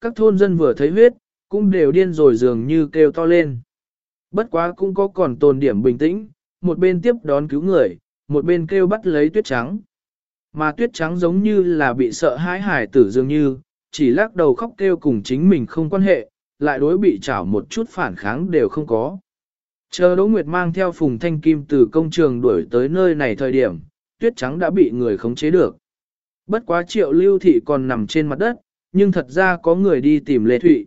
các thôn dân vừa thấy huyết, cũng đều điên rồi dường như kêu to lên. Bất quá cũng có còn tồn điểm bình tĩnh, một bên tiếp đón cứu người, một bên kêu bắt lấy tuyết trắng. Mà tuyết trắng giống như là bị sợ hãi hải tử dường như, chỉ lắc đầu khóc kêu cùng chính mình không quan hệ, lại đối bị chảo một chút phản kháng đều không có. Chờ Đỗ Nguyệt mang theo Phùng Thanh Kim từ công trường đuổi tới nơi này thời điểm, tuyết trắng đã bị người khống chế được. Bất quá triệu lưu thị còn nằm trên mặt đất, nhưng thật ra có người đi tìm Lê Thụy.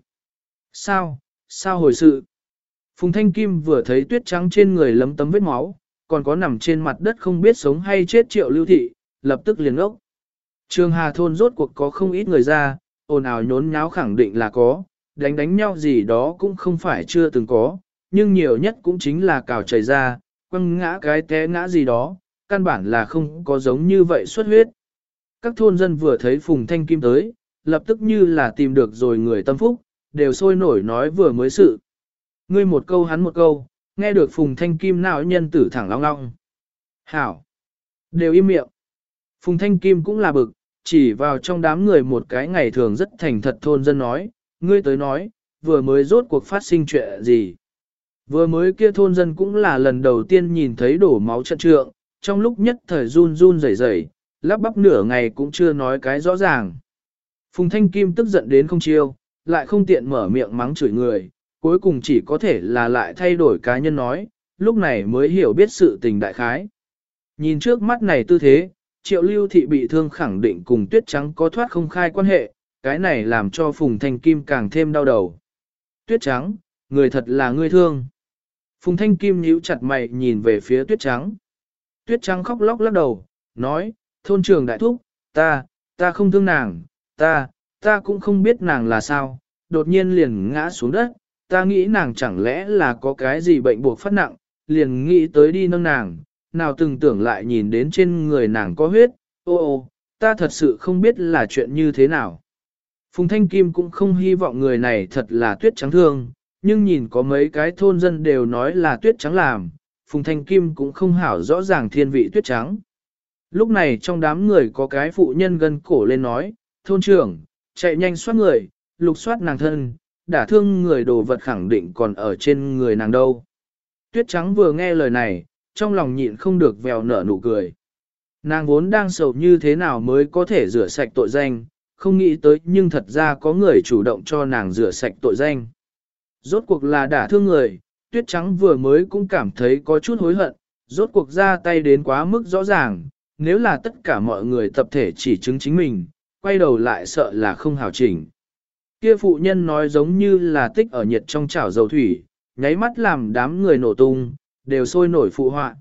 Sao, sao hồi sự? Phùng Thanh Kim vừa thấy tuyết trắng trên người lấm tấm vết máu, còn có nằm trên mặt đất không biết sống hay chết triệu lưu thị, lập tức liền ốc. Trường Hà thôn rốt cuộc có không ít người ra, ồn ào nhốn nháo khẳng định là có, đánh đánh nhau gì đó cũng không phải chưa từng có, nhưng nhiều nhất cũng chính là cào chảy ra, quăng ngã cái té ngã gì đó, căn bản là không có giống như vậy xuất huyết. Các thôn dân vừa thấy Phùng Thanh Kim tới, lập tức như là tìm được rồi người tâm phúc, đều sôi nổi nói vừa mới sự. Ngươi một câu hắn một câu, nghe được Phùng Thanh Kim nào nhân tử thẳng long long. Hảo! Đều im miệng. Phùng Thanh Kim cũng là bực, chỉ vào trong đám người một cái ngày thường rất thành thật thôn dân nói, ngươi tới nói, vừa mới rốt cuộc phát sinh chuyện gì. Vừa mới kia thôn dân cũng là lần đầu tiên nhìn thấy đổ máu trận trượng, trong lúc nhất thời run run rẩy rẩy, lắp bắp nửa ngày cũng chưa nói cái rõ ràng. Phùng Thanh Kim tức giận đến không chiêu, lại không tiện mở miệng mắng chửi người, cuối cùng chỉ có thể là lại thay đổi cá nhân nói, lúc này mới hiểu biết sự tình đại khái. Nhìn trước mắt này tư thế, triệu lưu thị bị thương khẳng định cùng tuyết trắng có thoát không khai quan hệ, cái này làm cho Phùng Thanh Kim càng thêm đau đầu. Tuyết trắng, người thật là người thương. Phùng Thanh Kim nhíu chặt mày nhìn về phía tuyết trắng. Tuyết trắng khóc lóc lắc đầu, nói, thôn trường đại thúc, ta, ta không thương nàng, ta, ta cũng không biết nàng là sao, đột nhiên liền ngã xuống đất, ta nghĩ nàng chẳng lẽ là có cái gì bệnh buộc phát nặng, liền nghĩ tới đi nâng nàng, nào từng tưởng lại nhìn đến trên người nàng có huyết, ô ô, ta thật sự không biết là chuyện như thế nào. Phùng Thanh Kim cũng không hy vọng người này thật là tuyết trắng thương, nhưng nhìn có mấy cái thôn dân đều nói là tuyết trắng làm, Phùng Thanh Kim cũng không hảo rõ ràng thiên vị tuyết trắng. Lúc này trong đám người có cái phụ nhân gân cổ lên nói, thôn trưởng, chạy nhanh soát người, lục soát nàng thân, đả thương người đồ vật khẳng định còn ở trên người nàng đâu. Tuyết trắng vừa nghe lời này, trong lòng nhịn không được vèo nở nụ cười. Nàng vốn đang sầu như thế nào mới có thể rửa sạch tội danh, không nghĩ tới nhưng thật ra có người chủ động cho nàng rửa sạch tội danh. Rốt cuộc là đả thương người, tuyết trắng vừa mới cũng cảm thấy có chút hối hận, rốt cuộc ra tay đến quá mức rõ ràng, nếu là tất cả mọi người tập thể chỉ chứng chính mình, quay đầu lại sợ là không hào chỉnh. Kia phụ nhân nói giống như là tích ở nhiệt trong chảo dầu thủy, nháy mắt làm đám người nổ tung, đều sôi nổi phụ họa.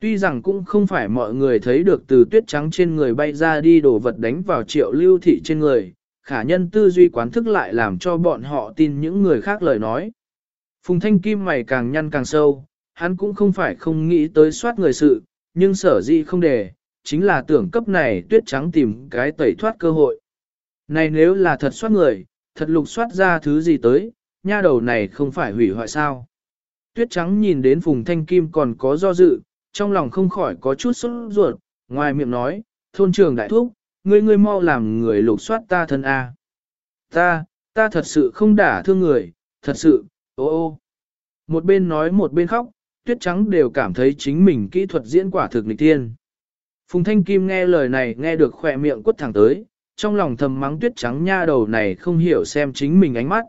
Tuy rằng cũng không phải mọi người thấy được từ tuyết trắng trên người bay ra đi đổ vật đánh vào triệu lưu thị trên người, khả nhân tư duy quán thức lại làm cho bọn họ tin những người khác lời nói. Phùng thanh kim mày càng nhăn càng sâu, hắn cũng không phải không nghĩ tới soát người sự, nhưng sở dĩ không để, chính là tưởng cấp này tuyết trắng tìm cái tẩy thoát cơ hội. Này nếu là thật soát người, thật lục soát ra thứ gì tới, nha đầu này không phải hủy hoại sao. Tuyết trắng nhìn đến Phùng Thanh Kim còn có do dự, trong lòng không khỏi có chút sốt ruột, ngoài miệng nói, thôn trường đại thúc, ngươi ngươi mau làm người lục soát ta thân A. Ta, ta thật sự không đả thương người, thật sự, ô ô. Một bên nói một bên khóc, tuyết trắng đều cảm thấy chính mình kỹ thuật diễn quả thực nịch tiên. Phùng Thanh Kim nghe lời này nghe được khỏe miệng quất thẳng tới, trong lòng thầm mắng tuyết trắng nha đầu này không hiểu xem chính mình ánh mắt.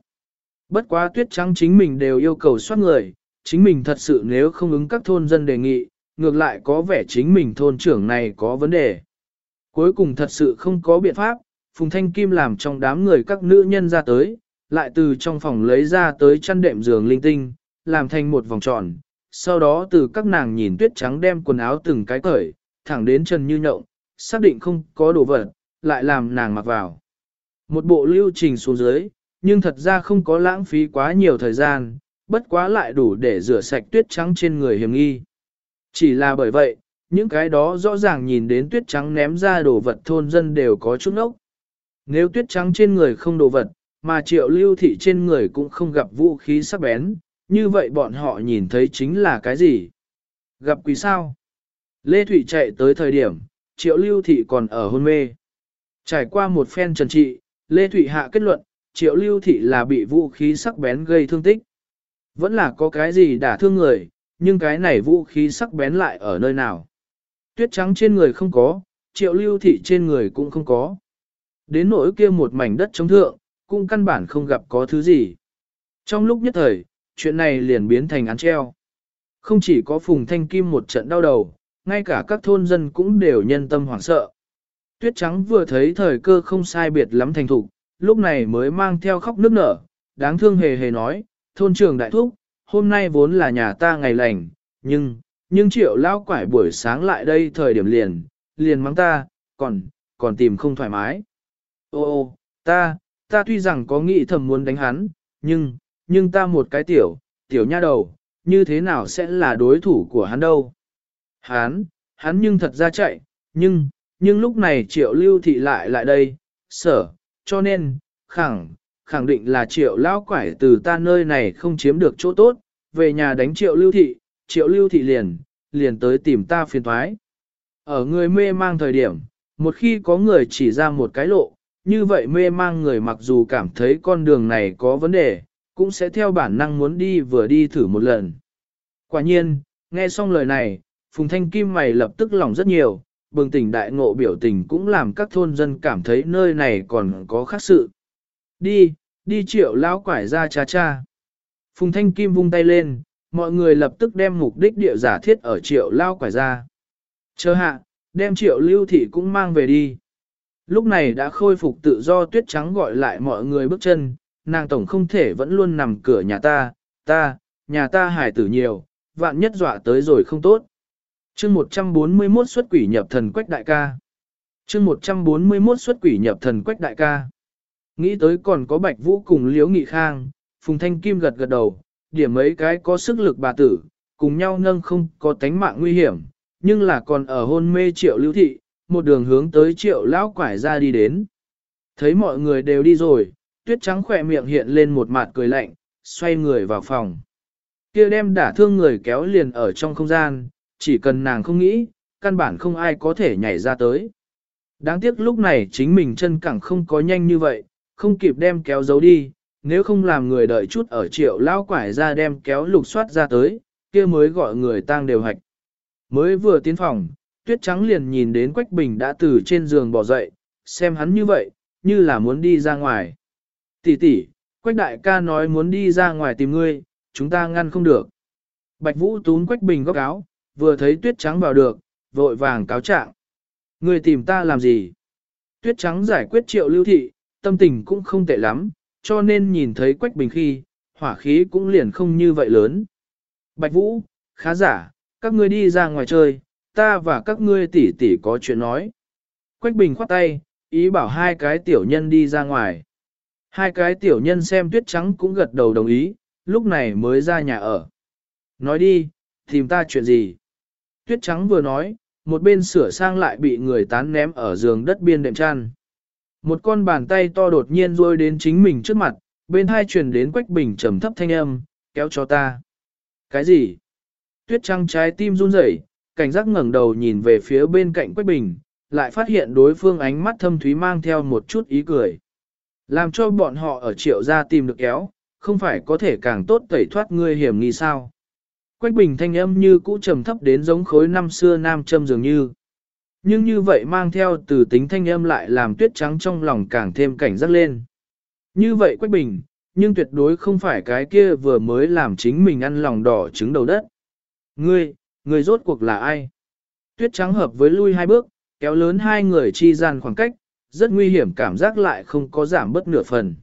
Bất quá tuyết trắng chính mình đều yêu cầu soát người, chính mình thật sự nếu không ứng các thôn dân đề nghị, ngược lại có vẻ chính mình thôn trưởng này có vấn đề. Cuối cùng thật sự không có biện pháp, Phùng Thanh Kim làm trong đám người các nữ nhân ra tới, lại từ trong phòng lấy ra tới chăn đệm giường linh tinh, làm thành một vòng tròn, sau đó từ các nàng nhìn tuyết trắng đem quần áo từng cái cởi, thẳng đến chân như nhộng, xác định không có đồ vật, lại làm nàng mặc vào. Một bộ lưu trình xuống dưới, nhưng thật ra không có lãng phí quá nhiều thời gian, bất quá lại đủ để rửa sạch tuyết trắng trên người hiểm nghi. Chỉ là bởi vậy, những cái đó rõ ràng nhìn đến tuyết trắng ném ra đồ vật thôn dân đều có chút ốc. Nếu tuyết trắng trên người không đồ vật, mà triệu lưu thị trên người cũng không gặp vũ khí sắc bén, như vậy bọn họ nhìn thấy chính là cái gì? Gặp quỷ sao? Lê Thụy chạy tới thời điểm, triệu lưu thị còn ở hôn mê. Trải qua một phen trần trị, Lê Thụy hạ kết luận, triệu lưu thị là bị vũ khí sắc bén gây thương tích. Vẫn là có cái gì đả thương người, nhưng cái này vũ khí sắc bén lại ở nơi nào. Tuyết trắng trên người không có, triệu lưu thị trên người cũng không có. Đến nỗi kia một mảnh đất chống thượng, cũng căn bản không gặp có thứ gì. Trong lúc nhất thời, chuyện này liền biến thành án treo. Không chỉ có Phùng Thanh Kim một trận đau đầu, ngay cả các thôn dân cũng đều nhân tâm hoảng sợ. Tuyết trắng vừa thấy thời cơ không sai biệt lắm thành thục, lúc này mới mang theo khóc nước nở, đáng thương hề hề nói, thôn trưởng đại thúc, hôm nay vốn là nhà ta ngày lành, nhưng, nhưng triệu lao quải buổi sáng lại đây thời điểm liền, liền mắng ta, còn, còn tìm không thoải mái. Ô ô, ta, ta tuy rằng có nghĩ thầm muốn đánh hắn, nhưng, nhưng ta một cái tiểu, tiểu nha đầu, như thế nào sẽ là đối thủ của hắn đâu. Hán, hắn nhưng thật ra chạy, nhưng, nhưng lúc này triệu lưu thị lại lại đây, sở, cho nên, khẳng, khẳng định là triệu lao quải từ ta nơi này không chiếm được chỗ tốt, về nhà đánh triệu lưu thị, triệu lưu thị liền, liền tới tìm ta phiền thoái. Ở người mê mang thời điểm, một khi có người chỉ ra một cái lộ, như vậy mê mang người mặc dù cảm thấy con đường này có vấn đề, cũng sẽ theo bản năng muốn đi vừa đi thử một lần. Quả nhiên, nghe xong lời này, Phùng Thanh Kim mày lập tức lòng rất nhiều, bừng tỉnh đại ngộ biểu tình cũng làm các thôn dân cảm thấy nơi này còn có khác sự. Đi, đi triệu lão quải ra cha cha. Phùng Thanh Kim vung tay lên, mọi người lập tức đem mục đích địa giả thiết ở triệu lao quải ra. Chờ hạ, đem triệu lưu thị cũng mang về đi. Lúc này đã khôi phục tự do tuyết trắng gọi lại mọi người bước chân, nàng tổng không thể vẫn luôn nằm cửa nhà ta, ta, nhà ta hải tử nhiều, vạn nhất dọa tới rồi không tốt chương 141 xuất quỷ nhập thần quách đại ca. chương 141 xuất quỷ nhập thần quách đại ca. Nghĩ tới còn có bạch vũ cùng liễu nghị khang, phùng thanh kim gật gật đầu, điểm mấy cái có sức lực bà tử, cùng nhau nâng không có tánh mạng nguy hiểm, nhưng là còn ở hôn mê triệu lưu thị, một đường hướng tới triệu lão quải ra đi đến. Thấy mọi người đều đi rồi, tuyết trắng khỏe miệng hiện lên một mặt cười lạnh, xoay người vào phòng. kia đem đả thương người kéo liền ở trong không gian, chỉ cần nàng không nghĩ, căn bản không ai có thể nhảy ra tới. Đáng tiếc lúc này chính mình chân cẳng không có nhanh như vậy, không kịp đem kéo giấu đi, nếu không làm người đợi chút ở triệu lao quải ra đem kéo lục soát ra tới, kia mới gọi người tang đều hạch. Mới vừa tiến phòng, tuyết trắng liền nhìn đến Quách Bình đã từ trên giường bỏ dậy, xem hắn như vậy, như là muốn đi ra ngoài. Tỷ tỷ, Quách đại ca nói muốn đi ra ngoài tìm ngươi, chúng ta ngăn không được. Bạch Vũ tún Quách Bình góc áo, vừa thấy tuyết trắng vào được, vội vàng cáo trạng. người tìm ta làm gì? Tuyết trắng giải quyết triệu lưu thị, tâm tình cũng không tệ lắm, cho nên nhìn thấy Quách Bình khi, hỏa khí cũng liền không như vậy lớn. Bạch Vũ, khá giả, các ngươi đi ra ngoài chơi, ta và các ngươi tỷ tỷ có chuyện nói. Quách Bình khoát tay, ý bảo hai cái tiểu nhân đi ra ngoài. Hai cái tiểu nhân xem tuyết trắng cũng gật đầu đồng ý, lúc này mới ra nhà ở. Nói đi, tìm ta chuyện gì? Tuyết trắng vừa nói, một bên sửa sang lại bị người tán ném ở giường đất biên đệm chăn. Một con bàn tay to đột nhiên rôi đến chính mình trước mặt, bên hai truyền đến Quách Bình trầm thấp thanh âm, kéo cho ta. Cái gì? Tuyết trắng trái tim run rẩy, cảnh giác ngẩng đầu nhìn về phía bên cạnh Quách Bình, lại phát hiện đối phương ánh mắt thâm thúy mang theo một chút ý cười. Làm cho bọn họ ở triệu gia tìm được kéo, không phải có thể càng tốt tẩy thoát ngươi hiểm nghi sao. Quách Bình thanh âm như cũ trầm thấp đến giống khối năm xưa nam châm dường như. Nhưng như vậy mang theo từ tính thanh âm lại làm tuyết trắng trong lòng càng thêm cảnh giác lên. Như vậy Quách Bình, nhưng tuyệt đối không phải cái kia vừa mới làm chính mình ăn lòng đỏ trứng đầu đất. Ngươi, ngươi rốt cuộc là ai? Tuyết trắng hợp với lui hai bước, kéo lớn hai người chi gian khoảng cách, rất nguy hiểm cảm giác lại không có giảm bất nửa phần.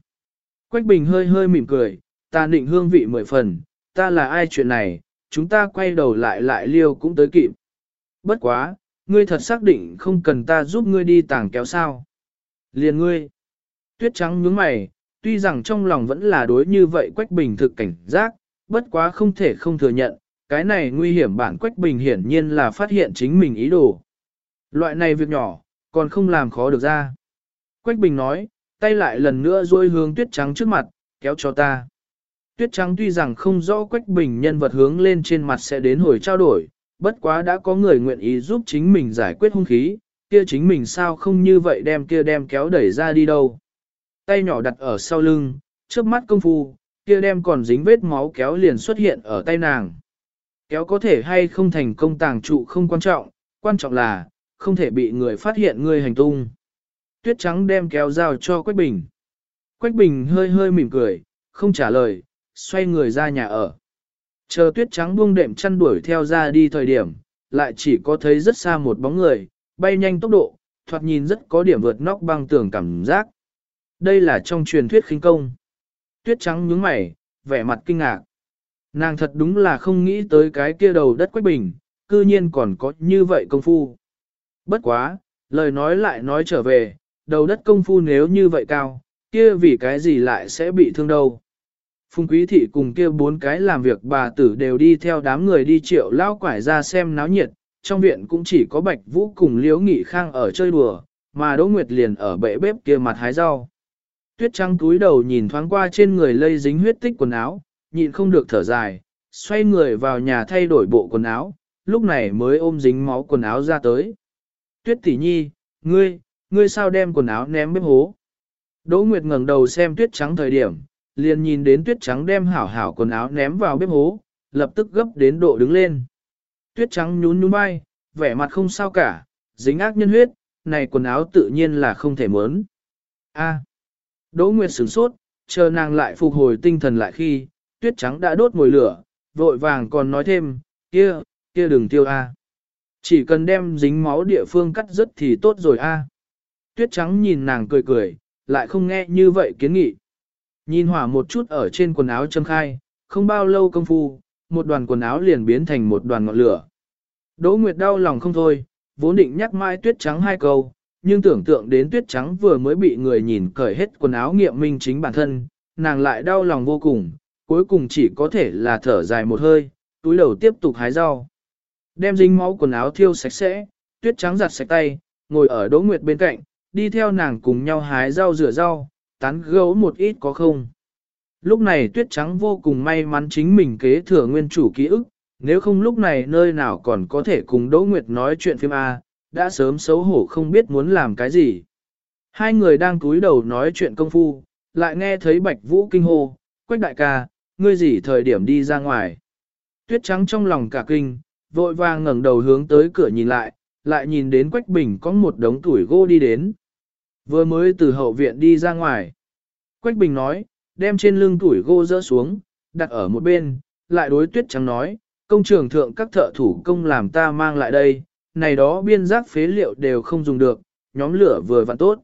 Quách Bình hơi hơi mỉm cười, ta định hương vị mười phần, ta là ai chuyện này, chúng ta quay đầu lại lại liêu cũng tới kịp. Bất quá, ngươi thật xác định không cần ta giúp ngươi đi tàng kéo sao. Liền ngươi. Tuyết trắng nhướng mày, tuy rằng trong lòng vẫn là đối như vậy Quách Bình thực cảnh giác, bất quá không thể không thừa nhận, cái này nguy hiểm bản Quách Bình hiển nhiên là phát hiện chính mình ý đồ. Loại này việc nhỏ, còn không làm khó được ra. Quách Bình nói, tay lại lần nữa duỗi hướng tuyết trắng trước mặt, kéo cho ta. Tuyết trắng tuy rằng không rõ Quách Bình nhân vật hướng lên trên mặt sẽ đến hồi trao đổi, bất quá đã có người nguyện ý giúp chính mình giải quyết hung khí, kia chính mình sao không như vậy đem kia đem kéo đẩy ra đi đâu. tay nhỏ đặt ở sau lưng, trước mắt công phu, kia đem còn dính vết máu kéo liền xuất hiện ở tay nàng. Kéo có thể hay không thành công tàng trụ không quan trọng, quan trọng là, không thể bị người phát hiện ngươi hành tung. Tuyết trắng đem kéo dao cho Quách Bình. Quách Bình hơi hơi mỉm cười, không trả lời, xoay người ra nhà ở. Chờ tuyết trắng buông đệm chăn đuổi theo ra đi thời điểm, lại chỉ có thấy rất xa một bóng người, bay nhanh tốc độ, thoạt nhìn rất có điểm vượt nóc băng tường cảm giác. Đây là trong truyền thuyết khinh công. Tuyết trắng nhướng mày, vẻ mặt kinh ngạc. Nàng thật đúng là không nghĩ tới cái kia đầu đất quách bình, cư nhiên còn có như vậy công phu. Bất quá, lời nói lại nói trở về, đầu đất công phu nếu như vậy cao, kia vì cái gì lại sẽ bị thương đâu. Phùng quý thị cùng kia bốn cái làm việc bà tử đều đi theo đám người đi triệu lao quải ra xem náo nhiệt, trong viện cũng chỉ có bạch vũ cùng liễu nghị khang ở chơi đùa, mà Đỗ Nguyệt liền ở bệ bếp kia mặt hái rau. Tuyết trắng túi đầu nhìn thoáng qua trên người lây dính huyết tích quần áo, nhịn không được thở dài, xoay người vào nhà thay đổi bộ quần áo, lúc này mới ôm dính máu quần áo ra tới. Tuyết tỷ nhi, ngươi, ngươi sao đem quần áo ném bếp hố? Đỗ Nguyệt ngẩng đầu xem tuyết trắng thời điểm, liền nhìn đến tuyết trắng đem hảo hảo quần áo ném vào bếp hố, lập tức gấp đến độ đứng lên. Tuyết trắng nhún nhún vai, vẻ mặt không sao cả, dính ác nhân huyết, này quần áo tự nhiên là không thể mớn. A. Đỗ Nguyệt sửng sốt, chờ nàng lại phục hồi tinh thần lại khi, tuyết trắng đã đốt mồi lửa, vội vàng còn nói thêm, kia, kia đừng tiêu A. Chỉ cần đem dính máu địa phương cắt rứt thì tốt rồi A. Tuyết trắng nhìn nàng cười cười, lại không nghe như vậy kiến nghị. Nhìn hỏa một chút ở trên quần áo châm khai, không bao lâu công phu, một đoàn quần áo liền biến thành một đoàn ngọn lửa. Đỗ Nguyệt đau lòng không thôi, vốn định nhắc mai tuyết trắng hai câu, nhưng tưởng tượng đến tuyết trắng vừa mới bị người nhìn cởi hết quần áo nghiệm minh chính bản thân, nàng lại đau lòng vô cùng, cuối cùng chỉ có thể là thở dài một hơi, túi đầu tiếp tục hái rau. Đem dính máu quần áo thiêu sạch sẽ, tuyết trắng giặt sạch tay, ngồi ở Đỗ Nguyệt bên cạnh, đi theo nàng cùng nhau hái rau rửa rau, tán gấu một ít có không. Lúc này tuyết trắng vô cùng may mắn chính mình kế thừa nguyên chủ ký ức, nếu không lúc này nơi nào còn có thể cùng Đỗ Nguyệt nói chuyện phim A, đã sớm xấu hổ không biết muốn làm cái gì. Hai người đang cúi đầu nói chuyện công phu, lại nghe thấy Bạch Vũ kinh hô, Quách đại ca, ngươi gì thời điểm đi ra ngoài. Tuyết trắng trong lòng cả kinh, vội vàng ngẩng đầu hướng tới cửa nhìn lại, lại nhìn đến Quách Bình có một đống tuổi gỗ đi đến. Vừa mới từ hậu viện đi ra ngoài. Quách Bình nói, đem trên lưng tuổi gỗ dỡ xuống, đặt ở một bên, lại đối tuyết trắng nói, công trường thượng các thợ thủ công làm ta mang lại đây, này đó biên giác phế liệu đều không dùng được, nhóm lửa vừa vặn tốt.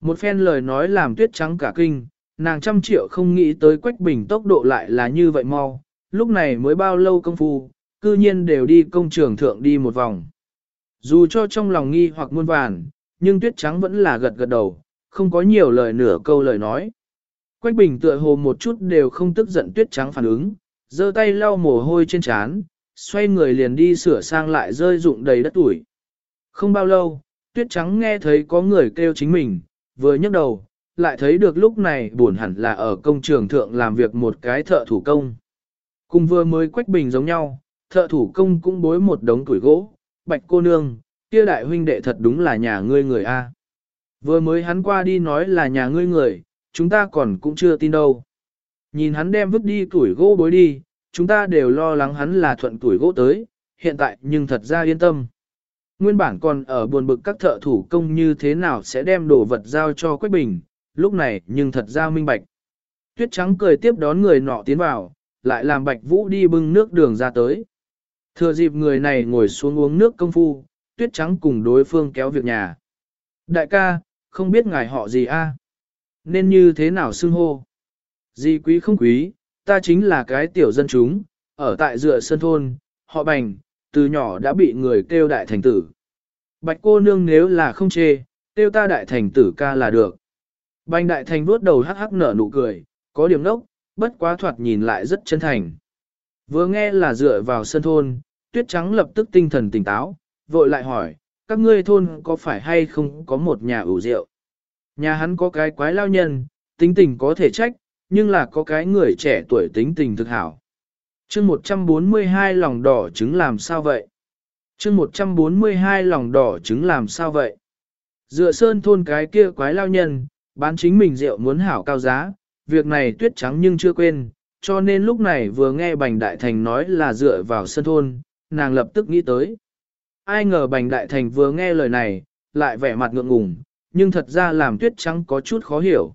Một phen lời nói làm tuyết trắng cả kinh, nàng trăm triệu không nghĩ tới Quách Bình tốc độ lại là như vậy mau, lúc này mới bao lâu công phu, cư nhiên đều đi công trường thượng đi một vòng. Dù cho trong lòng nghi hoặc muôn vàn, nhưng tuyết trắng vẫn là gật gật đầu, không có nhiều lời nửa câu lời nói. Quách bình tựa hồ một chút đều không tức giận tuyết trắng phản ứng, giơ tay lau mồ hôi trên trán, xoay người liền đi sửa sang lại rơi rụng đầy đất tuổi. Không bao lâu, tuyết trắng nghe thấy có người kêu chính mình, vừa nhấc đầu, lại thấy được lúc này buồn hẳn là ở công trường thượng làm việc một cái thợ thủ công. Cùng vừa mới quách bình giống nhau, thợ thủ công cũng bối một đống tuổi gỗ, bạch cô nương, kia đại huynh đệ thật đúng là nhà ngươi người A. Vừa mới hắn qua đi nói là nhà ngươi người, chúng ta còn cũng chưa tin đâu. Nhìn hắn đem vứt đi tuổi gỗ bối đi, chúng ta đều lo lắng hắn là thuận tuổi gỗ tới, hiện tại nhưng thật ra yên tâm. Nguyên bản còn ở buồn bực các thợ thủ công như thế nào sẽ đem đồ vật giao cho Quách Bình, lúc này nhưng thật ra minh bạch. Tuyết trắng cười tiếp đón người nọ tiến vào, lại làm bạch vũ đi bưng nước đường ra tới. Thừa dịp người này ngồi xuống uống nước công phu, tuyết trắng cùng đối phương kéo việc nhà. Đại ca, không biết ngài họ gì a? Nên như thế nào xưng hô? Gì quý không quý, ta chính là cái tiểu dân chúng, ở tại dựa sơn thôn, họ bành, từ nhỏ đã bị người kêu đại thành tử. Bạch cô nương nếu là không chê, kêu ta đại thành tử ca là được. Bành đại thành vuốt đầu hắc hắc nở nụ cười, có điểm nốc, bất quá thoạt nhìn lại rất chân thành. Vừa nghe là dựa vào sân thôn, tuyết trắng lập tức tinh thần tỉnh táo, vội lại hỏi, các ngươi thôn có phải hay không có một nhà ủ rượu? Nhà hắn có cái quái lao nhân, tính tình có thể trách, nhưng là có cái người trẻ tuổi tính tình thực hảo. chương 142 lòng đỏ trứng làm sao vậy? chương 142 lòng đỏ trứng làm sao vậy? Dựa sơn thôn cái kia quái lao nhân, bán chính mình rượu muốn hảo cao giá, việc này tuyết trắng nhưng chưa quên, cho nên lúc này vừa nghe Bành Đại Thành nói là dựa vào sân thôn, nàng lập tức nghĩ tới. Ai ngờ Bành Đại Thành vừa nghe lời này, lại vẻ mặt ngượng ngùng, nhưng thật ra làm tuyết trắng có chút khó hiểu.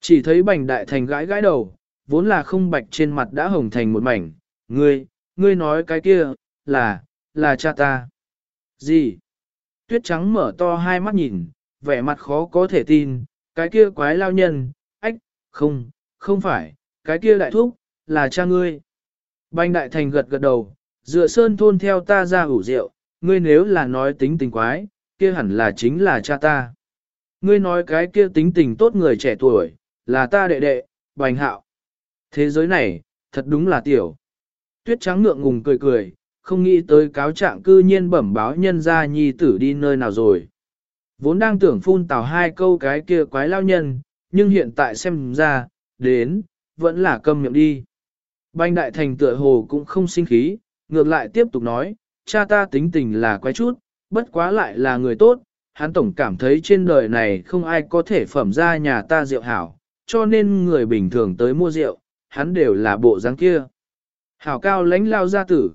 Chỉ thấy Bành Đại Thành gãi gãi đầu, vốn là không bạch trên mặt đã hồng thành một mảnh, ngươi, ngươi nói cái kia, là, là cha ta. Gì? Tuyết trắng mở to hai mắt nhìn, vẻ mặt khó có thể tin, cái kia quái lao nhân, ách, không, không phải, cái kia đại thúc, là cha ngươi. Bành đại thành gật gật đầu, dựa sơn thôn theo ta ra ủ rượu, ngươi nếu là nói tính tình quái, kia hẳn là chính là cha ta. Ngươi nói cái kia tính tình tốt người trẻ tuổi, là ta đệ đệ, bành hạo. Thế giới này, thật đúng là tiểu. Tuyết trắng ngượng ngùng cười cười, không nghĩ tới cáo trạng cư nhiên bẩm báo nhân gia nhi tử đi nơi nào rồi. Vốn đang tưởng phun tào hai câu cái kia quái lao nhân, nhưng hiện tại xem ra, đến, vẫn là câm miệng đi. Banh đại thành tựa hồ cũng không sinh khí, ngược lại tiếp tục nói, cha ta tính tình là quái chút, bất quá lại là người tốt, hắn tổng cảm thấy trên đời này không ai có thể phẩm ra nhà ta rượu hảo, cho nên người bình thường tới mua rượu, hắn đều là bộ dáng kia. Hảo cao lãnh lao gia tử.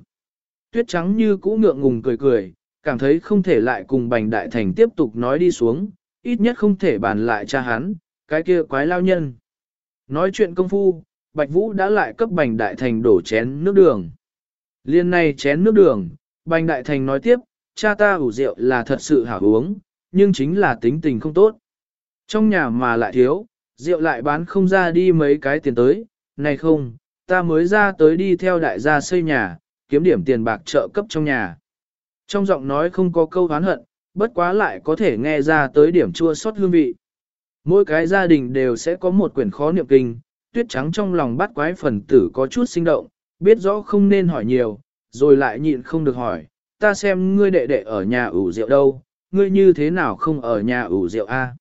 Tuyết trắng như cũ ngượng ngùng cười cười, cảm thấy không thể lại cùng bành đại thành tiếp tục nói đi xuống, ít nhất không thể bàn lại cha hắn, cái kia quái lao nhân. Nói chuyện công phu, Bạch Vũ đã lại cấp bành đại thành đổ chén nước đường. Liên này chén nước đường, bành đại thành nói tiếp, cha ta ủ rượu là thật sự hảo uống, nhưng chính là tính tình không tốt. Trong nhà mà lại thiếu, rượu lại bán không ra đi mấy cái tiền tới, này không, ta mới ra tới đi theo đại gia xây nhà, kiếm điểm tiền bạc trợ cấp trong nhà. Trong giọng nói không có câu oán hận, bất quá lại có thể nghe ra tới điểm chua xót hương vị. Mỗi cái gia đình đều sẽ có một quyển khó niệm kinh, tuyết trắng trong lòng bắt quái phần tử có chút sinh động, biết rõ không nên hỏi nhiều, rồi lại nhịn không được hỏi, ta xem ngươi đệ đệ ở nhà ủ rượu đâu, ngươi như thế nào không ở nhà ủ rượu a?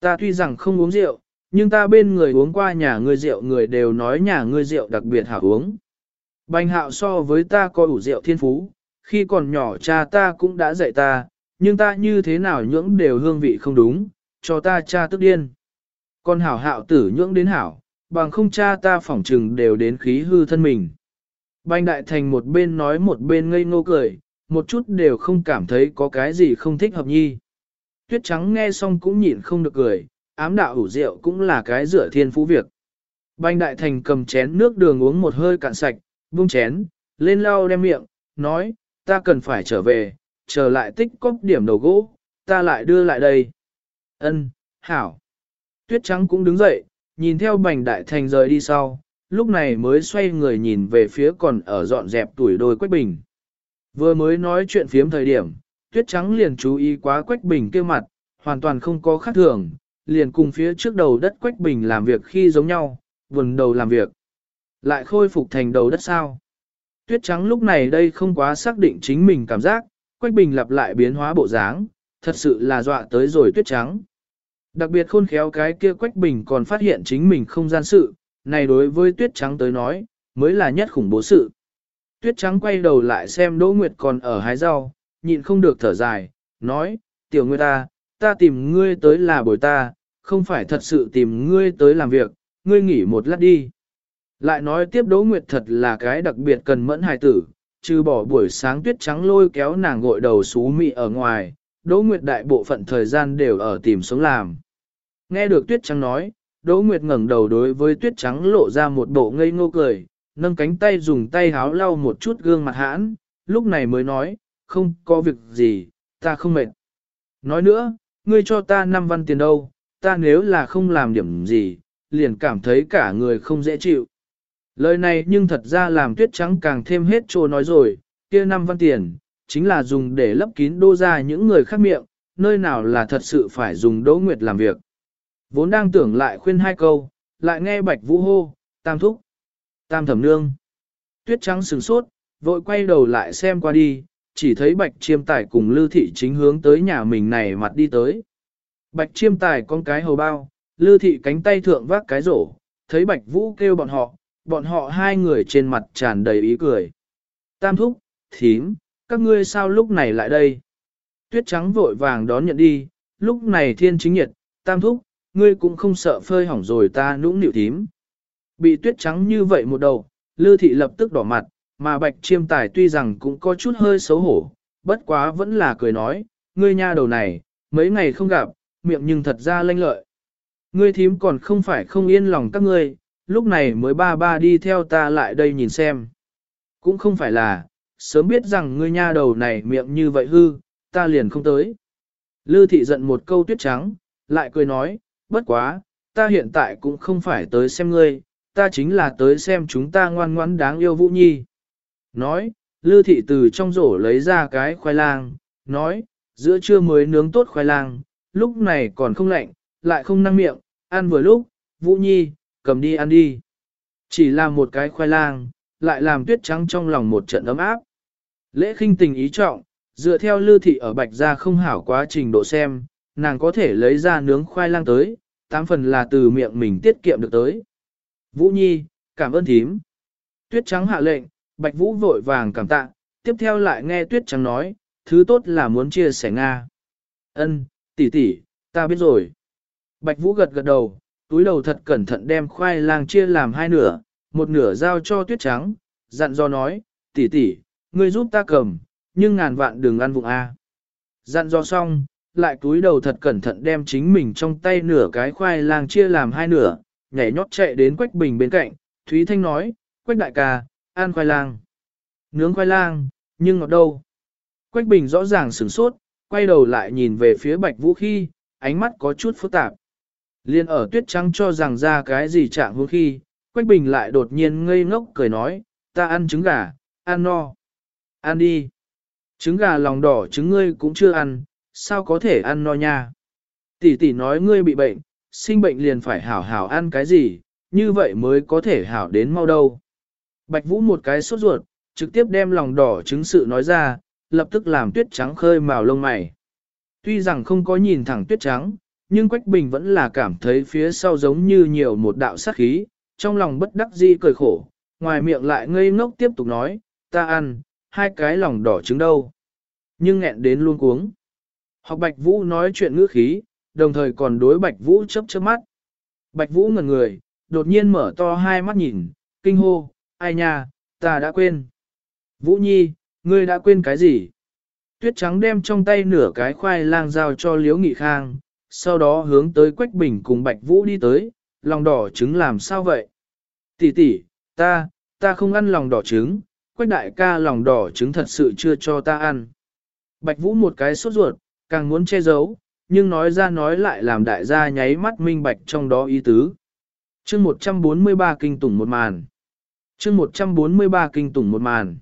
Ta tuy rằng không uống rượu, nhưng ta bên người uống qua nhà ngươi rượu người đều nói nhà ngươi rượu đặc biệt hảo uống. Bành hạo so với ta có ủ rượu thiên phú, khi còn nhỏ cha ta cũng đã dạy ta, nhưng ta như thế nào nhưỡng đều hương vị không đúng, cho ta cha tức điên. Con hảo hạo tử nhưỡng đến hảo, bằng không cha ta phỏng trừng đều đến khí hư thân mình. Bành đại thành một bên nói một bên ngây ngô cười, một chút đều không cảm thấy có cái gì không thích hợp nhi. Tuyết trắng nghe xong cũng nhịn không được cười, ám đạo ủ rượu cũng là cái rửa thiên phú việc. Bành đại thành cầm chén nước đường uống một hơi cạn sạch, buông chén, lên lau đem miệng, nói, ta cần phải trở về, trở lại tích cóp điểm đầu gỗ, ta lại đưa lại đây. Ân, hảo. Tuyết trắng cũng đứng dậy, nhìn theo bành đại thành rời đi sau, lúc này mới xoay người nhìn về phía còn ở dọn dẹp tuổi đôi Quách Bình. Vừa mới nói chuyện phiếm thời điểm, tuyết trắng liền chú ý quá Quách Bình kia mặt, hoàn toàn không có khác thường, liền cùng phía trước đầu đất Quách Bình làm việc khi giống nhau, vườn đầu làm việc. Lại khôi phục thành đầu đất sao? Tuyết trắng lúc này đây không quá xác định chính mình cảm giác, Quách Bình lặp lại biến hóa bộ dáng, thật sự là dọa tới rồi tuyết trắng. Đặc biệt khôn khéo cái kia Quách Bình còn phát hiện chính mình không gian sự, này đối với tuyết trắng tới nói, mới là nhất khủng bố sự. Tuyết trắng quay đầu lại xem Đỗ Nguyệt còn ở hái rau, nhịn không được thở dài, nói, tiểu nguyệt ta, ta tìm ngươi tới là bồi ta, không phải thật sự tìm ngươi tới làm việc, ngươi nghỉ một lát đi. Lại nói tiếp Đỗ Nguyệt thật là cái đặc biệt cần mẫn hài tử, trừ bỏ buổi sáng tuyết trắng lôi kéo nàng gội đầu xú mị ở ngoài, Đỗ Nguyệt đại bộ phận thời gian đều ở tìm sống làm. Nghe được tuyết trắng nói, Đỗ Nguyệt ngẩng đầu đối với tuyết trắng lộ ra một bộ ngây ngô cười, nâng cánh tay dùng tay háo lau một chút gương mặt hãn, lúc này mới nói, không có việc gì, ta không mệt. Nói nữa, ngươi cho ta 5 văn tiền đâu, ta nếu là không làm điểm gì, liền cảm thấy cả người không dễ chịu. Lời này nhưng thật ra làm tuyết trắng càng thêm hết trô nói rồi, kia 5 văn tiền, chính là dùng để lấp kín đô ra những người khác miệng, nơi nào là thật sự phải dùng Đỗ Nguyệt làm việc. Vốn đang tưởng lại khuyên hai câu, lại nghe Bạch Vũ hô, tam thúc, tam thẩm nương. Tuyết trắng sừng sốt, vội quay đầu lại xem qua đi, chỉ thấy Bạch Chiêm Tài cùng Lư Thị chính hướng tới nhà mình này mặt đi tới. Bạch Chiêm Tài con cái hầu bao, Lư Thị cánh tay thượng vác cái rổ, thấy Bạch Vũ kêu bọn họ, bọn họ hai người trên mặt tràn đầy ý cười. Tam thúc, thím, các ngươi sao lúc này lại đây? Tuyết trắng vội vàng đón nhận đi, lúc này thiên chính nhiệt, tam thúc, ngươi cũng không sợ phơi hỏng rồi ta nũng nịu thím. Bị tuyết trắng như vậy một đầu, Lư thị lập tức đỏ mặt, mà bạch chiêm tài tuy rằng cũng có chút hơi xấu hổ, bất quá vẫn là cười nói, ngươi nha đầu này, mấy ngày không gặp, miệng nhưng thật ra lanh lợi. Ngươi thím còn không phải không yên lòng các ngươi, lúc này mới ba ba đi theo ta lại đây nhìn xem. Cũng không phải là, sớm biết rằng ngươi nha đầu này miệng như vậy hư, ta liền không tới. Lư thị giận một câu tuyết trắng, lại cười nói, bất quá, ta hiện tại cũng không phải tới xem ngươi, ta chính là tới xem chúng ta ngoan ngoãn đáng yêu Vũ Nhi. Nói, Lư thị từ trong rổ lấy ra cái khoai lang, nói, giữa trưa mới nướng tốt khoai lang, lúc này còn không lạnh, lại không năng miệng, ăn vừa lúc, Vũ Nhi, cầm đi ăn đi. Chỉ là một cái khoai lang, lại làm tuyết trắng trong lòng một trận ấm áp. Lễ khinh tình ý trọng, dựa theo lưu thị ở bạch gia không hảo quá trình độ xem, nàng có thể lấy ra nướng khoai lang tới, tám phần là từ miệng mình tiết kiệm được tới. Vũ Nhi, cảm ơn thím. Tuyết trắng hạ lệnh, bạch vũ vội vàng cảm tạ, tiếp theo lại nghe tuyết trắng nói, thứ tốt là muốn chia sẻ Nga. Ân, tỷ tỷ, ta biết rồi. Bạch vũ gật gật đầu, túi đầu thật cẩn thận đem khoai lang chia làm hai nửa, một nửa giao cho tuyết trắng, dặn dò nói, tỷ tỷ, ngươi giúp ta cầm, nhưng ngàn vạn đừng ăn vụng A. Dặn dò xong, lại túi đầu thật cẩn thận đem chính mình trong tay nửa cái khoai lang chia làm hai nửa, nhảy nhót chạy đến Quách Bình bên cạnh, Thúy Thanh nói, Quách đại ca, ăn khoai lang. Nướng khoai lang, nhưng ngọt đâu? Quách Bình rõ ràng sửng sốt, quay đầu lại nhìn về phía Bạch Vũ khi, ánh mắt có chút phức tạp. Liên ở tuyết trắng cho rằng ra cái gì trạng hướng khi, Quách Bình lại đột nhiên ngây ngốc cười nói, ta ăn trứng gà, ăn no. Ăn đi. Trứng gà lòng đỏ trứng ngươi cũng chưa ăn, sao có thể ăn no nha. Tỷ tỷ nói ngươi bị bệnh, sinh bệnh liền phải hảo hảo ăn cái gì, như vậy mới có thể hảo đến mau đâu. Bạch Vũ một cái sốt ruột, trực tiếp đem lòng đỏ trứng sự nói ra, lập tức làm tuyết trắng khơi màu lông mày. Tuy rằng không có nhìn thẳng tuyết trắng, nhưng Quách Bình vẫn là cảm thấy phía sau giống như nhiều một đạo sát khí, trong lòng bất đắc dĩ cười khổ, ngoài miệng lại ngây ngốc tiếp tục nói, ta ăn, hai cái lòng đỏ trứng đâu. Nhưng nghẹn đến luôn cuống. Học Bạch Vũ nói chuyện ngữ khí, đồng thời còn đối Bạch Vũ chớp chớp mắt. Bạch Vũ ngẩn người, đột nhiên mở to hai mắt nhìn, kinh hô, ai nha, ta đã quên. Vũ Nhi, ngươi đã quên cái gì? Tuyết trắng đem trong tay nửa cái khoai lang giao cho Liễu Nghị Khang, sau đó hướng tới Quách Bình cùng Bạch Vũ đi tới, lòng đỏ trứng làm sao vậy? Tỷ tỷ, ta, ta không ăn lòng đỏ trứng, Quách đại ca lòng đỏ trứng thật sự chưa cho ta ăn. Bạch Vũ một cái sốt ruột, càng muốn che giấu, nhưng nói ra nói lại làm đại gia nháy mắt minh bạch trong đó ý tứ. Chương 143 kinh tủng một màn. Chương 143 kinh tủng một màn.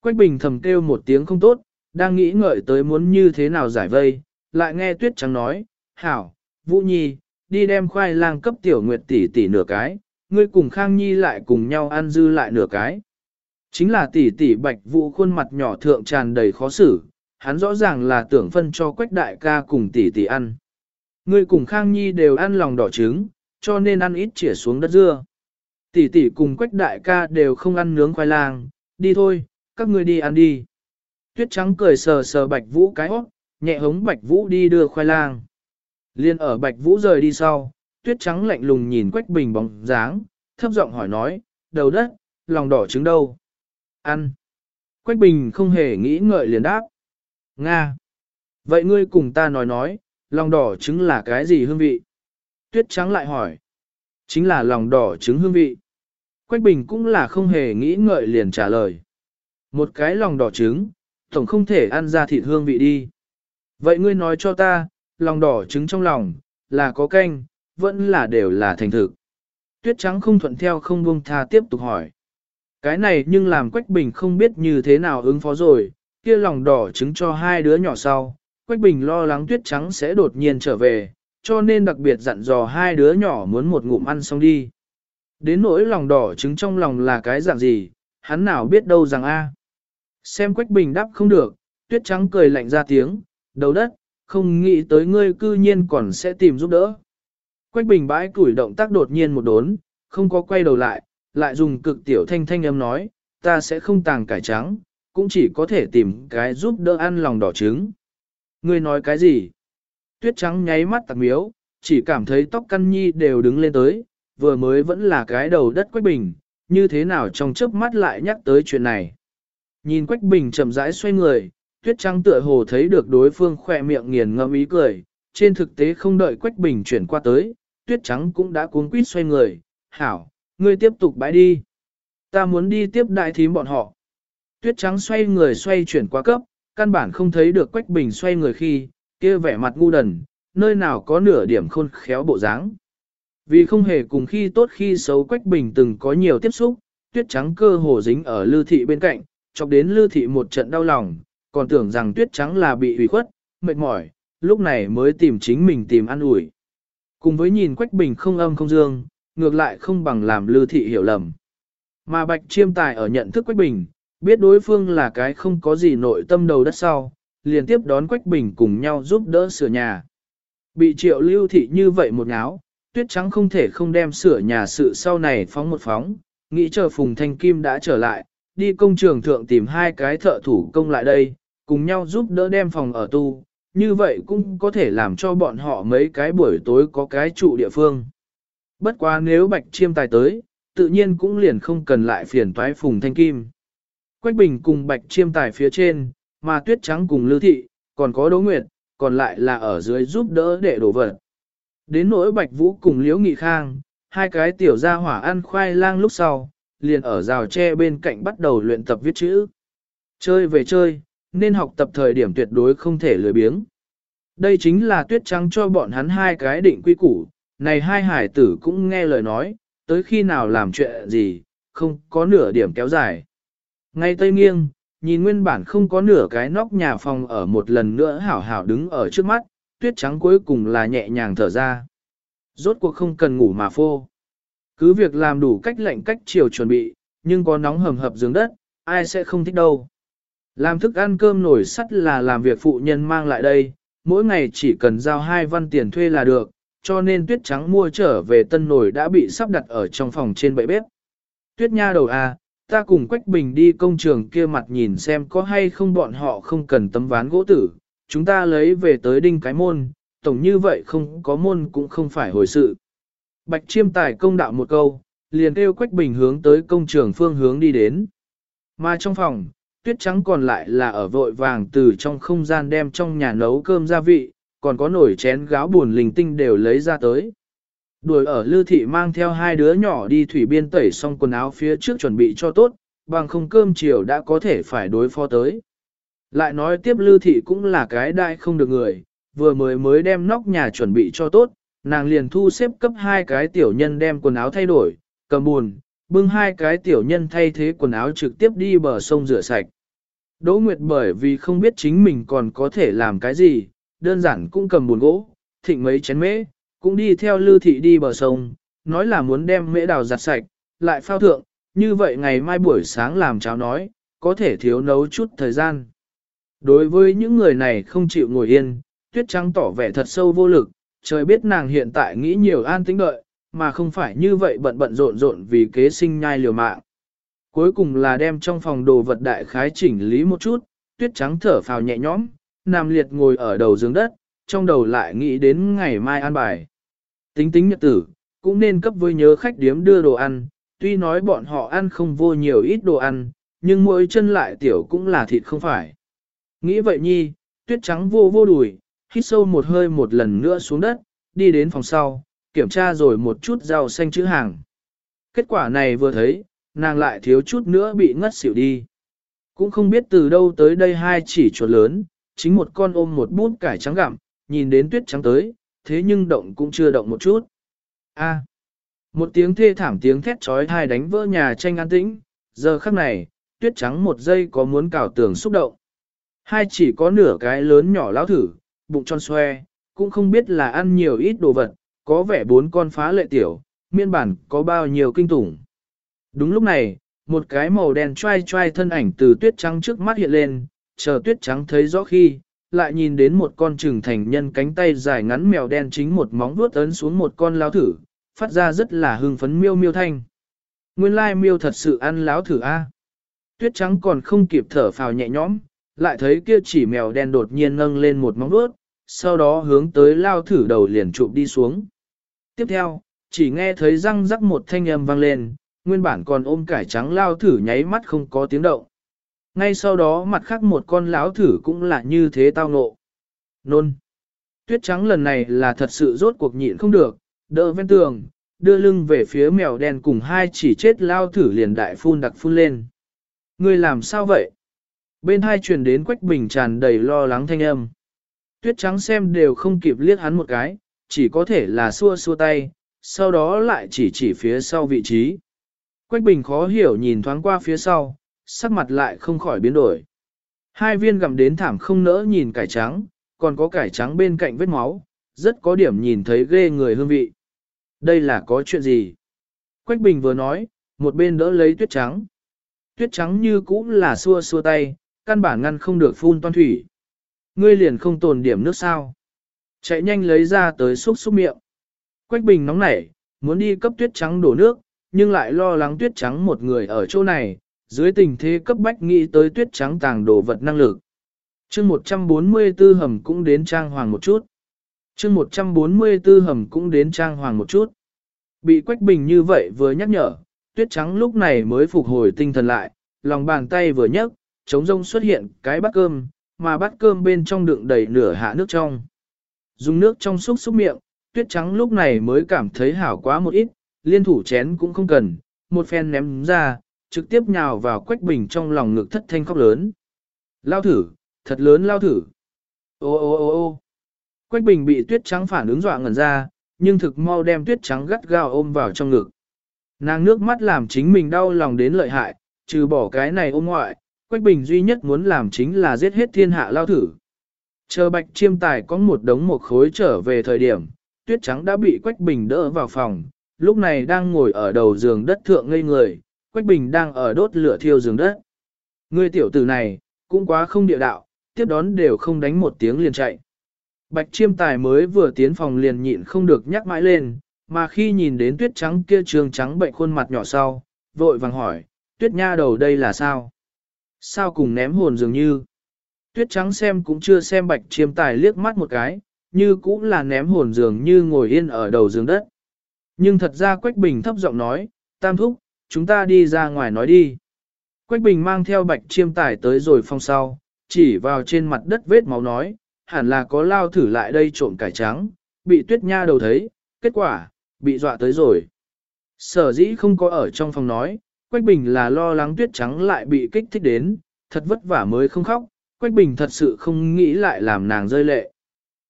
Quách Bình thầm kêu một tiếng không tốt, đang nghĩ ngợi tới muốn như thế nào giải vây, lại nghe Tuyết Trắng nói, Hảo, Vũ Nhi, đi đem khoai lang cấp tiểu nguyệt tỷ tỷ nửa cái, ngươi cùng Khang Nhi lại cùng nhau ăn dư lại nửa cái. Chính là tỷ tỷ bạch vũ khuôn mặt nhỏ thượng tràn đầy khó xử, hắn rõ ràng là tưởng phân cho quách đại ca cùng tỷ tỷ ăn. Ngươi cùng Khang Nhi đều ăn lòng đỏ trứng, cho nên ăn ít chĩa xuống đất dưa. Tỷ tỷ cùng quách đại ca đều không ăn nướng khoai lang, đi thôi, các ngươi đi ăn đi. Tuyết trắng cười sờ sờ bạch vũ cái hót, nhẹ hống bạch vũ đi đưa khoai lang. Liên ở Bạch Vũ rời đi sau, tuyết trắng lạnh lùng nhìn Quách Bình bóng dáng, thấp giọng hỏi nói, đầu đất, lòng đỏ trứng đâu? Ăn. Quách Bình không hề nghĩ ngợi liền đáp. Nga. Vậy ngươi cùng ta nói nói, lòng đỏ trứng là cái gì hương vị? Tuyết trắng lại hỏi. Chính là lòng đỏ trứng hương vị. Quách Bình cũng là không hề nghĩ ngợi liền trả lời. Một cái lòng đỏ trứng, tổng không thể ăn ra thịt hương vị đi. Vậy ngươi nói cho ta, lòng đỏ trứng trong lòng, là có canh, vẫn là đều là thành thực. Tuyết trắng không thuận theo không buông tha tiếp tục hỏi. Cái này nhưng làm Quách Bình không biết như thế nào ứng phó rồi, kia lòng đỏ trứng cho hai đứa nhỏ sau. Quách Bình lo lắng tuyết trắng sẽ đột nhiên trở về, cho nên đặc biệt dặn dò hai đứa nhỏ muốn một ngụm ăn xong đi. Đến nỗi lòng đỏ trứng trong lòng là cái dạng gì, hắn nào biết đâu rằng a. Xem Quách Bình đáp không được, tuyết trắng cười lạnh ra tiếng, đầu đất, không nghĩ tới ngươi cư nhiên còn sẽ tìm giúp đỡ. Quách bình bãi củi động tác đột nhiên một đốn, không có quay đầu lại, lại dùng cực tiểu thanh thanh âm nói, ta sẽ không tàng cải trắng, cũng chỉ có thể tìm cái giúp đỡ ăn lòng đỏ trứng. Ngươi nói cái gì? Tuyết trắng nháy mắt tặc miếu, chỉ cảm thấy tóc căn nhi đều đứng lên tới, vừa mới vẫn là cái đầu đất Quách Bình, như thế nào trong chớp mắt lại nhắc tới chuyện này. Nhìn Quách Bình chậm rãi xoay người, tuyết trắng tựa hồ thấy được đối phương khỏe miệng nghiền ngẫm ý cười, trên thực tế không đợi Quách Bình chuyển qua tới, tuyết trắng cũng đã cuống quýt xoay người, hảo, ngươi tiếp tục bãi đi. Ta muốn đi tiếp đại thím bọn họ. Tuyết trắng xoay người xoay chuyển qua cấp, căn bản không thấy được Quách Bình xoay người khi, kia vẻ mặt ngu đần, nơi nào có nửa điểm khôn khéo bộ dáng. Vì không hề cùng khi tốt khi xấu Quách Bình từng có nhiều tiếp xúc, tuyết trắng cơ hồ dính ở lưu thị bên cạnh, chọc đến lưu thị một trận đau lòng, còn tưởng rằng tuyết trắng là bị hủy khuất, mệt mỏi, lúc này mới tìm chính mình tìm ăn ủi. Cùng với nhìn Quách Bình không âm không dương, ngược lại không bằng làm lưu thị hiểu lầm. Mà Bạch Chiêm Tài ở nhận thức Quách Bình, biết đối phương là cái không có gì nội tâm đầu đất sau, liền tiếp đón Quách Bình cùng nhau giúp đỡ sửa nhà. Bị triệu lưu thị như vậy một áo, tuyết trắng không thể không đem sửa nhà sự sau này phóng một phóng, nghĩ chờ Phùng Thanh Kim đã trở lại, đi công trường thượng tìm hai cái thợ thủ công lại đây, cùng nhau giúp đỡ đem phòng ở tu, như vậy cũng có thể làm cho bọn họ mấy cái buổi tối có cái trụ địa phương. Bất quá nếu Bạch Chiêm tài tới, tự nhiên cũng liền không cần lại phiền toái Phùng Thanh Kim. Quách Bình cùng Bạch Chiêm tài phía trên, mà Tuyết Trắng cùng Lưu Thị, còn có Đỗ Nguyệt, còn lại là ở dưới giúp đỡ để đổ vật. Đến nỗi Bạch Vũ cùng Liễu Nghị Khang, hai cái tiểu gia hỏa ăn khoai lang lúc sau, liền ở rào tre bên cạnh bắt đầu luyện tập viết chữ. Chơi về chơi, nên học tập thời điểm tuyệt đối không thể lười biếng. Đây chính là tuyết trắng cho bọn hắn hai cái định quy củ, này hai hải tử cũng nghe lời nói, tới khi nào làm chuyện gì, không có nửa điểm kéo dài. Ngay tây nghiêng, nhìn nguyên bản không có nửa cái nóc nhà phòng ở một lần nữa hảo hảo đứng ở trước mắt, tuyết trắng cuối cùng là nhẹ nhàng thở ra. Rốt cuộc không cần ngủ mà phô. Cứ việc làm đủ cách lệnh cách chiều chuẩn bị, nhưng có nóng hầm hập giường đất, ai sẽ không thích đâu. Làm thức ăn cơm nổi sắt là làm việc phụ nhân mang lại đây, mỗi ngày chỉ cần giao hai văn tiền thuê là được, cho nên tuyết trắng mua trở về tân nổi đã bị sắp đặt ở trong phòng trên bệ bếp. Tuyết nha đầu à, ta cùng Quách Bình đi công trường kia mặt nhìn xem có hay không bọn họ không cần tấm ván gỗ tử, chúng ta lấy về tới đinh cái môn, tổng như vậy không có môn cũng không phải hồi sự. Bạch chiêm tài công đạo một câu, liền kêu Quách Bình hướng tới công trường phương hướng đi đến. Mà trong phòng, tuyết trắng còn lại là ở vội vàng từ trong không gian đem trong nhà nấu cơm gia vị, còn có nổi chén gáo buồn linh tinh đều lấy ra tới. Đuổi ở lưu thị mang theo hai đứa nhỏ đi thủy biên tẩy xong quần áo phía trước chuẩn bị cho tốt, bằng không cơm chiều đã có thể phải đối phó tới. Lại nói tiếp lưu thị cũng là cái đại không được người, vừa mới mới đem nóc nhà chuẩn bị cho tốt, nàng liền thu xếp cấp hai cái tiểu nhân đem quần áo thay đổi, cầm buồn, bưng hai cái tiểu nhân thay thế quần áo trực tiếp đi bờ sông rửa sạch. Đỗ Nguyệt bởi vì không biết chính mình còn có thể làm cái gì, đơn giản cũng cầm buồn gỗ, thịnh mấy chén mễ, cũng đi theo lưu thị đi bờ sông, nói là muốn đem mễ đào giặt sạch, lại phao thượng, như vậy ngày mai buổi sáng làm cháo nói, có thể thiếu nấu chút thời gian. Đối với những người này không chịu ngồi yên, tuyết trắng tỏ vẻ thật sâu vô lực, trời biết nàng hiện tại nghĩ nhiều an tĩnh đợi, mà không phải như vậy bận bận rộn rộn vì kế sinh nhai liều mạng. Cuối cùng là đem trong phòng đồ vật đại khái chỉnh lý một chút, tuyết trắng thở phào nhẹ nhõm, nằm liệt ngồi ở đầu giường đất, trong đầu lại nghĩ đến ngày mai ăn bài. Tính tính nhật tử, cũng nên cấp với nhớ khách điếm đưa đồ ăn, tuy nói bọn họ ăn không vô nhiều ít đồ ăn, nhưng mỗi chân lại tiểu cũng là thịt không phải. Nghĩ vậy nhi, tuyết trắng vô vô đùi, hít sâu một hơi một lần nữa xuống đất, đi đến phòng sau, kiểm tra rồi một chút rau xanh chữ hàng. Kết quả này vừa thấy, nàng lại thiếu chút nữa bị ngất xỉu đi. Cũng không biết từ đâu tới đây hai chỉ chuột lớn, chính một con ôm một bút cải trắng gặm, nhìn đến tuyết trắng tới, thế nhưng động cũng chưa động một chút. A. một tiếng thê thảm tiếng thét trói thai đánh vỡ nhà tranh an tĩnh, giờ khắc này, tuyết trắng một giây có muốn cào tường xúc động. Hai chỉ có nửa cái lớn nhỏ lão thử, bụng tròn xoe, cũng không biết là ăn nhiều ít đồ vật, có vẻ bốn con phá lệ tiểu, miên bản có bao nhiêu kinh tủng. Đúng lúc này, một cái màu đen trai trai thân ảnh từ tuyết trắng trước mắt hiện lên, chờ tuyết trắng thấy rõ khi, lại nhìn đến một con trừng thành nhân cánh tay dài ngắn mèo đen chính một móng vuốt ấn xuống một con lao thử, phát ra rất là hưng phấn miêu miêu thanh. Nguyên lai miêu thật sự ăn láo thử a. Tuyết trắng còn không kịp thở phào nhẹ nhõm, lại thấy kia chỉ mèo đen đột nhiên nâng lên một móng vuốt, sau đó hướng tới lao thử đầu liền chụp đi xuống. Tiếp theo, chỉ nghe thấy răng rắc một thanh âm vang lên, nguyên bản còn ôm cải trắng lao thử nháy mắt không có tiếng động. Ngay sau đó mặt khác một con lão thử cũng là như thế tao ngộ. Nôn. Tuyết trắng lần này là thật sự rốt cuộc nhịn không được, đỡ ven tường, đưa lưng về phía mèo đen cùng hai chỉ chết lao thử liền đại phun đặc phun lên. Người làm sao vậy? Bên hai truyền đến Quách Bình tràn đầy lo lắng thanh âm. Tuyết trắng xem đều không kịp liếc hắn một cái, chỉ có thể là xua xua tay, sau đó lại chỉ chỉ phía sau vị trí. Quách Bình khó hiểu nhìn thoáng qua phía sau, sắc mặt lại không khỏi biến đổi. Hai viên gặm đến thảm không nỡ nhìn cải trắng, còn có cải trắng bên cạnh vết máu, rất có điểm nhìn thấy ghê người hương vị. Đây là có chuyện gì? Quách Bình vừa nói, một bên đỡ lấy tuyết trắng. Tuyết trắng như cũ là xua xua tay, căn bản ngăn không được phun toan thủy. Ngươi liền không tồn điểm nước sao. Chạy nhanh lấy ra tới xúc xúc miệng. Quách Bình nóng nảy, muốn đi cấp tuyết trắng đổ nước, nhưng lại lo lắng tuyết trắng một người ở chỗ này, dưới tình thế cấp bách nghĩ tới tuyết trắng tàng đồ vật năng lực. chương 144 hầm cũng đến trang hoàng một chút. chương 144 hầm cũng đến trang hoàng một chút. Bị Quách Bình như vậy vừa nhắc nhở, tuyết trắng lúc này mới phục hồi tinh thần lại, lòng bàn tay vừa nhấc, trống rông xuất hiện cái bát cơm, mà bát cơm bên trong đựng đầy nửa hạ nước trong. Dùng nước trong xúc xúc miệng, tuyết trắng lúc này mới cảm thấy hảo quá một ít, liên thủ chén cũng không cần, một phen ném ra, trực tiếp nhào vào quách bình trong lòng ngực thất thanh khóc lớn. Lao thử, thật lớn lao thử. Ô ô ô ô Quách bình bị tuyết trắng phản ứng dọa ngẩn ra, nhưng thực mau đem tuyết trắng gắt gao ôm vào trong ngực. Nàng nước mắt làm chính mình đau lòng đến lợi hại, trừ bỏ cái này ôm ngoại, Quách Bình duy nhất muốn làm chính là giết hết thiên hạ lao thử. Chờ bạch chiêm tài có một đống một khối trở về thời điểm, tuyết trắng đã bị Quách Bình đỡ vào phòng, lúc này đang ngồi ở đầu giường đất thượng ngây người, Quách Bình đang ở đốt lửa thiêu giường đất. Người tiểu tử này, cũng quá không địa đạo, tiếp đón đều không đánh một tiếng liền chạy. Bạch chiêm tài mới vừa tiến phòng liền nhịn không được nhắc mãi lên, mà khi nhìn đến tuyết trắng kia trường trắng bệnh khuôn mặt nhỏ sau, vội vàng hỏi, tuyết nha đầu đây là sao? Sao cùng ném hồn dường như? Tuyết trắng xem cũng chưa xem bạch chiêm tài liếc mắt một cái, như cũng là ném hồn dường như ngồi yên ở đầu giường đất. Nhưng thật ra Quách Bình thấp giọng nói, tam thúc, chúng ta đi ra ngoài nói đi. Quách Bình mang theo bạch chiêm tài tới rồi phong sau, chỉ vào trên mặt đất vết máu nói, hẳn là có lao thử lại đây trộm cải trắng, bị tuyết nha đầu thấy, kết quả, bị dọa tới rồi. Sở dĩ không có ở trong phòng nói, Quách Bình là lo lắng tuyết trắng lại bị kích thích đến, thật vất vả mới không khóc, Quách Bình thật sự không nghĩ lại làm nàng rơi lệ.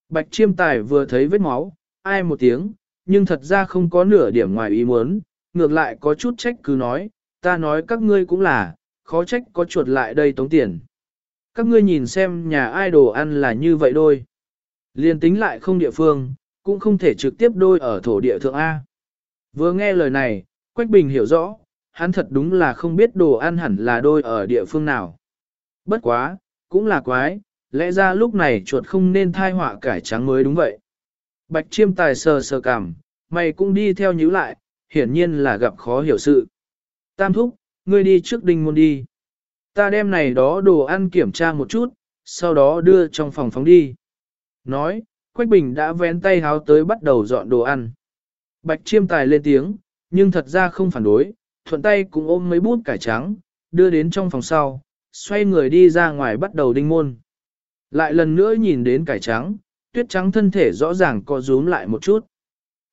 Bạch chiêm tài vừa thấy vết máu, ai một tiếng, nhưng thật ra không có nửa điểm ngoài ý muốn, ngược lại có chút trách cứ nói, ta nói các ngươi cũng là, khó trách có chuột lại đây tống tiền. Các ngươi nhìn xem nhà ai đồ ăn là như vậy đôi. Liên tính lại không địa phương, cũng không thể trực tiếp đôi ở thổ địa thượng A. Vừa nghe lời này, Quách Bình hiểu rõ, hắn thật đúng là không biết đồ ăn hẳn là đôi ở địa phương nào. Bất quá, cũng là quái, lẽ ra lúc này chuột không nên thai họa cải trắng mới đúng vậy. Bạch chiêm tài sờ sờ cảm, mày cũng đi theo nhíu lại, hiển nhiên là gặp khó hiểu sự. Tam thúc, ngươi đi trước đinh môn đi. Ta đem này đó đồ ăn kiểm tra một chút, sau đó đưa trong phòng phóng đi. Nói, Quách Bình đã vén tay háo tới bắt đầu dọn đồ ăn. Bạch chiêm tài lên tiếng, nhưng thật ra không phản đối, thuận tay cũng ôm mấy bút cải trắng, đưa đến trong phòng sau, xoay người đi ra ngoài bắt đầu đinh môn. Lại lần nữa nhìn đến cải trắng, tuyết trắng thân thể rõ ràng co rúm lại một chút.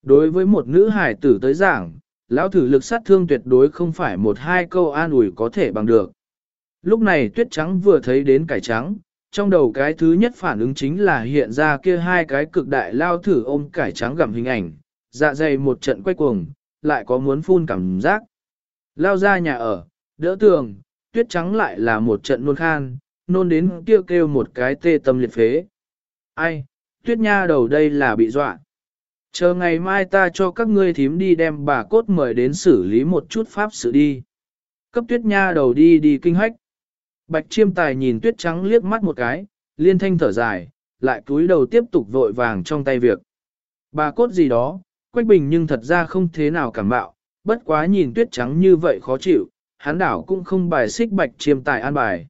Đối với một nữ hải tử tới giảng, lão thử lực sát thương tuyệt đối không phải một hai câu an ủi có thể bằng được. Lúc này tuyết trắng vừa thấy đến cải trắng, trong đầu cái thứ nhất phản ứng chính là hiện ra kia hai cái cực đại lao thử ôm cải trắng gặm hình ảnh, dạ dày một trận quay cuồng, lại có muốn phun cảm giác. Lao ra nhà ở, đỡ tường, tuyết trắng lại là một trận nôn khan, nôn đến kêu kêu một cái tê tâm liệt phế. Ai, tuyết nha đầu đây là bị dọa. Chờ ngày mai ta cho các ngươi thím đi đem bà cốt mời đến xử lý một chút pháp sự đi. Cấp tuyết nha đầu đi đi kinh hách. Bạch chiêm tài nhìn tuyết trắng liếc mắt một cái, liên thanh thở dài, lại cúi đầu tiếp tục vội vàng trong tay việc. Bà cốt gì đó, Quách Bình nhưng thật ra không thế nào cảm bạo, bất quá nhìn tuyết trắng như vậy khó chịu, hắn đảo cũng không bài xích bạch chiêm tài an bài.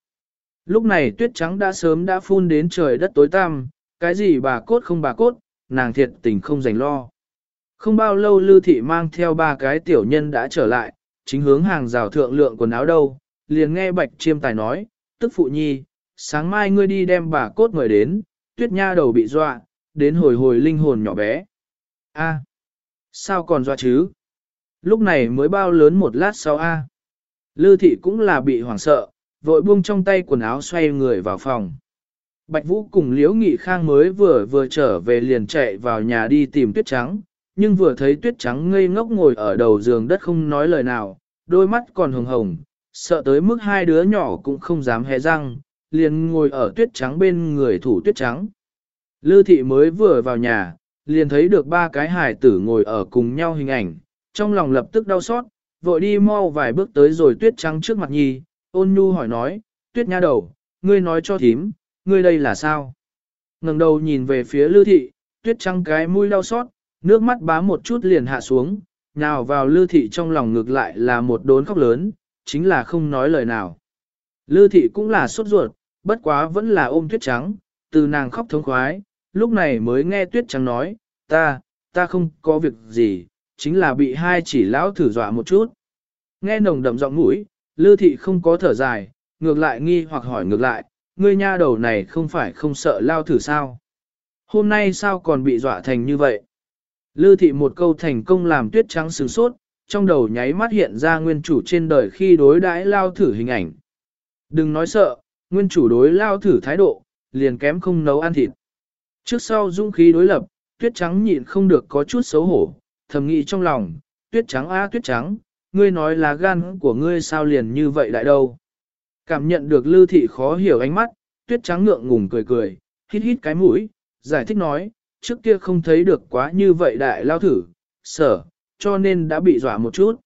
Lúc này tuyết trắng đã sớm đã phun đến trời đất tối tăm, cái gì bà cốt không bà cốt, nàng thiệt tình không dành lo. Không bao lâu Lưu Thị mang theo ba cái tiểu nhân đã trở lại, chính hướng hàng rào thượng lượng quần áo đâu, liền nghe Bạch Chiêm Tài nói, tức phụ nhi, sáng mai ngươi đi đem bà cốt mời đến, tuyết nha đầu bị dọa, đến hồi hồi linh hồn nhỏ bé. A, sao còn dọa chứ? Lúc này mới bao lớn một lát sau A. Lư thị cũng là bị hoảng sợ, vội buông trong tay quần áo xoay người vào phòng. Bạch Vũ cùng Liễu Nghị Khang mới vừa vừa trở về liền chạy vào nhà đi tìm tuyết trắng, nhưng vừa thấy tuyết trắng ngây ngốc ngồi ở đầu giường đất không nói lời nào, đôi mắt còn hồng hồng, sợ tới mức hai đứa nhỏ cũng không dám hé răng, liền ngồi ở tuyết trắng bên người thủ tuyết trắng. Lư thị mới vừa vào nhà, liền thấy được ba cái hài tử ngồi ở cùng nhau hình ảnh, trong lòng lập tức đau xót, vội đi mau vài bước tới rồi tuyết trắng trước mặt nhi, ôn nhu hỏi nói, tuyết nha đầu, ngươi nói cho thím, ngươi đây là sao? ngẩng đầu nhìn về phía lư thị, tuyết trắng cái mũi đau xót, nước mắt bá một chút liền hạ xuống, nào vào lư thị trong lòng ngược lại là một đốn khóc lớn, chính là không nói lời nào. Lư thị cũng là sốt ruột, bất quá vẫn là ôm tuyết trắng, từ nàng khóc thống khoái, lúc này mới nghe tuyết trắng nói, ta, ta không có việc gì, chính là bị hai chỉ lão thử dọa một chút. Nghe nồng đậm giọng mũi, lư thị không có thở dài, ngược lại nghi hoặc hỏi ngược lại, ngươi nha đầu này không phải không sợ lao thử sao? Hôm nay sao còn bị dọa thành như vậy? Lư thị một câu thành công làm tuyết trắng sướng sốt, trong đầu nháy mắt hiện ra nguyên chủ trên đời khi đối đãi lao thử hình ảnh. Đừng nói sợ, nguyên chủ đối lao thử thái độ, liền kém không nấu ăn thịt. Trước sau dung khí đối lập, tuyết trắng nhịn không được có chút xấu hổ, thầm nghĩ trong lòng, tuyết trắng a tuyết trắng, ngươi nói là gan của ngươi sao liền như vậy lại đâu. Cảm nhận được lưu thị khó hiểu ánh mắt, tuyết trắng ngượng ngùng cười cười, hít hít cái mũi, giải thích nói, trước kia không thấy được quá như vậy đại lao thử, sở, cho nên đã bị dọa một chút.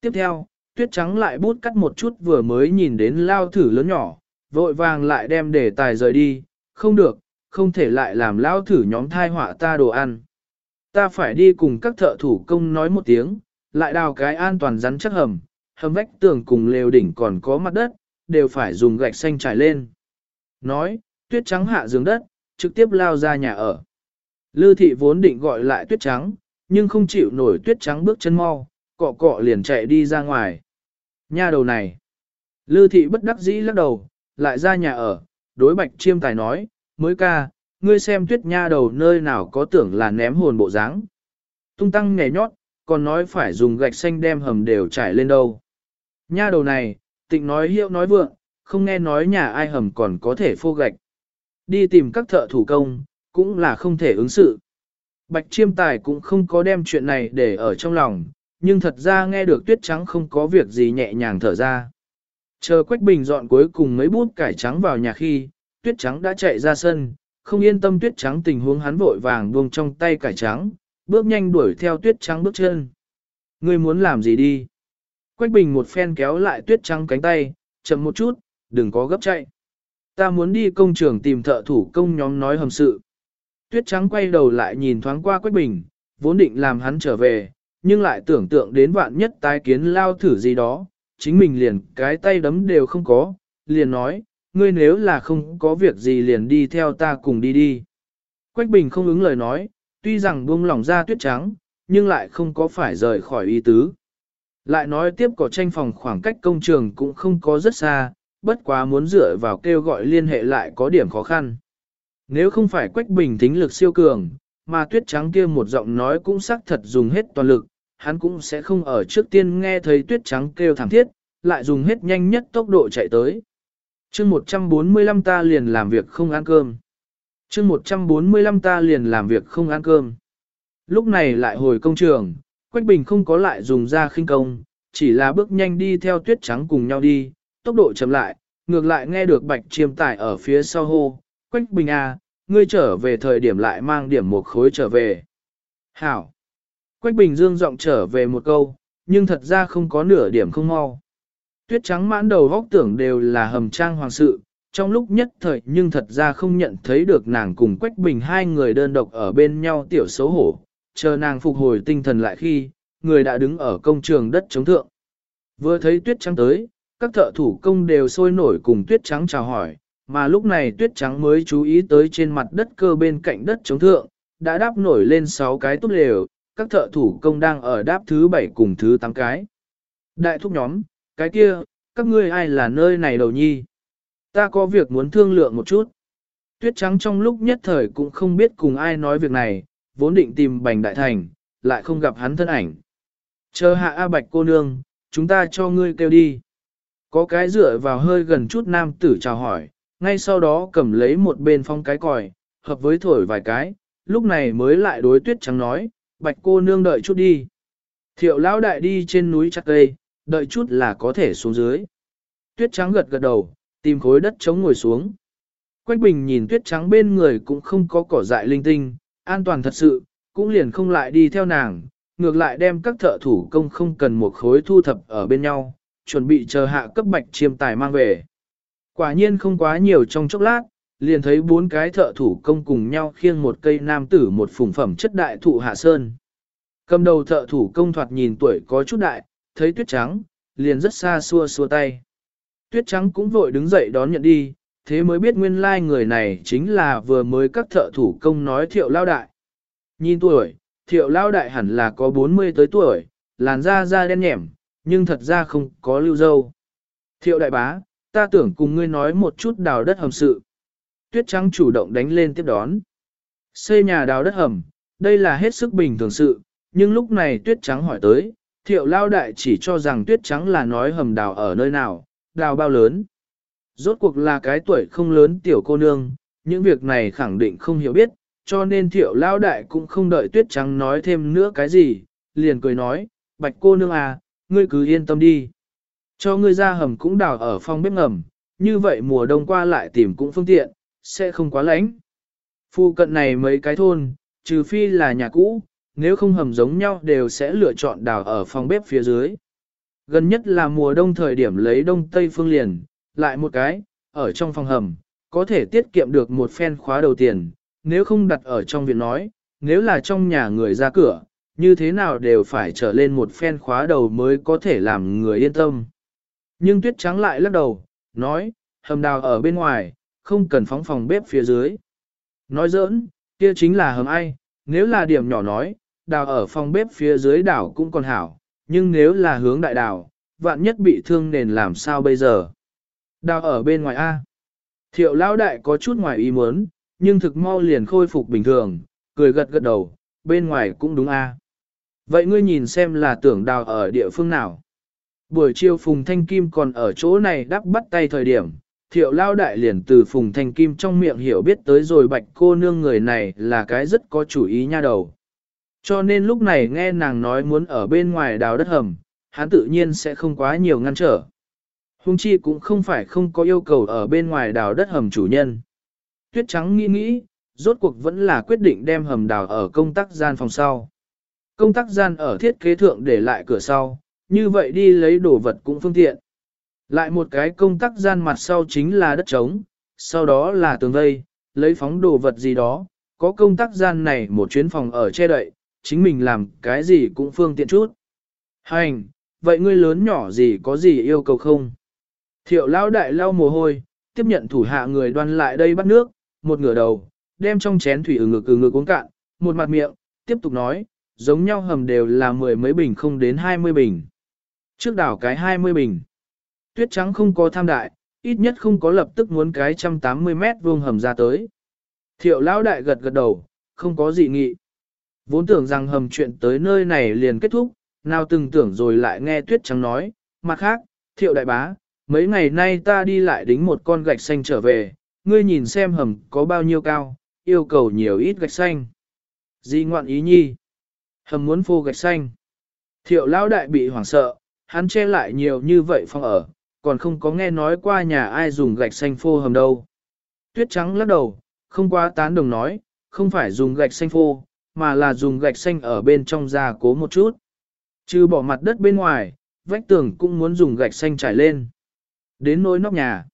Tiếp theo, tuyết trắng lại bút cắt một chút vừa mới nhìn đến lao thử lớn nhỏ, vội vàng lại đem để tài rời đi, không được, không thể lại làm lao thử nhóm thai họa ta đồ ăn. Ta phải đi cùng các thợ thủ công nói một tiếng, lại đào cái an toàn rắn chắc hầm, hầm vách tường cùng lều đỉnh còn có mặt đất, đều phải dùng gạch xanh trải lên. Nói, tuyết trắng hạ giường đất, trực tiếp lao ra nhà ở. Lư thị vốn định gọi lại tuyết trắng, nhưng không chịu nổi tuyết trắng bước chân mau, cọ cọ liền chạy đi ra ngoài. Nha đầu này. Lư thị bất đắc dĩ lắc đầu, lại ra nhà ở, đối bạch chiêm tài nói, mới ca, ngươi xem tuyết nha đầu nơi nào có tưởng là ném hồn bộ dáng. Tung tăng nhảy nhót, còn nói phải dùng gạch xanh đem hầm đều trải lên đâu. Nha đầu này, tịnh nói hiệu nói vượng, không nghe nói nhà ai hầm còn có thể phô gạch. Đi tìm các thợ thủ công, cũng là không thể ứng sự. Bạch chiêm tài cũng không có đem chuyện này để ở trong lòng, nhưng thật ra nghe được tuyết trắng không có việc gì nhẹ nhàng thở ra. Chờ Quách Bình dọn cuối cùng mấy bút cải trắng vào nhà khi, tuyết trắng đã chạy ra sân, không yên tâm tuyết trắng tình huống hắn vội vàng buông trong tay cải trắng, bước nhanh đuổi theo tuyết trắng bước chân. Ngươi muốn làm gì đi? Quách Bình một phen kéo lại tuyết trắng cánh tay, chậm một chút, đừng có gấp chạy. Ta muốn đi công trường tìm thợ thủ công nhóm nói hầm sự. Tuyết trắng quay đầu lại nhìn thoáng qua Quách Bình, vốn định làm hắn trở về, nhưng lại tưởng tượng đến vạn nhất tái kiến lao thử gì đó, chính mình liền cái tay đấm đều không có, liền nói, ngươi nếu là không có việc gì liền đi theo ta cùng đi đi. Quách Bình không ứng lời nói, tuy rằng buông lỏng ra tuyết trắng, nhưng lại không có phải rời khỏi y tứ. Lại nói tiếp có tranh phòng khoảng cách công trường cũng không có rất xa, bất quá muốn dựa vào kêu gọi liên hệ lại có điểm khó khăn. Nếu không phải Quách Bình tính lực siêu cường, mà tuyết trắng kia một giọng nói cũng xác thật dùng hết toàn lực, hắn cũng sẽ không ở trước tiên nghe thấy tuyết trắng kêu thảm thiết, lại dùng hết nhanh nhất tốc độ chạy tới. chương 145 ta liền làm việc không ăn cơm. chương 145 ta liền làm việc không ăn cơm. Lúc này lại hồi công trường, Quách Bình không có lại dùng ra khinh công, chỉ là bước nhanh đi theo tuyết trắng cùng nhau đi, tốc độ chậm lại, ngược lại nghe được bạch chiêm tải ở phía sau hô, Quách Bình à, ngươi trở về thời điểm lại mang điểm một khối trở về. Hảo! Quách Bình Dương giọng trở về một câu, nhưng thật ra không có nửa điểm không mau. Tuyết trắng mãn đầu góc tưởng đều là hầm trang hoàng sự, trong lúc nhất thời nhưng thật ra không nhận thấy được nàng cùng Quách Bình hai người đơn độc ở bên nhau tiểu xấu hổ, chờ nàng phục hồi tinh thần lại khi, người đã đứng ở công trường đất chống thượng. Vừa thấy tuyết trắng tới, các thợ thủ công đều sôi nổi cùng tuyết trắng chào hỏi, Mà lúc này tuyết trắng mới chú ý tới trên mặt đất cơ bên cạnh đất chống thượng, đã đáp nổi lên 6 cái túp lều, các thợ thủ công đang ở đáp thứ 7 cùng thứ 8 cái. Đại thúc nhóm, cái kia, các ngươi ai là nơi này đầu nhi? Ta có việc muốn thương lượng một chút. Tuyết trắng trong lúc nhất thời cũng không biết cùng ai nói việc này, vốn định tìm bành đại thành, lại không gặp hắn thân ảnh. Chờ hạ A Bạch cô nương, chúng ta cho ngươi kêu đi. Có cái dựa vào hơi gần chút nam tử chào hỏi, ngay sau đó cầm lấy một bên phong cái còi, hợp với thổi vài cái, lúc này mới lại đối tuyết trắng nói, Bạch cô nương đợi chút đi. Thiệu lão đại đi trên núi chặt cây, đợi chút là có thể xuống dưới. Tuyết trắng gật gật đầu, tìm khối đất chống ngồi xuống. Quách bình nhìn tuyết trắng bên người cũng không có cỏ dại linh tinh, an toàn thật sự, cũng liền không lại đi theo nàng, ngược lại đem các thợ thủ công không cần một khối thu thập ở bên nhau, chuẩn bị chờ hạ cấp bạch chiêm tài mang về. Quả nhiên không quá nhiều trong chốc lát, liền thấy bốn cái thợ thủ công cùng nhau khiêng một cây nam tử một phùng phẩm chất đại thụ hạ sơn. Cầm đầu thợ thủ công thoạt nhìn tuổi có chút đại, thấy tuyết trắng, liền rất xa xua xua tay. Tuyết trắng cũng vội đứng dậy đón nhận đi, thế mới biết nguyên lai like người này chính là vừa mới các thợ thủ công nói thiệu lao đại. Nhìn tuổi, thiệu lao đại hẳn là có 40 tới tuổi, làn da da đen nhẻm, nhưng thật ra không có lưu dâu. Thiệu đại bá, ta tưởng cùng ngươi nói một chút đào đất hầm sự. Tuyết trắng chủ động đánh lên tiếp đón. Xây nhà đào đất hầm, đây là hết sức bình thường sự, nhưng lúc này tuyết trắng hỏi tới, thiệu lao đại chỉ cho rằng tuyết trắng là nói hầm đào ở nơi nào, đào bao lớn. Rốt cuộc là cái tuổi không lớn tiểu cô nương, những việc này khẳng định không hiểu biết, cho nên thiệu lao đại cũng không đợi tuyết trắng nói thêm nữa cái gì, liền cười nói, bạch cô nương à, ngươi cứ yên tâm đi. Cho ngươi ra hầm cũng đào ở phòng bếp ngầm, như vậy mùa đông qua lại tìm cũng phương tiện, sẽ không quá lạnh. Phu cận này mấy cái thôn, trừ phi là nhà cũ, nếu không hầm giống nhau đều sẽ lựa chọn đào ở phòng bếp phía dưới. Gần nhất là mùa đông thời điểm lấy đông tây phương liền, lại một cái, ở trong phòng hầm, có thể tiết kiệm được một phen khóa đầu tiền, nếu không đặt ở trong viện nói, nếu là trong nhà người ra cửa, như thế nào đều phải trở lên một phen khóa đầu mới có thể làm người yên tâm. Nhưng tuyết trắng lại lắc đầu, nói, hầm đào ở bên ngoài, không cần phóng phòng bếp phía dưới. Nói giỡn, kia chính là hầm ai, nếu là điểm nhỏ nói, đào ở phòng bếp phía dưới đảo cũng còn hảo, nhưng nếu là hướng đại đào, vạn nhất bị thương nền làm sao bây giờ. Đào ở bên ngoài A. Thiệu lão đại có chút ngoài ý muốn, nhưng thực mau liền khôi phục bình thường, cười gật gật đầu, bên ngoài cũng đúng A. Vậy ngươi nhìn xem là tưởng đào ở địa phương nào? Buổi chiều Phùng Thanh Kim còn ở chỗ này đắp bắt tay thời điểm, thiệu lao đại liền từ Phùng Thanh Kim trong miệng hiểu biết tới rồi bạch cô nương người này là cái rất có chủ ý nha đầu. Cho nên lúc này nghe nàng nói muốn ở bên ngoài đào đất hầm, hắn tự nhiên sẽ không quá nhiều ngăn trở. Hung chi cũng không phải không có yêu cầu ở bên ngoài đào đất hầm chủ nhân. Tuyết trắng nghĩ nghĩ, rốt cuộc vẫn là quyết định đem hầm đào ở công tác gian phòng sau. Công tác gian ở thiết kế thượng để lại cửa sau, như vậy đi lấy đồ vật cũng phương tiện. Lại một cái công tác gian mặt sau chính là đất trống, sau đó là tường vây, lấy phóng đồ vật gì đó, có công tác gian này một chuyến phòng ở che đậy, chính mình làm cái gì cũng phương tiện chút. Hành, vậy ngươi lớn nhỏ gì có gì yêu cầu không? Thiệu lao đại lau mồ hôi, tiếp nhận thủ hạ người đoan lại đây bắt nước, một ngửa đầu, đem trong chén thủy ở ngực ở ngực uống cạn, một mặt miệng, tiếp tục nói, giống nhau hầm đều là mười mấy bình không đến hai mươi bình. Trước đảo cái 20 bình. Tuyết trắng không có tham đại, ít nhất không có lập tức muốn cái 180 mét vuông hầm ra tới. Thiệu lão đại gật gật đầu, không có gì nghị. Vốn tưởng rằng hầm chuyện tới nơi này liền kết thúc, nào từng tưởng rồi lại nghe tuyết trắng nói, mặt khác, thiệu đại bá, mấy ngày nay ta đi lại đính một con gạch xanh trở về, ngươi nhìn xem hầm có bao nhiêu cao, yêu cầu nhiều ít gạch xanh. Di ngoạn ý nhi. Hầm muốn phô gạch xanh. Thiệu lão đại bị hoảng sợ, hắn che lại nhiều như vậy phòng ở, còn không có nghe nói qua nhà ai dùng gạch xanh phô hầm đâu. Tuyết trắng lắc đầu, không quá tán đồng nói, không phải dùng gạch xanh phô, mà là dùng gạch xanh ở bên trong gia cố một chút. Chứ bỏ mặt đất bên ngoài, vách tường cũng muốn dùng gạch xanh trải lên. Đến nỗi nóc nhà.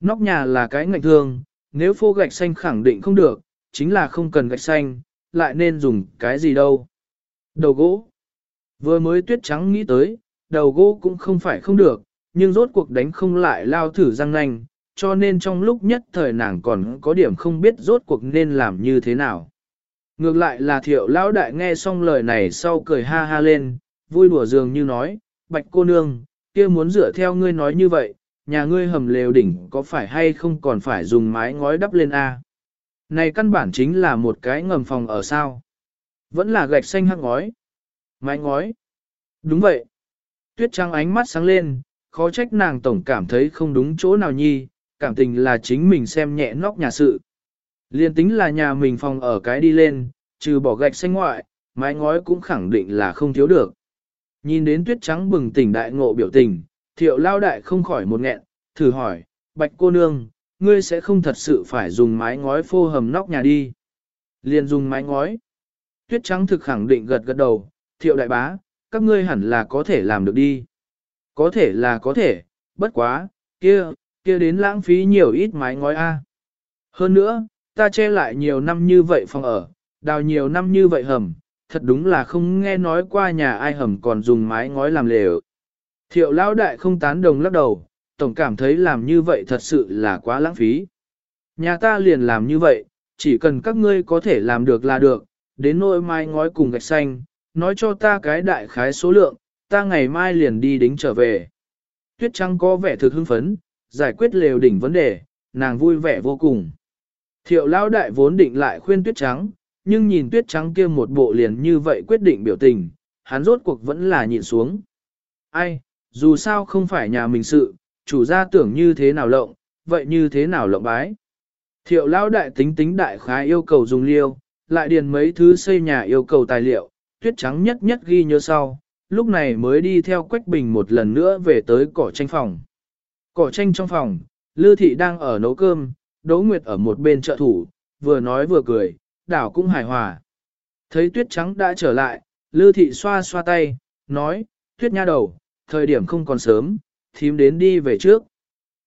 Nóc nhà là cái ngạch thường, nếu phô gạch xanh khẳng định không được, chính là không cần gạch xanh, lại nên dùng cái gì đâu. Đầu gỗ. Vừa mới tuyết trắng nghĩ tới, đầu gỗ cũng không phải không được, nhưng rốt cuộc đánh không lại lao thử răng nanh, cho nên trong lúc nhất thời nàng còn có điểm không biết rốt cuộc nên làm như thế nào. Ngược lại là thiệu lão đại nghe xong lời này sau cười ha ha lên, vui đùa dường như nói, bạch cô nương, kia muốn dựa theo ngươi nói như vậy, nhà ngươi hầm lều đỉnh có phải hay không còn phải dùng mái ngói đắp lên A. Này căn bản chính là một cái ngầm phòng ở sao. Vẫn là gạch xanh hắc ngói. Mái ngói. Đúng vậy. Tuyết trắng ánh mắt sáng lên, khó trách nàng tổng cảm thấy không đúng chỗ nào nhi, cảm tình là chính mình xem nhẹ nóc nhà sự. Liên tính là nhà mình phòng ở cái đi lên, trừ bỏ gạch xanh ngoại, mái ngói cũng khẳng định là không thiếu được. Nhìn đến tuyết trắng bừng tỉnh đại ngộ biểu tình, thiệu lao đại không khỏi một nghẹn, thử hỏi, bạch cô nương, ngươi sẽ không thật sự phải dùng mái ngói phô hầm nóc nhà đi. Liền dùng mái ngói. Tuyết trắng thực khẳng định gật gật đầu, thiệu đại bá, các ngươi hẳn là có thể làm được đi. Có thể là có thể, bất quá, kia, kia đến lãng phí nhiều ít mái ngói a. Hơn nữa, ta che lại nhiều năm như vậy phòng ở, đào nhiều năm như vậy hầm, thật đúng là không nghe nói qua nhà ai hầm còn dùng mái ngói làm lều. Thiệu lão đại không tán đồng lắc đầu, tổng cảm thấy làm như vậy thật sự là quá lãng phí. Nhà ta liền làm như vậy, chỉ cần các ngươi có thể làm được là được, đến nỗi mai ngói cùng gạch xanh, nói cho ta cái đại khái số lượng, ta ngày mai liền đi đính trở về. Tuyết Trăng có vẻ thực hưng phấn, giải quyết lều đỉnh vấn đề, nàng vui vẻ vô cùng. Thiệu lão đại vốn định lại khuyên Tuyết Trắng, nhưng nhìn Tuyết Trắng kia một bộ liền như vậy quyết định biểu tình, hắn rốt cuộc vẫn là nhịn xuống. Ai, dù sao không phải nhà mình sự, chủ gia tưởng như thế nào lộng, vậy như thế nào lộng bái. Thiệu lão đại tính tính đại khái yêu cầu dùng liêu, lại điền mấy thứ xây nhà yêu cầu tài liệu, tuyết trắng nhất nhất ghi nhớ sau, lúc này mới đi theo Quách Bình một lần nữa về tới cỏ tranh phòng. Cỏ tranh trong phòng, Lư Thị đang ở nấu cơm, Đỗ Nguyệt ở một bên trợ thủ, vừa nói vừa cười, đảo cũng hài hòa. Thấy tuyết trắng đã trở lại, Lư Thị xoa xoa tay, nói, tuyết nha đầu, thời điểm không còn sớm, thím đến đi về trước.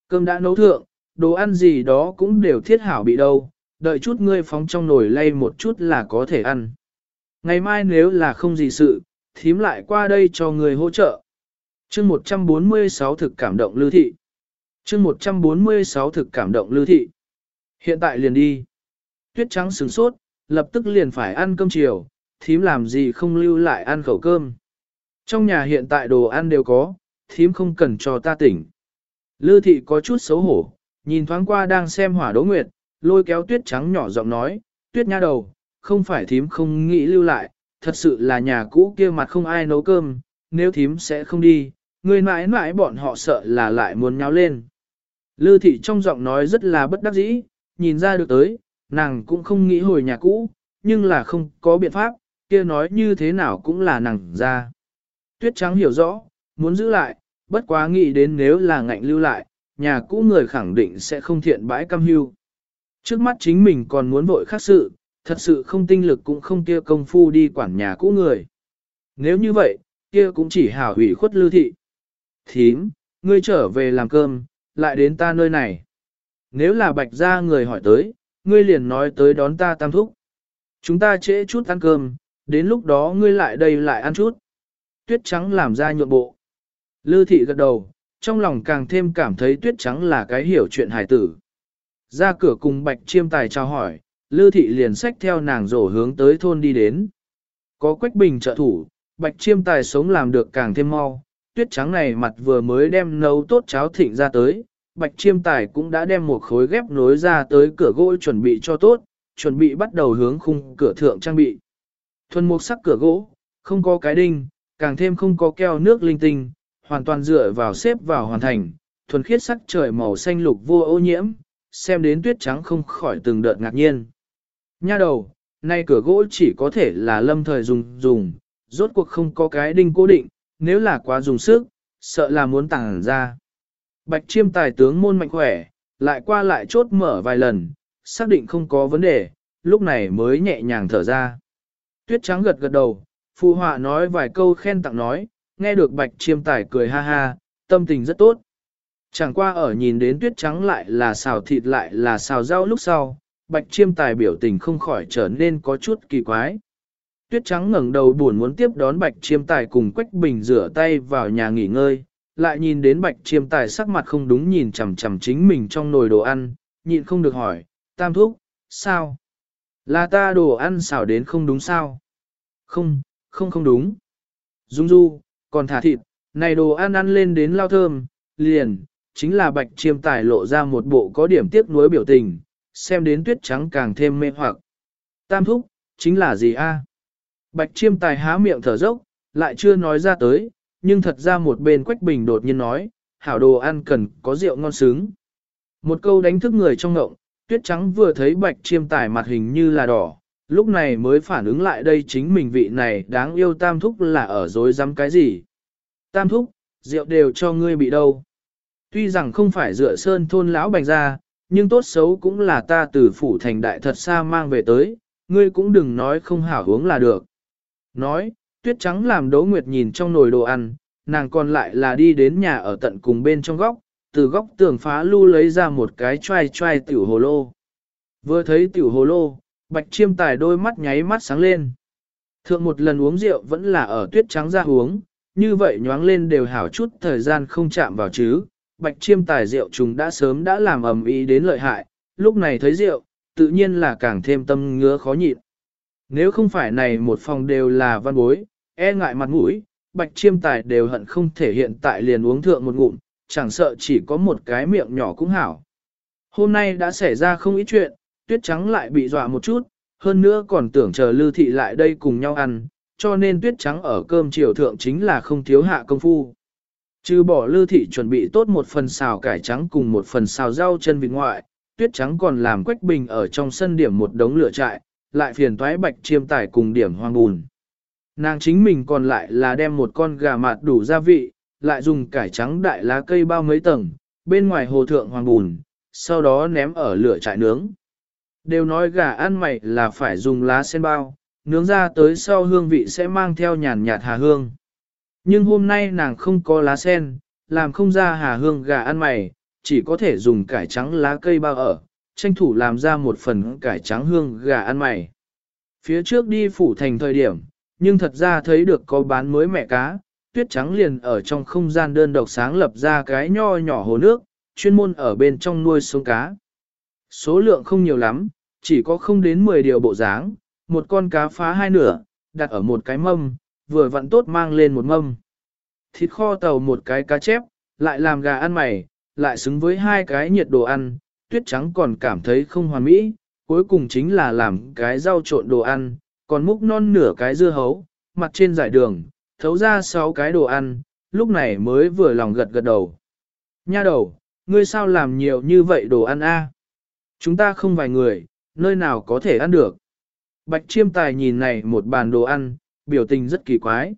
Cơm đã nấu thượng, đồ ăn gì đó cũng đều thiết hảo bị đâu, đợi chút ngươi phóng trong nồi lay một chút là có thể ăn. Ngày mai nếu là không gì sự, thím lại qua đây cho người hỗ trợ. chương 146 thực cảm động lưu thị. chương 146 thực cảm động lưu thị. Hiện tại liền đi. Tuyết trắng sừng sốt, lập tức liền phải ăn cơm chiều, thím làm gì không lưu lại ăn khẩu cơm. Trong nhà hiện tại đồ ăn đều có, thím không cần cho ta tỉnh. Lư thị có chút xấu hổ, nhìn thoáng qua đang xem hỏa đỗ nguyệt, lôi kéo tuyết trắng nhỏ giọng nói, tuyết nha đầu, không phải thím không nghĩ lưu lại, thật sự là nhà cũ kia mặt không ai nấu cơm, nếu thím sẽ không đi, người mãi mãi bọn họ sợ là lại muốn nháo lên. Lư thị trong giọng nói rất là bất đắc dĩ, nhìn ra được tới, nàng cũng không nghĩ hồi nhà cũ, nhưng là không có biện pháp, kia nói như thế nào cũng là nàng ra. Tuyết trắng hiểu rõ, muốn giữ lại, bất quá nghĩ đến nếu là ngạnh lưu lại, nhà cũ người khẳng định sẽ không thiện bãi cam hưu. Trước mắt chính mình còn muốn vội khác sự, thật sự không tinh lực cũng không kia công phu đi quản nhà cũ người. Nếu như vậy, kia cũng chỉ hảo hủy khuất lưu thị. Thím, ngươi trở về làm cơm, lại đến ta nơi này. Nếu là bạch gia người hỏi tới, ngươi liền nói tới đón ta tam thúc. Chúng ta trễ chút ăn cơm, đến lúc đó ngươi lại đây lại ăn chút. Tuyết trắng làm ra nhượng bộ. Lư thị gật đầu, trong lòng càng thêm cảm thấy tuyết trắng là cái hiểu chuyện hài tử. Ra cửa cùng bạch chiêm tài chào hỏi, Lư thị liền xách theo nàng rổ hướng tới thôn đi đến. Có quách bình trợ thủ, bạch chiêm tài sống làm được càng thêm mau, tuyết trắng này mặt vừa mới đem nấu tốt cháo thịnh ra tới, bạch chiêm tài cũng đã đem một khối ghép nối ra tới cửa gỗ chuẩn bị cho tốt, chuẩn bị bắt đầu hướng khung cửa thượng trang bị. Thuần mục sắc cửa gỗ, không có cái đinh, càng thêm không có keo nước linh tinh, hoàn toàn dựa vào xếp vào hoàn thành, thuần khiết sắc trời màu xanh lục vô ô nhiễm, xem đến tuyết trắng không khỏi từng đợt ngạc nhiên. Nha đầu, nay cửa gỗ chỉ có thể là lâm thời dùng dùng, rốt cuộc không có cái đinh cố định, nếu là quá dùng sức, sợ là muốn tàng ra. Bạch chiêm tài tướng môn mạnh khỏe, lại qua lại chốt mở vài lần, xác định không có vấn đề, lúc này mới nhẹ nhàng thở ra. Tuyết trắng gật gật đầu, phụ họa nói vài câu khen tặng nói, nghe được bạch chiêm tài cười ha ha, tâm tình rất tốt. Chẳng qua ở nhìn đến tuyết trắng lại là xào thịt lại là xào rau lúc sau, bạch chiêm tài biểu tình không khỏi trở nên có chút kỳ quái. Tuyết trắng ngẩng đầu buồn muốn tiếp đón bạch chiêm tài cùng Quách Bình rửa tay vào nhà nghỉ ngơi, lại nhìn đến bạch chiêm tài sắc mặt không đúng nhìn chằm chằm chính mình trong nồi đồ ăn, nhịn không được hỏi, tam thúc, sao? Là ta đồ ăn xào đến không đúng sao? Không, không không đúng. Dung du, còn thả thịt, này đồ ăn ăn lên đến lao thơm, liền, chính là bạch chiêm tài lộ ra một bộ có điểm tiếc nuối biểu tình, xem đến tuyết trắng càng thêm mê hoặc. Tam thúc, chính là gì a? Bạch chiêm tài há miệng thở dốc, lại chưa nói ra tới, nhưng thật ra một bên quách bình đột nhiên nói, hảo đồ ăn cần có rượu ngon sướng. Một câu đánh thức người trong ngộng, tuyết trắng vừa thấy bạch chiêm tài mặt hình như là đỏ, lúc này mới phản ứng lại đây chính mình vị này đáng yêu tam thúc là ở dối dám cái gì. Tam thúc, rượu đều cho ngươi bị đâu. Tuy rằng không phải dựa sơn thôn lão bành ra, nhưng tốt xấu cũng là ta từ phủ thành đại thật xa mang về tới, ngươi cũng đừng nói không hảo hướng là được. Nói, tuyết trắng làm đỗ nguyệt nhìn trong nồi đồ ăn, nàng còn lại là đi đến nhà ở tận cùng bên trong góc, từ góc tường phá lưu lấy ra một cái choai choai tiểu hồ lô. Vừa thấy tiểu hồ lô, bạch chiêm tài đôi mắt nháy mắt sáng lên. Thượng một lần uống rượu vẫn là ở tuyết trắng ra uống, như vậy nhoáng lên đều hảo chút thời gian không chạm vào chứ. Bạch chiêm tài rượu chúng đã sớm đã làm ầm ý đến lợi hại, lúc này thấy rượu, tự nhiên là càng thêm tâm ngứa khó nhịn. Nếu không phải này một phòng đều là văn bối, e ngại mặt mũi, bạch chiêm tài đều hận không thể hiện tại liền uống thượng một ngụm, chẳng sợ chỉ có một cái miệng nhỏ cũng hảo. Hôm nay đã xảy ra không ít chuyện, tuyết trắng lại bị dọa một chút, hơn nữa còn tưởng chờ lưu thị lại đây cùng nhau ăn, cho nên tuyết trắng ở cơm chiều thượng chính là không thiếu hạ công phu. Trừ bỏ lưu thị chuẩn bị tốt một phần xào cải trắng cùng một phần xào rau chân vịt ngoại, tuyết trắng còn làm quách bình ở trong sân điểm một đống lửa trại, lại phiền toái bạch chiêm tải cùng điểm hoang bùn. Nàng chính mình còn lại là đem một con gà mạt đủ gia vị, lại dùng cải trắng đại lá cây bao mấy tầng, bên ngoài hồ thượng hoàng bùn, sau đó ném ở lửa trại nướng. Đều nói gà ăn mày là phải dùng lá sen bao, nướng ra tới sau hương vị sẽ mang theo nhàn nhạt hà hương. Nhưng hôm nay nàng không có lá sen, làm không ra hà hương gà ăn mày, chỉ có thể dùng cải trắng lá cây bao ở, tranh thủ làm ra một phần cải trắng hương gà ăn mày. Phía trước đi phủ thành thời điểm, nhưng thật ra thấy được có bán mới mẹ cá, tuyết trắng liền ở trong không gian đơn độc sáng lập ra cái nho nhỏ hồ nước, chuyên môn ở bên trong nuôi sống cá. Số lượng không nhiều lắm, chỉ có không đến 10 điều bộ dáng, một con cá phá hai nửa, đặt ở một cái mâm, vừa vặn tốt mang lên một mâm. Thịt kho tàu một cái cá chép, lại làm gà ăn mày, lại xứng với hai cái nhiệt đồ ăn, tuyết trắng còn cảm thấy không hoàn mỹ, cuối cùng chính là làm cái rau trộn đồ ăn, còn múc non nửa cái dưa hấu, mặt trên giải đường, thấu ra sáu cái đồ ăn, lúc này mới vừa lòng gật gật đầu. Nha đầu, ngươi sao làm nhiều như vậy đồ ăn a? Chúng ta không vài người, nơi nào có thể ăn được. Bạch chiêm tài nhìn này một bàn đồ ăn, biểu tình rất kỳ quái.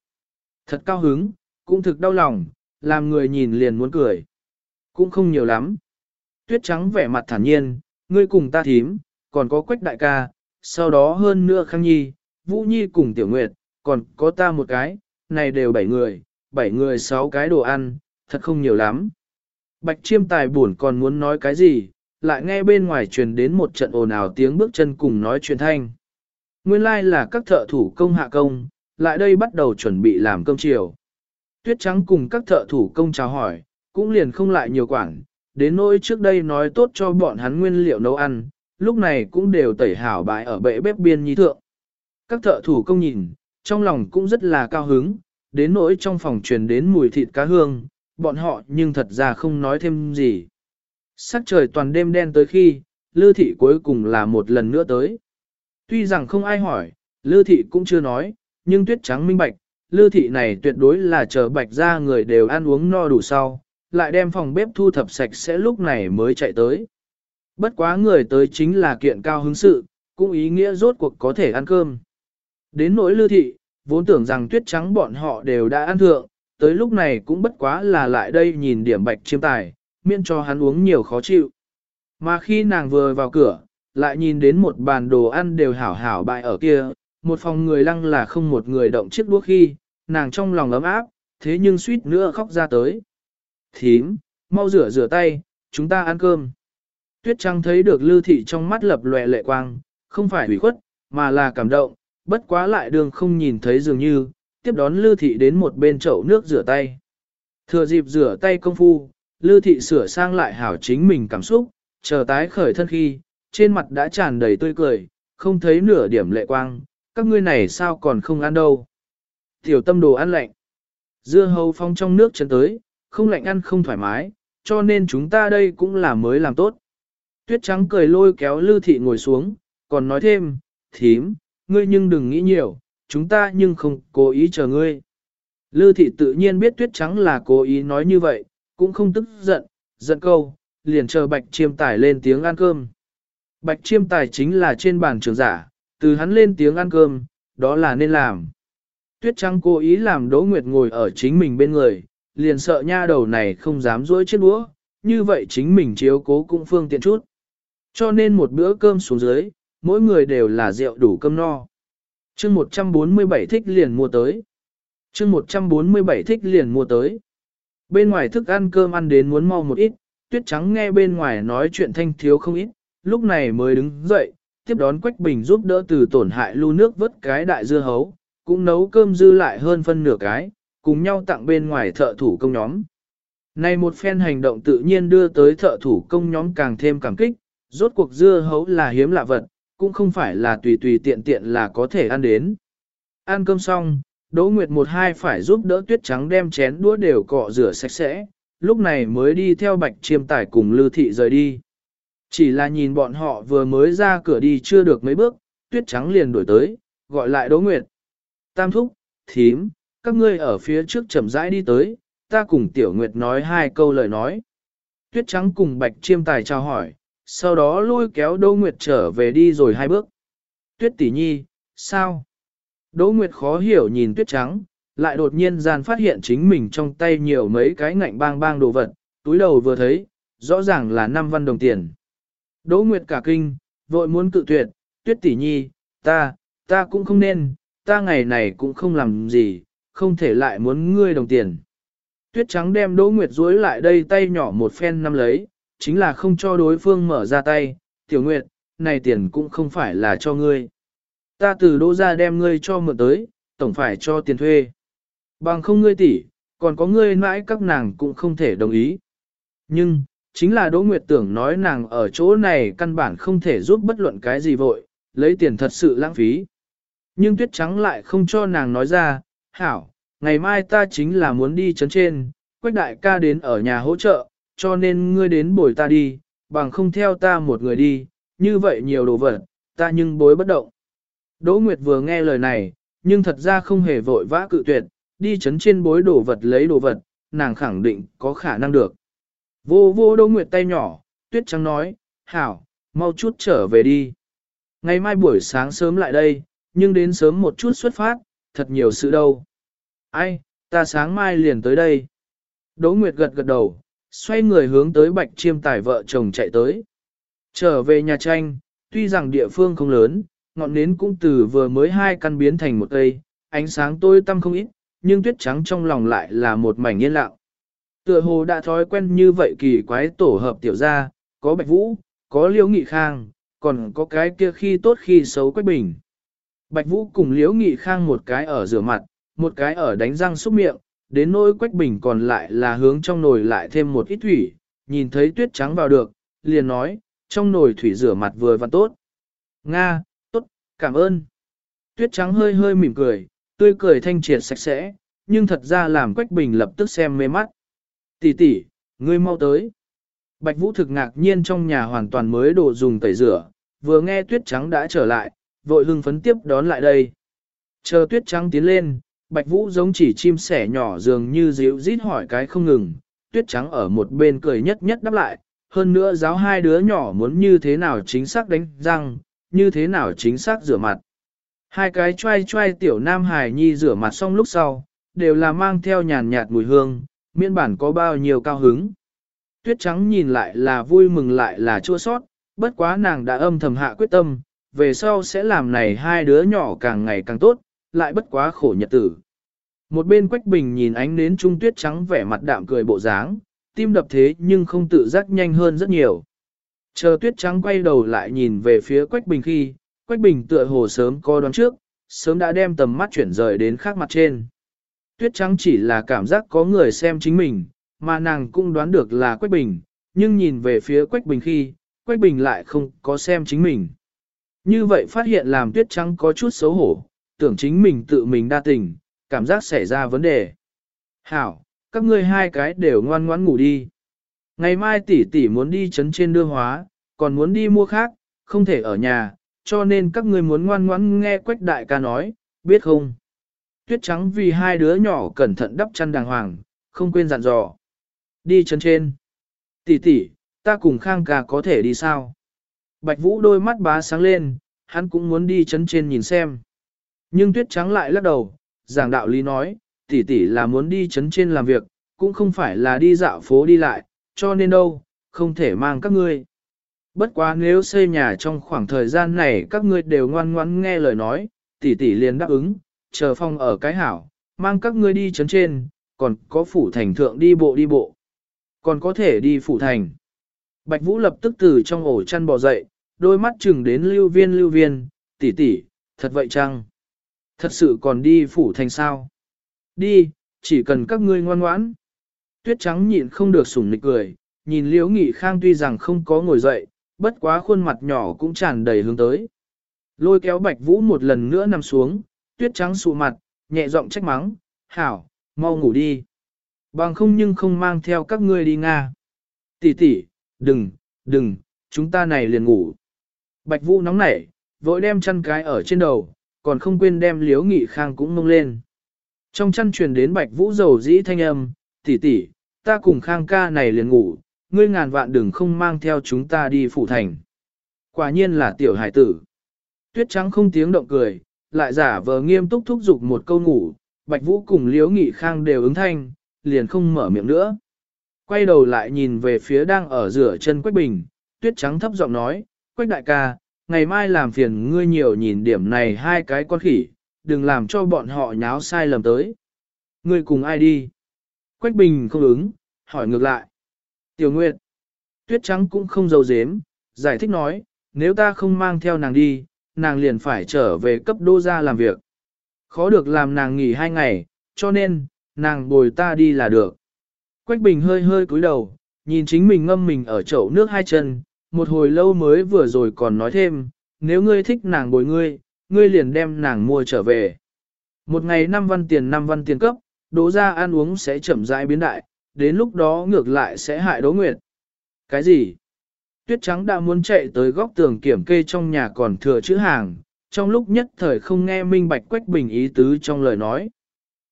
Thật cao hứng, cũng thực đau lòng, làm người nhìn liền muốn cười. Cũng không nhiều lắm. Tuyết trắng vẻ mặt thản nhiên, ngươi cùng ta thím, còn có quách đại ca, sau đó hơn nữa khang nhi, vũ nhi cùng tiểu nguyệt, còn có ta một cái, này đều bảy người, bảy người sáu cái đồ ăn, thật không nhiều lắm. Bạch chiêm tài buồn còn muốn nói cái gì, lại nghe bên ngoài truyền đến một trận ồn ào tiếng bước chân cùng nói chuyện thanh. Nguyên lai like là các thợ thủ công hạ công, lại đây bắt đầu chuẩn bị làm cơm chiều. Tuyết trắng cùng các thợ thủ công chào hỏi, cũng liền không lại nhiều quản, đến nỗi trước đây nói tốt cho bọn hắn nguyên liệu nấu ăn, lúc này cũng đều tẩy hảo bãi ở bệ bếp biên nhi thượng. Các thợ thủ công nhìn, trong lòng cũng rất là cao hứng, đến nỗi trong phòng truyền đến mùi thịt cá hương, bọn họ nhưng thật ra không nói thêm gì. Sắc trời toàn đêm đen tới khi, Lư Thị cuối cùng là một lần nữa tới. Tuy rằng không ai hỏi, Lư Thị cũng chưa nói, nhưng tuyết trắng minh bạch, Lư Thị này tuyệt đối là chờ bạch ra người đều ăn uống no đủ sau, lại đem phòng bếp thu thập sạch sẽ lúc này mới chạy tới. Bất quá người tới chính là kiện cao hứng sự, cũng ý nghĩa rốt cuộc có thể ăn cơm. Đến nỗi Lư Thị, vốn tưởng rằng tuyết trắng bọn họ đều đã ăn thượng, tới lúc này cũng bất quá là lại đây nhìn điểm bạch chiêm tài, miễn cho hắn uống nhiều khó chịu. Mà khi nàng vừa vào cửa, lại nhìn đến một bàn đồ ăn đều hảo hảo bại ở kia, một phòng người lăng là không một người động chiếc đũa khi, nàng trong lòng ấm áp, thế nhưng suýt nữa khóc ra tới. Thím, mau rửa rửa tay, chúng ta ăn cơm. Tuyết Trăng thấy được lưu thị trong mắt lập lòe lệ quang, không phải hủy khuất, mà là cảm động, bất quá lại đường không nhìn thấy dường như, tiếp đón lưu thị đến một bên chậu nước rửa tay. Thừa dịp rửa tay công phu, Lư thị sửa sang lại hảo chính mình cảm xúc, chờ tái khởi thân khi, trên mặt đã tràn đầy tươi cười, không thấy nửa điểm lệ quang, các ngươi này sao còn không ăn đâu. Tiểu tâm đồ ăn lạnh. Dưa hấu phong trong nước chân tới, không lạnh ăn không thoải mái, cho nên chúng ta đây cũng là mới làm tốt. Tuyết trắng cười lôi kéo Lư thị ngồi xuống, còn nói thêm, thím, ngươi nhưng đừng nghĩ nhiều, chúng ta nhưng không cố ý chờ ngươi. Lư thị tự nhiên biết tuyết trắng là cố ý nói như vậy, cũng không tức giận, giận câu, liền chờ bạch chiêm tài lên tiếng ăn cơm. Bạch chiêm tài chính là trên bàn trưởng giả, từ hắn lên tiếng ăn cơm, đó là nên làm. Tuyết trắng cố ý làm Đỗ Nguyệt ngồi ở chính mình bên người, liền sợ nha đầu này không dám dỗi chiếc đũa, như vậy chính mình chiếu cố cũng phương tiện chút. Cho nên một bữa cơm xuống dưới, mỗi người đều là rượu đủ cơm no. chương 147 thích liền mua tới. chương 147 thích liền mua tới. Bên ngoài thức ăn cơm ăn đến muốn mau một ít, tuyết trắng nghe bên ngoài nói chuyện thanh thiếu không ít, lúc này mới đứng dậy, tiếp đón Quách Bình giúp đỡ từ tổn hại lưu nước vớt cái đại dưa hấu, cũng nấu cơm dư lại hơn phân nửa cái, cùng nhau tặng bên ngoài thợ thủ công nhóm. Này một phen hành động tự nhiên đưa tới thợ thủ công nhóm càng thêm cảm kích, rốt cuộc dưa hấu là hiếm lạ vật, cũng không phải là tùy tùy tiện tiện là có thể ăn đến. Ăn cơm xong, Đỗ Nguyệt một hai phải giúp đỡ tuyết trắng đem chén đũa đều cọ rửa sạch sẽ, lúc này mới đi theo bạch chiêm tải cùng Lư Thị rời đi. Chỉ là nhìn bọn họ vừa mới ra cửa đi chưa được mấy bước, tuyết trắng liền đổi tới, gọi lại Đỗ Nguyệt. Tam thúc, thím, các ngươi ở phía trước chậm rãi đi tới, ta cùng Tiểu Nguyệt nói hai câu lời nói. Tuyết trắng cùng bạch chiêm tài chào hỏi, sau đó lôi kéo Đỗ Nguyệt trở về đi rồi hai bước. Tuyết tỷ nhi, sao? Đỗ Nguyệt khó hiểu nhìn tuyết trắng, lại đột nhiên gian phát hiện chính mình trong tay nhiều mấy cái ngạnh bang bang đồ vật, túi đầu vừa thấy, rõ ràng là 5 văn đồng tiền. Đỗ Nguyệt cả kinh, vội muốn cự tuyệt, tuyết tỷ nhi, ta, ta cũng không nên, ta ngày này cũng không làm gì, không thể lại muốn ngươi đồng tiền. Tuyết trắng đem Đỗ Nguyệt duỗi lại đây tay nhỏ một phen nắm lấy, chính là không cho đối phương mở ra tay, tiểu Nguyệt, này tiền cũng không phải là cho ngươi. Ta từ đỗ ra đem ngươi cho mượn tới, tổng phải cho tiền thuê. Bằng không ngươi tỷ, còn có ngươi mãi các nàng cũng không thể đồng ý. Nhưng, chính là Đỗ Nguyệt tưởng nói nàng ở chỗ này căn bản không thể giúp bất luận cái gì vội, lấy tiền thật sự lãng phí. Nhưng Tuyết Trắng lại không cho nàng nói ra, hảo, ngày mai ta chính là muốn đi chấn trên, Quách đại ca đến ở nhà hỗ trợ, cho nên ngươi đến bồi ta đi, bằng không theo ta một người đi, như vậy nhiều đồ vật, ta nhưng bối bất động. Đỗ Nguyệt vừa nghe lời này, nhưng thật ra không hề vội vã cự tuyệt, đi chấn trên bối đồ vật lấy đồ vật, nàng khẳng định có khả năng được. Vô vô Đỗ Nguyệt tay nhỏ, tuyết trắng nói, hảo, mau chút trở về đi. Ngày mai buổi sáng sớm lại đây, nhưng đến sớm một chút xuất phát, thật nhiều sự đâu. Ai, ta sáng mai liền tới đây. Đỗ Nguyệt gật gật đầu, xoay người hướng tới bạch chiêm tài vợ chồng chạy tới. Trở về nhà tranh, tuy rằng địa phương không lớn, ngọn nến cũng từ vừa mới hai căn biến thành một cây, ánh sáng tôi tăm không ít, nhưng tuyết trắng trong lòng lại là một mảnh yên lặng. Tựa hồ đã thói quen như vậy kỳ quái tổ hợp tiểu gia, có bạch vũ, có liễu nghị khang, còn có cái kia khi tốt khi xấu quách bình. Bạch vũ cùng liễu nghị khang một cái ở rửa mặt, một cái ở đánh răng xúc miệng, đến nỗi quách bình còn lại là hướng trong nồi lại thêm một ít thủy, nhìn thấy tuyết trắng vào được, liền nói, trong nồi thủy rửa mặt vừa và tốt. Nga, cảm ơn. Tuyết trắng hơi hơi mỉm cười, tươi cười thanh triệt sạch sẽ, nhưng thật ra làm quách bình lập tức xem mê mắt. Tỷ tỷ, ngươi mau tới. Bạch Vũ thực ngạc nhiên trong nhà hoàn toàn mới đồ dùng tẩy rửa, vừa nghe tuyết trắng đã trở lại, vội hưng phấn tiếp đón lại đây. Chờ tuyết trắng tiến lên, Bạch Vũ giống chỉ chim sẻ nhỏ dường như dịu rít hỏi cái không ngừng, tuyết trắng ở một bên cười nhất nhất đáp lại, hơn nữa giáo hai đứa nhỏ muốn như thế nào chính xác đánh răng, như thế nào chính xác rửa mặt. Hai cái trai trai tiểu nam hài nhi rửa mặt xong lúc sau, đều là mang theo nhàn nhạt mùi hương, miên bản có bao nhiêu cao hứng. Tuyết trắng nhìn lại là vui mừng lại là chua sót, bất quá nàng đã âm thầm hạ quyết tâm, về sau sẽ làm này hai đứa nhỏ càng ngày càng tốt, lại bất quá khổ nhật tử. Một bên Quách Bình nhìn ánh nến trung tuyết trắng vẻ mặt đạm cười bộ dáng, tim đập thế nhưng không tự giác nhanh hơn rất nhiều. Chờ tuyết trắng quay đầu lại nhìn về phía Quách Bình khi, Quách Bình tựa hồ sớm co đoán trước, sớm đã đem tầm mắt chuyển rời đến khác mặt trên. Tuyết trắng chỉ là cảm giác có người xem chính mình, mà nàng cũng đoán được là Quách Bình, nhưng nhìn về phía Quách Bình khi, Quách Bình lại không có xem chính mình. Như vậy phát hiện làm tuyết trắng có chút xấu hổ, tưởng chính mình tự mình đa tình, cảm giác xảy ra vấn đề. Hảo, các ngươi hai cái đều ngoan ngoãn ngủ đi. Ngày mai tỷ tỷ muốn đi chấn trên đưa hóa, còn muốn đi mua khác, không thể ở nhà, cho nên các ngươi muốn ngoan ngoãn nghe quách đại ca nói, biết không? Tuyết trắng vì hai đứa nhỏ cẩn thận đắp chăn đàng hoàng, không quên dặn dò. Đi chấn trên. Tỷ tỷ, ta cùng Khang ca có thể đi sao? Bạch Vũ đôi mắt bá sáng lên, hắn cũng muốn đi chấn trên nhìn xem. Nhưng tuyết trắng lại lắc đầu, giảng đạo lý nói, tỷ tỷ là muốn đi chấn trên làm việc, cũng không phải là đi dạo phố đi lại, cho nên đâu, không thể mang các ngươi. Bất quá nếu xây nhà trong khoảng thời gian này các ngươi đều ngoan ngoãn nghe lời nói, tỷ tỷ liền đáp ứng, chờ phong ở cái hảo, mang các ngươi đi chấn trên, còn có phủ thành thượng đi bộ đi bộ. Còn có thể đi phủ thành. Bạch Vũ lập tức từ trong ổ chăn bò dậy, đôi mắt chừng đến lưu viên lưu viên, tỷ tỷ, thật vậy chăng? Thật sự còn đi phủ thành sao? Đi, chỉ cần các ngươi ngoan ngoãn. Tuyết trắng nhịn không được sủng nịch cười, nhìn liễu nghị khang tuy rằng không có ngồi dậy, bất quá khuôn mặt nhỏ cũng tràn đầy hướng tới. Lôi kéo bạch vũ một lần nữa nằm xuống, tuyết trắng sụ mặt, nhẹ giọng trách mắng, hảo, mau ngủ đi. Bằng không nhưng không mang theo các ngươi đi Nga. Tỷ tỷ, đừng, đừng, chúng ta này liền ngủ. Bạch Vũ nóng nảy, vội đem chăn cái ở trên đầu, còn không quên đem liếu nghị khang cũng mông lên. Trong chăn truyền đến Bạch Vũ dầu dĩ thanh âm, tỷ tỷ, ta cùng khang ca này liền ngủ, ngươi ngàn vạn đừng không mang theo chúng ta đi phủ thành. Quả nhiên là tiểu hải tử. Tuyết trắng không tiếng động cười, lại giả vờ nghiêm túc thúc giục một câu ngủ, Bạch Vũ cùng liếu nghị khang đều ứng thanh, liền không mở miệng nữa. Quay đầu lại nhìn về phía đang ở rửa chân Quách Bình, tuyết trắng thấp giọng nói, Quách đại ca, ngày mai làm phiền ngươi nhiều nhìn điểm này hai cái con khỉ, đừng làm cho bọn họ nháo sai lầm tới. Ngươi cùng ai đi? Quách Bình không ứng, hỏi ngược lại. Tiểu Nguyệt, tuyết trắng cũng không giấu dếm, giải thích nói, nếu ta không mang theo nàng đi, nàng liền phải trở về cấp đô ra làm việc. Khó được làm nàng nghỉ hai ngày, cho nên, nàng bồi ta đi là được. Quách Bình hơi hơi cúi đầu, nhìn chính mình ngâm mình ở chậu nước hai chân, một hồi lâu mới vừa rồi còn nói thêm, nếu ngươi thích nàng bồi ngươi, ngươi liền đem nàng mua trở về. Một ngày năm văn tiền năm văn tiền cấp, đỗ ra ăn uống sẽ chậm rãi biến đại, đến lúc đó ngược lại sẽ hại đỗ nguyệt. Cái gì? Tuyết trắng đã muốn chạy tới góc tường kiểm kê trong nhà còn thừa chữ hàng, trong lúc nhất thời không nghe minh bạch Quách Bình ý tứ trong lời nói.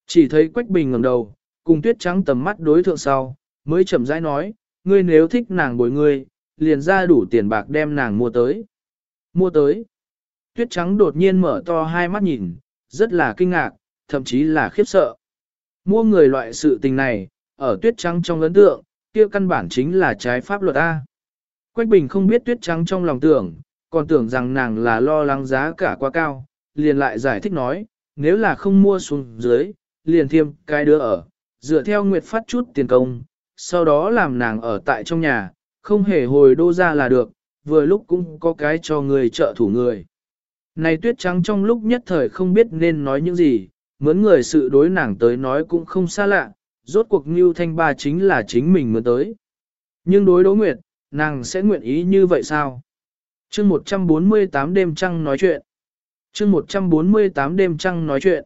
Chỉ thấy Quách Bình ngẩng đầu, cùng tuyết trắng tầm mắt đối thượng sau, mới chậm rãi nói, ngươi nếu thích nàng bồi ngươi, liền ra đủ tiền bạc đem nàng mua tới. Mua tới. Tuyết trắng đột nhiên mở to hai mắt nhìn, rất là kinh ngạc, thậm chí là khiếp sợ. Mua người loại sự tình này, ở tuyết trắng trong ấn tượng, kia căn bản chính là trái pháp luật A. Quách Bình không biết tuyết trắng trong lòng tưởng, còn tưởng rằng nàng là lo lắng giá cả quá cao, liền lại giải thích nói, nếu là không mua xuống dưới, liền thêm cái đứa ở, dựa theo Nguyệt phát chút tiền công, sau đó làm nàng ở tại trong nhà, không hề hồi đô ra là được, vừa lúc cũng có cái cho người trợ thủ người. Này tuyết trắng trong lúc nhất thời không biết nên nói những gì, mướn người sự đối nàng tới nói cũng không xa lạ, rốt cuộc Ngưu Thanh Ba chính là chính mình mướn tới. Nhưng đối Đỗ Nguyệt, nàng sẽ nguyện ý như vậy sao? chương 148 đêm trăng nói chuyện. chương 148 đêm trăng nói chuyện.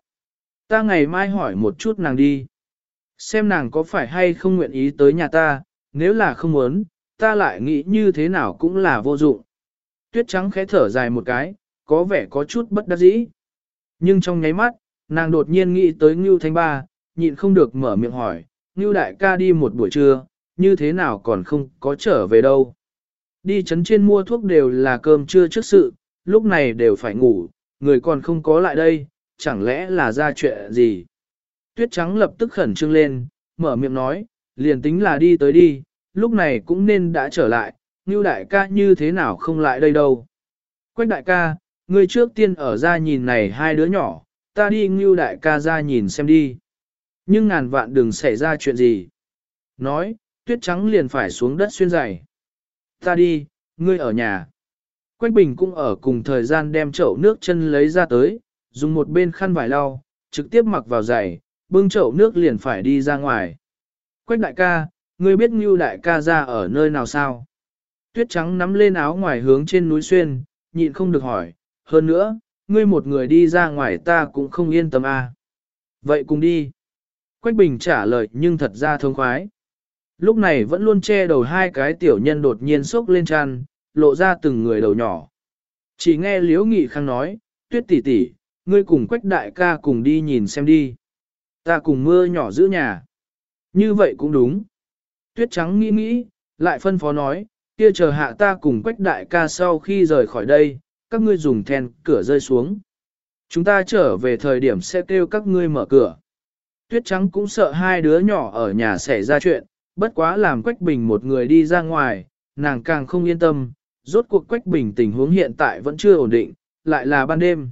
Ta ngày mai hỏi một chút nàng đi. Xem nàng có phải hay không nguyện ý tới nhà ta, nếu là không muốn, ta lại nghĩ như thế nào cũng là vô dụng. Tuyết trắng khẽ thở dài một cái, có vẻ có chút bất đắc dĩ. Nhưng trong nháy mắt, nàng đột nhiên nghĩ tới Ngưu Thanh Ba, nhịn không được mở miệng hỏi, Ngưu Đại ca đi một buổi trưa, như thế nào còn không có trở về đâu. Đi chấn trên mua thuốc đều là cơm trưa trước sự, lúc này đều phải ngủ, người còn không có lại đây, chẳng lẽ là ra chuyện gì. Tuyết trắng lập tức khẩn trương lên, mở miệng nói, liền tính là đi tới đi, lúc này cũng nên đã trở lại, Ngưu đại ca như thế nào không lại đây đâu. Quách đại ca, ngươi trước tiên ở ra nhìn này hai đứa nhỏ, ta đi Ngưu đại ca ra nhìn xem đi. Nhưng ngàn vạn đừng xảy ra chuyện gì. Nói, tuyết trắng liền phải xuống đất xuyên giày. Ta đi, ngươi ở nhà. Quách Bình cũng ở cùng thời gian đem chậu nước chân lấy ra tới, dùng một bên khăn vải lau, trực tiếp mặc vào giày, bưng chậu nước liền phải đi ra ngoài. Quách đại ca, ngươi biết Ngưu đại ca ra ở nơi nào sao? Tuyết trắng nắm lên áo ngoài hướng trên núi xuyên, nhịn không được hỏi, hơn nữa, ngươi một người đi ra ngoài ta cũng không yên tâm à. Vậy cùng đi. Quách Bình trả lời nhưng thật ra thông khoái. Lúc này vẫn luôn che đầu hai cái tiểu nhân đột nhiên sốc lên tràn, lộ ra từng người đầu nhỏ. Chỉ nghe Liễu Nghị Khang nói, tuyết tỷ tỷ, ngươi cùng Quách đại ca cùng đi nhìn xem đi. Ta cùng mưa nhỏ giữ nhà. Như vậy cũng đúng. Tuyết trắng nghĩ nghĩ, lại phân phó nói, kia chờ hạ ta cùng Quách đại ca sau khi rời khỏi đây, các ngươi dùng then cửa rơi xuống. Chúng ta trở về thời điểm sẽ kêu các ngươi mở cửa. Tuyết trắng cũng sợ hai đứa nhỏ ở nhà xảy ra chuyện, bất quá làm Quách Bình một người đi ra ngoài, nàng càng không yên tâm, rốt cuộc Quách Bình tình huống hiện tại vẫn chưa ổn định, lại là ban đêm.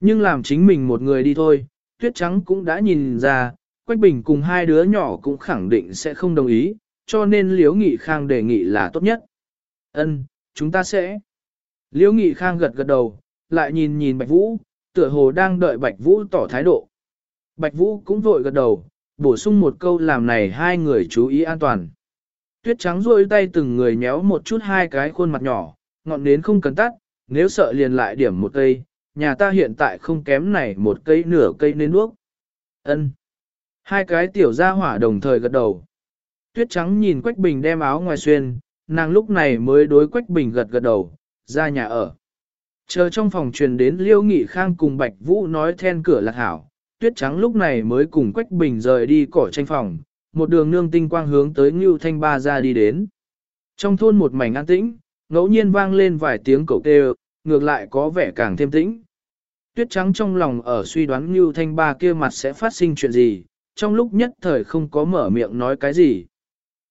Nhưng làm chính mình một người đi thôi, Tuyết Trắng cũng đã nhìn ra, Quách Bình cùng hai đứa nhỏ cũng khẳng định sẽ không đồng ý, cho nên Liễu Nghị Khang đề nghị là tốt nhất. Ân, chúng ta sẽ. Liễu Nghị Khang gật gật đầu, lại nhìn nhìn Bạch Vũ, tựa hồ đang đợi Bạch Vũ tỏ thái độ. Bạch Vũ cũng vội gật đầu, bổ sung một câu làm này hai người chú ý an toàn. Tuyết trắng rôi tay từng người nhéo một chút hai cái khuôn mặt nhỏ, ngọn nến không cần tắt, nếu sợ liền lại điểm một cây, nhà ta hiện tại không kém này một cây nửa cây nên đuốc. Ân. Hai cái tiểu gia hỏa đồng thời gật đầu. Tuyết trắng nhìn Quách Bình đem áo ngoài xuyên, nàng lúc này mới đối Quách Bình gật gật đầu, ra nhà ở. Chờ trong phòng truyền đến Liêu Nghị Khang cùng Bạch Vũ nói then cửa lạc hảo, Tuyết trắng lúc này mới cùng Quách Bình rời đi cỏ tranh phòng, một đường nương tinh quang hướng tới Ngưu Thanh Ba ra đi đến. Trong thôn một mảnh an tĩnh, ngẫu nhiên vang lên vài tiếng cầu kêu, ngược lại có vẻ càng thêm tĩnh. Tuyết trắng trong lòng ở suy đoán Ngưu Thanh Ba kia mặt sẽ phát sinh chuyện gì, trong lúc nhất thời không có mở miệng nói cái gì.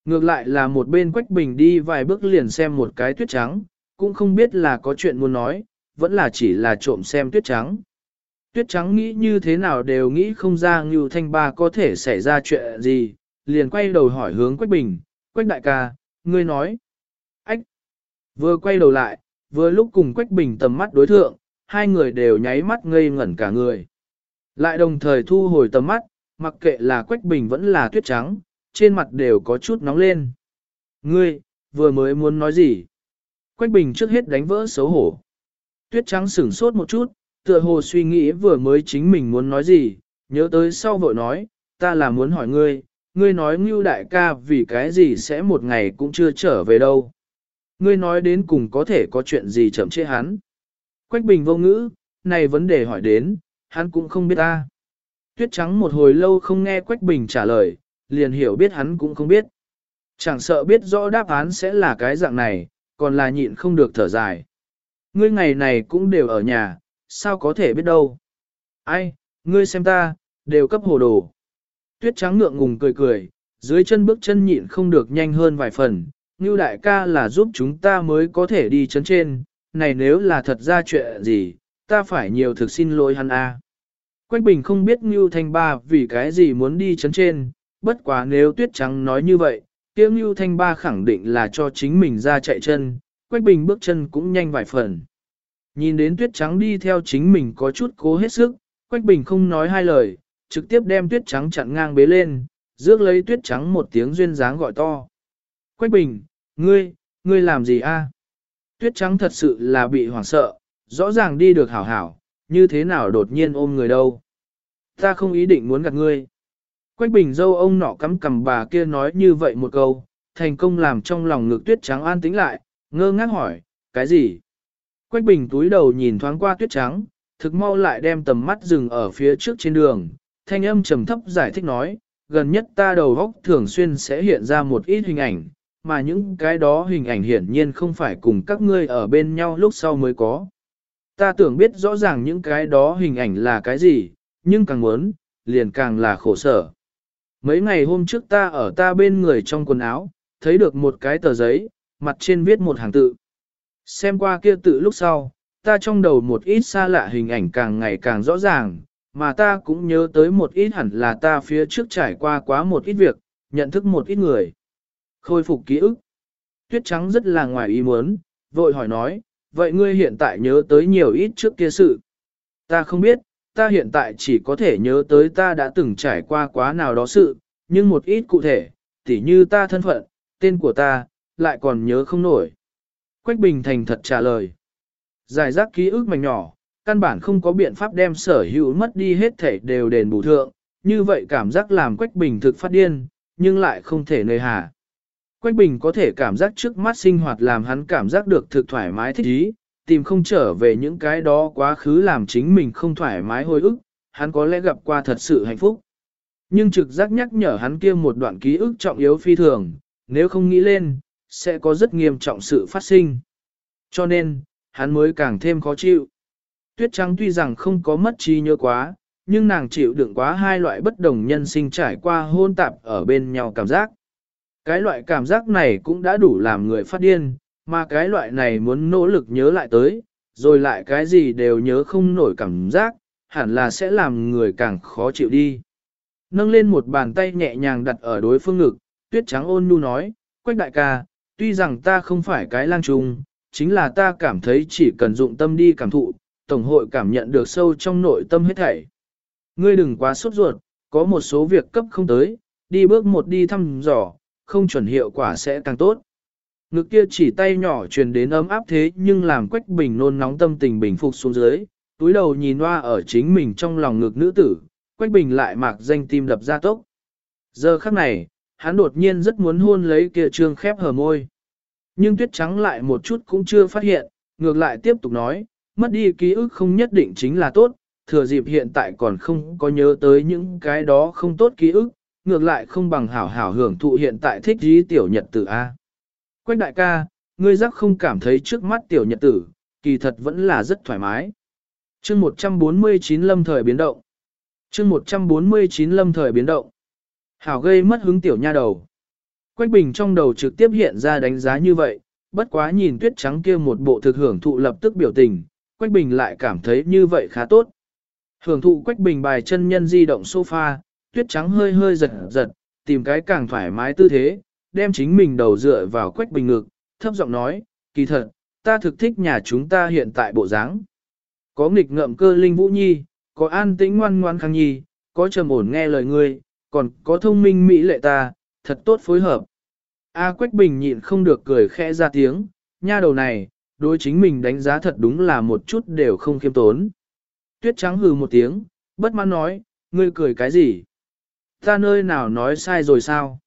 Ngược lại là một bên Quách Bình đi vài bước liền xem một cái tuyết trắng, cũng không biết là có chuyện muốn nói, vẫn là chỉ là trộm xem tuyết trắng. Tuyết trắng nghĩ như thế nào đều nghĩ không ra Ngưu Thanh Ba có thể xảy ra chuyện gì, liền quay đầu hỏi hướng Quách Bình, Quách đại ca, ngươi nói. Ách! Vừa quay đầu lại, vừa lúc cùng Quách Bình tầm mắt đối thượng, hai người đều nháy mắt ngây ngẩn cả người. Lại đồng thời thu hồi tầm mắt, mặc kệ là Quách Bình vẫn là tuyết trắng, trên mặt đều có chút nóng lên. Ngươi, vừa mới muốn nói gì? Quách Bình trước hết đánh vỡ xấu hổ. Tuyết trắng sửng sốt một chút, tựa hồ suy nghĩ vừa mới chính mình muốn nói gì, nhớ tới sau vội nói, ta là muốn hỏi ngươi, ngươi nói Ngưu đại ca vì cái gì sẽ một ngày cũng chưa trở về đâu. Ngươi nói đến cùng có thể có chuyện gì chậm chế hắn. Quách bình vô ngữ, này vấn đề hỏi đến, hắn cũng không biết ta. Tuyết trắng một hồi lâu không nghe Quách bình trả lời, liền hiểu biết hắn cũng không biết. Chẳng sợ biết rõ đáp án sẽ là cái dạng này, còn là nhịn không được thở dài. Ngươi ngày này cũng đều ở nhà, sao có thể biết đâu. Ai, ngươi xem ta, đều cấp hồ đồ. Tuyết trắng ngượng ngùng cười cười, dưới chân bước chân nhịn không được nhanh hơn vài phần. Ngưu đại ca là giúp chúng ta mới có thể đi chấn trên, này nếu là thật ra chuyện gì, ta phải nhiều thực xin lỗi hắn a. Quách Bình không biết Ngưu Thanh Ba vì cái gì muốn đi chấn trên, bất quá nếu Tuyết Trắng nói như vậy, kiếm lưu Thanh Ba khẳng định là cho chính mình ra chạy chân, Quách Bình bước chân cũng nhanh vài phần. Nhìn đến Tuyết Trắng đi theo chính mình có chút cố hết sức, Quách Bình không nói hai lời, trực tiếp đem tuyết trắng chặn ngang bế lên, rước lấy tuyết trắng một tiếng duyên dáng gọi to. Quách bình, ngươi, ngươi làm gì a? Tuyết trắng thật sự là bị hoảng sợ, rõ ràng đi được hảo hảo, như thế nào đột nhiên ôm người đâu. Ta không ý định muốn gặp ngươi. Quách bình dâu ông nọ cắm cầm bà kia nói như vậy một câu, thành công làm trong lòng ngực tuyết trắng an tĩnh lại, ngơ ngác hỏi, cái gì? Quách bình túi đầu nhìn thoáng qua tuyết trắng, thực mau lại đem tầm mắt dừng ở phía trước trên đường, thanh âm trầm thấp giải thích nói, gần nhất ta đầu góc thường xuyên sẽ hiện ra một ít hình ảnh, mà những cái đó hình ảnh hiển nhiên không phải cùng các ngươi ở bên nhau lúc sau mới có. Ta tưởng biết rõ ràng những cái đó hình ảnh là cái gì, nhưng càng muốn, liền càng là khổ sở. Mấy ngày hôm trước ta ở ta bên người trong quần áo, thấy được một cái tờ giấy, mặt trên viết một hàng tự. Xem qua kia tự lúc sau, ta trong đầu một ít xa lạ hình ảnh càng ngày càng rõ ràng, mà ta cũng nhớ tới một ít hẳn là ta phía trước trải qua quá một ít việc, nhận thức một ít người. Khôi phục ký ức. Tuyết trắng rất là ngoài ý muốn, vội hỏi nói, vậy ngươi hiện tại nhớ tới nhiều ít trước kia sự. Ta không biết, ta hiện tại chỉ có thể nhớ tới ta đã từng trải qua quá nào đó sự, nhưng một ít cụ thể, tỉ như ta thân phận, tên của ta, lại còn nhớ không nổi. Quách Bình thành thật trả lời. Giải rác ký ức mảnh nhỏ, căn bản không có biện pháp đem sở hữu mất đi hết thể đều đền bù thượng, như vậy cảm giác làm Quách Bình thực phát điên, nhưng lại không thể nơi hà. Quách Bình có thể cảm giác trước mắt sinh hoạt làm hắn cảm giác được thực thoải mái thích ý, tìm không trở về những cái đó quá khứ làm chính mình không thoải mái hồi ức, hắn có lẽ gặp qua thật sự hạnh phúc. Nhưng trực giác nhắc nhở hắn kia một đoạn ký ức trọng yếu phi thường, nếu không nghĩ lên, sẽ có rất nghiêm trọng sự phát sinh. Cho nên, hắn mới càng thêm khó chịu. Tuyết trắng tuy rằng không có mất trí nhớ quá, nhưng nàng chịu đựng quá hai loại bất đồng nhân sinh trải qua hôn tạp ở bên nhau cảm giác. Cái loại cảm giác này cũng đã đủ làm người phát điên, mà cái loại này muốn nỗ lực nhớ lại tới, rồi lại cái gì đều nhớ không nổi cảm giác, hẳn là sẽ làm người càng khó chịu đi. Nâng lên một bàn tay nhẹ nhàng đặt ở đối phương ngực, tuyết trắng ôn nhu nói, quách đại ca, tuy rằng ta không phải cái lang trùng, chính là ta cảm thấy chỉ cần dụng tâm đi cảm thụ, Tổng hội cảm nhận được sâu trong nội tâm hết thảy. Ngươi đừng quá sốt ruột, có một số việc cấp không tới, đi bước một đi thăm dò, không chuẩn hiệu quả sẽ càng tốt. Ngực kia chỉ tay nhỏ truyền đến ấm áp thế nhưng làm Quách Bình nôn nóng tâm tình bình phục xuống dưới, túi đầu nhìn hoa ở chính mình trong lòng ngực nữ tử, Quách Bình lại mạc danh tim đập ra tốc. Giờ khắc này, hắn đột nhiên rất muốn hôn lấy kia trương khép hờ môi. Nhưng tuyết trắng lại một chút cũng chưa phát hiện, ngược lại tiếp tục nói, mất đi ký ức không nhất định chính là tốt, thừa dịp hiện tại còn không có nhớ tới những cái đó không tốt ký ức, ngược lại không bằng hảo hảo hưởng thụ hiện tại thích dí tiểu nhật tử A. Quách đại ca, ngươi giác không cảm thấy trước mắt tiểu nhật tử, kỳ thật vẫn là rất thoải mái. chương 149 lâm thời biến động. chương 149 lâm thời biến động. Hảo gây mất hứng tiểu nha đầu. Quách bình trong đầu trực tiếp hiện ra đánh giá như vậy, bất quá nhìn tuyết trắng kia một bộ thực hưởng thụ lập tức biểu tình, Quách bình lại cảm thấy như vậy khá tốt. Hưởng thụ Quách bình bài chân nhân di động sofa, tuyết trắng hơi hơi giật giật, tìm cái càng thoải mái tư thế, đem chính mình đầu dựa vào quách bình ngực, thấp giọng nói, kỳ thật, ta thực thích nhà chúng ta hiện tại bộ dáng. Có nghịch ngợm cơ linh vũ nhi, có an tĩnh ngoan ngoan khang nhi, có trầm ổn nghe lời ngươi, còn có thông minh mỹ lệ ta, thật tốt phối hợp. A Quách Bình nhịn không được cười khẽ ra tiếng, nha đầu này, đối chính mình đánh giá thật đúng là một chút đều không khiêm tốn. Tuyết trắng hừ một tiếng, bất mãn nói, ngươi cười cái gì? Ta nơi nào nói sai rồi sao?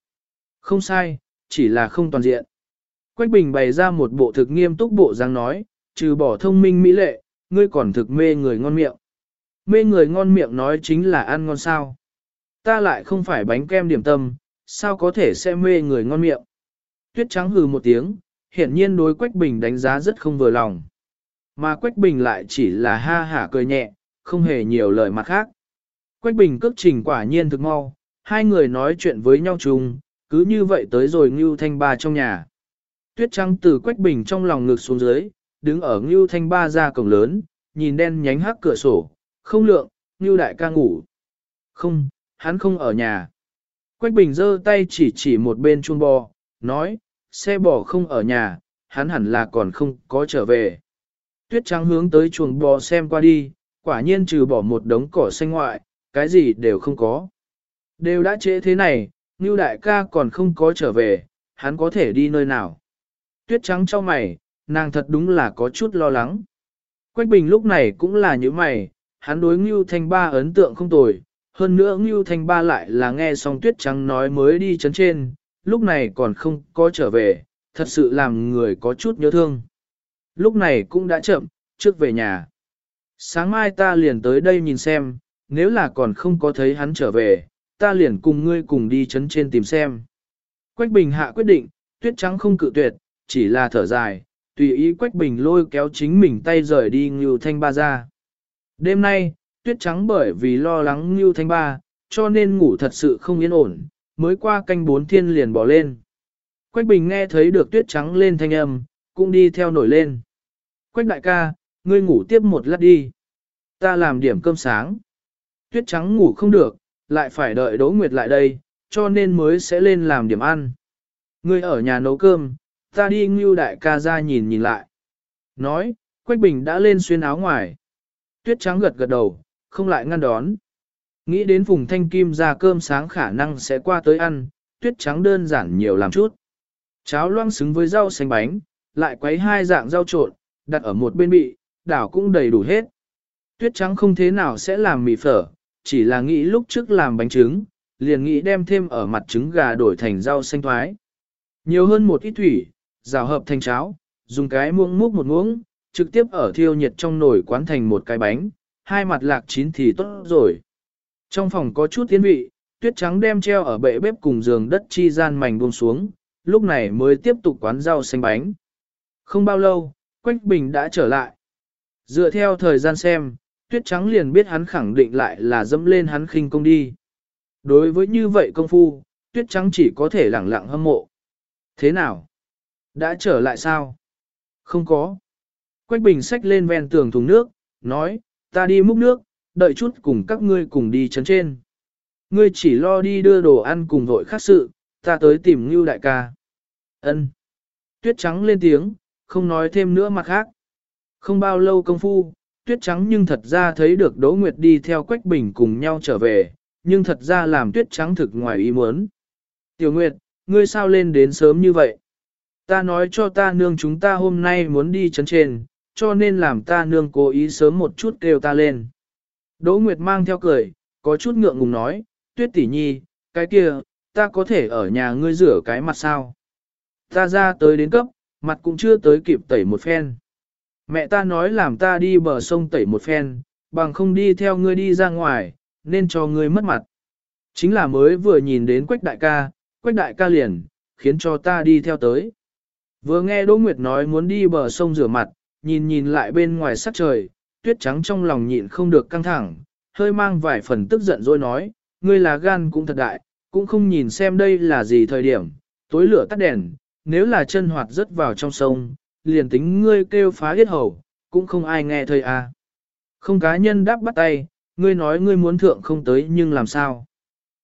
Không sai, chỉ là không toàn diện. Quách Bình bày ra một bộ thực nghiêm túc bộ dáng nói, trừ bỏ thông minh mỹ lệ, ngươi còn thực mê người ngon miệng. Mê người ngon miệng nói chính là ăn ngon sao. Ta lại không phải bánh kem điểm tâm, sao có thể sẽ mê người ngon miệng. Tuyết trắng hừ một tiếng, hiển nhiên đối Quách Bình đánh giá rất không vừa lòng. Mà Quách Bình lại chỉ là ha hả cười nhẹ, không hề nhiều lời mặt khác. Quách Bình cước trình quả nhiên thực mau, hai người nói chuyện với nhau chung, cứ như vậy tới rồi Ngưu Thanh Ba trong nhà. Tuyết trắng từ Quách Bình trong lòng ngực xuống dưới, đứng ở Ngưu Thanh Ba ra cổng lớn, nhìn đen nhánh hắc cửa sổ, không lượng, Ngưu Đại ca ngủ. Không, hắn không ở nhà. Quách Bình giơ tay chỉ chỉ một bên chuông bò, nói, xe bò không ở nhà, hắn hẳn là còn không có trở về. Tuyết trắng hướng tới chuồng bò xem qua đi, quả nhiên trừ bỏ một đống cỏ xanh ngoại, cái gì đều không có. Đều đã trễ thế này, Ngưu đại ca còn không có trở về, hắn có thể đi nơi nào. Tuyết trắng cho mày, nàng thật đúng là có chút lo lắng. Quách Bình lúc này cũng là như mày, hắn đối Ngưu Thanh Ba ấn tượng không tồi, hơn nữa Ngưu Thanh Ba lại là nghe xong Tuyết Trắng nói mới đi chấn trên, lúc này còn không có trở về, thật sự làm người có chút nhớ thương. Lúc này cũng đã chậm, trước về nhà. Sáng mai ta liền tới đây nhìn xem, nếu là còn không có thấy hắn trở về, ta liền cùng ngươi cùng đi chấn trên tìm xem. Quách Bình hạ quyết định, tuyết trắng không cự tuyệt, chỉ là thở dài, tùy ý Quách Bình lôi kéo chính mình tay rời đi Ngưu Thanh Ba ra. Đêm nay, tuyết trắng bởi vì lo lắng Ngưu Thanh Ba, cho nên ngủ thật sự không yên ổn, mới qua canh bốn thiên liền bỏ lên. Quách Bình nghe thấy được tuyết trắng lên thanh âm, cũng đi theo nổi lên. Quách đại ca, ngươi ngủ tiếp một lát đi. Ta làm điểm cơm sáng. Tuyết trắng ngủ không được, lại phải đợi Đỗ Nguyệt lại đây, cho nên mới sẽ lên làm điểm ăn. Ngươi ở nhà nấu cơm, ta đi ngưu đại ca ra nhìn nhìn lại. Nói, Quách Bình đã lên xuyên áo ngoài. Tuyết trắng gật gật đầu, không lại ngăn đón. Nghĩ đến vùng thanh kim ra cơm sáng khả năng sẽ qua tới ăn, tuyết trắng đơn giản nhiều làm chút. Cháo loang xứng với rau xanh bánh, lại quấy hai dạng rau trộn, đặt ở một bên bị, đảo cũng đầy đủ hết. Tuyết trắng không thế nào sẽ làm mì phở, chỉ là nghĩ lúc trước làm bánh trứng, liền nghĩ đem thêm ở mặt trứng gà đổi thành rau xanh thoái. Nhiều hơn một ít thủy, rào hợp thành cháo, dùng cái muỗng múc một muỗng, trực tiếp ở thiêu nhiệt trong nồi quán thành một cái bánh, hai mặt lạc chín thì tốt rồi. Trong phòng có chút tiến vị, tuyết trắng đem treo ở bệ bếp cùng giường đất chi gian mảnh buông xuống, lúc này mới tiếp tục quán rau xanh bánh. Không bao lâu, Quách Bình đã trở lại. Dựa theo thời gian xem, tuyết trắng liền biết hắn khẳng định lại là dẫm lên hắn khinh công đi. Đối với như vậy công phu, tuyết trắng chỉ có thể lẳng lặng hâm mộ. Thế nào? Đã trở lại sao? Không có. Quách bình xách lên ven tường thùng nước, nói, ta đi múc nước, đợi chút cùng các ngươi cùng đi chấn trên. Ngươi chỉ lo đi đưa đồ ăn cùng vội khác sự, ta tới tìm Ngưu đại ca. Ân. Tuyết trắng lên tiếng, không nói thêm nữa mặt khác. Không bao lâu công phu, tuyết trắng nhưng thật ra thấy được Đỗ Nguyệt đi theo Quách Bình cùng nhau trở về, nhưng thật ra làm tuyết trắng thực ngoài ý muốn. Tiểu Nguyệt, ngươi sao lên đến sớm như vậy? Ta nói cho ta nương chúng ta hôm nay muốn đi chấn trên, cho nên làm ta nương cố ý sớm một chút kêu ta lên. Đỗ Nguyệt mang theo cười, có chút ngượng ngùng nói, tuyết tỷ nhi, cái kia, ta có thể ở nhà ngươi rửa cái mặt sao? Ta ra tới đến cấp, mặt cũng chưa tới kịp tẩy một phen. Mẹ ta nói làm ta đi bờ sông tẩy một phen, bằng không đi theo ngươi đi ra ngoài, nên cho ngươi mất mặt. Chính là mới vừa nhìn đến quách đại ca, quách đại ca liền, khiến cho ta đi theo tới. Vừa nghe Đỗ Nguyệt nói muốn đi bờ sông rửa mặt, nhìn nhìn lại bên ngoài sắc trời, tuyết trắng trong lòng nhịn không được căng thẳng, hơi mang vài phần tức giận rồi nói, ngươi là gan cũng thật đại, cũng không nhìn xem đây là gì thời điểm, tối lửa tắt đèn, nếu là chân hoạt rớt vào trong sông, liền tính ngươi kêu phá hết hầu, cũng không ai nghe thầy à. Không cá nhân đáp bắt tay, ngươi nói ngươi muốn thượng không tới nhưng làm sao.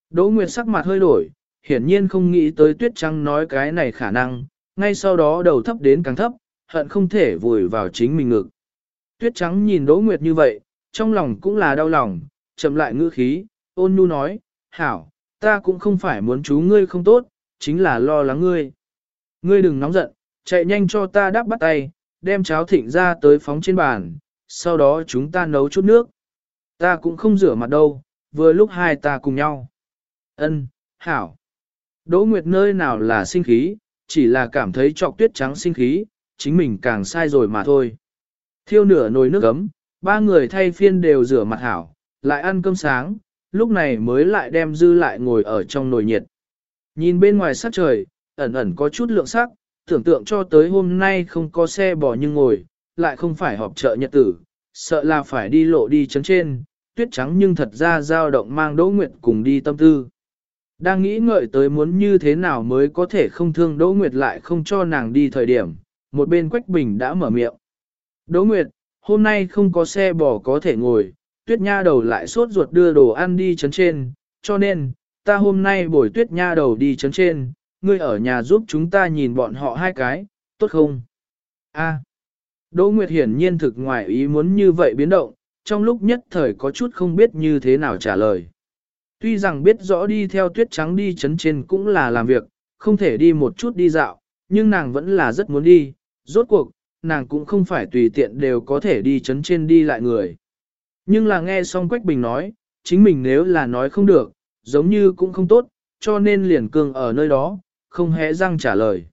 Đỗ Nguyệt sắc mặt hơi đổi, hiển nhiên không nghĩ tới tuyết trắng nói cái này khả năng, ngay sau đó đầu thấp đến càng thấp, hận không thể vùi vào chính mình ngực. Tuyết trắng nhìn Đỗ Nguyệt như vậy, trong lòng cũng là đau lòng, chậm lại ngữ khí, ôn nhu nói, hảo, ta cũng không phải muốn chú ngươi không tốt, chính là lo lắng ngươi. Ngươi đừng nóng giận, chạy nhanh cho ta đắp bắt tay, đem cháo thịnh ra tới phóng trên bàn, sau đó chúng ta nấu chút nước. Ta cũng không rửa mặt đâu, vừa lúc hai ta cùng nhau. Ân, hảo. Đỗ Nguyệt nơi nào là sinh khí, chỉ là cảm thấy trọc tuyết trắng sinh khí, chính mình càng sai rồi mà thôi. Thiêu nửa nồi nước ấm, ba người thay phiên đều rửa mặt hảo, lại ăn cơm sáng, lúc này mới lại đem dư lại ngồi ở trong nồi nhiệt. Nhìn bên ngoài sắc trời, ẩn ẩn có chút lượng sắc, tưởng tượng cho tới hôm nay không có xe bò nhưng ngồi, lại không phải họp chợ nhật tử, sợ là phải đi lộ đi chấn trên, tuyết trắng nhưng thật ra dao động mang Đỗ Nguyệt cùng đi tâm tư. Đang nghĩ ngợi tới muốn như thế nào mới có thể không thương Đỗ Nguyệt lại không cho nàng đi thời điểm, một bên Quách Bình đã mở miệng. Đỗ Nguyệt, hôm nay không có xe bò có thể ngồi, tuyết nha đầu lại sốt ruột đưa đồ ăn đi chấn trên, cho nên, ta hôm nay bồi tuyết nha đầu đi chấn trên, ngươi ở nhà giúp chúng ta nhìn bọn họ hai cái, tốt không? A. Đỗ Nguyệt hiển nhiên thực ngoài ý muốn như vậy biến động, trong lúc nhất thời có chút không biết như thế nào trả lời. Tuy rằng biết rõ đi theo tuyết trắng đi chấn trên cũng là làm việc, không thể đi một chút đi dạo, nhưng nàng vẫn là rất muốn đi, rốt cuộc, nàng cũng không phải tùy tiện đều có thể đi chấn trên đi lại người. Nhưng là nghe xong Quách Bình nói, chính mình nếu là nói không được, giống như cũng không tốt, cho nên liền cường ở nơi đó, không hẽ răng trả lời.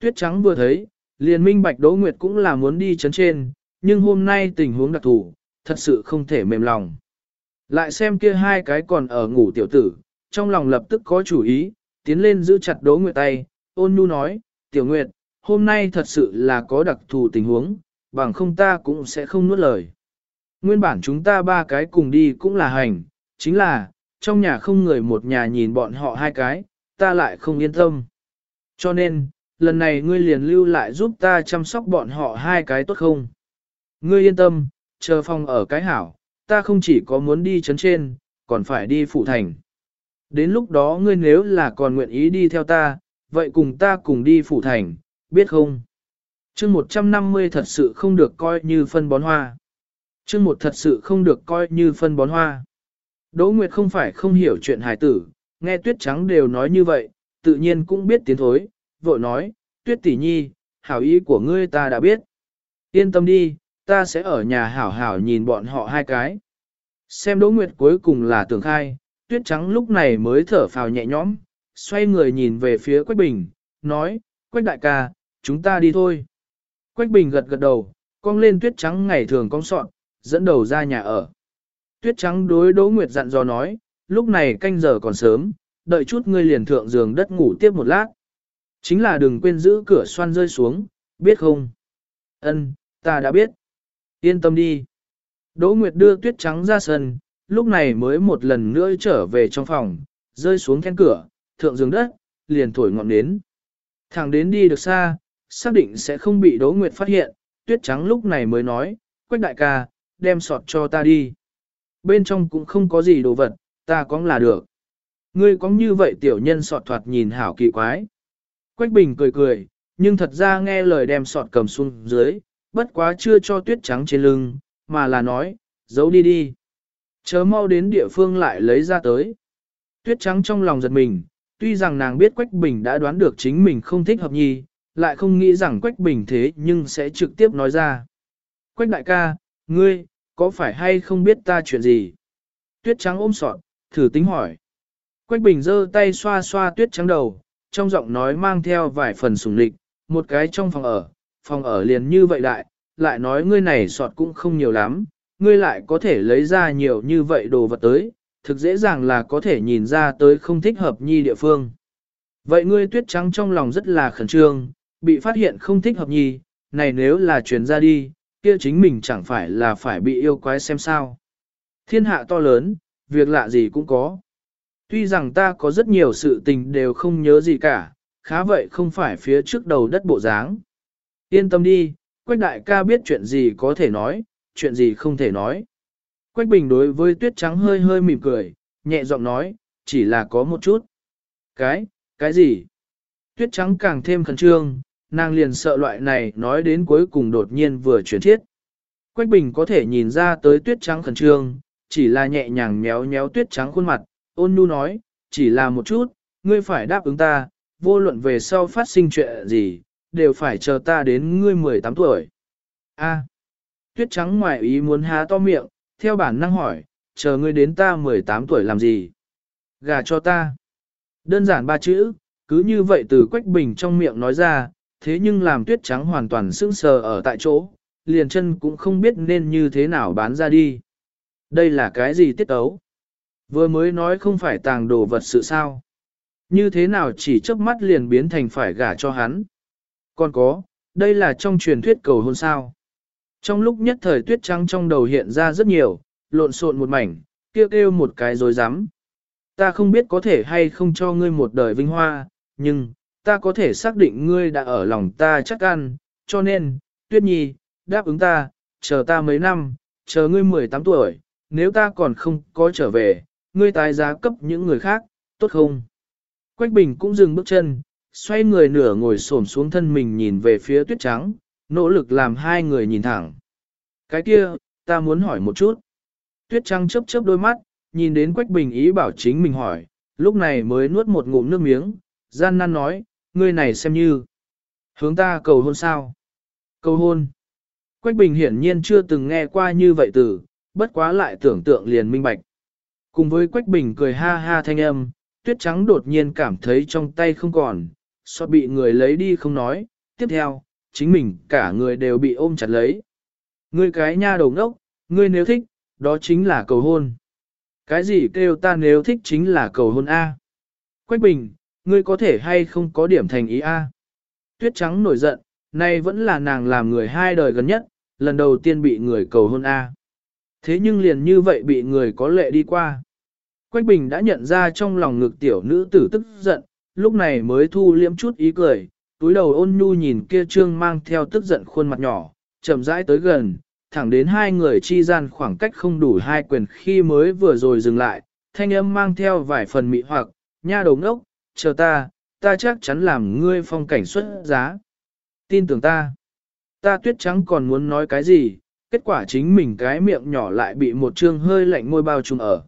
Tuyết trắng vừa thấy, liền minh bạch Đỗ Nguyệt cũng là muốn đi chấn trên, nhưng hôm nay tình huống đặc thù, thật sự không thể mềm lòng. Lại xem kia hai cái còn ở ngủ tiểu tử, trong lòng lập tức có chủ ý, tiến lên giữ chặt Đỗ Nguyệt tay, ôn nhu nói, tiểu Nguyệt, hôm nay thật sự là có đặc thù tình huống, bằng không ta cũng sẽ không nuốt lời. Nguyên bản chúng ta ba cái cùng đi cũng là hành, chính là, trong nhà không người một nhà nhìn bọn họ hai cái, ta lại không yên tâm. Cho nên, lần này ngươi liền lưu lại giúp ta chăm sóc bọn họ hai cái tốt không? Ngươi yên tâm, chờ phòng ở cái hảo, ta không chỉ có muốn đi chấn trên, còn phải đi phụ thành. Đến lúc đó ngươi nếu là còn nguyện ý đi theo ta, vậy cùng ta cùng đi phụ thành, biết không? chương 150 thật sự không được coi như phân bón hoa. Chương một thật sự không được coi như phân bón hoa. Đỗ Nguyệt không phải không hiểu chuyện hài tử, nghe tuyết trắng đều nói như vậy, tự nhiên cũng biết tiến thối, vội nói, tuyết tỷ nhi, hảo ý của ngươi ta đã biết. Yên tâm đi, ta sẽ ở nhà hảo hảo nhìn bọn họ hai cái. Xem Đỗ Nguyệt cuối cùng là tưởng khai, tuyết trắng lúc này mới thở phào nhẹ nhõm, xoay người nhìn về phía Quách Bình, nói, Quách đại ca, chúng ta đi thôi. Quách Bình gật gật đầu, cong lên tuyết trắng ngày thường cong sọn, dẫn đầu ra nhà ở. Tuyết trắng đối Đỗ Nguyệt dặn dò nói, lúc này canh giờ còn sớm, đợi chút ngươi liền thượng giường đất ngủ tiếp một lát. Chính là đừng quên giữ cửa xoan rơi xuống, biết không? Ân, ta đã biết. Yên tâm đi. Đỗ Nguyệt đưa tuyết trắng ra sân, lúc này mới một lần nữa trở về trong phòng, rơi xuống then cửa, thượng giường đất, liền thổi ngọn đến. Thẳng đến đi được xa, xác định sẽ không bị Đỗ Nguyệt phát hiện, tuyết trắng lúc này mới nói, Quách đại ca, đem sọt cho ta đi. Bên trong cũng không có gì đồ vật, ta cóng là được. Ngươi cóng như vậy tiểu nhân sọt thoạt nhìn hảo kỳ quái. Quách Bình cười cười, nhưng thật ra nghe lời đem sọt cầm xuống dưới, bất quá chưa cho tuyết trắng trên lưng, mà là nói, giấu đi đi. Chớ mau đến địa phương lại lấy ra tới. Tuyết trắng trong lòng giật mình, tuy rằng nàng biết Quách Bình đã đoán được chính mình không thích hợp nhi, lại không nghĩ rằng Quách Bình thế nhưng sẽ trực tiếp nói ra. Quách đại ca, ngươi, có phải hay không biết ta chuyện gì? Tuyết trắng ôm sọt, thử tính hỏi. Quách Bình giơ tay xoa xoa tuyết trắng đầu, trong giọng nói mang theo vài phần sùng lịch, một cái trong phòng ở, phòng ở liền như vậy đại, lại nói ngươi này sọt cũng không nhiều lắm, ngươi lại có thể lấy ra nhiều như vậy đồ vật tới, thực dễ dàng là có thể nhìn ra tới không thích hợp nhi địa phương. Vậy ngươi tuyết trắng trong lòng rất là khẩn trương, bị phát hiện không thích hợp nhi, này nếu là truyền ra đi, kia chính mình chẳng phải là phải bị yêu quái xem sao. Thiên hạ to lớn, việc lạ gì cũng có. Tuy rằng ta có rất nhiều sự tình đều không nhớ gì cả, khá vậy không phải phía trước đầu đất bộ dáng. Yên tâm đi, Quách đại ca biết chuyện gì có thể nói, chuyện gì không thể nói. Quách bình đối với tuyết trắng hơi hơi mỉm cười, nhẹ giọng nói, chỉ là có một chút. Cái, cái gì? Tuyết trắng càng thêm khẩn trương, nàng liền sợ loại này nói đến cuối cùng đột nhiên vừa chuyển thiết. Quách bình có thể nhìn ra tới tuyết trắng khẩn trương, chỉ là nhẹ nhàng méo méo tuyết trắng khuôn mặt, ôn nhu nói, chỉ là một chút, ngươi phải đáp ứng ta, vô luận về sau phát sinh chuyện gì, đều phải chờ ta đến ngươi 18 tuổi. A. tuyết trắng ngoài ý muốn há to miệng, theo bản năng hỏi, chờ ngươi đến ta 18 tuổi làm gì? Gà cho ta. Đơn giản ba chữ, cứ như vậy từ Quách Bình trong miệng nói ra, thế nhưng làm tuyết trắng hoàn toàn sững sờ ở tại chỗ, liền chân cũng không biết nên như thế nào bán ra đi. Đây là cái gì tiết ấu? Vừa mới nói không phải tàng đồ vật sự sao? Như thế nào chỉ chớp mắt liền biến thành phải gả cho hắn? Còn có, đây là trong truyền thuyết cầu hôn sao. Trong lúc nhất thời tuyết trắng trong đầu hiện ra rất nhiều, lộn xộn một mảnh, kêu kêu một cái rồi dám. Ta không biết có thể hay không cho ngươi một đời vinh hoa, nhưng, ta có thể xác định ngươi đã ở lòng ta chắc ăn, cho nên, tuyết nhi, đáp ứng ta, chờ ta mấy năm, chờ ngươi 18 tuổi, nếu ta còn không có trở về, ngươi tái giá cấp những người khác, tốt không? Quách Bình cũng dừng bước chân, xoay người nửa ngồi xổm xuống thân mình nhìn về phía tuyết trắng, nỗ lực làm hai người nhìn thẳng. Cái kia, ta muốn hỏi một chút. Tuyết trắng chớp chớp đôi mắt, nhìn đến Quách Bình ý bảo chính mình hỏi, lúc này mới nuốt một ngụm nước miếng, gian nan nói, ngươi này xem như. Hướng ta cầu hôn sao? Cầu hôn. Quách Bình hiển nhiên chưa từng nghe qua như vậy từ, bất quá lại tưởng tượng liền minh bạch. Cùng với Quách Bình cười ha ha thanh âm, tuyết trắng đột nhiên cảm thấy trong tay không còn, so bị người lấy đi không nói, tiếp theo, chính mình cả người đều bị ôm chặt lấy. Ngươi cái nha đầu ngốc, ngươi nếu thích, đó chính là cầu hôn. Cái gì kêu ta nếu thích chính là cầu hôn A. Quách Bình, ngươi có thể hay không có điểm thành ý A. Tuyết trắng nổi giận, nay vẫn là nàng làm người hai đời gần nhất, lần đầu tiên bị người cầu hôn A. Thế nhưng liền như vậy bị người có lệ đi qua. Quách Bình đã nhận ra trong lòng ngực tiểu nữ tử tức giận, lúc này mới thu liễm chút ý cười, túi đầu ôn nhu nhìn kia trương mang theo tức giận khuôn mặt nhỏ, chậm rãi tới gần, thẳng đến hai người chi gian khoảng cách không đủ hai quyền khi mới vừa rồi dừng lại, thanh âm mang theo vài phần mị hoặc, nha đầu ngốc, chờ ta, ta chắc chắn làm ngươi phong cảnh xuất giá. Tin tưởng ta. Ta tuyết trắng còn muốn nói cái gì, kết quả chính mình cái miệng nhỏ lại bị một trương hơi lạnh môi bao trùm ở.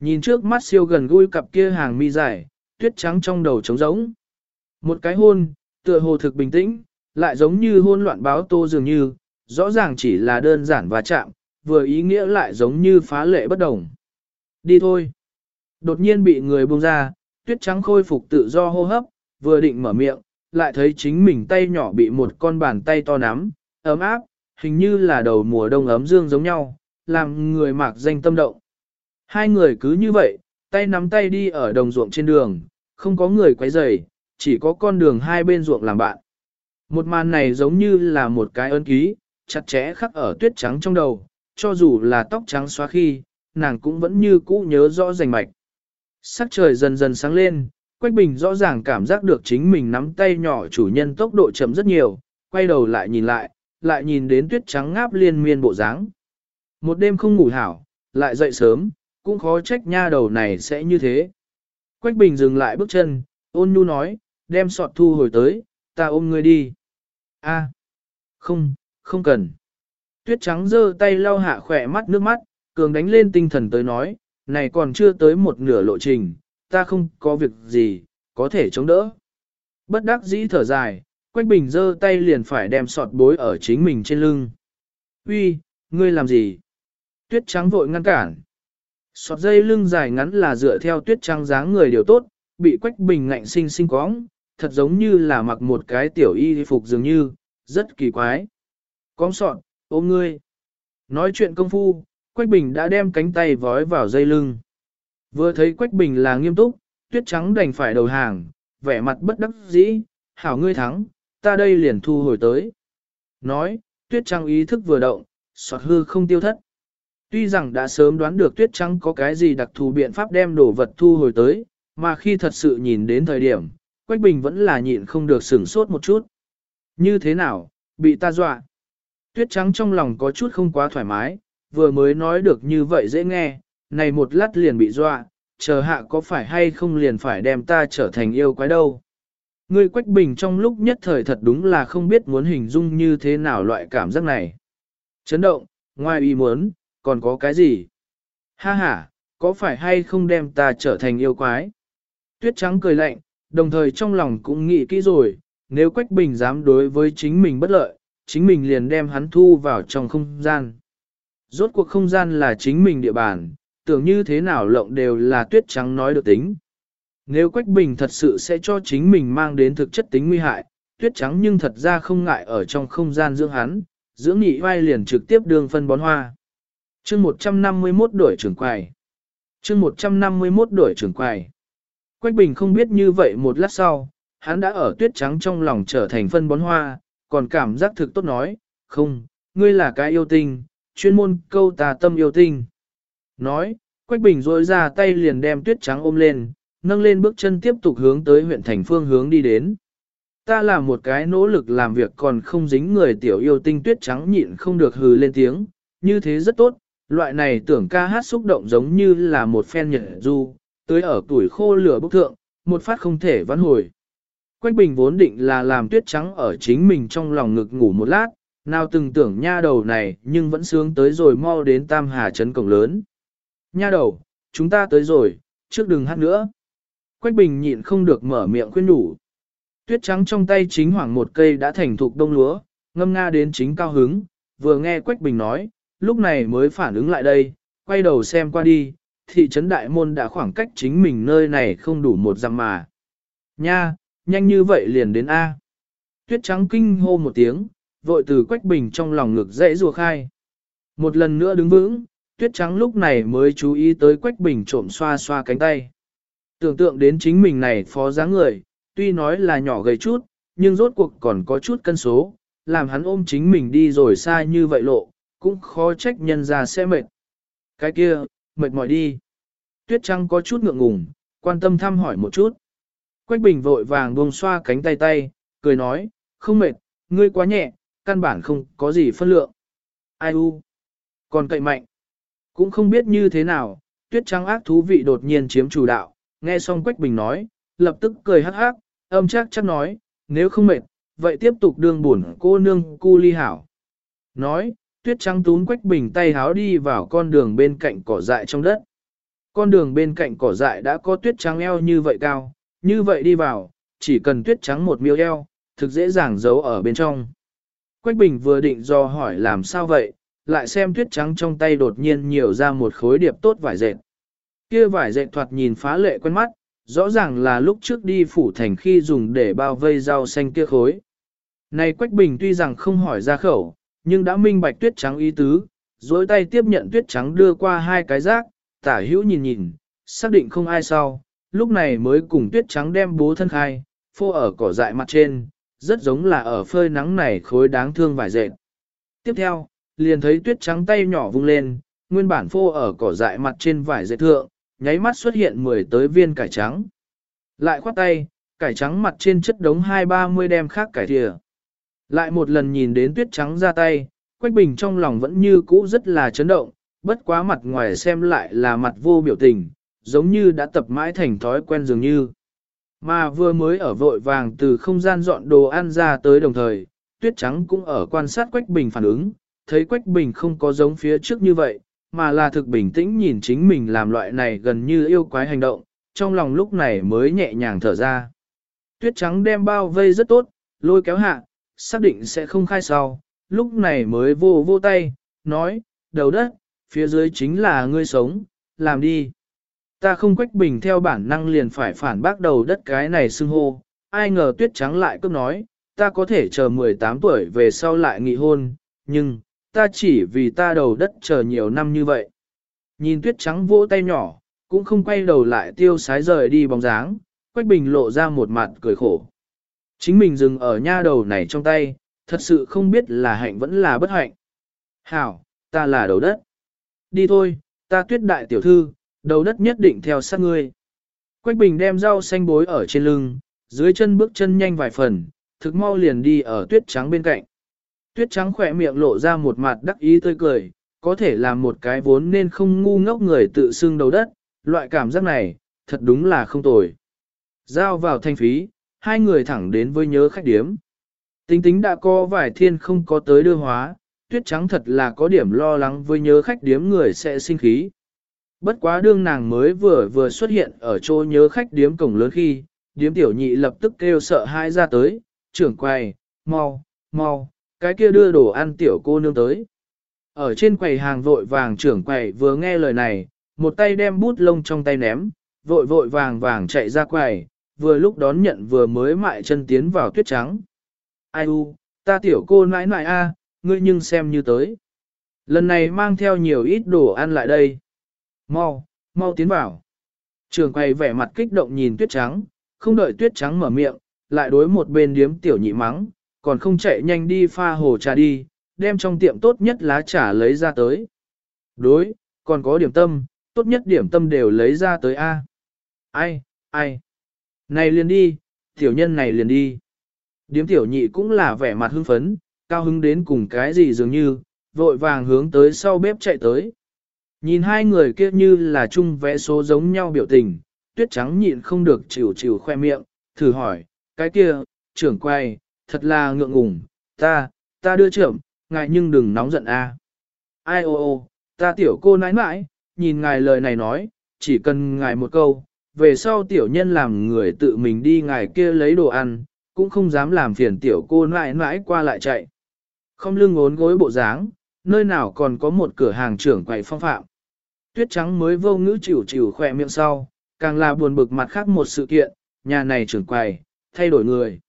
Nhìn trước mắt siêu gần gũi cặp kia hàng mi dài, tuyết trắng trong đầu trống rỗng. Một cái hôn, tựa hồ thực bình tĩnh, lại giống như hôn loạn báo tô dường như, rõ ràng chỉ là đơn giản và chạm, vừa ý nghĩa lại giống như phá lệ bất đồng. Đi thôi. Đột nhiên bị người buông ra, tuyết trắng khôi phục tự do hô hấp, vừa định mở miệng, lại thấy chính mình tay nhỏ bị một con bàn tay to nắm, ấm áp, hình như là đầu mùa đông ấm dương giống nhau, làm người mạc danh tâm động. Hai người cứ như vậy, tay nắm tay đi ở đồng ruộng trên đường, không có người quấy rầy, chỉ có con đường hai bên ruộng làm bạn. Một màn này giống như là một cái ơn ký, chặt chẽ khắc ở tuyết trắng trong đầu, cho dù là tóc trắng xóa khi, nàng cũng vẫn như cũ nhớ rõ rành mạch. Sắc trời dần dần sáng lên, Quách Bình rõ ràng cảm giác được chính mình nắm tay nhỏ chủ nhân tốc độ chậm rất nhiều, quay đầu lại nhìn lại, lại nhìn đến tuyết trắng ngáp liên miên bộ dáng. Một đêm không ngủ hảo, lại dậy sớm, cũng khó trách nha đầu này sẽ như thế. Quách Bình dừng lại bước chân, ôn nhu nói, đem sọt thu hồi tới, ta ôm ngươi đi. A, không, không cần. Tuyết trắng giơ tay lau hạ khỏe mắt nước mắt, cường đánh lên tinh thần tới nói, này còn chưa tới một nửa lộ trình, ta không có việc gì, có thể chống đỡ. Bất đắc dĩ thở dài, Quách Bình giơ tay liền phải đem sọt bối ở chính mình trên lưng. Uy, ngươi làm gì? Tuyết trắng vội ngăn cản. Sọt dây lưng dài ngắn là dựa theo tuyết trắng dáng người điều tốt, bị Quách Bình ngạnh sinh sinh quóng, thật giống như là mặc một cái tiểu y phục dường như, rất kỳ quái. Cóng sọt, ôm ngươi. Nói chuyện công phu, Quách Bình đã đem cánh tay vói vào dây lưng. Vừa thấy Quách Bình là nghiêm túc, tuyết trắng đành phải đầu hàng, vẻ mặt bất đắc dĩ, hảo ngươi thắng, ta đây liền thu hồi tới. Nói, tuyết trắng ý thức vừa động, soạt hư không tiêu thất. Tuy rằng đã sớm đoán được tuyết trắng có cái gì đặc thù biện pháp đem đồ vật thu hồi tới, mà khi thật sự nhìn đến thời điểm, Quách Bình vẫn là nhịn không được sửng sốt một chút. Như thế nào, bị ta dọa. Tuyết trắng trong lòng có chút không quá thoải mái, vừa mới nói được như vậy dễ nghe, này một lát liền bị dọa, chờ hạ có phải hay không liền phải đem ta trở thành yêu quái đâu. Ngươi Quách Bình trong lúc nhất thời thật đúng là không biết muốn hình dung như thế nào loại cảm giác này. Chấn động, ngoài ý muốn, còn có cái gì? Ha ha, có phải hay không đem ta trở thành yêu quái? Tuyết trắng cười lạnh, đồng thời trong lòng cũng nghĩ kỹ rồi, nếu Quách Bình dám đối với chính mình bất lợi, chính mình liền đem hắn thu vào trong không gian. Rốt cuộc không gian là chính mình địa bàn, tưởng như thế nào lộng đều là tuyết trắng nói được tính. Nếu Quách Bình thật sự sẽ cho chính mình mang đến thực chất tính nguy hại, tuyết trắng nhưng thật ra không ngại ở trong không gian dưỡng hắn, dưỡng nhị vai liền trực tiếp đường phân bón hoa. chương 151 đổi trưởng quầy. chương 151 đổi trưởng quầy. Quách Bình không biết như vậy một lát sau, hắn đã ở tuyết trắng trong lòng trở thành phân bón hoa, còn cảm giác thực tốt nói, không, ngươi là cái yêu tinh, chuyên môn câu tà tâm yêu tinh. Nói, Quách Bình rôi ra tay liền đem tuyết trắng ôm lên, nâng lên bước chân tiếp tục hướng tới huyện thành phương hướng đi đến. Ta là một cái nỗ lực làm việc còn không dính người tiểu yêu tinh tuyết trắng nhịn không được hừ lên tiếng, như thế rất tốt, loại này tưởng ca hát xúc động giống như là một phen nhật du, tới ở tuổi khô lửa bốc thượng, một phát không thể vãn hồi. Quách Bình vốn định là làm tuyết trắng ở chính mình trong lòng ngực ngủ một lát, nào từng tưởng nha đầu này nhưng vẫn sướng tới rồi mau đến Tam Hà Trấn Cổng lớn. Nha đầu, chúng ta tới rồi, trước đừng hát nữa. Quách Bình nhịn không được mở miệng khuyên đủ. Tuyết trắng trong tay chính hoảng một cây đã thành thục đông lúa, ngâm nga đến chính cao hứng, vừa nghe Quách Bình nói, lúc này mới phản ứng lại đây, quay đầu xem qua đi, thị trấn đại môn đã khoảng cách chính mình nơi này không đủ một dặm mà. Nha, nhanh như vậy liền đến A. Tuyết trắng kinh hô một tiếng, vội từ Quách Bình trong lòng ngực dễ rùa khai. Một lần nữa đứng vững, tuyết trắng lúc này mới chú ý tới Quách Bình trộm xoa xoa cánh tay. Tưởng tượng đến chính mình này phó dáng người, tuy nói là nhỏ gầy chút, nhưng rốt cuộc còn có chút cân số, làm hắn ôm chính mình đi rồi xa như vậy lộ, cũng khó trách nhân ra sẽ mệt. Cái kia, mệt mỏi đi. Tuyết Trăng có chút ngượng ngùng, quan tâm thăm hỏi một chút. Quách Bình vội vàng buông xoa cánh tay tay, cười nói, không mệt, ngươi quá nhẹ, căn bản không có gì phân lượng. Ai u? Còn cậy mạnh. Cũng không biết như thế nào, tuyết Trăng ác thú vị đột nhiên chiếm chủ đạo, nghe xong Quách Bình nói, lập tức cười hắc hắc, âm chắc chắc nói, nếu không mệt, vậy tiếp tục đường buồn cô nương cu ly hảo. Nói, Tuyết trắng tún quách bình tay háo đi vào con đường bên cạnh cỏ dại trong đất. Con đường bên cạnh cỏ dại đã có tuyết trắng eo như vậy cao, như vậy đi vào, chỉ cần tuyết trắng một miêu eo, thực dễ dàng giấu ở bên trong. Quách bình vừa định do hỏi làm sao vậy, lại xem tuyết trắng trong tay đột nhiên nhiều ra một khối điệp tốt vải dệt. Kia vải dệt thoạt nhìn phá lệ quen mắt, rõ ràng là lúc trước đi phủ thành khi dùng để bao vây rau xanh kia khối. Này Quách Bình tuy rằng không hỏi ra khẩu, nhưng đã minh bạch tuyết trắng ý tứ, dối tay tiếp nhận tuyết trắng đưa qua hai cái rác, tả hữu nhìn nhìn, xác định không ai sau, lúc này mới cùng tuyết trắng đem bố thân khai, phô ở cỏ dại mặt trên, rất giống là ở phơi nắng này khối đáng thương vải dệt. Tiếp theo, liền thấy tuyết trắng tay nhỏ vung lên, nguyên bản phô ở cỏ dại mặt trên vải dệt thượng, nháy mắt xuất hiện 10 tới viên cải trắng. Lại khoát tay, cải trắng mặt trên chất đống hai ba mươi đem khác cải thìa. Lại một lần nhìn đến tuyết trắng ra tay, Quách Bình trong lòng vẫn như cũ rất là chấn động, bất quá mặt ngoài xem lại là mặt vô biểu tình, giống như đã tập mãi thành thói quen dường như. Mà vừa mới ở vội vàng từ không gian dọn đồ ăn ra tới đồng thời, tuyết trắng cũng ở quan sát Quách Bình phản ứng, thấy Quách Bình không có giống phía trước như vậy, mà là thực bình tĩnh nhìn chính mình làm loại này gần như yêu quái hành động, trong lòng lúc này mới nhẹ nhàng thở ra. Tuyết trắng đem bao vây rất tốt, lôi kéo hạ, xác định sẽ không khai sau, lúc này mới vô vô tay, nói, đầu đất, phía dưới chính là ngươi sống, làm đi. Ta không quách bình theo bản năng liền phải phản bác đầu đất cái này xưng hô, ai ngờ tuyết trắng lại cứ nói, ta có thể chờ 18 tuổi về sau lại nghị hôn, nhưng, ta chỉ vì ta đầu đất chờ nhiều năm như vậy. Nhìn tuyết trắng vỗ tay nhỏ, cũng không quay đầu lại tiêu sái rời đi bóng dáng, Quách Bình lộ ra một mặt cười khổ. Chính mình dừng ở nha đầu này trong tay, thật sự không biết là hạnh vẫn là bất hạnh. Hảo, ta là đầu đất. Đi thôi, ta tuyết đại tiểu thư, đầu đất nhất định theo sát ngươi. Quách Bình đem rau xanh bối ở trên lưng, dưới chân bước chân nhanh vài phần, thực mau liền đi ở tuyết trắng bên cạnh. Tuyết trắng khỏe miệng lộ ra một mặt đắc ý tươi cười, có thể làm một cái vốn nên không ngu ngốc người tự xưng đầu đất, loại cảm giác này, thật đúng là không tồi. Giao vào thanh phí, hai người thẳng đến với nhớ khách điếm. Tính tính đã có vài thiên không có tới đưa hóa, tuyết trắng thật là có điểm lo lắng với nhớ khách điếm người sẽ sinh khí. Bất quá đương nàng mới vừa vừa xuất hiện ở chỗ nhớ khách điếm cổng lớn khi, điếm tiểu nhị lập tức kêu sợ hãi ra tới, trưởng quầy, mau, mau, cái kia đưa đồ ăn tiểu cô nương tới. Ở trên quầy hàng vội vàng trưởng quầy vừa nghe lời này, một tay đem bút lông trong tay ném, vội vội vàng vàng chạy ra quầy, vừa lúc đón nhận vừa mới mại chân tiến vào tuyết trắng. Ai u, ta tiểu cô nãi nãi a, ngươi nhưng xem như tới. Lần này mang theo nhiều ít đồ ăn lại đây. Mau, mau tiến vào. Trường quay vẻ mặt kích động nhìn tuyết trắng, không đợi tuyết trắng mở miệng, lại đối một bên điếm tiểu nhị mắng, còn không chạy nhanh đi pha hồ trà đi, đem trong tiệm tốt nhất lá trà lấy ra tới. Đối, còn có điểm tâm, tốt nhất điểm tâm đều lấy ra tới A. Ai, ai. Này liền đi, tiểu nhân này liền đi. Điếm tiểu nhị cũng là vẻ mặt hưng phấn, cao hứng đến cùng cái gì dường như, vội vàng hướng tới sau bếp chạy tới. Nhìn hai người kia như là chung vẽ số giống nhau biểu tình, tuyết trắng nhịn không được chịu chịu khoe miệng, thử hỏi, cái kia, trưởng quay, thật là ngượng ngùng, ta, ta đưa trưởng, ngài nhưng đừng nóng giận a. Ai ô ô, ta tiểu cô nãi nãi, nhìn ngài lời này nói, chỉ cần ngài một câu, về sau tiểu nhân làm người tự mình đi ngài kia lấy đồ ăn, cũng không dám làm phiền tiểu cô nãi nãi qua lại chạy. Không lưng ốn gối bộ dáng, nơi nào còn có một cửa hàng trưởng quầy phong phạm. Tuyết trắng mới vô ngữ chịu chịu khỏe miệng sau, càng là buồn bực mặt khác một sự kiện, nhà này trưởng quầy, thay đổi người.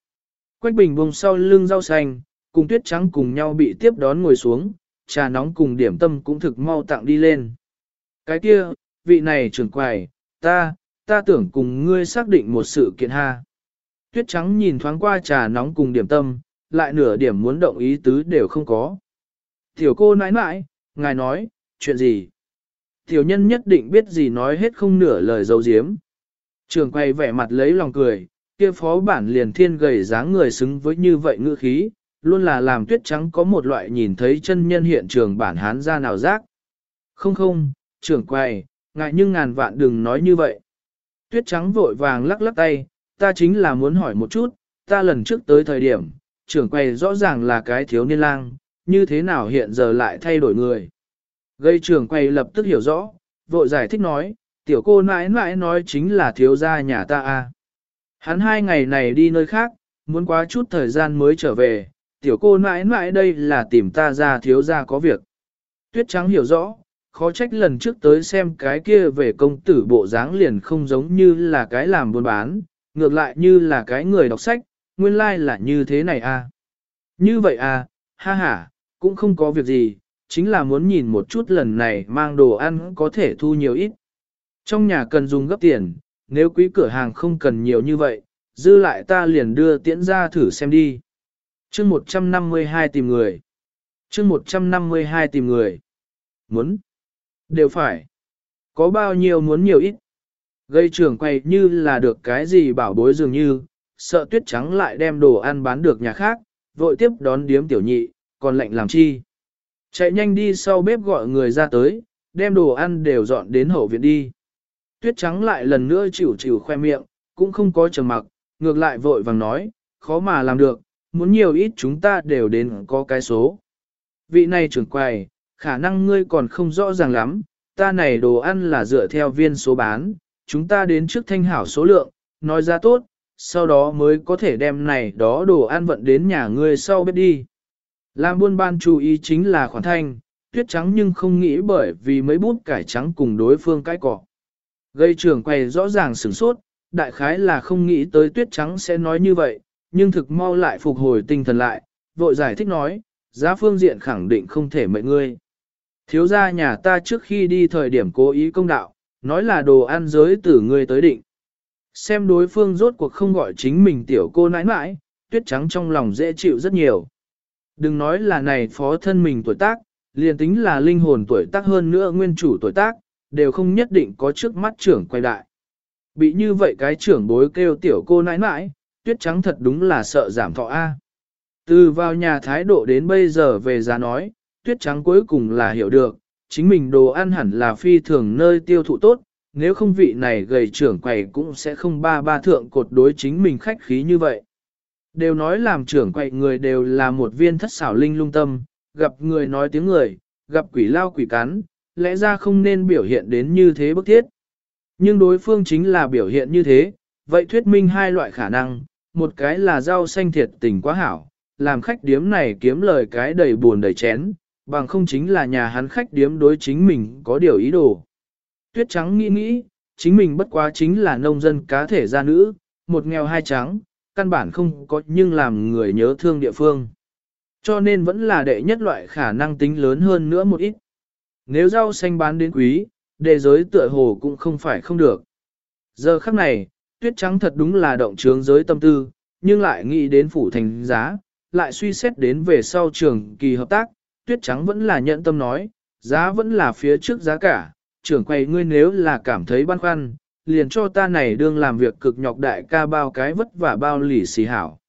Quách bình bông sau lưng rau xanh, cùng tuyết trắng cùng nhau bị tiếp đón ngồi xuống, trà nóng cùng điểm tâm cũng thực mau tặng đi lên. Cái kia, vị này trưởng quầy, ta, ta tưởng cùng ngươi xác định một sự kiện ha. Tuyết trắng nhìn thoáng qua trà nóng cùng điểm tâm, lại nửa điểm muốn động ý tứ đều không có. Tiểu cô nãi nãi, ngài nói, chuyện gì? Tiểu nhân nhất định biết gì nói hết không nửa lời dấu diếm. Trường quay vẻ mặt lấy lòng cười, kia phó bản liền thiên gầy dáng người xứng với như vậy ngữ khí, luôn là làm tuyết trắng có một loại nhìn thấy chân nhân hiện trường bản hán ra nào giác. Không không, trưởng quầy ngại nhưng ngàn vạn đừng nói như vậy. Tuyết trắng vội vàng lắc lắc tay, ta chính là muốn hỏi một chút, ta lần trước tới thời điểm, trưởng quầy rõ ràng là cái thiếu niên lang, như thế nào hiện giờ lại thay đổi người. Gây trưởng quầy lập tức hiểu rõ, vội giải thích nói, tiểu cô nãi nãi nói chính là thiếu gia nhà ta a. Hắn hai ngày này đi nơi khác, muốn quá chút thời gian mới trở về, tiểu cô nãi nãi đây là tìm ta ra thiếu gia có việc. Tuyết trắng hiểu rõ, khó trách lần trước tới xem cái kia về công tử bộ dáng liền không giống như là cái làm buôn bán, ngược lại như là cái người đọc sách, nguyên lai like là như thế này à. Như vậy à, ha ha, cũng không có việc gì, chính là muốn nhìn một chút lần này mang đồ ăn có thể thu nhiều ít. Trong nhà cần dùng gấp tiền, nếu quý cửa hàng không cần nhiều như vậy, dư lại ta liền đưa tiễn ra thử xem đi. chương 152 tìm người. chương 152 tìm người. Muốn. Đều phải. Có bao nhiêu muốn nhiều ít. Gây trưởng quay như là được cái gì bảo bối dường như, sợ tuyết trắng lại đem đồ ăn bán được nhà khác, vội tiếp đón điếm tiểu nhị, còn lệnh làm chi. Chạy nhanh đi sau bếp gọi người ra tới, đem đồ ăn đều dọn đến hậu viện đi. Tuyết trắng lại lần nữa chịu chịu khoe miệng, cũng không có trầm mặc, ngược lại vội vàng nói, khó mà làm được, muốn nhiều ít chúng ta đều đến có cái số. Vị này trưởng quầy, khả năng ngươi còn không rõ ràng lắm, ta này đồ ăn là dựa theo viên số bán, chúng ta đến trước thanh hảo số lượng, nói ra tốt, sau đó mới có thể đem này đó đồ ăn vận đến nhà ngươi sau bếp đi. Làm buôn ban chú ý chính là khoản thanh, tuyết trắng nhưng không nghĩ bởi vì mấy bút cải trắng cùng đối phương cái cỏ. Gây trưởng quầy rõ ràng sửng sốt, đại khái là không nghĩ tới tuyết trắng sẽ nói như vậy, nhưng thực mau lại phục hồi tinh thần lại, vội giải thích nói, giá phương diện khẳng định không thể mệnh ngươi. Thiếu gia nhà ta trước khi đi thời điểm cố ý công đạo, nói là đồ ăn giới từ ngươi tới định. Xem đối phương rốt cuộc không gọi chính mình tiểu cô nãi nãi, tuyết trắng trong lòng dễ chịu rất nhiều. Đừng nói là này phó thân mình tuổi tác, liền tính là linh hồn tuổi tác hơn nữa nguyên chủ tuổi tác, đều không nhất định có trước mắt trưởng quay đại. Bị như vậy cái trưởng bối kêu tiểu cô nãi nãi, tuyết trắng thật đúng là sợ giảm thọ A. Từ vào nhà thái độ đến bây giờ về giá nói, tuyết trắng cuối cùng là hiểu được, chính mình đồ ăn hẳn là phi thường nơi tiêu thụ tốt, nếu không vị này gầy trưởng quầy cũng sẽ không ba ba thượng cột đối chính mình khách khí như vậy. Đều nói làm trưởng quầy người đều là một viên thất xảo linh lung tâm, gặp người nói tiếng người, gặp quỷ lao quỷ cắn, lẽ ra không nên biểu hiện đến như thế bức thiết. Nhưng đối phương chính là biểu hiện như thế, vậy thuyết minh hai loại khả năng, một cái là rau xanh thiệt tình quá hảo, làm khách điếm này kiếm lời cái đầy buồn đầy chén, bằng không chính là nhà hắn khách điếm đối chính mình có điều ý đồ. Tuyết trắng nghĩ nghĩ, chính mình bất quá chính là nông dân cá thể gia nữ, một nghèo hai trắng, căn bản không có nhưng làm người nhớ thương địa phương. Cho nên vẫn là đệ nhất loại khả năng tính lớn hơn nữa một ít. Nếu rau xanh bán đến quý, đề giới tựa hồ cũng không phải không được. Giờ khắc này, tuyết trắng thật đúng là động trướng giới tâm tư, nhưng lại nghĩ đến phủ thành giá, lại suy xét đến về sau trường kỳ hợp tác, tuyết trắng vẫn là nhận tâm nói, giá vẫn là phía trước giá cả, trưởng quầy ngươi nếu là cảm thấy băn khoăn, liền cho ta này đương làm việc cực nhọc đại ca bao cái vất vả bao lì xì hảo.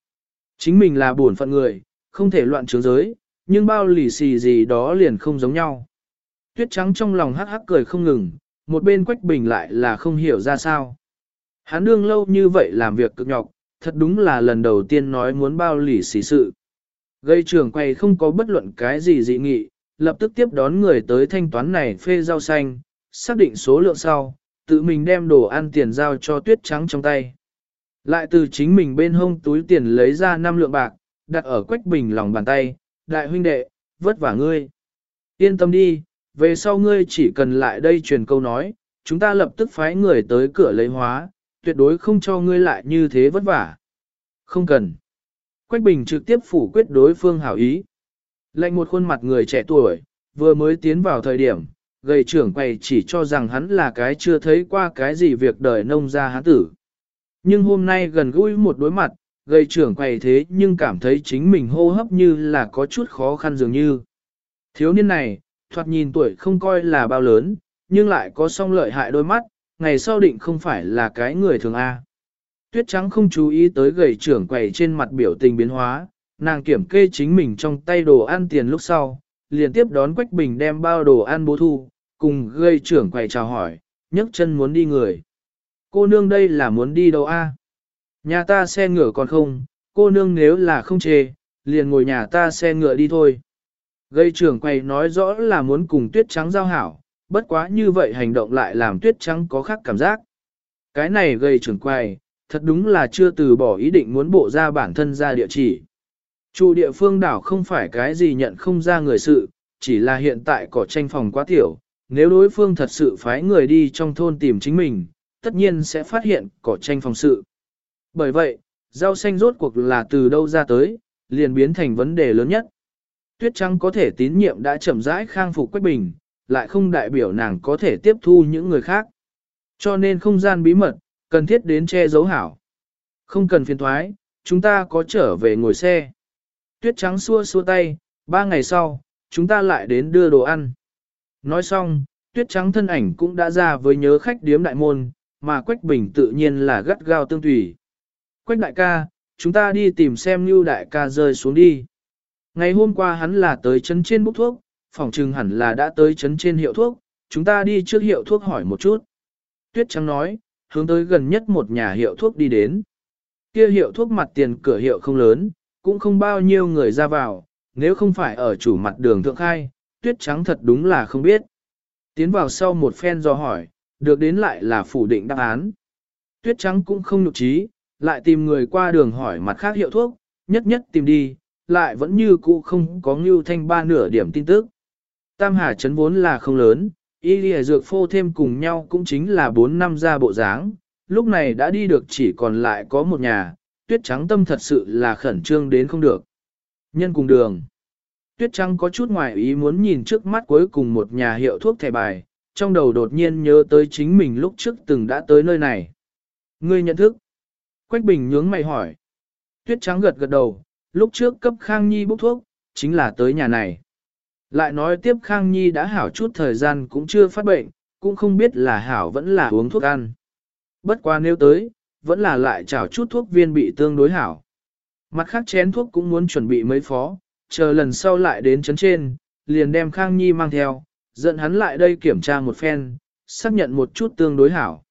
Chính mình là buồn phận người, không thể loạn trướng giới, nhưng bao lì xì gì đó liền không giống nhau. Tuyết trắng trong lòng hắc hắc cười không ngừng, một bên quách bình lại là không hiểu ra sao. Hắn đương lâu như vậy làm việc cực nhọc, thật đúng là lần đầu tiên nói muốn bao lì xì sự. Gây trường quay không có bất luận cái gì dị nghị, lập tức tiếp đón người tới thanh toán này phê rau xanh, xác định số lượng sau, tự mình đem đồ ăn tiền giao cho tuyết trắng trong tay. Lại từ chính mình bên hông túi tiền lấy ra 5 lượng bạc, đặt ở quách bình lòng bàn tay, đại huynh đệ, vất vả ngươi. Yên tâm đi, về sau ngươi chỉ cần lại đây truyền câu nói, chúng ta lập tức phái người tới cửa lấy hóa, tuyệt đối không cho ngươi lại như thế vất vả. Không cần. Quách bình trực tiếp phủ quyết đối phương hảo ý. Lệnh một khuôn mặt người trẻ tuổi, vừa mới tiến vào thời điểm, gầy trưởng quầy chỉ cho rằng hắn là cái chưa thấy qua cái gì việc đời nông gia hán tử. Nhưng hôm nay gần gũi một đối mặt, gầy trưởng quầy thế nhưng cảm thấy chính mình hô hấp như là có chút khó khăn dường như. Thiếu niên này, thoạt nhìn tuổi không coi là bao lớn, nhưng lại có song lợi hại đôi mắt, ngày sau định không phải là cái người thường A. Tuyết trắng không chú ý tới gầy trưởng quầy trên mặt biểu tình biến hóa, nàng kiểm kê chính mình trong tay đồ ăn tiền lúc sau, liền tiếp đón Quách Bình đem bao đồ ăn bố thu, cùng gây trưởng quầy chào hỏi, nhấc chân muốn đi người. Cô nương đây là muốn đi đâu a? Nhà ta xe ngựa còn không, cô nương nếu là không chê, liền ngồi nhà ta xe ngựa đi thôi. Gây trưởng quay nói rõ là muốn cùng tuyết trắng giao hảo, bất quá như vậy hành động lại làm tuyết trắng có khác cảm giác. Cái này gây trưởng quay, thật đúng là chưa từ bỏ ý định muốn bộ ra bản thân ra địa chỉ. Chủ địa phương đảo không phải cái gì nhận không ra người sự, chỉ là hiện tại cỏ tranh phòng quá tiểu, nếu đối phương thật sự phái người đi trong thôn tìm chính mình, tất nhiên sẽ phát hiện cỏ tranh phòng sự. Bởi vậy, rau xanh rốt cuộc là từ đâu ra tới, liền biến thành vấn đề lớn nhất. Tuyết Trắng có thể tín nhiệm đã chậm rãi khang phục Quách Bình, lại không đại biểu nàng có thể tiếp thu những người khác. Cho nên không gian bí mật, cần thiết đến che giấu hảo. Không cần phiền thoái, chúng ta có trở về ngồi xe. Tuyết Trắng xua xua tay, ba ngày sau, chúng ta lại đến đưa đồ ăn. Nói xong, Tuyết Trắng thân ảnh cũng đã ra với nhớ khách điếm đại môn, mà Quách Bình tự nhiên là gắt gao tương tùy. Quách đại ca, chúng ta đi tìm xem như đại ca rơi xuống đi. Ngày hôm qua hắn là tới chấn trên bốc thuốc, phòng trừng hẳn là đã tới chấn trên hiệu thuốc, chúng ta đi trước hiệu thuốc hỏi một chút. Tuyết trắng nói, hướng tới gần nhất một nhà hiệu thuốc đi đến. Kia hiệu thuốc mặt tiền cửa hiệu không lớn, cũng không bao nhiêu người ra vào, nếu không phải ở chủ mặt đường thượng khai, tuyết trắng thật đúng là không biết. Tiến vào sau một phen do hỏi, được đến lại là phủ định đáp án. Tuyết trắng cũng không nhục trí, lại tìm người qua đường hỏi mặt khác hiệu thuốc, nhất nhất tìm đi, lại vẫn như cũ không có ngưu thanh ba nửa điểm tin tức. Tam Hà Trấn vốn là không lớn, y lìa dược phô thêm cùng nhau cũng chính là 4 năm ra bộ dáng, lúc này đã đi được chỉ còn lại có một nhà, tuyết trắng tâm thật sự là khẩn trương đến không được. Nhân cùng đường. Tuyết trắng có chút ngoài ý muốn nhìn trước mắt cuối cùng một nhà hiệu thuốc thẻ bài, trong đầu đột nhiên nhớ tới chính mình lúc trước từng đã tới nơi này. Ngươi nhận thức. Quách Bình nhướng mày hỏi. Tuyết trắng gật gật đầu, lúc trước cấp Khang Nhi bốc thuốc, chính là tới nhà này. Lại nói tiếp Khang Nhi đã hảo chút thời gian cũng chưa phát bệnh, cũng không biết là hảo vẫn là uống thuốc ăn. Bất qua nếu tới, vẫn là lại chảo chút thuốc viên bị tương đối hảo. Mặt khác chén thuốc cũng muốn chuẩn bị mấy phó, chờ lần sau lại đến chấn trên, liền đem Khang Nhi mang theo, dẫn hắn lại đây kiểm tra một phen, xác nhận một chút tương đối hảo.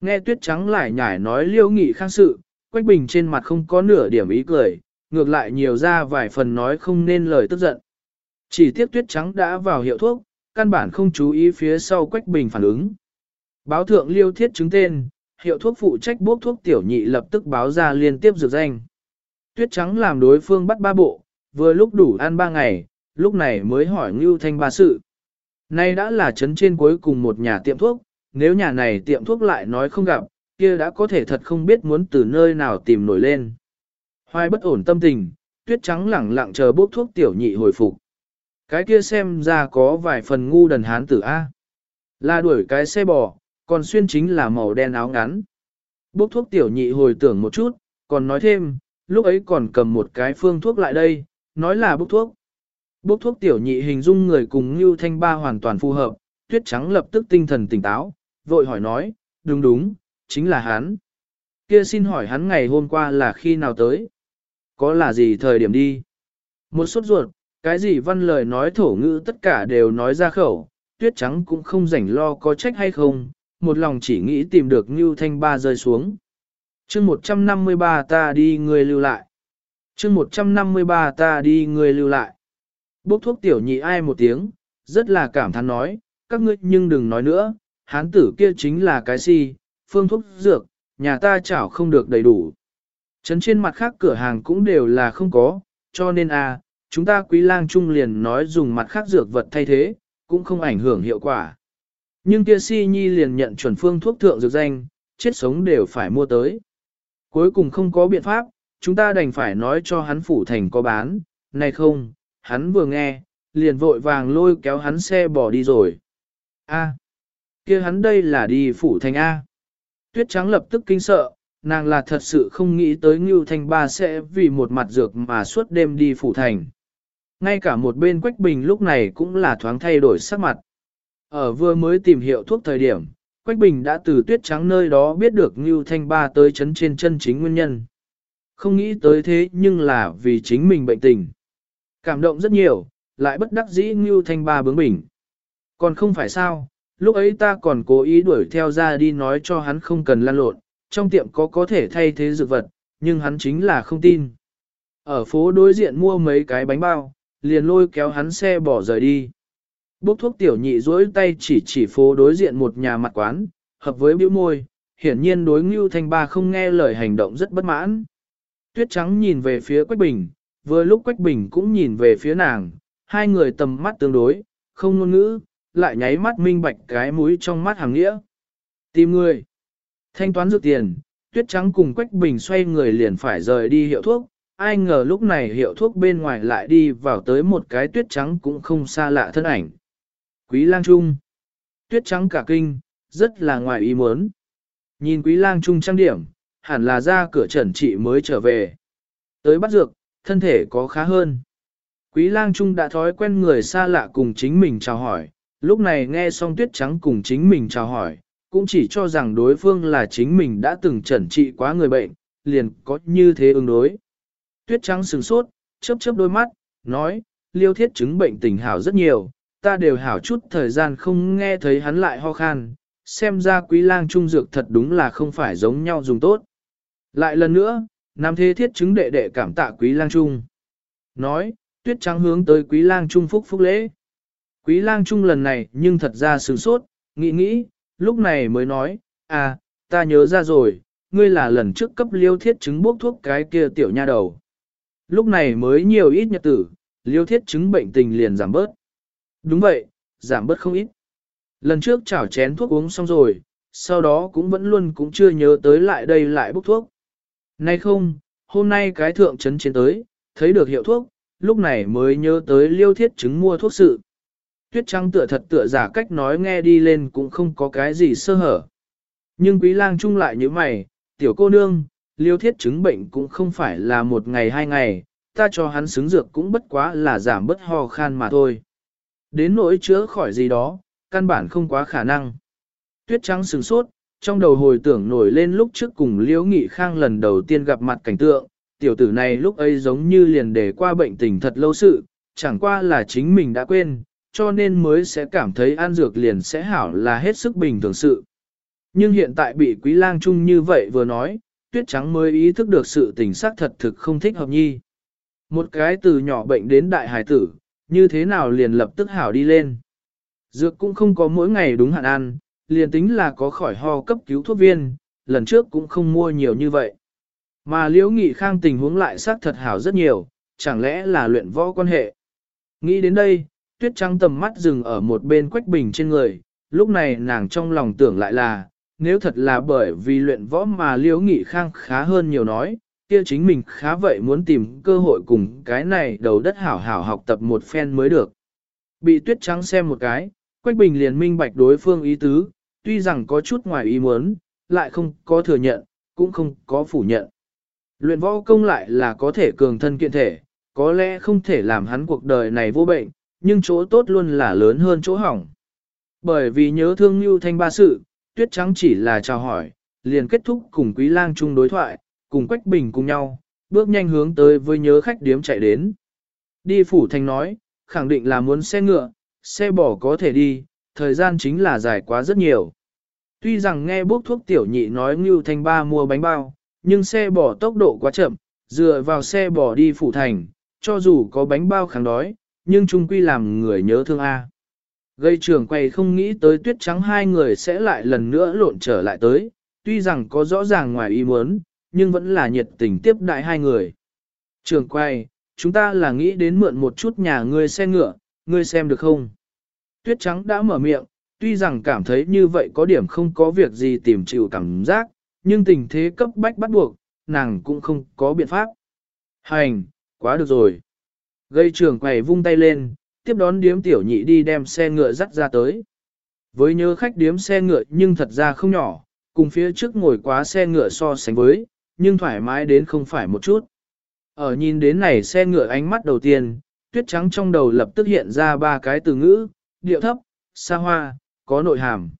Nghe tuyết trắng lại nhải nói liêu nghị khang sự, Quách Bình trên mặt không có nửa điểm ý cười, ngược lại nhiều ra vài phần nói không nên lời tức giận. Chỉ tiếc tuyết trắng đã vào hiệu thuốc, căn bản không chú ý phía sau Quách Bình phản ứng. Báo thượng liêu thiết chứng tên, hiệu thuốc phụ trách bốc thuốc tiểu nhị lập tức báo ra liên tiếp dược danh. Tuyết trắng làm đối phương bắt ba bộ, vừa lúc đủ ăn ba ngày, lúc này mới hỏi Ngưu Thanh ba sự. Nay đã là chấn trên cuối cùng một nhà tiệm thuốc, nếu nhà này tiệm thuốc lại nói không gặp, kia đã có thể thật không biết muốn từ nơi nào tìm nổi lên. Hoài bất ổn tâm tình, tuyết trắng lẳng lặng chờ bốc thuốc tiểu nhị hồi phục. Cái kia xem ra có vài phần ngu đần hán tử A. Là đuổi cái xe bò, còn xuyên chính là màu đen áo ngắn. Bốc thuốc tiểu nhị hồi tưởng một chút, còn nói thêm, lúc ấy còn cầm một cái phương thuốc lại đây, nói là bốc thuốc. Bốc thuốc tiểu nhị hình dung người cùng Ngưu Thanh Ba hoàn toàn phù hợp, tuyết trắng lập tức tinh thần tỉnh táo, vội hỏi nói, đúng đúng, chính là hắn. Kia xin hỏi hắn ngày hôm qua là khi nào tới? Có là gì thời điểm đi? Một sốt ruột, cái gì văn lời nói thổ ngữ tất cả đều nói ra khẩu, tuyết trắng cũng không rảnh lo có trách hay không, một lòng chỉ nghĩ tìm được Ngưu Thanh Ba rơi xuống. chương 153 ta đi người lưu lại. chương 153 ta đi người lưu lại. Bốc thuốc tiểu nhị ai một tiếng, rất là cảm thán nói, các ngươi nhưng đừng nói nữa, hán tử kia chính là cái si, phương thuốc dược, nhà ta chảo không được đầy đủ. Trấn trên mặt khác cửa hàng cũng đều là không có, cho nên a, à, chúng ta quý lang trung liền nói dùng mặt khác dược vật thay thế, cũng không ảnh hưởng hiệu quả. Nhưng kia si nhi liền nhận chuẩn phương thuốc thượng dược danh, chết sống đều phải mua tới. Cuối cùng không có biện pháp, chúng ta đành phải nói cho hắn phủ thành có bán, này không, hắn vừa nghe, liền vội vàng lôi kéo hắn xe bỏ đi rồi. A, kia hắn đây là đi phủ thành A. Tuyết trắng lập tức kinh sợ, nàng là thật sự không nghĩ tới Ngưu Thanh Ba sẽ vì một mặt dược mà suốt đêm đi phủ thành. Ngay cả một bên Quách Bình lúc này cũng là thoáng thay đổi sắc mặt. Ở vừa mới tìm hiệu thuốc thời điểm, Quách Bình đã từ tuyết trắng nơi đó biết được Ngưu Thanh Ba tới chấn trên chân chính nguyên nhân. Không nghĩ tới thế nhưng là vì chính mình bệnh tình. Cảm động rất nhiều, lại bất đắc dĩ Ngưu Thanh Ba bướng bỉnh. Còn không phải sao, lúc ấy ta còn cố ý đuổi theo ra đi nói cho hắn không cần lan lộn, trong tiệm có có thể thay thế dược vật, nhưng hắn chính là không tin. Ở phố đối diện mua mấy cái bánh bao, liền lôi kéo hắn xe bỏ rời đi. Bốc thuốc tiểu nhị duỗi tay chỉ chỉ phố đối diện một nhà mặt quán, hợp với bĩu môi, hiển nhiên đối Ngưu Thanh Ba không nghe lời hành động rất bất mãn. Tuyết trắng nhìn về phía Quách Bình, vừa lúc Quách Bình cũng nhìn về phía nàng, hai người tầm mắt tương đối, không ngôn ngữ, lại nháy mắt minh bạch cái mũi trong mắt hàng nghĩa. Tìm người. Thanh toán dược tiền, Tuyết trắng cùng Quách Bình xoay người liền phải rời đi hiệu thuốc, ai ngờ lúc này hiệu thuốc bên ngoài lại đi vào tới một cái tuyết trắng cũng không xa lạ thân ảnh. Quý lang trung. Tuyết trắng cả kinh, rất là ngoài ý muốn. Nhìn quý lang trung trang điểm, hẳn là ra cửa trần trị mới trở về. Tới bắt dược, thân thể có khá hơn. Quý lang trung đã thói quen người xa lạ cùng chính mình chào hỏi, lúc này nghe xong tuyết trắng cùng chính mình chào hỏi, cũng chỉ cho rằng đối phương là chính mình đã từng chẩn trị quá người bệnh, liền có như thế ứng đối. Tuyết trắng sừng sốt, chớp chớp đôi mắt, nói, liêu thiết chứng bệnh tình hảo rất nhiều, ta đều hảo chút thời gian không nghe thấy hắn lại ho khan, xem ra quý lang trung dược thật đúng là không phải giống nhau dùng tốt. Lại lần nữa, nam thế thiết chứng đệ đệ cảm tạ quý lang trung. Nói, tuyết trắng hướng tới quý lang trung phúc phúc lễ. Quý lang trung lần này nhưng thật ra sừng sốt, nghĩ nghĩ, lúc này mới nói, à, ta nhớ ra rồi, ngươi là lần trước cấp liêu thiết chứng bốc thuốc cái kia tiểu nha đầu. Lúc này mới nhiều ít nhật tử, liêu thiết chứng bệnh tình liền giảm bớt. Đúng vậy, giảm bớt không ít. Lần trước chảo chén thuốc uống xong rồi, sau đó cũng vẫn luôn cũng chưa nhớ tới lại đây lại bốc thuốc. Nay không, hôm nay cái thượng trấn chiến tới, thấy được hiệu thuốc, lúc này mới nhớ tới liêu thiết chứng mua thuốc sự. Tuyết trắng tựa thật tựa giả cách nói nghe đi lên cũng không có cái gì sơ hở. Nhưng quý lang chung lại như mày, tiểu cô nương, liêu thiết chứng bệnh cũng không phải là một ngày hai ngày, ta cho hắn xứng dược cũng bất quá là giảm bớt ho khan mà thôi. Đến nỗi chữa khỏi gì đó, căn bản không quá khả năng. Tuyết trắng sừng sốt, trong đầu hồi tưởng nổi lên lúc trước cùng Liễu Nghị Khang lần đầu tiên gặp mặt cảnh tượng, tiểu tử này lúc ấy giống như liền để qua bệnh tình thật lâu sự, chẳng qua là chính mình đã quên, cho nên mới sẽ cảm thấy ăn dược liền sẽ hảo là hết sức bình thường sự. Nhưng hiện tại bị quý lang chung như vậy vừa nói, tuyết trắng mới ý thức được sự tình xác thật thực không thích hợp nhi. Một cái từ nhỏ bệnh đến đại hải tử, như thế nào liền lập tức hảo đi lên. Dược cũng không có mỗi ngày đúng hạn ăn, liền tính là có khỏi ho cấp cứu thuốc viên, lần trước cũng không mua nhiều như vậy. Mà liễu nghị khang tình huống lại xác thật hảo rất nhiều, chẳng lẽ là luyện võ quan hệ. Nghĩ đến đây, tuyết trắng tầm mắt dừng ở một bên quách bình trên người, lúc này nàng trong lòng tưởng lại là, nếu thật là bởi vì luyện võ mà liễu nghị khang khá hơn nhiều nói, kia chính mình khá vậy muốn tìm cơ hội cùng cái này đầu đất hảo hảo học tập một phen mới được. Bị tuyết trắng xem một cái, Quách Bình liền minh bạch đối phương ý tứ, tuy rằng có chút ngoài ý muốn, lại không có thừa nhận, cũng không có phủ nhận. Luyện võ công lại là có thể cường thân kiện thể, có lẽ không thể làm hắn cuộc đời này vô bệnh, nhưng chỗ tốt luôn là lớn hơn chỗ hỏng. Bởi vì nhớ thương như thanh ba sự, tuyết trắng chỉ là chào hỏi, liền kết thúc cùng quý lang chung đối thoại, cùng Quách Bình cùng nhau, bước nhanh hướng tới với nhớ khách điếm chạy đến. Đi phủ thành nói, khẳng định là muốn xe ngựa, xe bò có thể đi, thời gian chính là dài quá rất nhiều. Tuy rằng nghe bốc thuốc tiểu nhị nói Ngưu Thanh Ba mua bánh bao, nhưng xe bò tốc độ quá chậm, dựa vào xe bò đi phủ thành, cho dù có bánh bao kháng đói, nhưng trung quy làm người nhớ thương A. Gây trường quay không nghĩ tới tuyết trắng hai người sẽ lại lần nữa lộn trở lại tới, tuy rằng có rõ ràng ngoài ý muốn, nhưng vẫn là nhiệt tình tiếp đại hai người. Trường quay, chúng ta là nghĩ đến mượn một chút nhà ngươi xe ngựa, ngươi xem được không? Tuyết trắng đã mở miệng, tuy rằng cảm thấy như vậy có điểm không có việc gì tìm chịu cảm giác, nhưng tình thế cấp bách bắt buộc, nàng cũng không có biện pháp. Hành, quá được rồi. Gây trưởng quầy vung tay lên, tiếp đón điếm tiểu nhị đi đem xe ngựa dắt ra tới. Với nhớ khách điếm xe ngựa nhưng thật ra không nhỏ, cùng phía trước ngồi quá xe ngựa so sánh với, nhưng thoải mái đến không phải một chút. Ở nhìn đến này xe ngựa ánh mắt đầu tiên, tuyết trắng trong đầu lập tức hiện ra ba cái từ ngữ, điệu thấp, xa hoa, có nội hàm.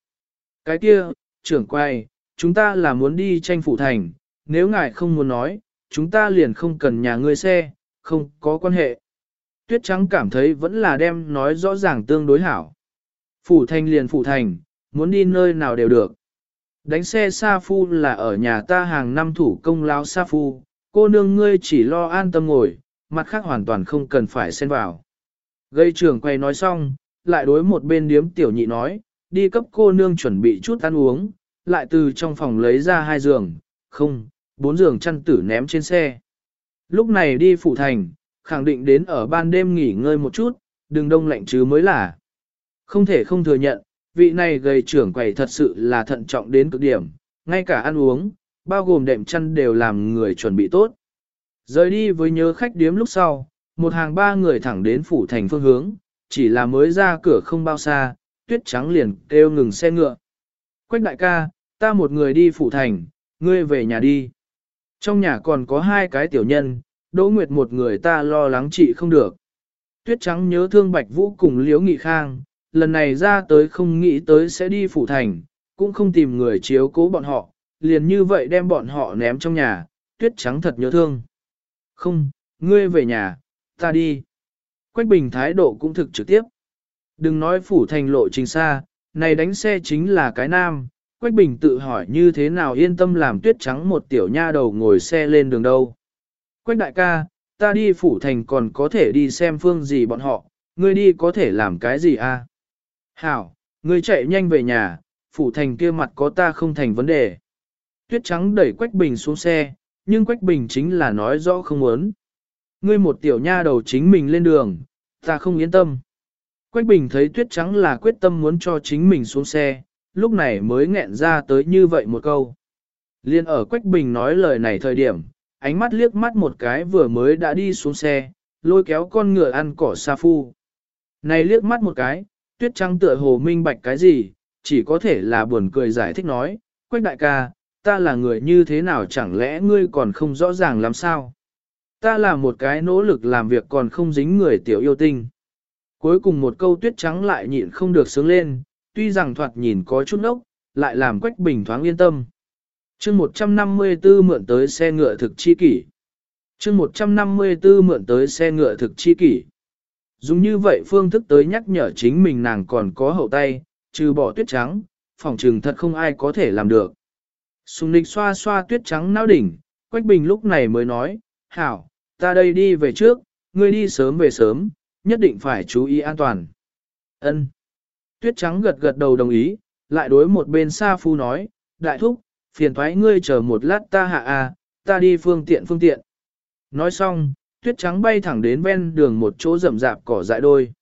Cái kia, trưởng quay, chúng ta là muốn đi tranh phủ thành, nếu ngài không muốn nói, chúng ta liền không cần nhà ngươi xe, không có quan hệ. Tuyết trắng cảm thấy vẫn là đem nói rõ ràng tương đối hảo. Phủ thành liền phủ thành, muốn đi nơi nào đều được. Đánh xe Sa Phu là ở nhà ta hàng năm thủ công lao Sa Phu, cô nương ngươi chỉ lo an tâm ngồi, mặt khác hoàn toàn không cần phải xen vào. Gây trưởng quay nói xong, lại đối một bên điếm tiểu nhị nói, đi cấp cô nương chuẩn bị chút ăn uống, lại từ trong phòng lấy ra hai giường, không, bốn giường chăn tử ném trên xe. Lúc này đi phủ thành, khẳng định đến ở ban đêm nghỉ ngơi một chút, đừng đông lạnh chứ mới là. Không thể không thừa nhận, vị này gầy trưởng quầy thật sự là thận trọng đến cực điểm, ngay cả ăn uống, bao gồm đệm chăn đều làm người chuẩn bị tốt. Rời đi với nhớ khách điếm lúc sau, một hàng ba người thẳng đến phủ thành phương hướng, chỉ là mới ra cửa không bao xa, tuyết trắng liền kêu ngừng xe ngựa. Quách đại ca, ta một người đi phủ thành, ngươi về nhà đi. Trong nhà còn có hai cái tiểu nhân, Đỗ Nguyệt một người ta lo lắng chị không được. Tuyết trắng nhớ thương Bạch Vũ cùng Liễu Nghị Khang, lần này ra tới không nghĩ tới sẽ đi phủ thành, cũng không tìm người chiếu cố bọn họ, liền như vậy đem bọn họ ném trong nhà, tuyết trắng thật nhớ thương. Không, ngươi về nhà, ta đi. Quách Bình thái độ cũng thực trực tiếp. Đừng nói phủ thành lộ trình xa, này đánh xe chính là cái nam. Quách Bình tự hỏi như thế nào yên tâm làm tuyết trắng một tiểu nha đầu ngồi xe lên đường đâu. Quách đại ca, ta đi phủ thành còn có thể đi xem phương gì bọn họ, ngươi đi có thể làm cái gì a? À? Hảo, ngươi chạy nhanh về nhà, phủ thành kia mặt có ta không thành vấn đề. Tuyết trắng đẩy Quách Bình xuống xe, nhưng Quách Bình chính là nói rõ không muốn. Ngươi một tiểu nha đầu chính mình lên đường, ta không yên tâm. Quách Bình thấy Tuyết trắng là quyết tâm muốn cho chính mình xuống xe, lúc này mới nghẹn ra tới như vậy một câu. Liên ở Quách Bình nói lời này thời điểm, ánh mắt liếc mắt một cái vừa mới đã đi xuống xe, lôi kéo con ngựa ăn cỏ sa phu. Này liếc mắt một cái, tuyết trắng tựa hồ minh bạch cái gì, chỉ có thể là buồn cười giải thích nói, quách đại ca, ta là người như thế nào chẳng lẽ ngươi còn không rõ ràng làm sao? Ta là một cái nỗ lực làm việc còn không dính người tiểu yêu tinh. Cuối cùng một câu tuyết trắng lại nhịn không được sướng lên, tuy rằng thoạt nhìn có chút ốc, lại làm quách bình thoáng yên tâm chương 154 mượn tới xe ngựa thực chi kỷ. chương 154 mượn tới xe ngựa thực chi kỷ. Dùng như vậy phương thức tới nhắc nhở chính mình nàng còn có hậu tay, trừ bỏ tuyết trắng, phòng trừng thật không ai có thể làm được. Sùng nịch xoa xoa tuyết trắng não đỉnh, Quách Bình lúc này mới nói, Hảo, ta đây đi về trước, ngươi đi sớm về sớm, nhất định phải chú ý an toàn. Ân. Tuyết trắng gật gật đầu đồng ý, lại đối một bên Sa Phu nói, Đại thúc, phiền thoái ngươi chờ một lát ta hạ a, ta đi phương tiện phương tiện. Nói xong, tuyết trắng bay thẳng đến ven đường một chỗ rậm rạp cỏ dại đôi.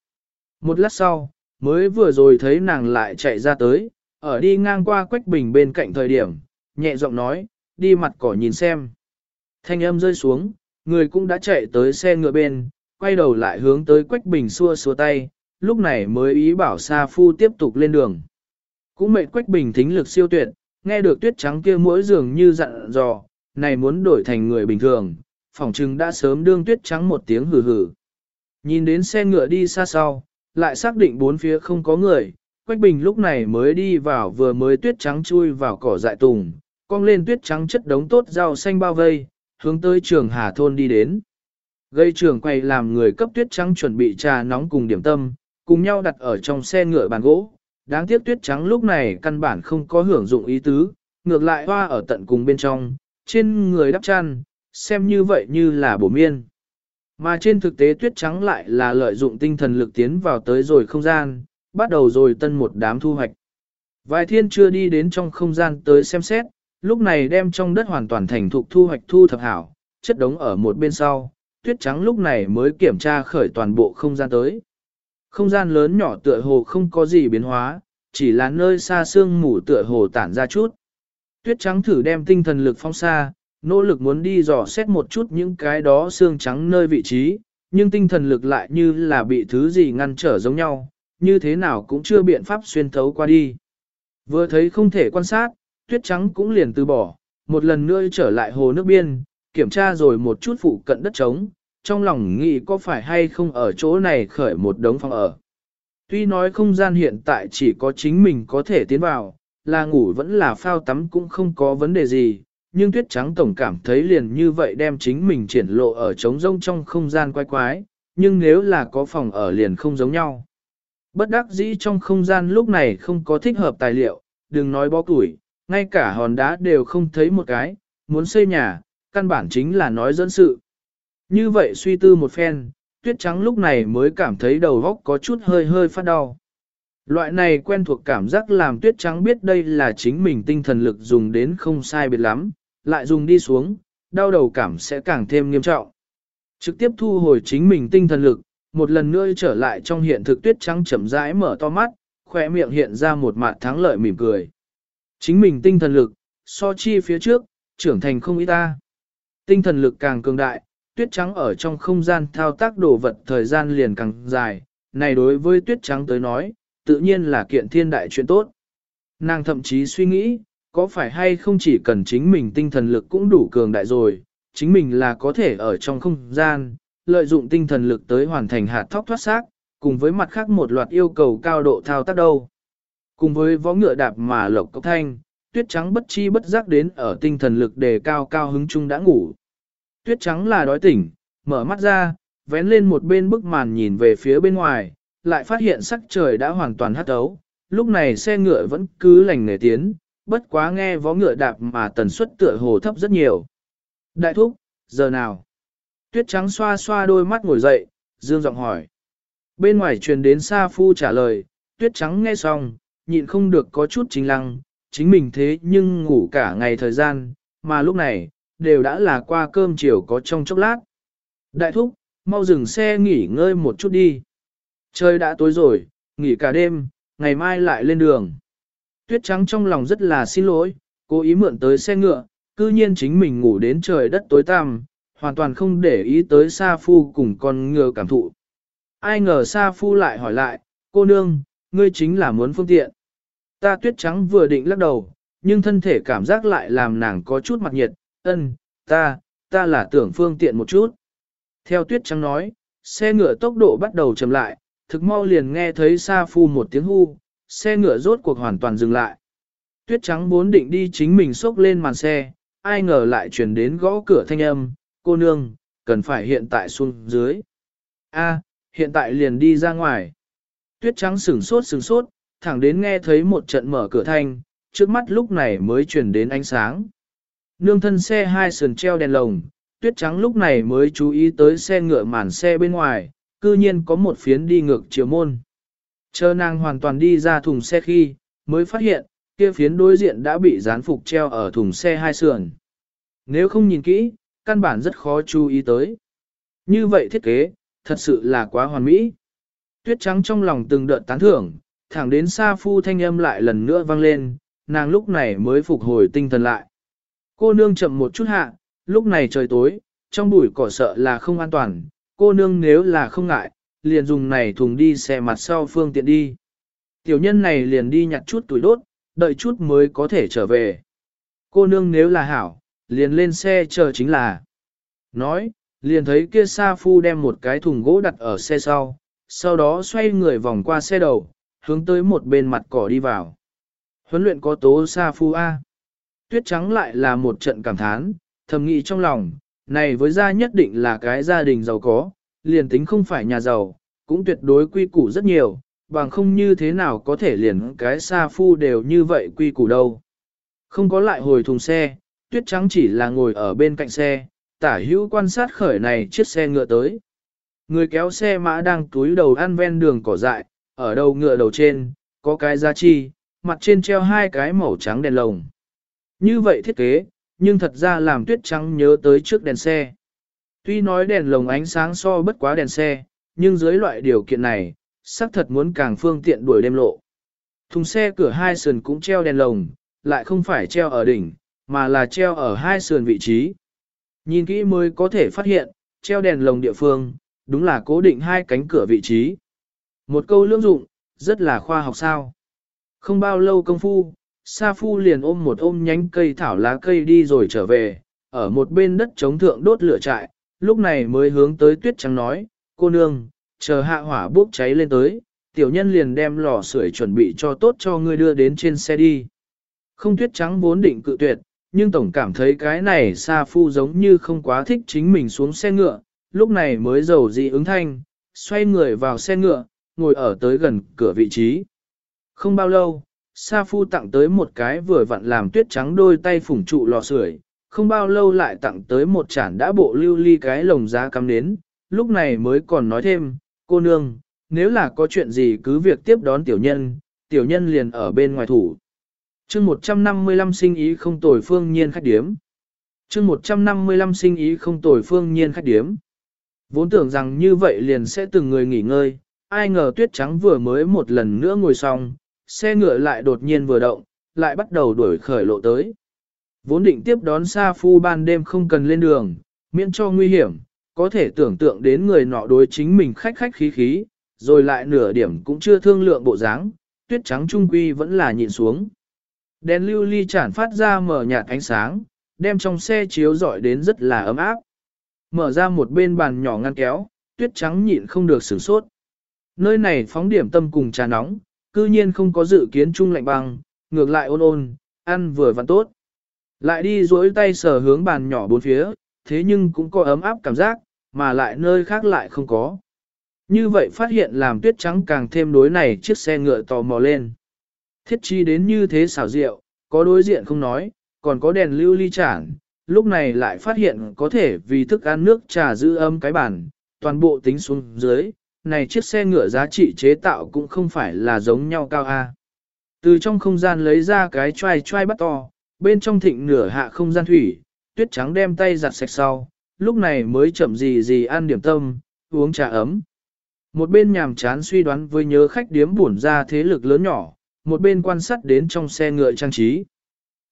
Một lát sau, mới vừa rồi thấy nàng lại chạy ra tới, ở đi ngang qua quách bình bên cạnh thời điểm, nhẹ giọng nói, đi mặt cỏ nhìn xem. Thanh âm rơi xuống, người cũng đã chạy tới xe ngựa bên, quay đầu lại hướng tới quách bình xua xua tay, lúc này mới ý bảo Sa Phu tiếp tục lên đường. Cũng mệt quách bình thính lực siêu tuyệt, nghe được tuyết trắng kia mỗi dường như dặn dò, này muốn đổi thành người bình thường, phỏng chừng đã sớm đương tuyết trắng một tiếng hừ hừ. Nhìn đến xe ngựa đi xa sau, lại xác định bốn phía không có người, Quách Bình lúc này mới đi vào vừa mới tuyết trắng chui vào cỏ dại tùng, cong lên tuyết trắng chất đống tốt rau xanh bao vây, hướng tới trường Hà Thôn đi đến. Gây trường quay làm người cấp tuyết trắng chuẩn bị trà nóng cùng điểm tâm, cùng nhau đặt ở trong xe ngựa bàn gỗ, đáng tiếc tuyết trắng lúc này căn bản không có hưởng dụng ý tứ, ngược lại hoa ở tận cùng bên trong, trên người đắp chăn, xem như vậy như là bổ miên. Mà trên thực tế tuyết trắng lại là lợi dụng tinh thần lực tiến vào tới rồi không gian, bắt đầu rồi tân một đám thu hoạch. Vài thiên chưa đi đến trong không gian tới xem xét, lúc này đem trong đất hoàn toàn thành thục thu hoạch thu thập hảo, chất đống ở một bên sau, tuyết trắng lúc này mới kiểm tra khởi toàn bộ không gian tới. Không gian lớn nhỏ tựa hồ không có gì biến hóa, chỉ là nơi xa xương mù tựa hồ tản ra chút. Tuyết trắng thử đem tinh thần lực phong xa, nỗ lực muốn đi dò xét một chút những cái đó xương trắng nơi vị trí, nhưng tinh thần lực lại như là bị thứ gì ngăn trở giống nhau, như thế nào cũng chưa biện pháp xuyên thấu qua đi. Vừa thấy không thể quan sát, tuyết trắng cũng liền từ bỏ, một lần nữa trở lại hồ nước biên, kiểm tra rồi một chút phụ cận đất trống, trong lòng nghĩ có phải hay không ở chỗ này khởi một đống phòng ở. Tuy nói không gian hiện tại chỉ có chính mình có thể tiến vào, là ngủ vẫn là phao tắm cũng không có vấn đề gì, nhưng tuyết trắng tổng cảm thấy liền như vậy đem chính mình triển lộ ở trống rông trong không gian quái quái, nhưng nếu là có phòng ở liền không giống nhau. Bất đắc dĩ trong không gian lúc này không có thích hợp tài liệu, đừng nói bó củi, ngay cả hòn đá đều không thấy một cái, muốn xây nhà, căn bản chính là nói dẫn sự. Như vậy suy tư một phen, tuyết trắng lúc này mới cảm thấy đầu góc có chút hơi hơi phát đau. Loại này quen thuộc cảm giác làm tuyết trắng biết đây là chính mình tinh thần lực dùng đến không sai biệt lắm, lại dùng đi xuống, đau đầu cảm sẽ càng thêm nghiêm trọng. Trực tiếp thu hồi chính mình tinh thần lực, một lần nữa trở lại trong hiện thực tuyết trắng chậm rãi mở to mắt, khỏe miệng hiện ra một mặt thắng lợi mỉm cười. Chính mình tinh thần lực, so chi phía trước, trưởng thành không ít ta. Tinh thần lực càng cường đại, tuyết trắng ở trong không gian thao tác đồ vật thời gian liền càng dài, này đối với tuyết trắng tới nói, tự nhiên là kiện thiên đại chuyện tốt. Nàng thậm chí suy nghĩ, có phải hay không chỉ cần chính mình tinh thần lực cũng đủ cường đại rồi, chính mình là có thể ở trong không gian, lợi dụng tinh thần lực tới hoàn thành hạt thóc thoát xác, cùng với mặt khác một loạt yêu cầu cao độ thao tác đâu. Cùng với võ ngựa đạp mà lộc cốc thanh, tuyết trắng bất chi bất giác đến ở tinh thần lực đề cao cao hứng chung đã ngủ. Tuyết trắng là đói tỉnh, mở mắt ra, vén lên một bên bức màn nhìn về phía bên ngoài, lại phát hiện sắc trời đã hoàn toàn hắt ấu. Lúc này xe ngựa vẫn cứ lành nghề tiến, bất quá nghe vó ngựa đạp mà tần suất tựa hồ thấp rất nhiều. Đại thúc, giờ nào? Tuyết trắng xoa xoa đôi mắt ngồi dậy, dương giọng hỏi. Bên ngoài truyền đến Sa Phu trả lời, tuyết trắng nghe xong, nhịn không được có chút chính lăng, chính mình thế nhưng ngủ cả ngày thời gian, mà lúc này, đều đã là qua cơm chiều có trong chốc lát. Đại thúc, mau dừng xe nghỉ ngơi một chút đi. Trời đã tối rồi, nghỉ cả đêm, ngày mai lại lên đường. Tuyết trắng trong lòng rất là xin lỗi, cố ý mượn tới xe ngựa, cư nhiên chính mình ngủ đến trời đất tối tăm, hoàn toàn không để ý tới Sa Phu cùng con ngựa cảm thụ. Ai ngờ Sa Phu lại hỏi lại, cô nương, ngươi chính là muốn phương tiện. Ta tuyết trắng vừa định lắc đầu, nhưng thân thể cảm giác lại làm nàng có chút mặt nhiệt, ân, ta, ta là tưởng phương tiện một chút. Theo tuyết trắng nói, xe ngựa tốc độ bắt đầu chậm lại, thực mau liền nghe thấy Sa Phu một tiếng hu, xe ngựa rốt cuộc hoàn toàn dừng lại. Tuyết trắng vốn định đi chính mình xốc lên màn xe, ai ngờ lại chuyển đến gõ cửa thanh âm, cô nương, cần phải hiện tại xuống dưới. A, hiện tại liền đi ra ngoài. Tuyết trắng sửng sốt sửng sốt, thẳng đến nghe thấy một trận mở cửa thanh, trước mắt lúc này mới chuyển đến ánh sáng. Nương thân xe hai sườn treo đèn lồng, tuyết trắng lúc này mới chú ý tới xe ngựa màn xe bên ngoài, cư nhiên có một phiến đi ngược chiều môn. Chờ nàng hoàn toàn đi ra thùng xe khi, mới phát hiện, kia phiến đối diện đã bị dán phục treo ở thùng xe hai sườn. Nếu không nhìn kỹ, căn bản rất khó chú ý tới. Như vậy thiết kế, thật sự là quá hoàn mỹ. Tuyết trắng trong lòng từng đợt tán thưởng, thẳng đến xa phu thanh âm lại lần nữa vang lên, nàng lúc này mới phục hồi tinh thần lại. Cô nương chậm một chút hạ, lúc này trời tối, trong bụi cỏ sợ là không an toàn, cô nương nếu là không ngại, liền dùng này thùng đi xe mặt sau phương tiện đi. Tiểu nhân này liền đi nhặt chút tuổi đốt, đợi chút mới có thể trở về. Cô nương nếu là hảo, liền lên xe chờ chính là. Nói, liền thấy kia Sa Phu đem một cái thùng gỗ đặt ở xe sau, sau đó xoay người vòng qua xe đầu, hướng tới một bên mặt cỏ đi vào. Huấn luyện có tố Sa Phu A. Tuyết trắng lại là một trận cảm thán, thầm nghĩ trong lòng, này với gia nhất định là cái gia đình giàu có, liền tính không phải nhà giàu, cũng tuyệt đối quy củ rất nhiều, bằng không như thế nào có thể liền cái xa Phu đều như vậy quy củ đâu. Không có lại hồi thùng xe, tuyết trắng chỉ là ngồi ở bên cạnh xe, tả hữu quan sát khởi này chiếc xe ngựa tới. Người kéo xe mã đang túi đầu ăn ven đường cỏ dại, ở đầu ngựa đầu trên, có cái giá chi, mặt trên treo hai cái màu trắng đèn lồng. Như vậy thiết kế, nhưng thật ra làm tuyết trắng nhớ tới trước đèn xe. Tuy nói đèn lồng ánh sáng so bất quá đèn xe, nhưng dưới loại điều kiện này, xác thật muốn càng phương tiện đuổi đêm lộ. Thùng xe cửa hai sườn cũng treo đèn lồng, lại không phải treo ở đỉnh, mà là treo ở hai sườn vị trí. Nhìn kỹ mới có thể phát hiện, treo đèn lồng địa phương, đúng là cố định hai cánh cửa vị trí. Một câu lưỡng dụng, rất là khoa học sao. Không bao lâu công phu, Sa Phu liền ôm một ôm nhánh cây thảo lá cây đi rồi trở về, ở một bên đất chống thượng đốt lửa trại, lúc này mới hướng tới tuyết trắng nói, cô nương, chờ hạ hỏa bốc cháy lên tới, tiểu nhân liền đem lò sưởi chuẩn bị cho tốt cho ngươi đưa đến trên xe đi. Không tuyết trắng vốn định cự tuyệt, nhưng tổng cảm thấy cái này Sa Phu giống như không quá thích chính mình xuống xe ngựa, lúc này mới giàu dị ứng thanh, xoay người vào xe ngựa, ngồi ở tới gần cửa vị trí. Không bao lâu, Sa Phu tặng tới một cái vừa vặn làm tuyết trắng đôi tay phủng trụ lò sưởi, không bao lâu lại tặng tới một chản đã bộ lưu ly cái lồng giá cắm nến, lúc này mới còn nói thêm, cô nương, nếu là có chuyện gì cứ việc tiếp đón tiểu nhân, tiểu nhân liền ở bên ngoài thủ. chương 155 sinh ý không tồi phương nhiên khách điếm. chương 155 sinh ý không tồi phương nhiên khách điếm. Vốn tưởng rằng như vậy liền sẽ từng người nghỉ ngơi, ai ngờ tuyết trắng vừa mới một lần nữa ngồi xong, xe ngựa lại đột nhiên vừa động, lại bắt đầu đuổi khởi lộ tới. Vốn định tiếp đón Sa Phu ban đêm không cần lên đường, miễn cho nguy hiểm, có thể tưởng tượng đến người nọ đối chính mình khách khách khí khí, rồi lại nửa điểm cũng chưa thương lượng bộ dáng, tuyết trắng trung quy vẫn là nhìn xuống. Đèn lưu ly chản phát ra mở nhạt ánh sáng, đem trong xe chiếu rọi đến rất là ấm áp. Mở ra một bên bàn nhỏ ngăn kéo, tuyết trắng nhịn không được sửng sốt. Nơi này phóng điểm tâm cùng trà nóng, cư nhiên không có dự kiến chung lạnh băng, ngược lại ôn ôn, ăn vừa vặn tốt. Lại đi duỗi tay sờ hướng bàn nhỏ bốn phía, thế nhưng cũng có ấm áp cảm giác, mà lại nơi khác lại không có. Như vậy phát hiện làm tuyết trắng càng thêm đối này chiếc xe ngựa tò mò lên. Thiết chi đến như thế xảo diệu, có đối diện không nói, còn có đèn lưu ly chản, lúc này lại phát hiện có thể vì thức ăn nước trà giữ âm cái bản, toàn bộ tính xuống dưới, này chiếc xe ngựa giá trị chế tạo cũng không phải là giống nhau cao a. Từ trong không gian lấy ra cái choai choai bắt to, bên trong thịnh nửa hạ không gian thủy, tuyết trắng đem tay giặt sạch sau, lúc này mới chậm gì gì ăn điểm tâm, uống trà ấm. Một bên nhàm chán suy đoán với nhớ khách điếm buồn ra thế lực lớn nhỏ, một bên quan sát đến trong xe ngựa trang trí.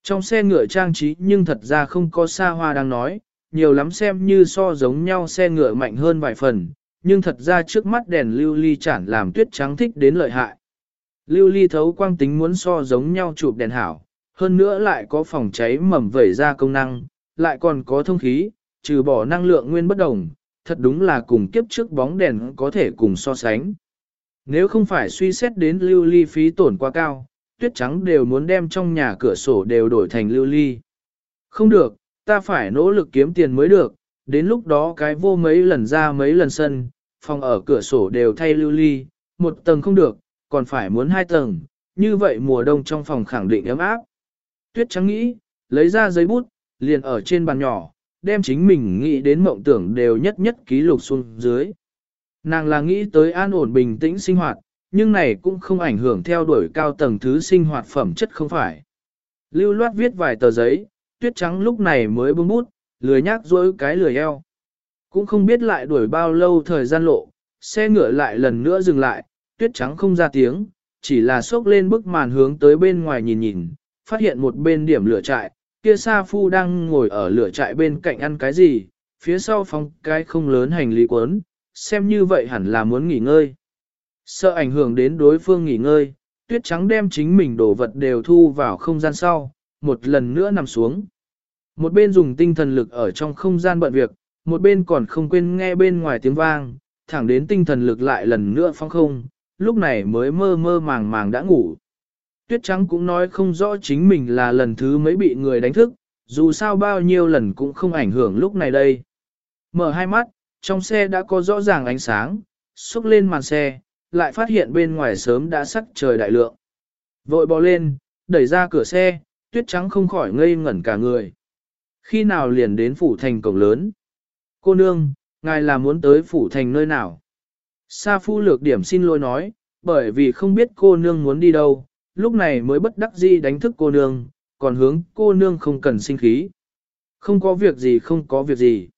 Trong xe ngựa trang trí nhưng thật ra không có xa hoa đang nói, nhiều lắm xem như so giống nhau xe ngựa mạnh hơn vài phần, nhưng thật ra trước mắt đèn lưu ly chản làm tuyết trắng thích đến lợi hại. Lưu ly thấu quang tính muốn so giống nhau chụp đèn hảo, hơn nữa lại có phòng cháy mầm vẩy ra công năng, lại còn có thông khí, trừ bỏ năng lượng nguyên bất đồng, thật đúng là cùng kiếp trước bóng đèn có thể cùng so sánh. Nếu không phải suy xét đến lưu ly phí tổn quá cao, tuyết trắng đều muốn đem trong nhà cửa sổ đều đổi thành lưu ly. Không được, ta phải nỗ lực kiếm tiền mới được, đến lúc đó cái vô mấy lần ra mấy lần sân, phòng ở cửa sổ đều thay lưu ly, một tầng không được, còn phải muốn hai tầng, như vậy mùa đông trong phòng khẳng định ấm áp. Tuyết trắng nghĩ, lấy ra giấy bút, liền ở trên bàn nhỏ, đem chính mình nghĩ đến mộng tưởng đều nhất nhất ký lục xuống dưới. Nàng là nghĩ tới an ổn bình tĩnh sinh hoạt, nhưng này cũng không ảnh hưởng theo đuổi cao tầng thứ sinh hoạt phẩm chất không phải. Lưu loát viết vài tờ giấy, tuyết trắng lúc này mới bưng bút, lười nhác dối cái lười eo. Cũng không biết lại đuổi bao lâu thời gian lộ, xe ngựa lại lần nữa dừng lại, tuyết trắng không ra tiếng, chỉ là xốc lên bức màn hướng tới bên ngoài nhìn nhìn, phát hiện một bên điểm lửa trại, kia Sa Phu đang ngồi ở lửa trại bên cạnh ăn cái gì, phía sau phòng cái không lớn hành lý cuốn, xem như vậy hẳn là muốn nghỉ ngơi. Sợ ảnh hưởng đến đối phương nghỉ ngơi, tuyết trắng đem chính mình đồ vật đều thu vào không gian sau, một lần nữa nằm xuống. Một bên dùng tinh thần lực ở trong không gian bận việc, một bên còn không quên nghe bên ngoài tiếng vang, thẳng đến tinh thần lực lại lần nữa phong không, lúc này mới mơ mơ màng màng đã ngủ. Tuyết trắng cũng nói không rõ chính mình là lần thứ mấy bị người đánh thức, dù sao bao nhiêu lần cũng không ảnh hưởng lúc này đây. Mở hai mắt, trong xe đã có rõ ràng ánh sáng, xúc lên màn xe, lại phát hiện bên ngoài sớm đã sắc trời đại lượng. Vội bò lên, đẩy ra cửa xe, tuyết trắng không khỏi ngây ngẩn cả người. Khi nào liền đến phủ thành cổng lớn? Cô nương, ngài là muốn tới phủ thành nơi nào? Sa phu lược điểm xin lỗi nói, bởi vì không biết cô nương muốn đi đâu, lúc này mới bất đắc dĩ đánh thức cô nương, còn hướng cô nương không cần sinh khí. Không có việc gì không có việc gì.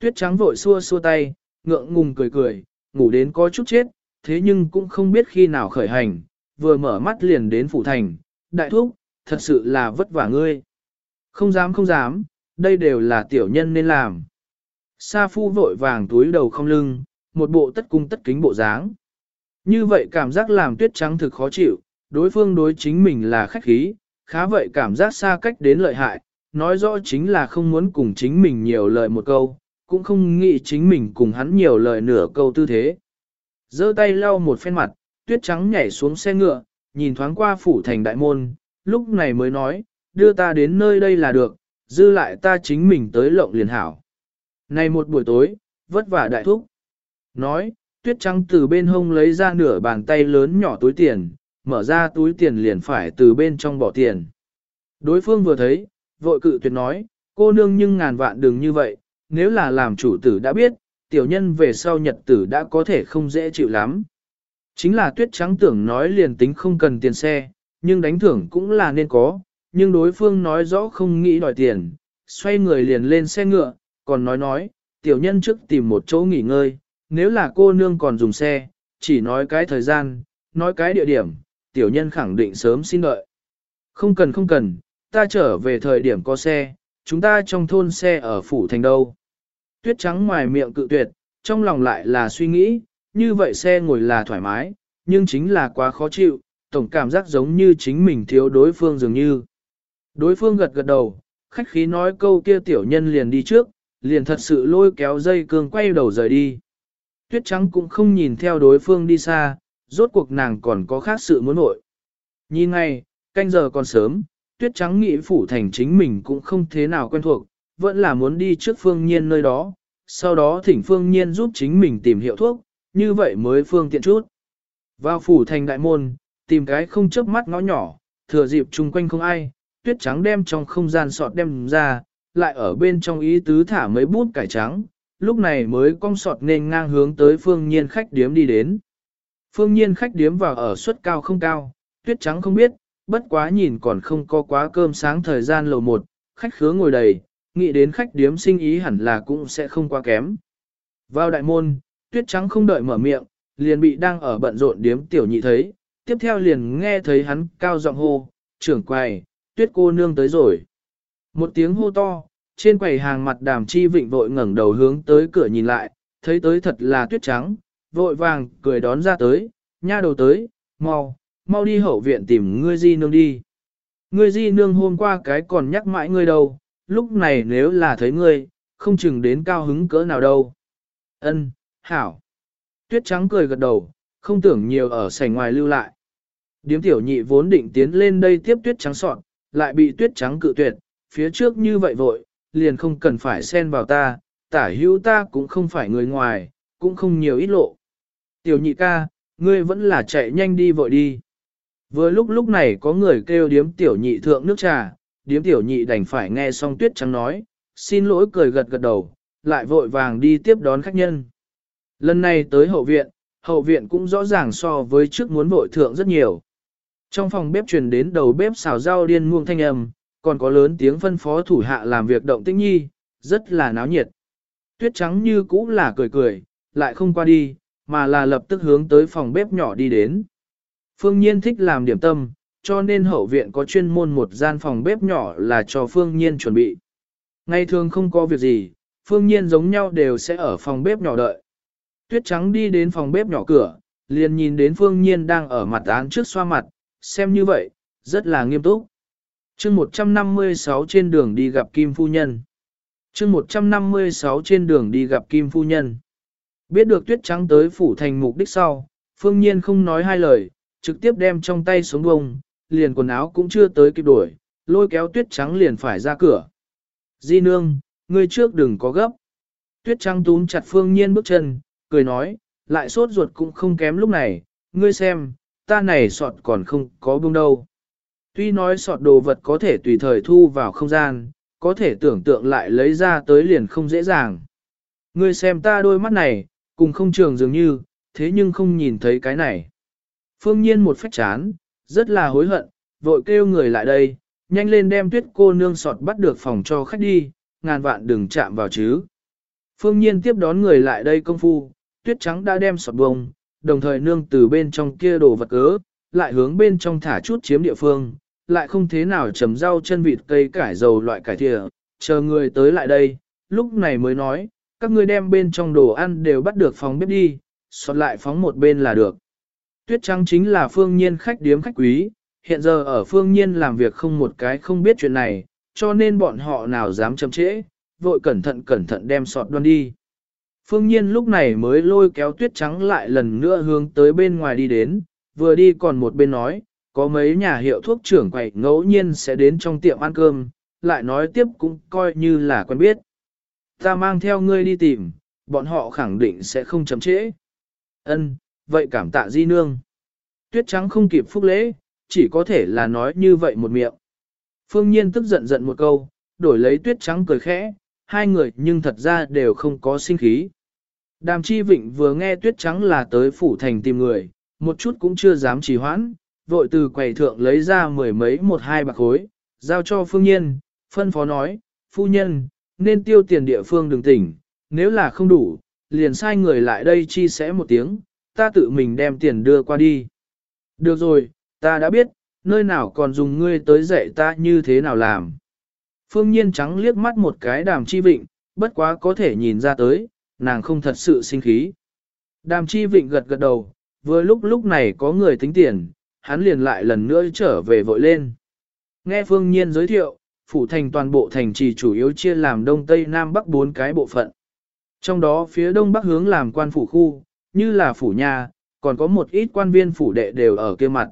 Tuyết trắng vội xua xua tay, ngượng ngùng cười cười, ngủ đến có chút chết, thế nhưng cũng không biết khi nào khởi hành, vừa mở mắt liền đến phủ thành, đại thúc, thật sự là vất vả ngươi. Không dám không dám, đây đều là tiểu nhân nên làm. Sa phu vội vàng túi đầu không lưng, một bộ tất cung tất kính bộ dáng. Như vậy cảm giác làm tuyết trắng thực khó chịu, đối phương đối chính mình là khách khí, khá vậy cảm giác xa cách đến lợi hại, nói rõ chính là không muốn cùng chính mình nhiều lời một câu, cũng không nghĩ chính mình cùng hắn nhiều lời nửa câu tư thế. giơ tay lau một phen mặt, tuyết trắng nhảy xuống xe ngựa, nhìn thoáng qua phủ thành đại môn, lúc này mới nói, đưa ta đến nơi đây là được, dư lại ta chính mình tới lộng liền hảo. Này một buổi tối, vất vả đại thúc. Nói, tuyết trắng từ bên hông lấy ra nửa bàn tay lớn nhỏ túi tiền, mở ra túi tiền liền phải từ bên trong bỏ tiền. Đối phương vừa thấy, vội cự tuyệt nói, cô nương nhưng ngàn vạn đừng như vậy, nếu là làm chủ tử đã biết, tiểu nhân về sau nhật tử đã có thể không dễ chịu lắm. Chính là tuyết trắng tưởng nói liền tính không cần tiền xe, nhưng đánh thưởng cũng là nên có, nhưng đối phương nói rõ không nghĩ đòi tiền, xoay người liền lên xe ngựa, còn nói nói, tiểu nhân trước tìm một chỗ nghỉ ngơi, nếu là cô nương còn dùng xe, chỉ nói cái thời gian, nói cái địa điểm, tiểu nhân khẳng định sớm xin đợi. Không cần không cần, ta trở về thời điểm có xe, chúng ta trong thôn xe ở phủ thành đâu. Tuyết trắng ngoài miệng cự tuyệt, trong lòng lại là suy nghĩ, như vậy xe ngồi là thoải mái, nhưng chính là quá khó chịu, tổng cảm giác giống như chính mình thiếu đối phương dường như. Đối phương gật gật đầu, khách khí nói câu kia tiểu nhân liền đi trước, liền thật sự lôi kéo dây cương quay đầu rời đi. Tuyết trắng cũng không nhìn theo đối phương đi xa, rốt cuộc nàng còn có khác sự muốn nội. Nhìn ngay, canh giờ còn sớm, tuyết trắng nghĩ phủ thành chính mình cũng không thế nào quen thuộc, vẫn là muốn đi trước phương nhiên nơi đó, sau đó thỉnh phương nhiên giúp chính mình tìm hiệu thuốc, như vậy mới phương tiện chút. Vào phủ thành đại môn, tìm cái không chớp mắt ngõ nhỏ, thừa dịp chung quanh không ai, tuyết trắng đem trong không gian sọt đem ra, lại ở bên trong ý tứ thả mấy bút cải trắng, lúc này mới cong sọt nên ngang hướng tới phương nhiên khách điếm đi đến. Phương nhiên khách điếm vào ở suất cao không cao, tuyết trắng không biết, bất quá nhìn còn không có quá cơm sáng thời gian lầu một, khách khứa ngồi đầy, nghĩ đến khách điếm sinh ý hẳn là cũng sẽ không quá kém. Vào đại môn, tuyết trắng không đợi mở miệng, liền bị đang ở bận rộn điếm tiểu nhị thấy, tiếp theo liền nghe thấy hắn cao giọng hô, trưởng quầy, tuyết cô nương tới rồi. Một tiếng hô to, trên quầy hàng mặt đàm chi vịnh vội ngẩng đầu hướng tới cửa nhìn lại, thấy tới thật là tuyết trắng, vội vàng cười đón ra tới, nha đầu tới, mau, mau đi hậu viện tìm ngươi di nương đi. Ngươi di nương hôm qua cái còn nhắc mãi ngươi đâu, lúc này nếu là thấy ngươi, không chừng đến cao hứng cỡ nào đâu. Ân, hảo. Tuyết trắng cười gật đầu, không tưởng nhiều ở sảnh ngoài lưu lại. Điếm tiểu nhị vốn định tiến lên đây tiếp tuyết trắng sọn, lại bị tuyết trắng cự tuyệt, phía trước như vậy vội, liền không cần phải xen vào ta, tả hữu ta cũng không phải người ngoài, cũng không nhiều ít lộ. Tiểu nhị ca, ngươi vẫn là chạy nhanh đi vội đi. Vừa lúc lúc này có người kêu điếm tiểu nhị thượng nước trà, điếm tiểu nhị đành phải nghe xong tuyết trắng nói, xin lỗi cười gật gật đầu, lại vội vàng đi tiếp đón khách nhân. Lần này tới hậu viện, hậu viện cũng rõ ràng so với trước muốn vội thượng rất nhiều. Trong phòng bếp truyền đến đầu bếp xào rau điên muông thanh âm, còn có lớn tiếng phân phó thủ hạ làm việc động tĩnh nhi, rất là náo nhiệt. Tuyết trắng như cũ là cười cười, lại không qua đi, mà là lập tức hướng tới phòng bếp nhỏ đi đến. Phương Nhiên thích làm điểm tâm, cho nên hậu viện có chuyên môn một gian phòng bếp nhỏ là cho Phương Nhiên chuẩn bị. Ngày thường không có việc gì, Phương Nhiên giống nhau đều sẽ ở phòng bếp nhỏ đợi. Tuyết trắng đi đến phòng bếp nhỏ cửa, liền nhìn đến Phương Nhiên đang ở mặt án trước xoa mặt, xem như vậy, rất là nghiêm túc. chương 156 trên đường đi gặp Kim Phu Nhân. chương 156 trên đường đi gặp Kim Phu Nhân. Biết được tuyết trắng tới phủ thành mục đích sau, Phương Nhiên không nói hai lời, trực tiếp đem trong tay xuống bông, liền quần áo cũng chưa tới kịp đuổi, lôi kéo tuyết trắng liền phải ra cửa. Di nương, ngươi trước đừng có gấp. Tuyết trắng túm chặt Phương Nhiên bước chân, cười nói, lại sốt ruột cũng không kém lúc này, ngươi xem, ta này sọt còn không có bông đâu. Tuy nói sọt đồ vật có thể tùy thời thu vào không gian, có thể tưởng tượng lại lấy ra tới liền không dễ dàng. Ngươi xem ta đôi mắt này, cùng không trường dường như, thế nhưng không nhìn thấy cái này. Phương nhiên một phách chán, rất là hối hận, vội kêu người lại đây, nhanh lên đem tuyết cô nương sọt bắt được phòng cho khách đi, ngàn vạn đừng chạm vào chứ. Phương nhiên tiếp đón người lại đây công phu, tuyết trắng đã đem sọt bông, đồng thời nương từ bên trong kia đồ vật cớ, lại hướng bên trong thả chút chiếm địa phương, lại không thế nào chấm rau chân vịt cây cải dầu loại cải thịa, chờ người tới lại đây, lúc này mới nói, các ngươi đem bên trong đồ ăn đều bắt được phóng bếp đi, xót lại phóng một bên là được. Tuyết trắng chính là phương nhiên khách điếm khách quý, hiện giờ ở phương nhiên làm việc không một cái không biết chuyện này, cho nên bọn họ nào dám chậm trễ, vội cẩn thận cẩn thận đem sọt đoan đi. Phương nhiên lúc này mới lôi kéo tuyết trắng lại lần nữa hướng tới bên ngoài đi đến, vừa đi còn một bên nói, có mấy nhà hiệu thuốc trưởng quậy ngẫu nhiên sẽ đến trong tiệm ăn cơm, lại nói tiếp cũng coi như là quen biết. Ta mang theo ngươi đi tìm, bọn họ khẳng định sẽ không chậm trễ. Ân, vậy cảm tạ di nương. Tuyết trắng không kịp phúc lễ, chỉ có thể là nói như vậy một miệng. Phương Nhiên tức giận giận một câu, đổi lấy tuyết trắng cười khẽ, hai người nhưng thật ra đều không có sinh khí. Đàm chi vịnh vừa nghe tuyết trắng là tới phủ thành tìm người, một chút cũng chưa dám trì hoãn, vội từ quầy thượng lấy ra mười mấy một hai bạc khối, giao cho phương nhiên, phân phó nói, phu nhân, nên tiêu tiền địa phương đừng tỉnh, nếu là không đủ, liền sai người lại đây chi sẽ một tiếng, ta tự mình đem tiền đưa qua đi. Được rồi, ta đã biết, nơi nào còn dùng ngươi tới dạy ta như thế nào làm. Phương nhiên trắng liếc mắt một cái đàm chi vịnh, bất quá có thể nhìn ra tới, nàng không thật sự sinh khí. Đàm chi vịnh gật gật đầu, vừa lúc lúc này có người tính tiền, hắn liền lại lần nữa trở về vội lên. Nghe phương nhiên giới thiệu, phủ thành toàn bộ thành trì chủ yếu chia làm đông tây nam bắc bốn cái bộ phận. Trong đó phía đông bắc hướng làm quan phủ khu, như là phủ nhà, còn có một ít quan viên phủ đệ đều ở kia mặt.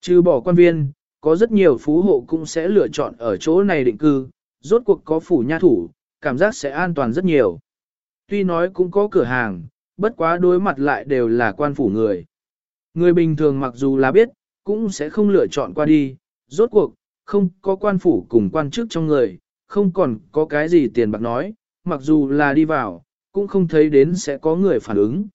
Trừ bỏ quan viên, có rất nhiều phú hộ cũng sẽ lựa chọn ở chỗ này định cư, rốt cuộc có phủ nha thủ, cảm giác sẽ an toàn rất nhiều. Tuy nói cũng có cửa hàng, bất quá đối mặt lại đều là quan phủ người. Người bình thường mặc dù là biết, cũng sẽ không lựa chọn qua đi, rốt cuộc, không có quan phủ cùng quan chức trong người, không còn có cái gì tiền bạc nói, mặc dù là đi vào, cũng không thấy đến sẽ có người phản ứng.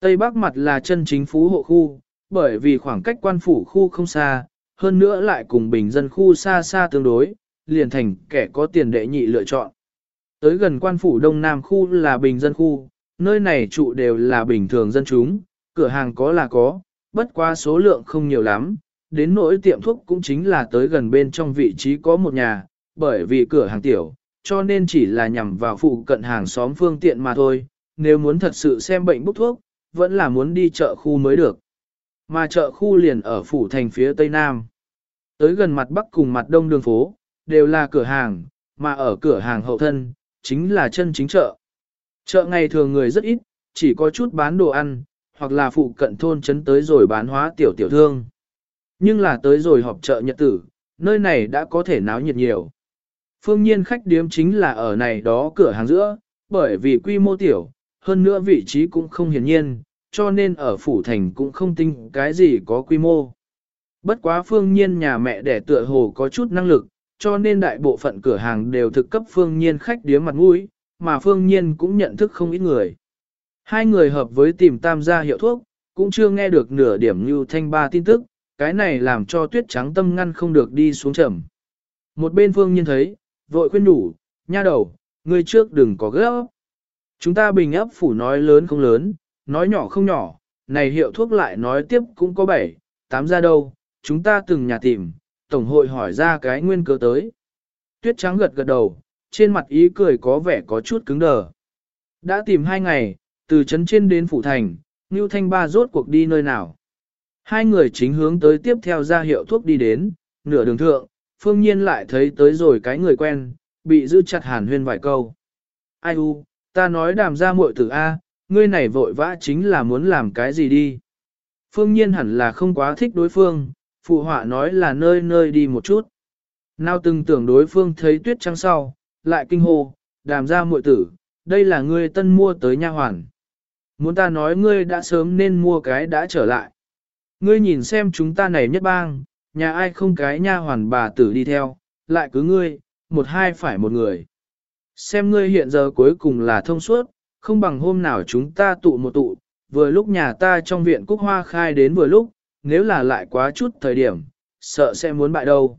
Tây Bắc mặt là chân chính phú hộ khu, bởi vì khoảng cách quan phủ khu không xa, hơn nữa lại cùng bình dân khu xa xa tương đối, liền thành kẻ có tiền đệ nhị lựa chọn. Tới gần quan phủ đông nam khu là bình dân khu, nơi này trụ đều là bình thường dân chúng, cửa hàng có là có, bất qua số lượng không nhiều lắm, đến nỗi tiệm thuốc cũng chính là tới gần bên trong vị trí có một nhà, bởi vì cửa hàng tiểu, cho nên chỉ là nhằm vào phụ cận hàng xóm phương tiện mà thôi, nếu muốn thật sự xem bệnh bốc thuốc, vẫn là muốn đi chợ khu mới được. Mà chợ khu liền ở phủ thành phía tây nam. Tới gần mặt bắc cùng mặt đông đường phố, đều là cửa hàng, mà ở cửa hàng hậu thân, chính là chân chính chợ. Chợ ngày thường người rất ít, chỉ có chút bán đồ ăn, hoặc là phụ cận thôn chấn tới rồi bán hóa tiểu tiểu thương. Nhưng là tới rồi họp chợ nhật tử, nơi này đã có thể náo nhiệt nhiều. Phương nhiên khách điếm chính là ở này đó cửa hàng giữa, bởi vì quy mô tiểu, hơn nữa vị trí cũng không hiển nhiên, cho nên ở phủ thành cũng không tinh cái gì có quy mô. Bất quá phương nhiên nhà mẹ đẻ tựa hồ có chút năng lực, cho nên đại bộ phận cửa hàng đều thực cấp phương nhiên khách điếm mặt mũi, mà phương nhiên cũng nhận thức không ít người. Hai người hợp với tìm tam gia hiệu thuốc, cũng chưa nghe được nửa điểm như thanh ba tin tức, cái này làm cho tuyết trắng tâm ngăn không được đi xuống trầm. Một bên phương nhiên thấy, vội khuyên đủ, nha đầu, người trước đừng có gấp. Chúng ta bình ấp phủ nói lớn không lớn, nói nhỏ không nhỏ, này hiệu thuốc lại nói tiếp cũng có bảy, tám ra đâu, chúng ta từng nhà tìm, tổng hội hỏi ra cái nguyên cớ tới. Tuyết trắng gật gật đầu, trên mặt ý cười có vẻ có chút cứng đờ. Đã tìm hai ngày, từ trấn trên đến phủ thành, Ngưu Thanh Ba rốt cuộc đi nơi nào. Hai người chính hướng tới tiếp theo ra hiệu thuốc đi đến, nửa đường thượng, phương nhiên lại thấy tới rồi cái người quen, bị giữ chặt hàn huyên vài câu. Ai u, ta nói đàm ra muội tử A, ngươi này vội vã chính là muốn làm cái gì đi. Phương nhiên hẳn là không quá thích đối phương, phụ họa nói là nơi nơi đi một chút. Nào từng tưởng đối phương thấy tuyết trắng sau, lại kinh hô, đàm ra muội tử, đây là ngươi tân mua tới nha hoàn. Muốn ta nói ngươi đã sớm nên mua cái đã trở lại. Ngươi nhìn xem chúng ta này nhất bang, nhà ai không cái nha hoàn bà tử đi theo, lại cứ ngươi, một hai phải một người. Xem ngươi hiện giờ cuối cùng là thông suốt, không bằng hôm nào chúng ta tụ một tụ, vừa lúc nhà ta trong viện cúc hoa khai đến vừa lúc, nếu là lại quá chút thời điểm, sợ sẽ muốn bại đâu.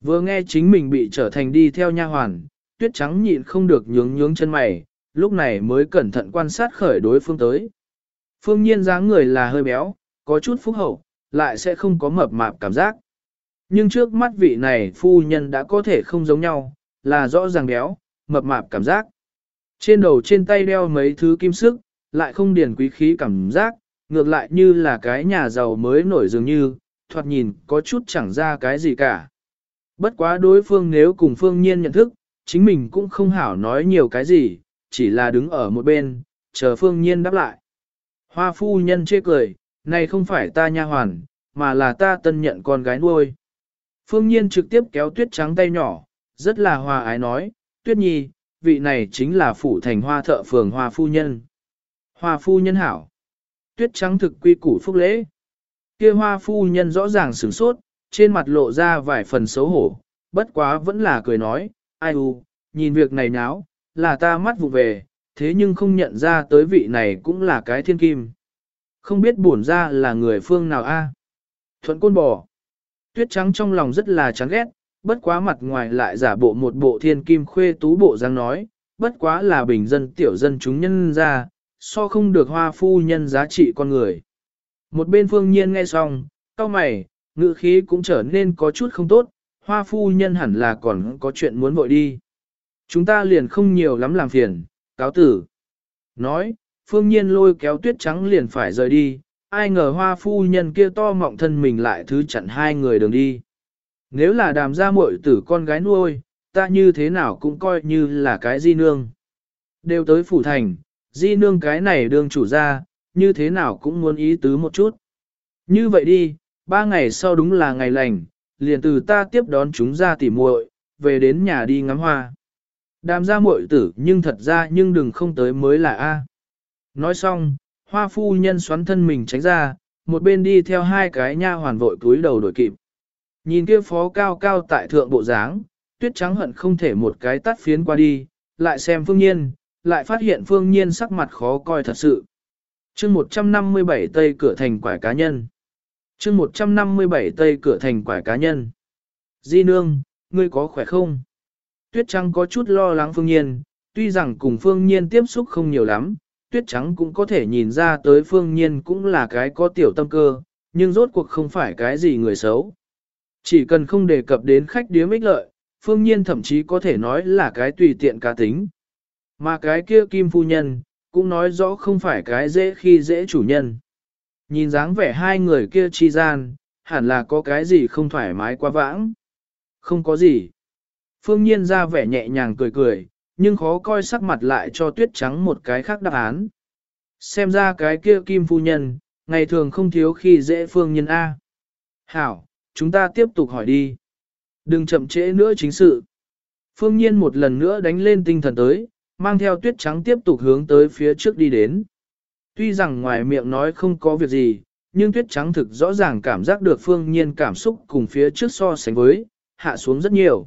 Vừa nghe chính mình bị trở thành đi theo nha hoàn, tuyết trắng nhịn không được nhướng nhướng chân mày, lúc này mới cẩn thận quan sát khởi đối phương tới. Phương nhiên dáng người là hơi béo, có chút phúc hậu, lại sẽ không có mập mạp cảm giác. Nhưng trước mắt vị này phu nhân đã có thể không giống nhau, là rõ ràng béo, mập mạp cảm giác. Trên đầu trên tay đeo mấy thứ kim sức, lại không điển quý khí cảm giác, ngược lại như là cái nhà giàu mới nổi dường như, thoạt nhìn có chút chẳng ra cái gì cả. Bất quá đối phương nếu cùng phương nhiên nhận thức, chính mình cũng không hảo nói nhiều cái gì, chỉ là đứng ở một bên, chờ phương nhiên đáp lại. Hoa phu nhân chê cười, này không phải ta nha hoàn, mà là ta tân nhận con gái nuôi. Phương nhiên trực tiếp kéo tuyết trắng tay nhỏ, rất là hòa ái nói, tuyết nhi, vị này chính là phủ thành hoa thợ phường hoa phu nhân. Hoa phu nhân hảo. Tuyết trắng thực quy củ phúc lễ. Kia hoa phu nhân rõ ràng sửng sốt, trên mặt lộ ra vài phần xấu hổ, bất quá vẫn là cười nói, ai u, nhìn việc này náo, là ta mắt vụ về, thế nhưng không nhận ra tới vị này cũng là cái thiên kim. Không biết bổn ra là người phương nào a? Thuận côn bò. Tuyết trắng trong lòng rất là chán ghét, bất quá mặt ngoài lại giả bộ một bộ thiên kim khuê tú bộ dáng nói, bất quá là bình dân tiểu dân chúng nhân ra, so không được hoa phu nhân giá trị con người. Một bên phương nhiên nghe xong, cao mày, ngữ khí cũng trở nên có chút không tốt, hoa phu nhân hẳn là còn có chuyện muốn vội đi. Chúng ta liền không nhiều lắm làm phiền, cáo tử. Nói, phương nhiên lôi kéo tuyết trắng liền phải rời đi, ai ngờ hoa phu nhân kia to mọng thân mình lại thứ chặn hai người đường đi. Nếu là đàm gia muội tử con gái nuôi, ta như thế nào cũng coi như là cái di nương. Đều tới phủ thành, di nương cái này đương chủ gia, như thế nào cũng muốn ý tứ một chút. Như vậy đi, ba ngày sau đúng là ngày lành, liền từ ta tiếp đón chúng ra tỉ muội, về đến nhà đi ngắm hoa. Đàm gia muội tử nhưng thật ra nhưng đừng không tới mới là A. Nói xong, hoa phu nhân xoắn thân mình tránh ra, một bên đi theo hai cái nha hoàn vội túi đầu đổi kịp. Nhìn kia phó cao cao tại thượng bộ dáng, tuyết trắng hận không thể một cái tắt phiến qua đi, lại xem phương nhiên, lại phát hiện phương nhiên sắc mặt khó coi thật sự. chương 157 tây cửa thành quải cá nhân. chương 157 tây cửa thành quải cá nhân. Di nương, ngươi có khỏe không? Tuyết trắng có chút lo lắng phương nhiên, tuy rằng cùng phương nhiên tiếp xúc không nhiều lắm, tuyết trắng cũng có thể nhìn ra tới phương nhiên cũng là cái có tiểu tâm cơ, nhưng rốt cuộc không phải cái gì người xấu. Chỉ cần không đề cập đến khách điếm ích lợi, phương nhiên thậm chí có thể nói là cái tùy tiện cá tính. Mà cái kia kim phu nhân, cũng nói rõ không phải cái dễ khi dễ chủ nhân. Nhìn dáng vẻ hai người kia chi gian, hẳn là có cái gì không thoải mái quá vãng. Không có gì. Phương nhiên ra vẻ nhẹ nhàng cười cười, nhưng khó coi sắc mặt lại cho tuyết trắng một cái khác đáp án. Xem ra cái kia kim phu nhân, ngày thường không thiếu khi dễ phương nhân A. Hảo, chúng ta tiếp tục hỏi đi. Đừng chậm trễ nữa chính sự. Phương nhiên một lần nữa đánh lên tinh thần tới, mang theo tuyết trắng tiếp tục hướng tới phía trước đi đến. Tuy rằng ngoài miệng nói không có việc gì, nhưng tuyết trắng thực rõ ràng cảm giác được phương nhiên cảm xúc cùng phía trước so sánh với, hạ xuống rất nhiều.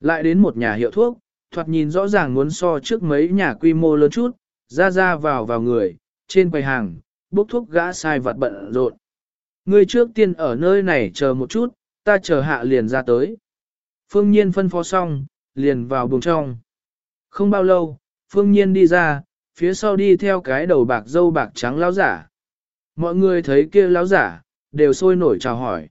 Lại đến một nhà hiệu thuốc, thoạt nhìn rõ ràng muốn so trước mấy nhà quy mô lớn chút, ra ra vào vào người, trên quầy hàng, bốc thuốc gã sai vặt bận rộn. Ngươi trước tiên ở nơi này chờ một chút, ta chờ hạ liền ra tới. Phương Nhiên phân phó xong, liền vào buồng trong. Không bao lâu, Phương Nhiên đi ra, phía sau đi theo cái đầu bạc dâu bạc trắng lão giả. Mọi người thấy kia lão giả, đều sôi nổi chào hỏi.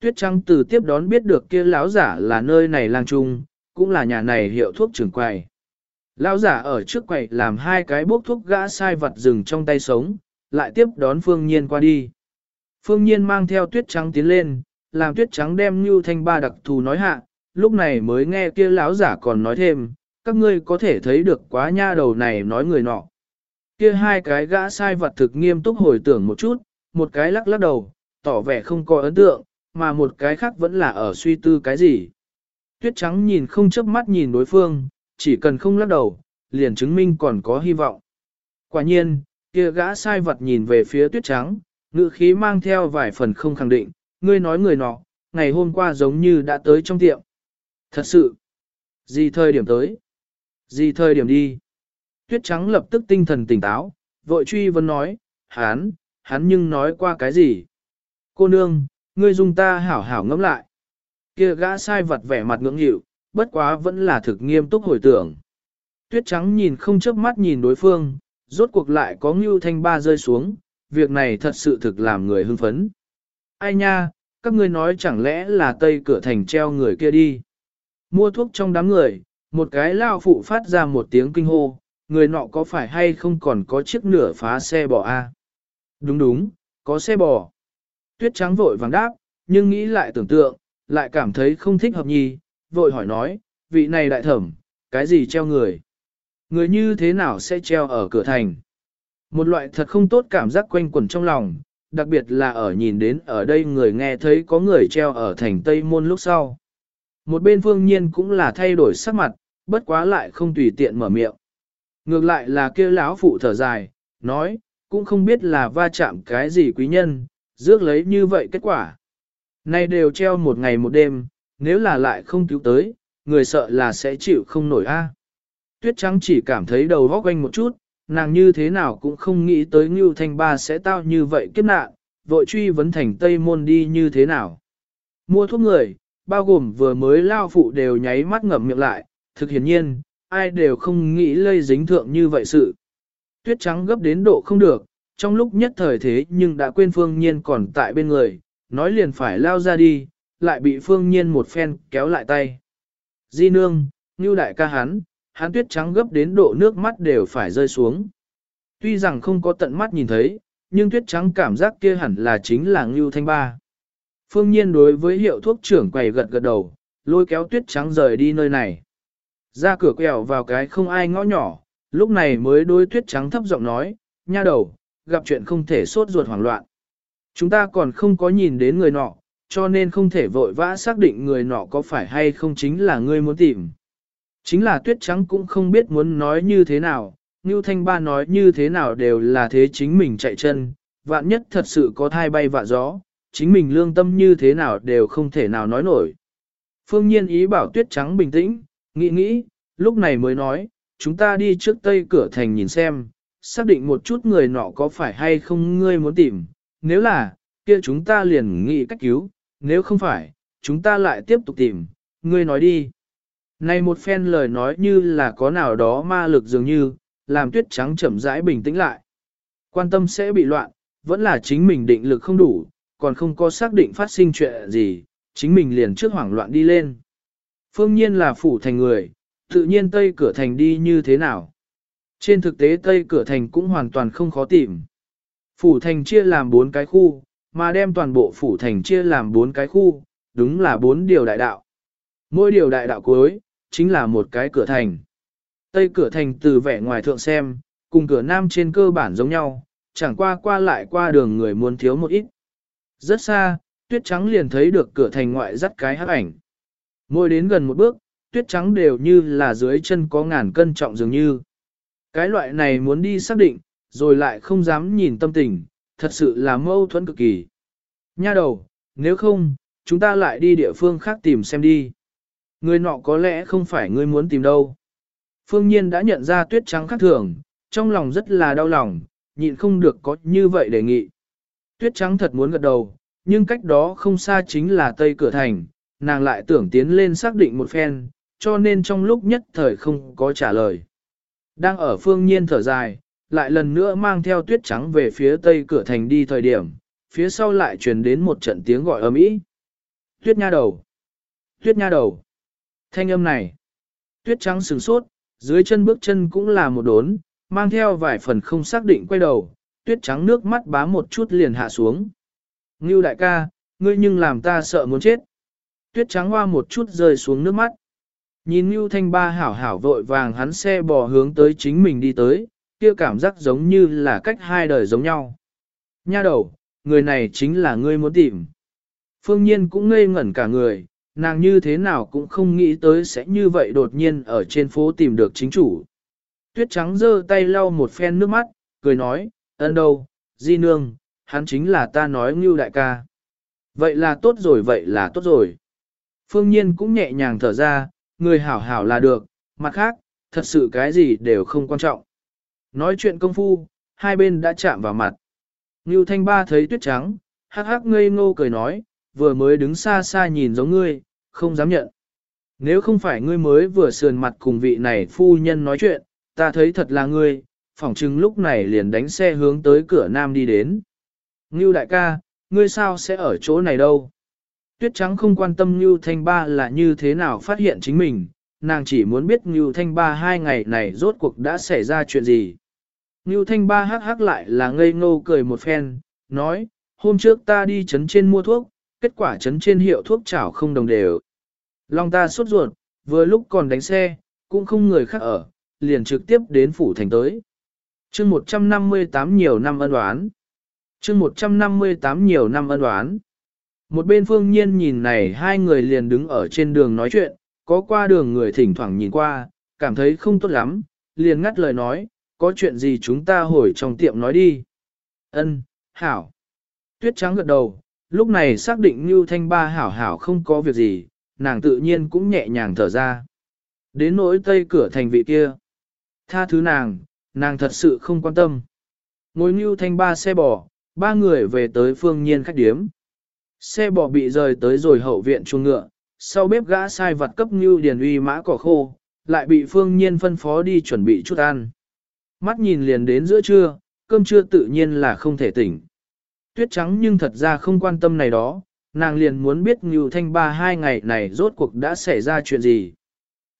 Tuyết Trăng từ tiếp đón biết được kia lão giả là nơi này lang trung, cũng là nhà này hiệu thuốc trưởng quầy. Lão giả ở trước quầy làm hai cái bốc thuốc gã sai vật rừng trong tay sống, lại tiếp đón Phương Nhiên qua đi. Phương Nhiên mang theo tuyết trắng tiến lên, làm tuyết trắng đem như thanh ba đặc thù nói hạ, lúc này mới nghe kia lão giả còn nói thêm, các ngươi có thể thấy được quá nha đầu này nói người nọ. Kia hai cái gã sai vật thực nghiêm túc hồi tưởng một chút, một cái lắc lắc đầu, tỏ vẻ không có ấn tượng, mà một cái khác vẫn là ở suy tư cái gì. Tuyết trắng nhìn không chớp mắt nhìn đối phương, chỉ cần không lắc đầu, liền chứng minh còn có hy vọng. Quả nhiên, kia gã sai vật nhìn về phía tuyết trắng, ngữ khí mang theo vài phần không khẳng định, ngươi nói người nọ, ngày hôm qua giống như đã tới trong tiệm. Thật sự, gì thời điểm tới? Gì thời điểm đi? Tuyết trắng lập tức tinh thần tỉnh táo, vội truy vấn nói, hắn, hắn nhưng nói qua cái gì? Cô nương, ngươi dùng ta hảo hảo ngẫm lại. Kia gã sai vật vẻ mặt ngưỡng hiệu, bất quá vẫn là thực nghiêm túc hồi tưởng. Tuyết trắng nhìn không chớp mắt nhìn đối phương, rốt cuộc lại có ngưu thanh ba rơi xuống, việc này thật sự thực làm người hưng phấn. Ai nha, các ngươi nói chẳng lẽ là tây cửa thành treo người kia đi. Mua thuốc trong đám người, một cái lao phụ phát ra một tiếng kinh hô, người nọ có phải hay không còn có chiếc nửa phá xe bò a? Đúng đúng, có xe bò. Tuyết trắng vội vàng đáp, nhưng nghĩ lại tưởng tượng, lại cảm thấy không thích hợp nhì, vội hỏi nói, vị này đại thẩm, cái gì treo người? Người như thế nào sẽ treo ở cửa thành? Một loại thật không tốt cảm giác quanh quẩn trong lòng, đặc biệt là ở nhìn đến ở đây người nghe thấy có người treo ở thành Tây Môn lúc sau. Một bên phương nhiên cũng là thay đổi sắc mặt, bất quá lại không tùy tiện mở miệng. Ngược lại là kia lão phụ thở dài, nói, cũng không biết là va chạm cái gì quý nhân, rước lấy như vậy kết quả. Nay đều treo một ngày một đêm, nếu là lại không cứu tới, người sợ là sẽ chịu không nổi a. tuyết trắng chỉ cảm thấy đầu vóc quanh một chút, nàng như thế nào cũng không nghĩ tới Ngưu Thanh Ba sẽ tao như vậy kiếp nạn, vội truy vấn thành Tây Môn đi như thế nào. Mua thuốc người, bao gồm vừa mới lao phụ đều nháy mắt ngậm miệng lại, thực hiển nhiên, ai đều không nghĩ lây dính thượng như vậy sự. Tuyết trắng gấp đến độ không được, trong lúc nhất thời thế nhưng đã quên phương nhiên còn tại bên người, nói liền phải lao ra đi, lại bị phương nhiên một phen kéo lại tay. Di nương, như đại ca hắn, hắn tuyết trắng gấp đến độ nước mắt đều phải rơi xuống. Tuy rằng không có tận mắt nhìn thấy, nhưng tuyết trắng cảm giác kia hẳn là chính là Ngưu Thanh Ba. Phương nhiên đối với hiệu thuốc trưởng quầy gật gật đầu, lôi kéo tuyết trắng rời đi nơi này. Ra cửa quẹo vào cái không ai ngõ nhỏ, lúc này mới đôi tuyết trắng thấp giọng nói, nha đầu, gặp chuyện không thể sốt ruột hoảng loạn. Chúng ta còn không có nhìn đến người nọ, cho nên không thể vội vã xác định người nọ có phải hay không chính là ngươi muốn tìm. Chính là tuyết trắng cũng không biết muốn nói như thế nào, Ngưu Thanh Ba nói như thế nào đều là thế chính mình chạy chân, vạn nhất thật sự có thai bay vạ gió, chính mình lương tâm như thế nào đều không thể nào nói nổi. Phương Nhiên ý bảo tuyết trắng bình tĩnh, nghĩ nghĩ, lúc này mới nói, chúng ta đi trước tây cửa thành nhìn xem, xác định một chút người nọ có phải hay không ngươi muốn tìm, nếu là, kia chúng ta liền nghĩ cách cứu, nếu không phải, chúng ta lại tiếp tục tìm, ngươi nói đi. Này một phen lời nói như là có nào đó ma lực dường như, làm tuyết trắng chậm rãi bình tĩnh lại. Quan tâm sẽ bị loạn, vẫn là chính mình định lực không đủ, còn không có xác định phát sinh chuyện gì, chính mình liền trước hoảng loạn đi lên. Phương nhiên là phủ thành người, tự nhiên tây cửa thành đi như thế nào. Trên thực tế tây cửa thành cũng hoàn toàn không khó tìm. Phủ thành chia làm bốn cái khu, mà đem toàn bộ phủ thành chia làm bốn cái khu, đúng là bốn điều đại đạo. Mỗi điều đại đạo cuối, chính là một cái cửa thành. Tây cửa thành từ vẻ ngoài thượng xem, cùng cửa nam trên cơ bản giống nhau, chẳng qua qua lại qua đường người muốn thiếu một ít. Rất xa, tuyết trắng liền thấy được cửa thành ngoại dắt cái hắc ảnh. Mỗi đến gần một bước, tuyết trắng đều như là dưới chân có ngàn cân trọng dường như. Cái loại này muốn đi xác định, rồi lại không dám nhìn tâm tình, thật sự là mâu thuẫn cực kỳ. Nha đầu, nếu không, chúng ta lại đi địa phương khác tìm xem đi. Người nọ có lẽ không phải ngươi muốn tìm đâu. Phương Nhiên đã nhận ra tuyết trắng khác thường, trong lòng rất là đau lòng, nhịn không được có như vậy đề nghị. Tuyết trắng thật muốn gật đầu, nhưng cách đó không xa chính là Tây Cửa Thành, nàng lại tưởng tiến lên xác định một phen, cho nên trong lúc nhất thời không có trả lời. Đang ở phương nhiên thở dài, lại lần nữa mang theo tuyết trắng về phía Tây Cửa Thành đi thời điểm, phía sau lại truyền đến một trận tiếng gọi ầm ĩ. Tuyết nha đầu! Tuyết nha đầu! Thanh âm này! Tuyết trắng sừng sốt, dưới chân bước chân cũng là một đốn, mang theo vài phần không xác định quay đầu, tuyết trắng nước mắt bá một chút liền hạ xuống. Ngưu đại ca, ngươi nhưng làm ta sợ muốn chết. Tuyết trắng hoa một chút rơi xuống nước mắt. Nhìn Ngưu thanh ba hảo hảo vội vàng hắn xe bò hướng tới chính mình đi tới, kia cảm giác giống như là cách hai đời giống nhau. Nha đầu, người này chính là ngươi muốn tìm. Phương Nhiên cũng ngây ngẩn cả người, nàng như thế nào cũng không nghĩ tới sẽ như vậy đột nhiên ở trên phố tìm được chính chủ. Tuyết trắng giơ tay lau một phen nước mắt, cười nói, ân đâu, di nương, hắn chính là ta nói ngưu đại ca. Vậy là tốt rồi, vậy là tốt rồi. Phương Nhiên cũng nhẹ nhàng thở ra, người hảo hảo là được, mặt khác, thật sự cái gì đều không quan trọng. Nói chuyện công phu, hai bên đã chạm vào mặt. Ngưu Thanh Ba thấy tuyết trắng, hắc hắc ngây ngô cười nói, vừa mới đứng xa xa nhìn giống ngươi, không dám nhận. Nếu không phải ngươi mới vừa sườn mặt cùng vị này phu nhân nói chuyện, ta thấy thật là ngươi, phỏng chừng lúc này liền đánh xe hướng tới cửa nam đi đến. Ngưu đại ca, ngươi sao sẽ ở chỗ này đâu? Tuyết trắng không quan tâm Ngưu Thanh Ba là như thế nào phát hiện chính mình, nàng chỉ muốn biết Ngưu Thanh Ba hai ngày này rốt cuộc đã xảy ra chuyện gì. Ngưu Thanh Ba hắc hắc lại là ngây ngô cười một phen, nói, hôm trước ta đi chấn trên mua thuốc, kết quả chấn trên hiệu thuốc chảo không đồng đều. Long ta sốt ruột, vừa lúc còn đánh xe, cũng không người khác ở, liền trực tiếp đến phủ thành tới. chương 158 nhiều năm ân đoán. chương 158 nhiều năm ân đoán. Một bên phương nhiên nhìn này hai người liền đứng ở trên đường nói chuyện, có qua đường người thỉnh thoảng nhìn qua, cảm thấy không tốt lắm, liền ngắt lời nói, có chuyện gì chúng ta hồi trong tiệm nói đi. Ân, hảo. Tuyết trắng gật đầu, lúc này xác định như thanh ba hảo hảo không có việc gì, nàng tự nhiên cũng nhẹ nhàng thở ra. Đến nỗi tây cửa thành vị kia. Tha thứ nàng, nàng thật sự không quan tâm. Ngồi như thanh ba xe bò, ba người về tới phương nhiên khách điếm. Xe bò bị rời tới rồi hậu viện chuồng ngựa, sau bếp gã sai vặt cấp như điền uy mã cỏ khô, lại bị phương nhiên phân phó đi chuẩn bị chút ăn. Mắt nhìn liền đến giữa trưa, cơm trưa tự nhiên là không thể tỉnh. Tuyết trắng nhưng thật ra không quan tâm này đó, nàng liền muốn biết Ngưu Thanh Ba hai ngày này rốt cuộc đã xảy ra chuyện gì.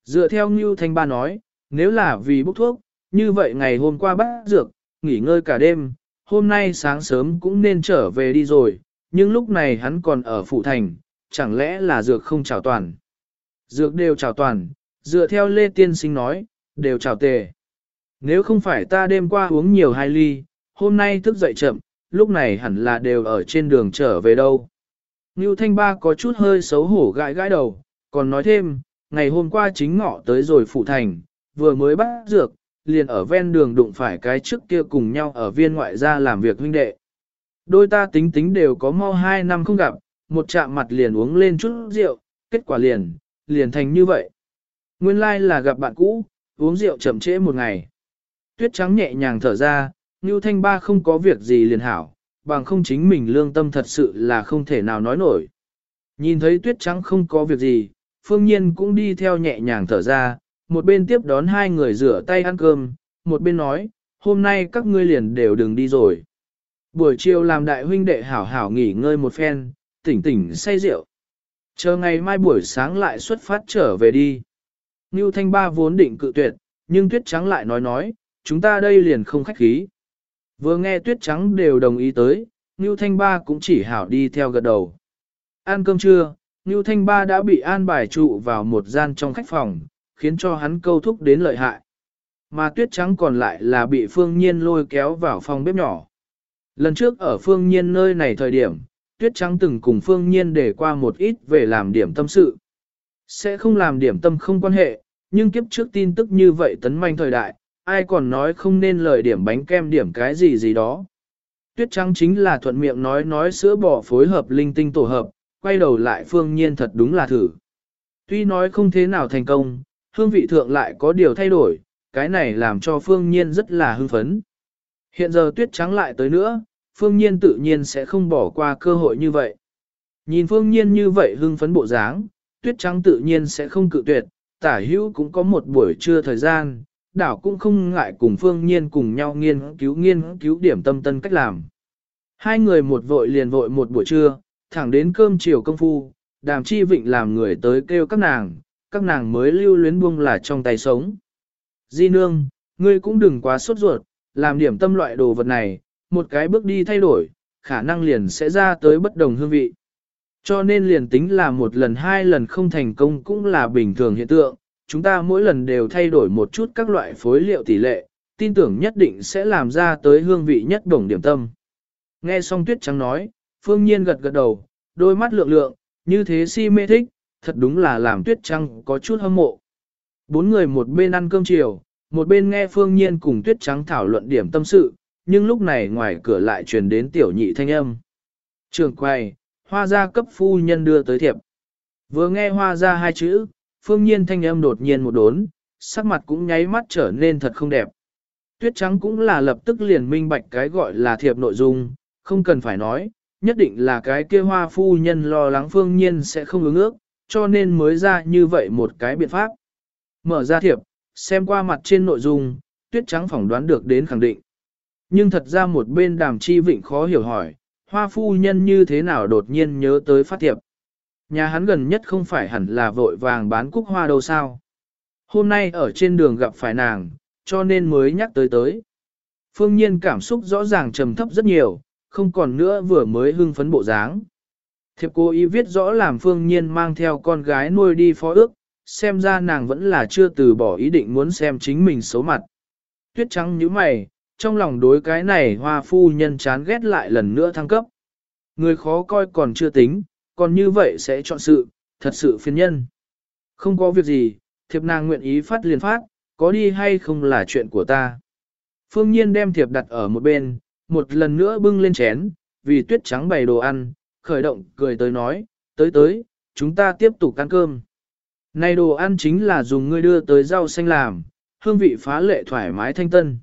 Dựa theo Ngưu Thanh Ba nói, nếu là vì bốc thuốc, như vậy ngày hôm qua bắt dược, nghỉ ngơi cả đêm, hôm nay sáng sớm cũng nên trở về đi rồi, nhưng lúc này hắn còn ở phủ thành, chẳng lẽ là dược không trào toàn. Dược đều trào toàn, dựa theo Lê Tiên Sinh nói, đều trào tề. Nếu không phải ta đêm qua uống nhiều hai ly, hôm nay thức dậy chậm, lúc này hẳn là đều ở trên đường trở về đâu. Ngưu Thanh Ba có chút hơi xấu hổ gãi gãi đầu, còn nói thêm, ngày hôm qua chính ngọ tới rồi phụ thành, vừa mới bắt dược, liền ở ven đường đụng phải cái trước kia cùng nhau ở viên ngoại gia làm việc huynh đệ. Đôi ta tính tính đều có mau hai năm không gặp, một chạm mặt liền uống lên chút rượu, kết quả liền, liền thành như vậy. Nguyên lai like là gặp bạn cũ, uống rượu chậm trễ một ngày. Tuyết trắng nhẹ nhàng thở ra, Ngưu Thanh Ba không có việc gì liền hảo, bằng không chính mình lương tâm thật sự là không thể nào nói nổi. Nhìn thấy tuyết trắng không có việc gì, phương nhiên cũng đi theo nhẹ nhàng thở ra, một bên tiếp đón hai người rửa tay ăn cơm, một bên nói, hôm nay các ngươi liền đều đừng đi rồi. Buổi chiều làm đại huynh đệ hảo hảo nghỉ ngơi một phen, tỉnh tỉnh say rượu. Chờ ngày mai buổi sáng lại xuất phát trở về đi. Ngưu Thanh Ba vốn định cự tuyệt, nhưng Tuyết Trắng lại nói nói, chúng ta đây liền không khách khí. Vừa nghe Tuyết Trắng đều đồng ý tới, Ngưu Thanh Ba cũng chỉ hảo đi theo gật đầu. Ăn cơm trưa, Ngưu Thanh Ba đã bị an bài trụ vào một gian trong khách phòng, khiến cho hắn câu thúc đến lợi hại. Mà Tuyết Trắng còn lại là bị Phương Nhiên lôi kéo vào phòng bếp nhỏ. Lần trước ở Phương Nhiên nơi này thời điểm, Tuyết Trắng từng cùng Phương Nhiên để qua một ít về làm điểm tâm sự. Sẽ không làm điểm tâm không quan hệ, nhưng kiếp trước tin tức như vậy tấn manh thời đại, ai còn nói không nên lời điểm bánh kem điểm cái gì gì đó. Tuyết Trắng chính là thuận miệng nói nói sữa bò phối hợp linh tinh tổ hợp, quay đầu lại Phương Nhiên thật đúng là thử. Tuy nói không thế nào thành công, hương vị thượng lại có điều thay đổi, cái này làm cho Phương Nhiên rất là hưng phấn. Hiện giờ Tuyết Trắng lại tới nữa, Phương Nhiên tự nhiên sẽ không bỏ qua cơ hội như vậy. Nhìn Phương Nhiên như vậy hưng phấn bộ dáng, Tuyết Trắng tự nhiên sẽ không cự tuyệt, tả hữu cũng có một buổi trưa thời gian, đảo cũng không ngại cùng Phương Nhiên cùng nhau nghiên cứu nghiên cứu điểm tâm tân cách làm. Hai người một vội liền vội một buổi trưa, thẳng đến cơm chiều công phu, đàm chi vịnh làm người tới kêu các nàng, các nàng mới lưu luyến buông là trong tay sống. Di nương, ngươi cũng đừng quá sốt ruột, làm điểm tâm loại đồ vật này, một cái bước đi thay đổi, khả năng liền sẽ ra tới bất đồng hương vị. Cho nên liền tính là một lần hai lần không thành công cũng là bình thường hiện tượng, chúng ta mỗi lần đều thay đổi một chút các loại phối liệu tỷ lệ, tin tưởng nhất định sẽ làm ra tới hương vị nhất đồng điểm tâm. Nghe xong tuyết trắng nói, phương nhiên gật gật đầu, đôi mắt lượng lượng, như thế si mê thích, thật đúng là làm tuyết trắng có chút hâm mộ. Bốn người một bên ăn cơm chiều, một bên nghe phương nhiên cùng tuyết trắng thảo luận điểm tâm sự, nhưng lúc này ngoài cửa lại truyền đến tiểu nhị thanh âm. Trường quay, hoa gia cấp phu nhân đưa tới thiệp. Vừa nghe hoa gia hai chữ, phương nhiên thanh âm đột nhiên một đốn, sắc mặt cũng nháy mắt trở nên thật không đẹp. Tuyết trắng cũng là lập tức liền minh bạch cái gọi là thiệp nội dung, không cần phải nói, nhất định là cái kia hoa phu nhân lo lắng phương nhiên sẽ không ứng ước, cho nên mới ra như vậy một cái biện pháp. Mở ra thiệp, xem qua mặt trên nội dung, tuyết trắng phỏng đoán được đến khẳng định. Nhưng thật ra một bên đàm chi vịnh khó hiểu hỏi, hoa phu nhân như thế nào đột nhiên nhớ tới phát thiệp. Nhà hắn gần nhất không phải hẳn là vội vàng bán cúc hoa đâu sao. Hôm nay ở trên đường gặp phải nàng, cho nên mới nhắc tới tới. Phương nhiên cảm xúc rõ ràng trầm thấp rất nhiều, không còn nữa vừa mới hưng phấn bộ dáng. Thiệp cô ý viết rõ làm phương nhiên mang theo con gái nuôi đi phó ước, xem ra nàng vẫn là chưa từ bỏ ý định muốn xem chính mình xấu mặt. Tuyết trắng như mày, trong lòng đối cái này hoa phu nhân chán ghét lại lần nữa thăng cấp. Người khó coi còn chưa tính, còn như vậy sẽ chọn sự, thật sự phiền nhân. Không có việc gì, thiệp nàng nguyện ý phát liền phát, có đi hay không là chuyện của ta. Phương Nhiên đem thiệp đặt ở một bên, một lần nữa bưng lên chén, vì tuyết trắng bày đồ ăn, khởi động cười tới nói, tới tới, chúng ta tiếp tục ăn cơm. Này đồ ăn chính là dùng ngươi đưa tới rau xanh làm, hương vị phá lệ thoải mái thanh tân.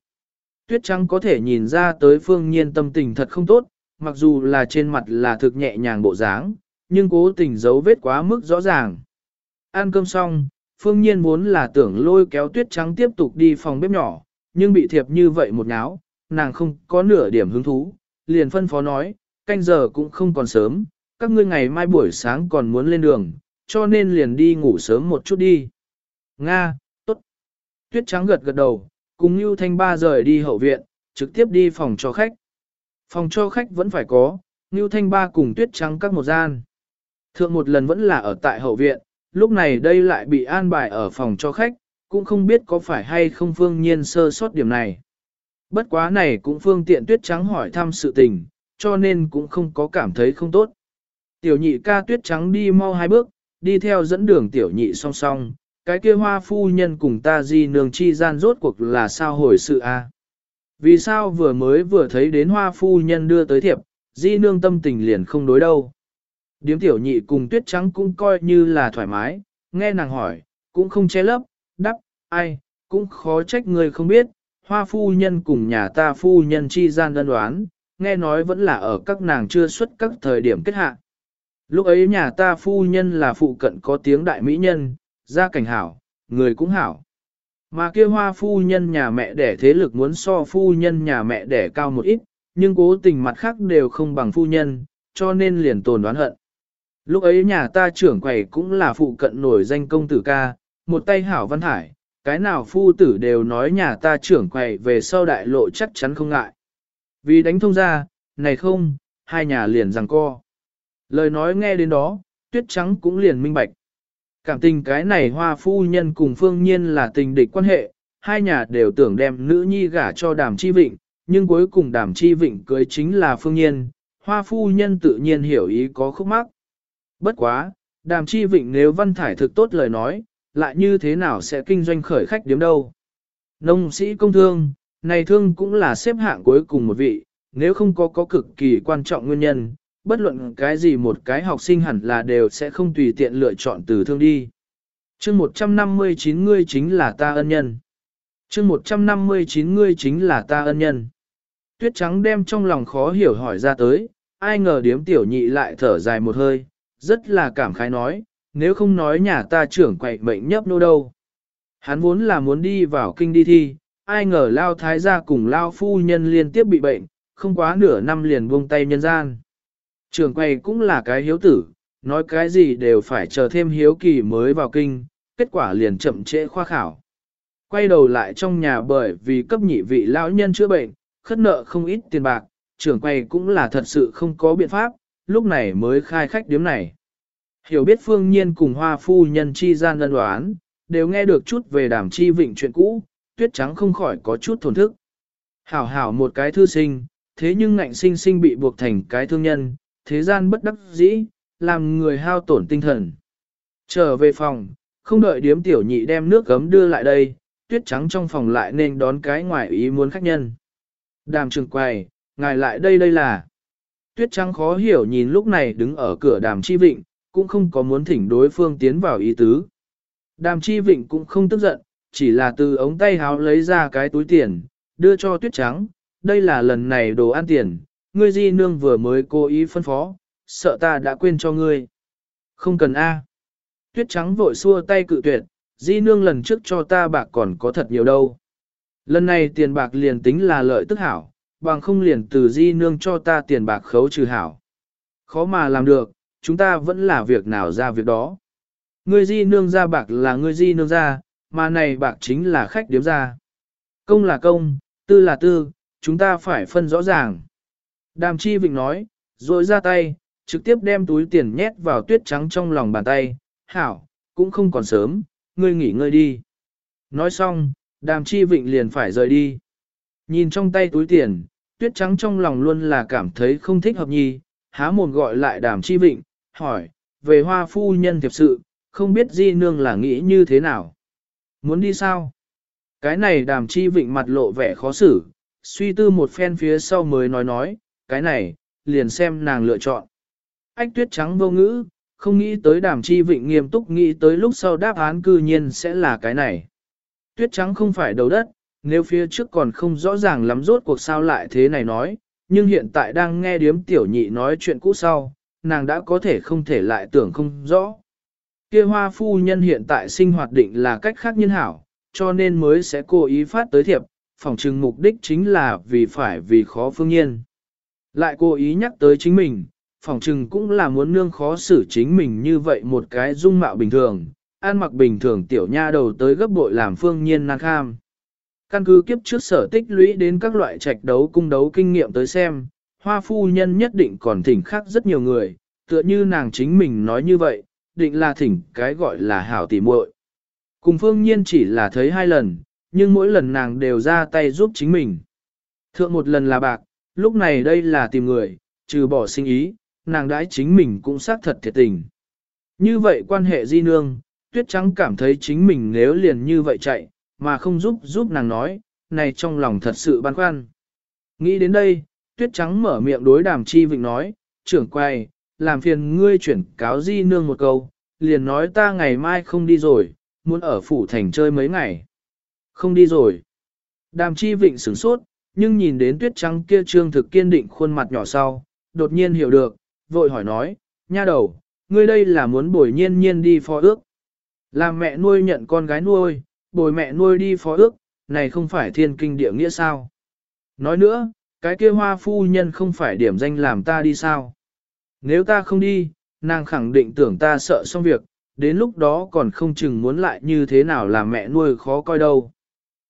Tuyết trắng có thể nhìn ra tới phương nhiên tâm tình thật không tốt, mặc dù là trên mặt là thực nhẹ nhàng bộ dáng, nhưng cố tình giấu vết quá mức rõ ràng. Ăn cơm xong, phương nhiên muốn là tưởng lôi kéo tuyết trắng tiếp tục đi phòng bếp nhỏ, nhưng bị thiệp như vậy một náo, nàng không có nửa điểm hứng thú, liền phân phó nói, canh giờ cũng không còn sớm, các ngươi ngày mai buổi sáng còn muốn lên đường, cho nên liền đi ngủ sớm một chút đi. Nga, tốt. Tuyết trắng gật gật đầu, cùng lưu Thanh Ba rời đi hậu viện, trực tiếp đi phòng cho khách. Phòng cho khách vẫn phải có, lưu Thanh Ba cùng Tuyết trắng các một gian. Thượng một lần vẫn là ở tại hậu viện, lúc này đây lại bị an bài ở phòng cho khách, cũng không biết có phải hay không phương nhiên sơ sót điểm này. Bất quá này cũng phương tiện tuyết trắng hỏi thăm sự tình, cho nên cũng không có cảm thấy không tốt. Tiểu nhị ca tuyết trắng đi mau hai bước, đi theo dẫn đường tiểu nhị song song, cái kia hoa phu nhân cùng ta di nương chi gian rốt cuộc là sao hồi sự a? Vì sao vừa mới vừa thấy đến hoa phu nhân đưa tới thiệp, di nương tâm tình liền không đối đâu. Điếm tiểu nhị cùng tuyết trắng cũng coi như là thoải mái, nghe nàng hỏi, cũng không che lấp, đắp, ai, cũng khó trách người không biết, hoa phu nhân cùng nhà ta phu nhân chi gian đơn đoán, nghe nói vẫn là ở các nàng chưa xuất các thời điểm kết hạ. Lúc ấy nhà ta phu nhân là phụ cận có tiếng đại mỹ nhân, gia cảnh hảo, người cũng hảo. Mà kia hoa phu nhân nhà mẹ đẻ thế lực muốn so phu nhân nhà mẹ đẻ cao một ít, nhưng cố tình mặt khác đều không bằng phu nhân, cho nên liền tồn đoán hận. Lúc ấy nhà ta trưởng quầy cũng là phụ cận nổi danh công tử ca, một tay hảo văn hải, cái nào phu tử đều nói nhà ta trưởng quầy về sau đại lộ chắc chắn không ngại. Vì đánh thông ra, này không, hai nhà liền rằng co. Lời nói nghe đến đó, tuyết trắng cũng liền minh bạch. Cảm tình cái này hoa phu nhân cùng phương nhiên là tình địch quan hệ, hai nhà đều tưởng đem nữ nhi gả cho đàm chi vịnh, nhưng cuối cùng đàm chi vịnh cưới chính là phương nhiên, hoa phu nhân tự nhiên hiểu ý có khúc mắc. Bất quá, đàm chi vịnh nếu văn thải thực tốt lời nói, lại như thế nào sẽ kinh doanh khởi khách điếm đâu. Nông sĩ công thương, này thương cũng là xếp hạng cuối cùng một vị, nếu không có có cực kỳ quan trọng nguyên nhân, bất luận cái gì một cái học sinh hẳn là đều sẽ không tùy tiện lựa chọn từ thương đi. chương 159 ngươi chính là ta ân nhân. chương 159 ngươi chính là ta ân nhân. Tuyết trắng đem trong lòng khó hiểu hỏi ra tới, ai ngờ điếm tiểu nhị lại thở dài một hơi, rất là cảm khái nói, nếu không nói nhà ta trưởng quậy bệnh nhấp nô đâu. Hắn vốn là muốn đi vào kinh đi thi, ai ngờ lao thái gia cùng lao phu nhân liên tiếp bị bệnh, không quá nửa năm liền buông tay nhân gian. Trưởng quầy cũng là cái hiếu tử, nói cái gì đều phải chờ thêm hiếu kỳ mới vào kinh, kết quả liền chậm trễ khoa khảo. Quay đầu lại trong nhà bởi vì cấp nhị vị lão nhân chữa bệnh, khất nợ không ít tiền bạc, trưởng quầy cũng là thật sự không có biện pháp, lúc này mới khai khách điếm này. Hiểu biết phương nhiên cùng hoa phu nhân chi gian đơn đoán, đều nghe được chút về đàm chi vịnh chuyện cũ, tuyết trắng không khỏi có chút thổn thức. Hảo hảo một cái thư sinh, thế nhưng ngạnh sinh sinh bị buộc thành cái thương nhân, thế gian bất đắc dĩ, làm người hao tổn tinh thần. Trở về phòng, không đợi điếm tiểu nhị đem nước gấm đưa lại đây, tuyết trắng trong phòng lại nên đón cái ngoài ý muốn khách nhân. Đàm trường quầy, ngài lại đây đây là. Tuyết trắng khó hiểu nhìn lúc này đứng ở cửa đàm chi vịnh, cũng không có muốn thỉnh đối phương tiến vào ý tứ. Đàm chi vịnh cũng không tức giận, chỉ là từ ống tay háo lấy ra cái túi tiền, đưa cho tuyết trắng, đây là lần này đồ ăn tiền, ngươi di nương vừa mới cố ý phân phó, sợ ta đã quên cho ngươi. Không cần A. Tuyết trắng vội xua tay cự tuyệt, di nương lần trước cho ta bạc còn có thật nhiều đâu. Lần này tiền bạc liền tính là lợi tức hảo, bằng không liền từ di nương cho ta tiền bạc khấu trừ hảo. Khó mà làm được, chúng ta vẫn là việc nào ra việc đó. Ngươi di nương ra bạc là ngươi di nương ra, mà này bạc chính là khách điếm ra. Công là công, tư là tư, chúng ta phải phân rõ ràng. Đàm chi vịnh nói, rồi ra tay, trực tiếp đem túi tiền nhét vào tuyết trắng trong lòng bàn tay, hảo, cũng không còn sớm, ngươi nghỉ ngơi đi. Nói xong, đàm chi vịnh liền phải rời đi. Nhìn trong tay túi tiền, tuyết trắng trong lòng luôn là cảm thấy không thích hợp nhì, há mồm gọi lại đàm chi vịnh, hỏi, về hoa phu nhân thiệp sự, không biết di nương là nghĩ như thế nào. Muốn đi sao? Cái này đàm chi vịnh mặt lộ vẻ khó xử, suy tư một phen phía sau mới nói nói, cái này, liền xem nàng lựa chọn. Ách tuyết trắng vô ngữ, không nghĩ tới đàm chi vịnh nghiêm túc nghĩ tới lúc sau đáp án cư nhiên sẽ là cái này. Tuyết trắng không phải đầu đất, nếu phía trước còn không rõ ràng lắm rốt cuộc sao lại thế này nói, nhưng hiện tại đang nghe điếm tiểu nhị nói chuyện cũ sau, nàng đã có thể không thể lại tưởng không rõ. Kia hoa phu nhân hiện tại sinh hoạt định là cách khác nhân hảo, cho nên mới sẽ cố ý phát tới thiệp, phòng trừng mục đích chính là vì phải vì khó phương nhiên. Lại cố ý nhắc tới chính mình, phòng trừng cũng là muốn nương khó xử chính mình như vậy một cái dung mạo bình thường, an mặc bình thường tiểu nha đầu tới gấp bội làm phương nhiên năng kham. Căn cứ kiếp trước sở tích lũy đến các loại trạch đấu cung đấu kinh nghiệm tới xem, hoa phu nhân nhất định còn thỉnh khác rất nhiều người, tựa như nàng chính mình nói như vậy, định là thỉnh cái gọi là hảo tỉ muội. Cùng phương nhiên chỉ là thấy hai lần, nhưng mỗi lần nàng đều ra tay giúp chính mình. Thượng một lần là bạc, lúc này đây là tìm người, trừ bỏ sinh ý, nàng đãi chính mình cũng xác thật thiệt tình. Như vậy quan hệ di nương, tuyết trắng cảm thấy chính mình nếu liền như vậy chạy, mà không giúp giúp nàng nói, này trong lòng thật sự băn khoăn. Nghĩ đến đây, tuyết trắng mở miệng đối đàm chi vịnh nói, trưởng quay, làm phiền ngươi chuyển cáo di nương một câu, liền nói ta ngày mai không đi rồi, muốn ở phủ thành chơi mấy ngày. Không đi rồi. Đàm chi vịnh sửng sốt, nhưng nhìn đến tuyết trắng kia trương thực kiên định khuôn mặt nhỏ sau, đột nhiên hiểu được, vội hỏi nói, nha đầu, ngươi đây là muốn bồi nhiên nhiên đi phó ước. Làm mẹ nuôi nhận con gái nuôi, bồi mẹ nuôi đi phó ước, này không phải thiên kinh địa nghĩa sao. Nói nữa, cái kia hoa phu nhân không phải điểm danh làm ta đi sao. Nếu ta không đi, nàng khẳng định tưởng ta sợ xong việc, đến lúc đó còn không chừng muốn lại như thế nào làm mẹ nuôi khó coi đâu.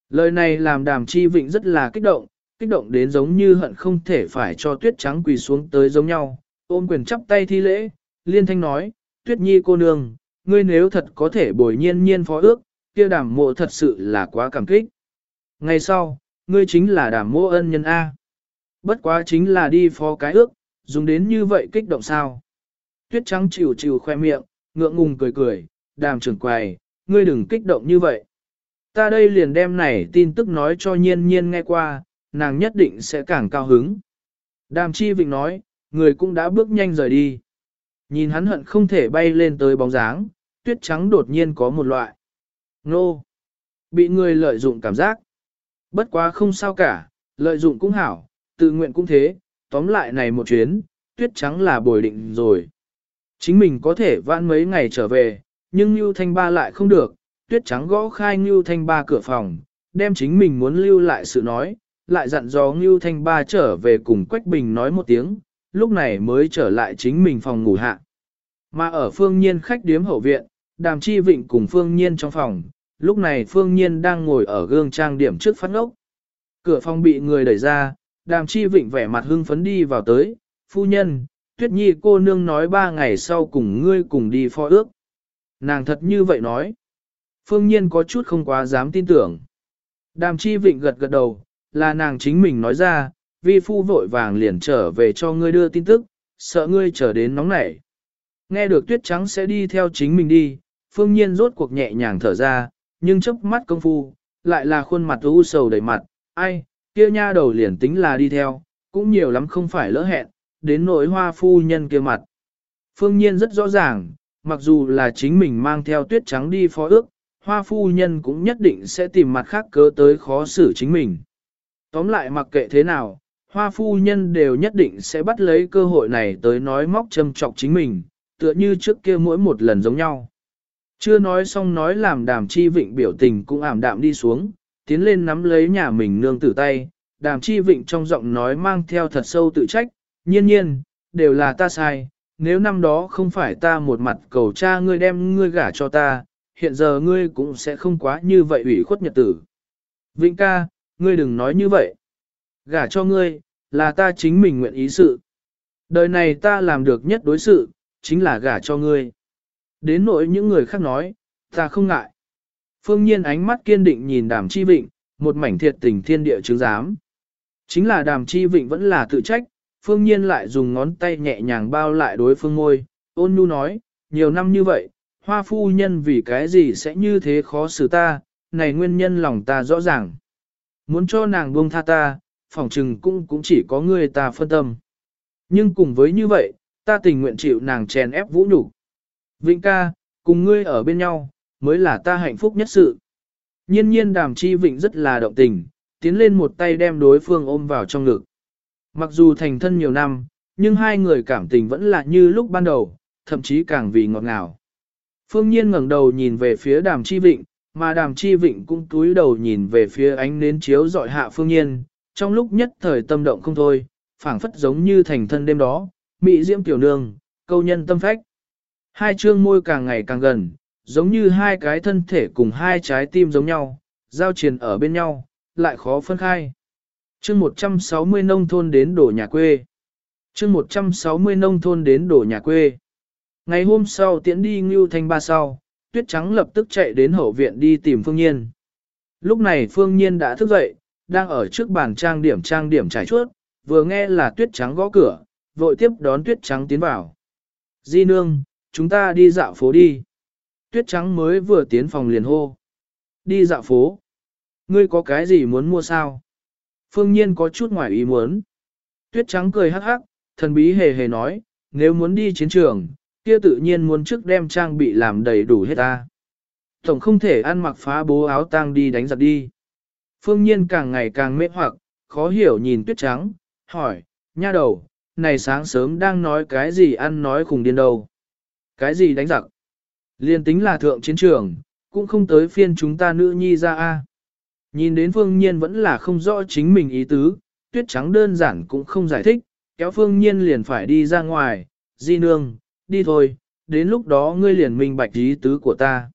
Lời này làm đàm chi vịnh rất là kích động, kích động đến giống như hận không thể phải cho tuyết trắng quỳ xuống tới giống nhau, ôm quyền chắp tay thi lễ, liên thanh nói, tuyết nhi cô nương, ngươi nếu thật có thể bồi nhiên nhiên phó ước, kia đàm mộ thật sự là quá cảm kích. Ngày sau, ngươi chính là đàm mộ ân nhân A. Bất quá chính là đi phó cái ước, dùng đến như vậy kích động sao. Tuyết trắng chịu chịu khoe miệng, ngượng ngùng cười cười, đàm trưởng quầy, ngươi đừng kích động như vậy. Ta đây liền đem này tin tức nói cho nhiên nhiên nghe qua, nàng nhất định sẽ càng cao hứng. Đàm chi vịnh nói, người cũng đã bước nhanh rời đi. Nhìn hắn hận không thể bay lên tới bóng dáng, tuyết trắng đột nhiên có một loại. Nô! Bị người lợi dụng cảm giác. Bất quá không sao cả, lợi dụng cũng hảo, tự nguyện cũng thế, tóm lại này một chuyến, tuyết trắng là bồi định rồi. Chính mình có thể vãn mấy ngày trở về, nhưng Ngưu Thanh Ba lại không được, tuyết trắng gõ khai Ngưu Thanh Ba cửa phòng, đem chính mình muốn lưu lại sự nói, lại dặn dò Ngưu Thanh Ba trở về cùng Quách Bình nói một tiếng, lúc này mới trở lại chính mình phòng ngủ hạ. Mà ở phương nhiên khách điếm hậu viện, đàm chi vịnh cùng phương nhiên trong phòng, lúc này phương nhiên đang ngồi ở gương trang điểm trước phát ngốc. Cửa phòng bị người đẩy ra, đàm chi vịnh vẻ mặt hưng phấn đi vào tới, phu nhân, tuyết nhi cô nương nói ba ngày sau cùng ngươi cùng đi phó ước. Nàng thật như vậy nói. Phương nhiên có chút không quá dám tin tưởng. Đàm chi vịnh gật gật đầu, là nàng chính mình nói ra, vi phu vội vàng liền trở về cho ngươi đưa tin tức, sợ ngươi trở đến nóng nảy. Nghe được tuyết trắng sẽ đi theo chính mình đi, phương nhiên rốt cuộc nhẹ nhàng thở ra, nhưng chớp mắt công phu, lại là khuôn mặt u sầu đầy mặt, ai, kia nha đầu liền tính là đi theo, cũng nhiều lắm không phải lỡ hẹn, đến nỗi hoa phu nhân kia mặt. Phương nhiên rất rõ ràng, mặc dù là chính mình mang theo tuyết trắng đi phó ước, hoa phu nhân cũng nhất định sẽ tìm mặt khác cớ tới khó xử chính mình. Tóm lại mặc kệ thế nào, hoa phu nhân đều nhất định sẽ bắt lấy cơ hội này tới nói móc châm trọc chính mình, tựa như trước kia mỗi một lần giống nhau. Chưa nói xong nói làm đàm chi vịnh biểu tình cũng ảm đạm đi xuống, tiến lên nắm lấy nhà mình nương tử tay, đàm chi vịnh trong giọng nói mang theo thật sâu tự trách, nhiên nhiên, đều là ta sai, nếu năm đó không phải ta một mặt cầu cha ngươi đem ngươi gả cho ta, hiện giờ ngươi cũng sẽ không quá như vậy ủy khuất nhật tử. Vịnh ca, ngươi đừng nói như vậy. Gả cho ngươi, là ta chính mình nguyện ý sự. Đời này ta làm được nhất đối sự, chính là gả cho ngươi. Đến nỗi những người khác nói, ta không ngại. Phương nhiên ánh mắt kiên định nhìn đàm chi vịnh, một mảnh thiệt tình thiên địa chứng giám. Chính là đàm chi vịnh vẫn là tự trách, phương nhiên lại dùng ngón tay nhẹ nhàng bao lại đối phương môi, ôn nhu nói, nhiều năm như vậy, hoa phu nhân vì cái gì sẽ như thế khó xử ta, này nguyên nhân lòng ta rõ ràng. Muốn cho nàng buông tha ta, phỏng trừng cũng cũng chỉ có người ta phân tâm. Nhưng cùng với như vậy, ta tình nguyện chịu nàng chèn ép vũ nhục. Vĩnh ca, cùng ngươi ở bên nhau, mới là ta hạnh phúc nhất sự. Nhiên nhiên đàm chi vịnh rất là động tình, tiến lên một tay đem đối phương ôm vào trong ngực. Mặc dù thành thân nhiều năm, nhưng hai người cảm tình vẫn là như lúc ban đầu, thậm chí càng vì ngọt ngào. Phương Nhiên ngẩng đầu nhìn về phía đàm chi vịnh, mà đàm chi vịnh cũng túi đầu nhìn về phía ánh nến chiếu dọi hạ Phương Nhiên, trong lúc nhất thời tâm động không thôi, phảng phất giống như thành thân đêm đó, mị diễm tiểu nương, câu nhân tâm phách. Hai chương môi càng ngày càng gần, giống như hai cái thân thể cùng hai trái tim giống nhau, giao triền ở bên nhau, lại khó phân khai. Chương 160 nông thôn đến đổ nhà quê. Chương 160 nông thôn đến đổ nhà quê. Ngày hôm sau tiễn đi Ngưu Thanh Ba sau, Tuyết Trắng lập tức chạy đến hậu viện đi tìm Phương Nhiên. Lúc này Phương Nhiên đã thức dậy, đang ở trước bàn trang điểm trang điểm trải chuốt, vừa nghe là Tuyết Trắng gõ cửa, vội tiếp đón Tuyết Trắng tiến vào. Di nương, chúng ta đi dạo phố đi. Tuyết Trắng mới vừa tiến phòng liền hô. Đi dạo phố. Ngươi có cái gì muốn mua sao? Phương Nhiên có chút ngoài ý muốn. Tuyết Trắng cười hắc hắc, thần bí hề hề nói, nếu muốn đi chiến trường, kia tự nhiên muốn trước đem trang bị làm đầy đủ hết ta. Tổng không thể ăn mặc phá bố áo tang đi đánh giặc đi. Phương Nhiên càng ngày càng mê hoặc, khó hiểu nhìn Tuyết Trắng, hỏi, nha đầu, này sáng sớm đang nói cái gì ăn nói khùng điên đâu. Cái gì đánh giặc? Liên tính là thượng chiến trường, cũng không tới phiên chúng ta nữ nhi ra a. Nhìn đến Phương Nhiên vẫn là không rõ chính mình ý tứ, tuyết trắng đơn giản cũng không giải thích, kéo Phương Nhiên liền phải đi ra ngoài, di nương, đi thôi, đến lúc đó ngươi liền minh bạch ý tứ của ta.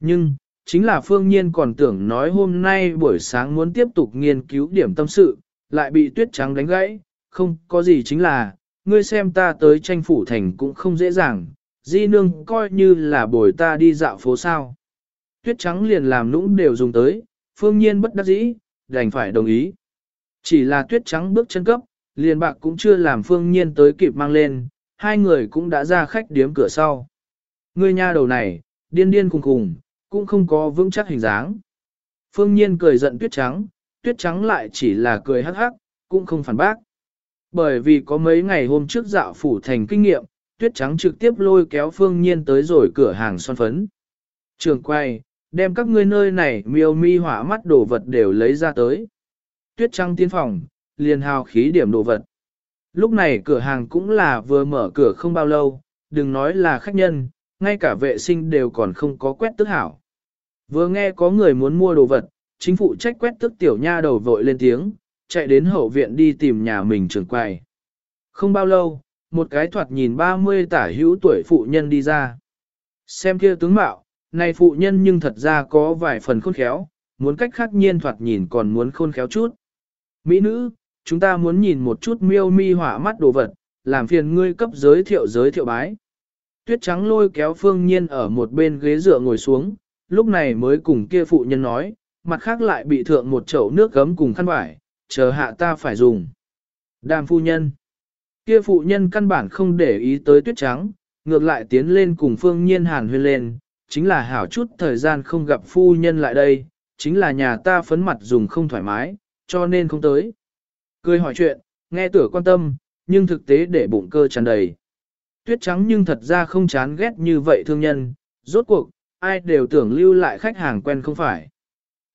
Nhưng, chính là Phương Nhiên còn tưởng nói hôm nay buổi sáng muốn tiếp tục nghiên cứu điểm tâm sự, lại bị tuyết trắng đánh gãy, không có gì chính là, ngươi xem ta tới tranh phủ thành cũng không dễ dàng, di nương coi như là bồi ta đi dạo phố sao. Tuyết trắng liền làm nũng đều dùng tới, phương nhiên bất đắc dĩ, đành phải đồng ý. Chỉ là tuyết trắng bước chân cấp, liền bạc cũng chưa làm phương nhiên tới kịp mang lên, hai người cũng đã ra khách điếm cửa sau. Ngươi nha đầu này, điên điên cùng cùng, cũng không có vững chắc hình dáng. Phương nhiên cười giận tuyết trắng, tuyết trắng lại chỉ là cười hắc hắc, cũng không phản bác. Bởi vì có mấy ngày hôm trước dạo phủ thành kinh nghiệm, tuyết trắng trực tiếp lôi kéo phương nhiên tới rồi cửa hàng son phấn. Trường quay, đem các ngươi nơi này miêu mi hỏa mắt đồ vật đều lấy ra tới. Tuyết trắng tiến phòng, liền hào khí điểm đồ vật. Lúc này cửa hàng cũng là vừa mở cửa không bao lâu, đừng nói là khách nhân, ngay cả vệ sinh đều còn không có quét tức hảo. Vừa nghe có người muốn mua đồ vật, chính phụ trách quét tức tiểu nha đầu vội lên tiếng, chạy đến hậu viện đi tìm nhà mình trường quầy. Không bao lâu, một cái thoạt nhìn 30 tả hữu tuổi phụ nhân đi ra. Xem kia tướng mạo, này phụ nhân nhưng thật ra có vài phần khôn khéo, muốn cách khác nhiên thoạt nhìn còn muốn khôn khéo chút. Mỹ nữ, chúng ta muốn nhìn một chút miêu mi hỏa mắt đồ vật, làm phiền ngươi cấp giới thiệu giới thiệu bái. Tuyết trắng lôi kéo phương nhiên ở một bên ghế dựa ngồi xuống, lúc này mới cùng kia phụ nhân nói, mặt khác lại bị thượng một chậu nước gấm cùng khăn vải, chờ hạ ta phải dùng. Đàm phu nhân. Kia phụ nhân căn bản không để ý tới tuyết trắng, ngược lại tiến lên cùng phương nhiên hàn huyên lên, chính là hảo chút thời gian không gặp phu nhân lại đây, chính là nhà ta phấn mặt dùng không thoải mái, cho nên không tới. Cười hỏi chuyện, nghe tưởng quan tâm, nhưng thực tế để bụng cơ tràn đầy. Tuyết trắng nhưng thật ra không chán ghét như vậy thương nhân, rốt cuộc, ai đều tưởng lưu lại khách hàng quen không phải.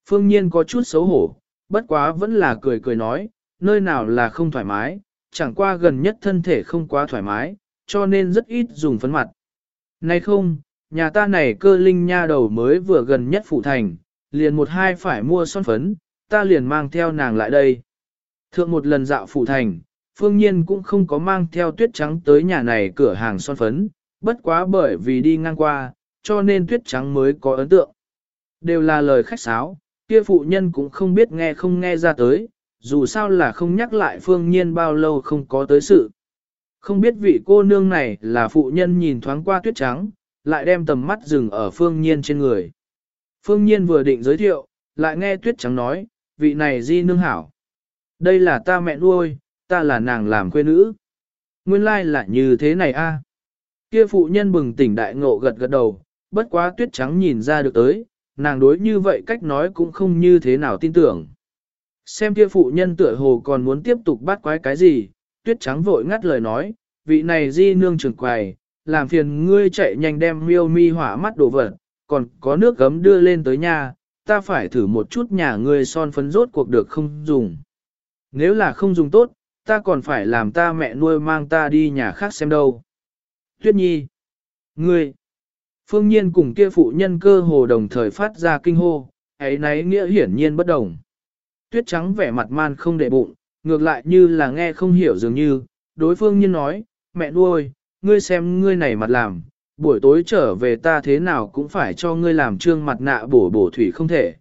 Phương nhiên có chút xấu hổ, bất quá vẫn là cười cười nói, nơi nào là không thoải mái, chẳng qua gần nhất thân thể không quá thoải mái, cho nên rất ít dùng phấn mặt. Này không, nhà ta này cơ linh nha đầu mới vừa gần nhất phủ thành, liền một hai phải mua son phấn, ta liền mang theo nàng lại đây. Thượng một lần dạo phủ thành, phương nhiên cũng không có mang theo tuyết trắng tới nhà này cửa hàng son phấn, bất quá bởi vì đi ngang qua, cho nên tuyết trắng mới có ấn tượng. Đều là lời khách sáo, kia phụ nhân cũng không biết nghe không nghe ra tới, dù sao là không nhắc lại phương nhiên bao lâu không có tới sự. Không biết vị cô nương này là phụ nhân nhìn thoáng qua tuyết trắng, lại đem tầm mắt dừng ở phương nhiên trên người. Phương nhiên vừa định giới thiệu, lại nghe tuyết trắng nói, vị này di nương hảo. Đây là ta mẹ nuôi, ta là nàng làm quê nữ. Nguyên lai like là như thế này a. Kia phụ nhân bừng tỉnh đại ngộ gật gật đầu, bất quá tuyết trắng nhìn ra được tới, nàng đối như vậy cách nói cũng không như thế nào tin tưởng. Xem kia phụ nhân tựa hồ còn muốn tiếp tục bắt quái cái gì, tuyết trắng vội ngắt lời nói, vị này di nương trưởng quầy, làm phiền ngươi chạy nhanh đem miêu mi hỏa mắt đồ vật, còn có nước gấm đưa lên tới nhà, ta phải thử một chút nhà ngươi son phấn rốt cuộc được không dùng. Nếu là không dùng tốt, ta còn phải làm ta mẹ nuôi mang ta đi nhà khác xem đâu. Tuyết nhi, ngươi, phương nhiên cùng kia phụ nhân cơ hồ đồng thời phát ra kinh hô, ấy nấy nghĩa hiển nhiên bất đồng. Tuyết trắng vẻ mặt man không để bụng, ngược lại như là nghe không hiểu dường như, đối phương nhiên nói, mẹ nuôi, ngươi xem ngươi này mặt làm, buổi tối trở về ta thế nào cũng phải cho ngươi làm trương mặt nạ bổ bổ thủy không thể.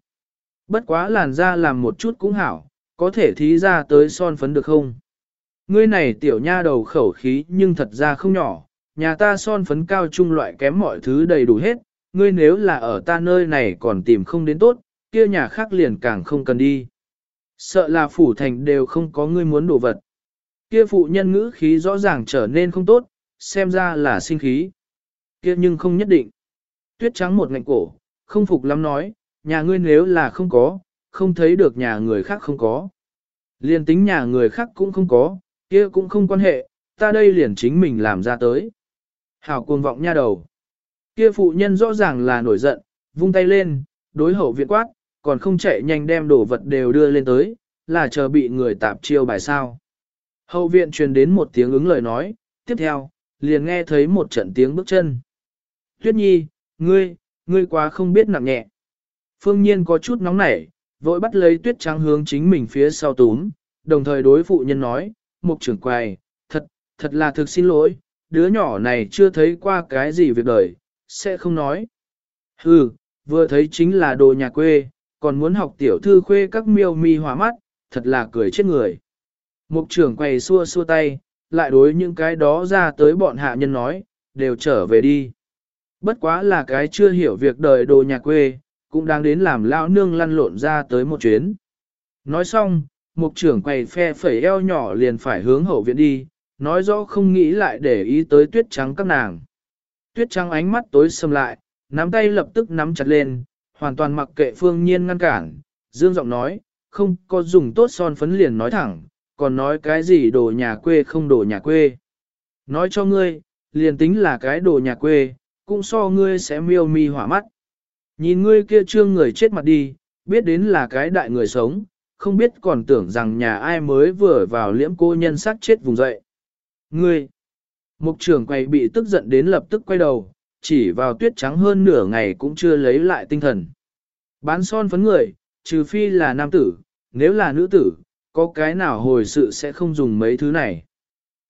Bất quá làn da làm một chút cũng hảo, có thể thí ra tới son phấn được không? Ngươi này tiểu nha đầu khẩu khí nhưng thật ra không nhỏ, nhà ta son phấn cao trung loại kém mọi thứ đầy đủ hết, ngươi nếu là ở ta nơi này còn tìm không đến tốt, kia nhà khác liền càng không cần đi. Sợ là phủ thành đều không có ngươi muốn đổ vật. Kia phụ nhân ngữ khí rõ ràng trở nên không tốt, xem ra là sinh khí. Kia nhưng không nhất định. Tuyết trắng một ngạnh cổ, không phục lắm nói, nhà ngươi nếu là không có, không thấy được nhà người khác không có. Liền tính nhà người khác cũng không có, kia cũng không quan hệ, ta đây liền chính mình làm ra tới. Hảo cuồng vọng nha đầu. Kia phụ nhân rõ ràng là nổi giận, vung tay lên, đối hậu viện quát, còn không chạy nhanh đem đồ vật đều đưa lên tới, là chờ bị người tạp chiêu bài sao. Hậu viện truyền đến một tiếng ứng lời nói, tiếp theo, liền nghe thấy một trận tiếng bước chân. Tuyết nhi, ngươi, ngươi quá không biết nặng nhẹ. Phương nhiên có chút nóng nảy, vội bắt lấy tuyết trắng hướng chính mình phía sau túm, đồng thời đối phụ nhân nói, mục trưởng quầy, thật, thật là thực xin lỗi, đứa nhỏ này chưa thấy qua cái gì việc đời, sẽ không nói. Hừ, vừa thấy chính là đồ nhà quê, còn muốn học tiểu thư khuê các miêu mi hóa mắt, thật là cười chết người. Mục trưởng quầy xua xua tay, lại đối những cái đó ra tới bọn hạ nhân nói, đều trở về đi. Bất quá là cái chưa hiểu việc đời đồ nhà quê, cũng đang đến làm lao nương lăn lộn ra tới một chuyến. Nói xong, mục trưởng quầy phe phẩy eo nhỏ liền phải hướng hậu viện đi, nói rõ không nghĩ lại để ý tới tuyết trắng các nàng. Tuyết trắng ánh mắt tối sầm lại, nắm tay lập tức nắm chặt lên, hoàn toàn mặc kệ phương nhiên ngăn cản, dương giọng nói, không có dùng tốt son phấn liền nói thẳng, còn nói cái gì đồ nhà quê không đồ nhà quê. Nói cho ngươi, liền tính là cái đồ nhà quê, cũng so ngươi sẽ miêu mi hỏa mắt. Nhìn ngươi kia trương người chết mặt đi, biết đến là cái đại người sống, không biết còn tưởng rằng nhà ai mới vừa vào liễm cô nhân sát chết vùng dậy. Ngươi, mục trưởng quay bị tức giận đến lập tức quay đầu, chỉ vào tuyết trắng hơn nửa ngày cũng chưa lấy lại tinh thần. Bán son phấn người, trừ phi là nam tử, nếu là nữ tử, có cái nào hồi sự sẽ không dùng mấy thứ này.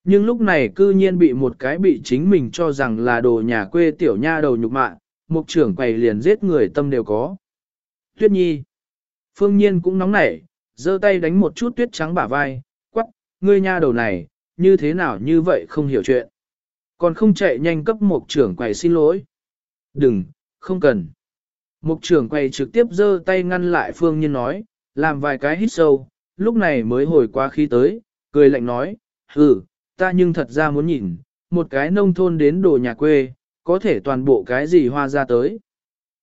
Nhưng lúc này cư nhiên bị một cái bị chính mình cho rằng là đồ nhà quê tiểu nha đầu nhục mạ, mục trưởng quầy liền giết người tâm đều có. Tuyết nhi. Phương nhiên cũng nóng nảy, giơ tay đánh một chút tuyết trắng bả vai, quắc, ngươi nha đầu này, như thế nào như vậy không hiểu chuyện. Còn không chạy nhanh cấp mục trưởng quầy xin lỗi. Đừng, không cần. Mục trưởng quầy trực tiếp giơ tay ngăn lại phương nhiên nói, làm vài cái hít sâu, lúc này mới hồi qua khí tới, cười lạnh nói, ừ ta nhưng thật ra muốn nhìn, một cái nông thôn đến đồ nhà quê, có thể toàn bộ cái gì hoa ra tới.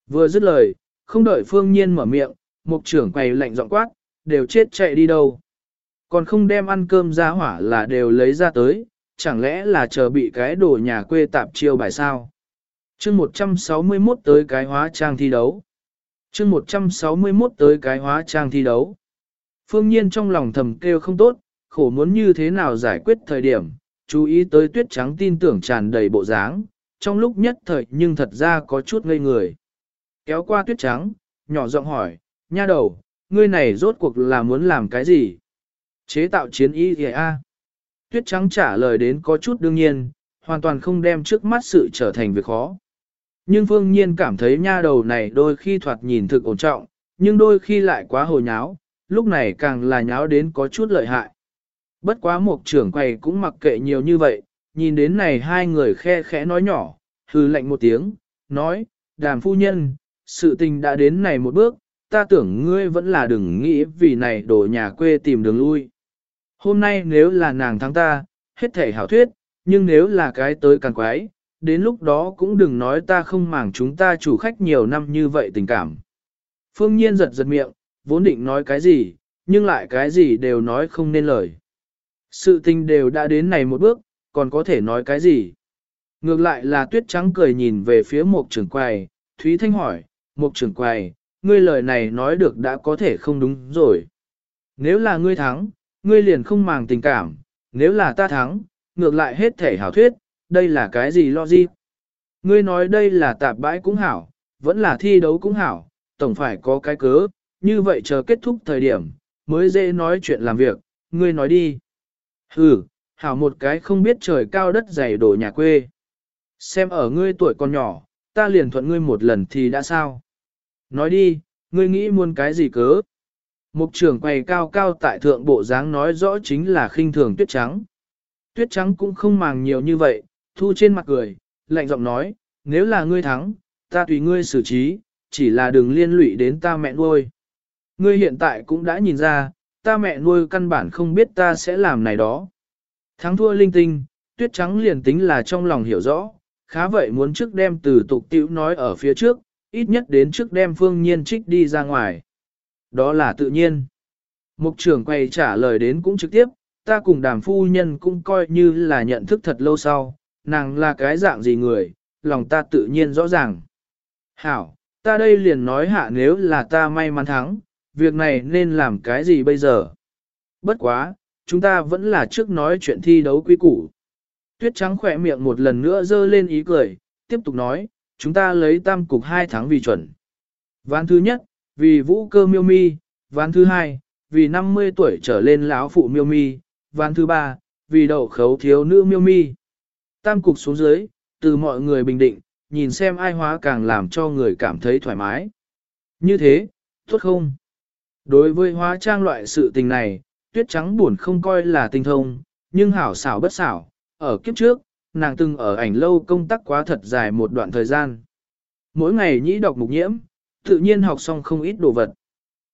Vừa dứt lời, không đợi phương nhiên mở miệng, mục trưởng quầy lạnh giọng quát, đều chết chạy đi đâu. Còn không đem ăn cơm ra hỏa là đều lấy ra tới, chẳng lẽ là chờ bị cái đồ nhà quê tạp chiêu bài sao. chương 161 tới cái hóa trang thi đấu. chương 161 tới cái hóa trang thi đấu. Phương nhiên trong lòng thầm kêu không tốt, khổ muốn như thế nào giải quyết thời điểm, chú ý tới tuyết trắng tin tưởng tràn đầy bộ dáng, trong lúc nhất thời nhưng thật ra có chút ngây người. Kéo qua tuyết trắng, nhỏ giọng hỏi, nha đầu, ngươi này rốt cuộc là muốn làm cái gì? Chế tạo chiến y gì a? Tuyết trắng trả lời đến có chút đương nhiên, hoàn toàn không đem trước mắt sự trở thành việc khó. Nhưng Phương Nhiên cảm thấy nha đầu này đôi khi thoạt nhìn thực ổn trọng, nhưng đôi khi lại quá hồ nháo, lúc này càng là nháo đến có chút lợi hại. Bất quá một trưởng quầy cũng mặc kệ nhiều như vậy, nhìn đến này hai người khe khẽ nói nhỏ, hư lạnh một tiếng, nói, đàm phu nhân, sự tình đã đến này một bước, ta tưởng ngươi vẫn là đừng nghĩ vì này đổ nhà quê tìm đường lui. Hôm nay nếu là nàng thắng ta, hết thể hảo thuyết, nhưng nếu là cái tới càng quái, đến lúc đó cũng đừng nói ta không màng chúng ta chủ khách nhiều năm như vậy tình cảm. Phương Nhiên giật giật miệng, vốn định nói cái gì, nhưng lại cái gì đều nói không nên lời. Sự tình đều đã đến này một bước, còn có thể nói cái gì? Ngược lại là tuyết trắng cười nhìn về phía một trưởng quầy, Thúy Thanh hỏi, một trưởng quầy, ngươi lời này nói được đã có thể không đúng rồi. Nếu là ngươi thắng, ngươi liền không màng tình cảm, nếu là ta thắng, ngược lại hết thể hảo thuyết, đây là cái gì lo gì? Ngươi nói đây là tạp bãi cũng hảo, vẫn là thi đấu cũng hảo, tổng phải có cái cớ, như vậy chờ kết thúc thời điểm, mới dễ nói chuyện làm việc, ngươi nói đi. Ừ, hảo một cái không biết trời cao đất dày đổ nhà quê. Xem ở ngươi tuổi còn nhỏ, ta liền thuận ngươi một lần thì đã sao? Nói đi, ngươi nghĩ muốn cái gì cớ? Mục trưởng quay cao cao tại thượng bộ dáng nói rõ chính là khinh thường tuyết trắng. Tuyết trắng cũng không màng nhiều như vậy, thu trên mặt cười, lạnh giọng nói, nếu là ngươi thắng, ta tùy ngươi xử trí, chỉ là đừng liên lụy đến ta mẹ nuôi. Ngươi hiện tại cũng đã nhìn ra, ta mẹ nuôi căn bản không biết ta sẽ làm này đó. Thắng thua linh tinh, tuyết trắng liền tính là trong lòng hiểu rõ, khá vậy muốn trước đem từ tục tiểu nói ở phía trước, ít nhất đến trước đem phương nhiên trích đi ra ngoài. Đó là tự nhiên. Mục trưởng quay trả lời đến cũng trực tiếp, ta cùng đàm phu nhân cũng coi như là nhận thức thật lâu sau, nàng là cái dạng gì người, lòng ta tự nhiên rõ ràng. Hảo, ta đây liền nói hạ nếu là ta may mắn thắng, việc này nên làm cái gì bây giờ? Bất quá, chúng ta vẫn là trước nói chuyện thi đấu quy củ. Tuyết trắng khỏe miệng một lần nữa dơ lên ý cười, tiếp tục nói, chúng ta lấy tam cục hai tháng vì chuẩn. Ván thứ nhất, vì vũ cơ miêu mi, ván thứ hai, vì 50 tuổi trở lên lão phụ miêu mi, ván thứ ba, vì đậu khấu thiếu nữ miêu mi. Tam cục xuống dưới, từ mọi người bình định, nhìn xem ai hóa càng làm cho người cảm thấy thoải mái. Như thế, tốt không? Đối với hóa trang loại sự tình này, tuyết trắng buồn không coi là tinh thông, nhưng hảo xảo bất xảo, ở kiếp trước, nàng từng ở ảnh lâu công tác quá thật dài một đoạn thời gian. Mỗi ngày nhĩ đọc mục nhiễm, tự nhiên học xong không ít đồ vật.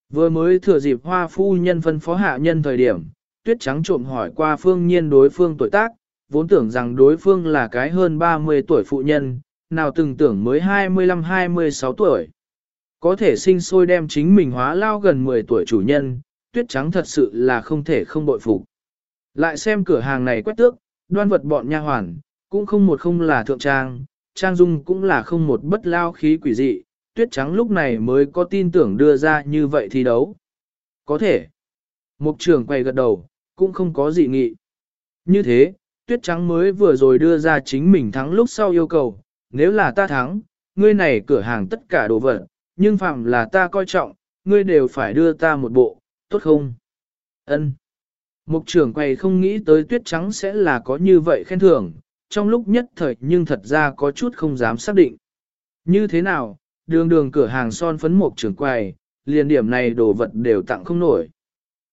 Vừa mới thừa dịp hoa phu nhân phân phó hạ nhân thời điểm, tuyết trắng trộm hỏi qua phương nhiên đối phương tuổi tác, vốn tưởng rằng đối phương là cái hơn 30 tuổi phụ nhân, nào từng tưởng mới 25-26 tuổi. Có thể sinh sôi đem chính mình hóa lao gần 10 tuổi chủ nhân, tuyết trắng thật sự là không thể không bội phục. Lại xem cửa hàng này quét tước, đoan vật bọn nha hoàn, cũng không một không là thượng trang, trang dung cũng là không một bất lao khí quỷ dị, tuyết trắng lúc này mới có tin tưởng đưa ra như vậy thi đấu. Có thể. Mục trưởng quay gật đầu, cũng không có gì nghị. Như thế, tuyết trắng mới vừa rồi đưa ra chính mình thắng lúc sau yêu cầu, nếu là ta thắng, ngươi này cửa hàng tất cả đồ vật, nhưng phạm là ta coi trọng, ngươi đều phải đưa ta một bộ, tốt không? Ân. Mục trưởng quầy không nghĩ tới tuyết trắng sẽ là có như vậy khen thưởng, trong lúc nhất thời nhưng thật ra có chút không dám xác định. Như thế nào, đường đường cửa hàng son phấn mộc trưởng quầy, liền điểm này đồ vật đều tặng không nổi.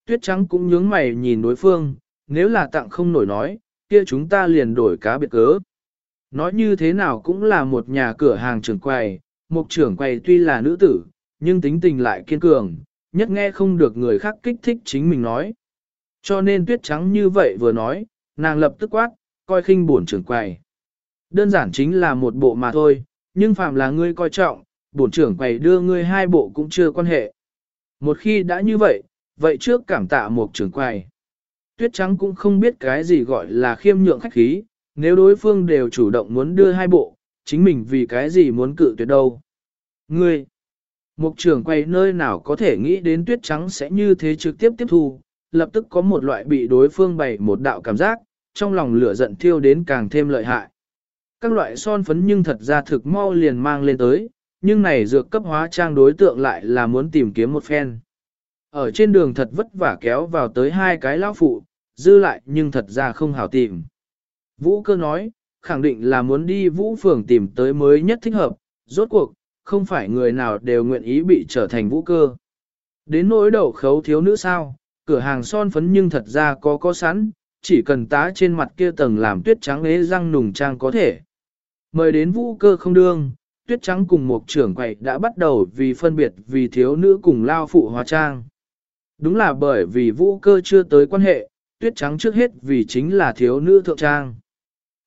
Tuyết trắng cũng nhướng mày nhìn đối phương, nếu là tặng không nổi nói, kia chúng ta liền đổi cá biệt cớ. Nói như thế nào cũng là một nhà cửa hàng trưởng quầy, mục trưởng quầy tuy là nữ tử, nhưng tính tình lại kiên cường, nhất nghe không được người khác kích thích chính mình nói. Cho nên tuyết trắng như vậy vừa nói, nàng lập tức quát, coi khinh buồn trưởng quầy. Đơn giản chính là một bộ mà thôi, nhưng phạm là ngươi coi trọng, bổn trưởng quầy đưa ngươi hai bộ cũng chưa quan hệ. Một khi đã như vậy, vậy trước cảm tạ một trưởng quầy. Tuyết trắng cũng không biết cái gì gọi là khiêm nhượng khách khí, nếu đối phương đều chủ động muốn đưa hai bộ, chính mình vì cái gì muốn cự tuyệt đâu. Ngươi, mục trưởng quay nơi nào có thể nghĩ đến tuyết trắng sẽ như thế trực tiếp tiếp thu, lập tức có một loại bị đối phương bày một đạo cảm giác, trong lòng lửa giận thiêu đến càng thêm lợi hại. Các loại son phấn nhưng thật ra thực mau liền mang lên tới, nhưng này dược cấp hóa trang đối tượng lại là muốn tìm kiếm một phen. Ở trên đường thật vất vả kéo vào tới hai cái lão phụ, dư lại nhưng thật ra không hảo tìm. Vũ cơ nói, khẳng định là muốn đi vũ phường tìm tới mới nhất thích hợp, rốt cuộc, không phải người nào đều nguyện ý bị trở thành vũ cơ. Đến nỗi đầu khấu thiếu nữ sao, cửa hàng son phấn nhưng thật ra có có sẵn, chỉ cần tá trên mặt kia tầng làm tuyết trắng ế răng nùng trang có thể. Mời đến vũ cơ không đương, tuyết trắng cùng một trưởng quầy đã bắt đầu vì phân biệt vì thiếu nữ cùng lao phụ hóa trang. Đúng là bởi vì vũ cơ chưa tới quan hệ, tuyết trắng trước hết vì chính là thiếu nữ thượng trang.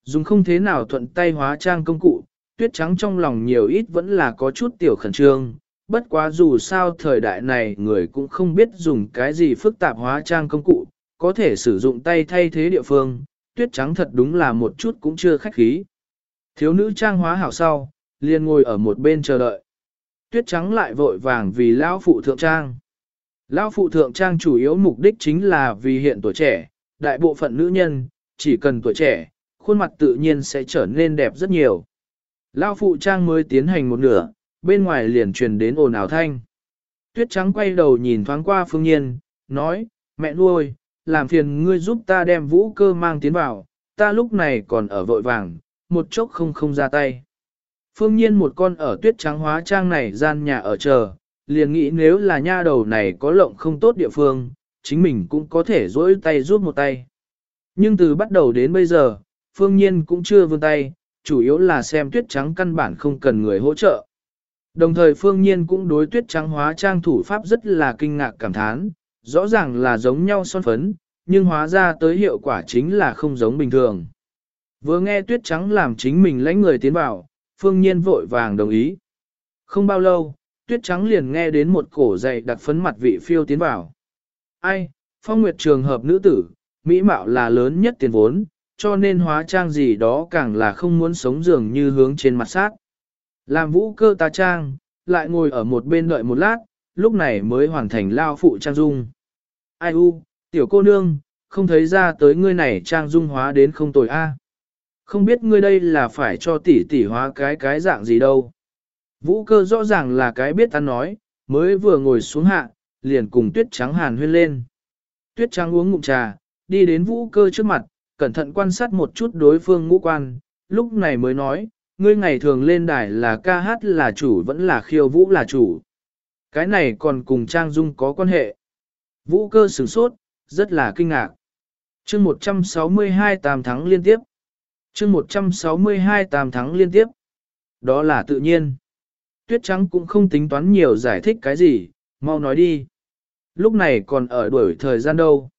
Dùng không thế nào thuận tay hóa trang công cụ, tuyết trắng trong lòng nhiều ít vẫn là có chút tiểu khẩn trương, bất quá dù sao thời đại này người cũng không biết dùng cái gì phức tạp hóa trang công cụ, có thể sử dụng tay thay thế địa phương, tuyết trắng thật đúng là một chút cũng chưa khách khí. Thiếu nữ trang hóa hảo sau, liền ngồi ở một bên chờ đợi. Tuyết trắng lại vội vàng vì lão phụ thượng trang. Lão phụ thượng trang chủ yếu mục đích chính là vì hiện tuổi trẻ, đại bộ phận nữ nhân, chỉ cần tuổi trẻ, khuôn mặt tự nhiên sẽ trở nên đẹp rất nhiều. Lão phụ trang mới tiến hành một nửa, bên ngoài liền truyền đến ồn ào thanh. Tuyết trắng quay đầu nhìn thoáng qua phương nhiên, nói, mẹ nuôi, làm phiền ngươi giúp ta đem vũ cơ mang tiến vào, ta lúc này còn ở vội vàng, một chốc không không ra tay. Phương nhiên một con ở tuyết trắng hóa trang này gian nhà ở chờ, liền nghĩ nếu là nha đầu này có lộng không tốt địa phương, chính mình cũng có thể dỗi tay rút một tay. Nhưng từ bắt đầu đến bây giờ, phương nhiên cũng chưa vươn tay, chủ yếu là xem tuyết trắng căn bản không cần người hỗ trợ. Đồng thời phương nhiên cũng đối tuyết trắng hóa trang thủ pháp rất là kinh ngạc cảm thán, rõ ràng là giống nhau son phấn, nhưng hóa ra tới hiệu quả chính là không giống bình thường. Vừa nghe tuyết trắng làm chính mình lãnh người tiến vào, phương nhiên vội vàng đồng ý. Không bao lâu, tuyết trắng liền nghe đến một cổ dày đặc phấn mặt vị phiêu tiến vào. Ai, phong nguyệt trường hợp nữ tử, mỹ mạo là lớn nhất tiền vốn, cho nên hóa trang gì đó càng là không muốn sống dường như hướng trên mặt sát. Làm vũ cơ ta trang, lại ngồi ở một bên đợi một lát, lúc này mới hoàn thành lao phụ trang dung. Ai u, tiểu cô nương, không thấy ra tới ngươi này trang dung hóa đến không tồi a. Không biết ngươi đây là phải cho tỷ tỷ hóa cái cái dạng gì đâu. Vũ cơ rõ ràng là cái biết ăn nói, mới vừa ngồi xuống hạ, liền cùng tuyết trắng hàn huyên lên. Tuyết trắng uống ngụm trà, đi đến vũ cơ trước mặt, cẩn thận quan sát một chút đối phương ngũ quan, lúc này mới nói, ngươi ngày thường lên đài là ca hát là chủ vẫn là khiêu vũ là chủ. Cái này còn cùng Trang Dung có quan hệ. Vũ cơ sửng sốt, rất là kinh ngạc. chương 162 tam thắng liên tiếp chương 162 tam thắng liên tiếp. Đó là tự nhiên. Tuyết trắng cũng không tính toán nhiều giải thích cái gì, mau nói đi. Lúc này còn ở đuổi thời gian đâu.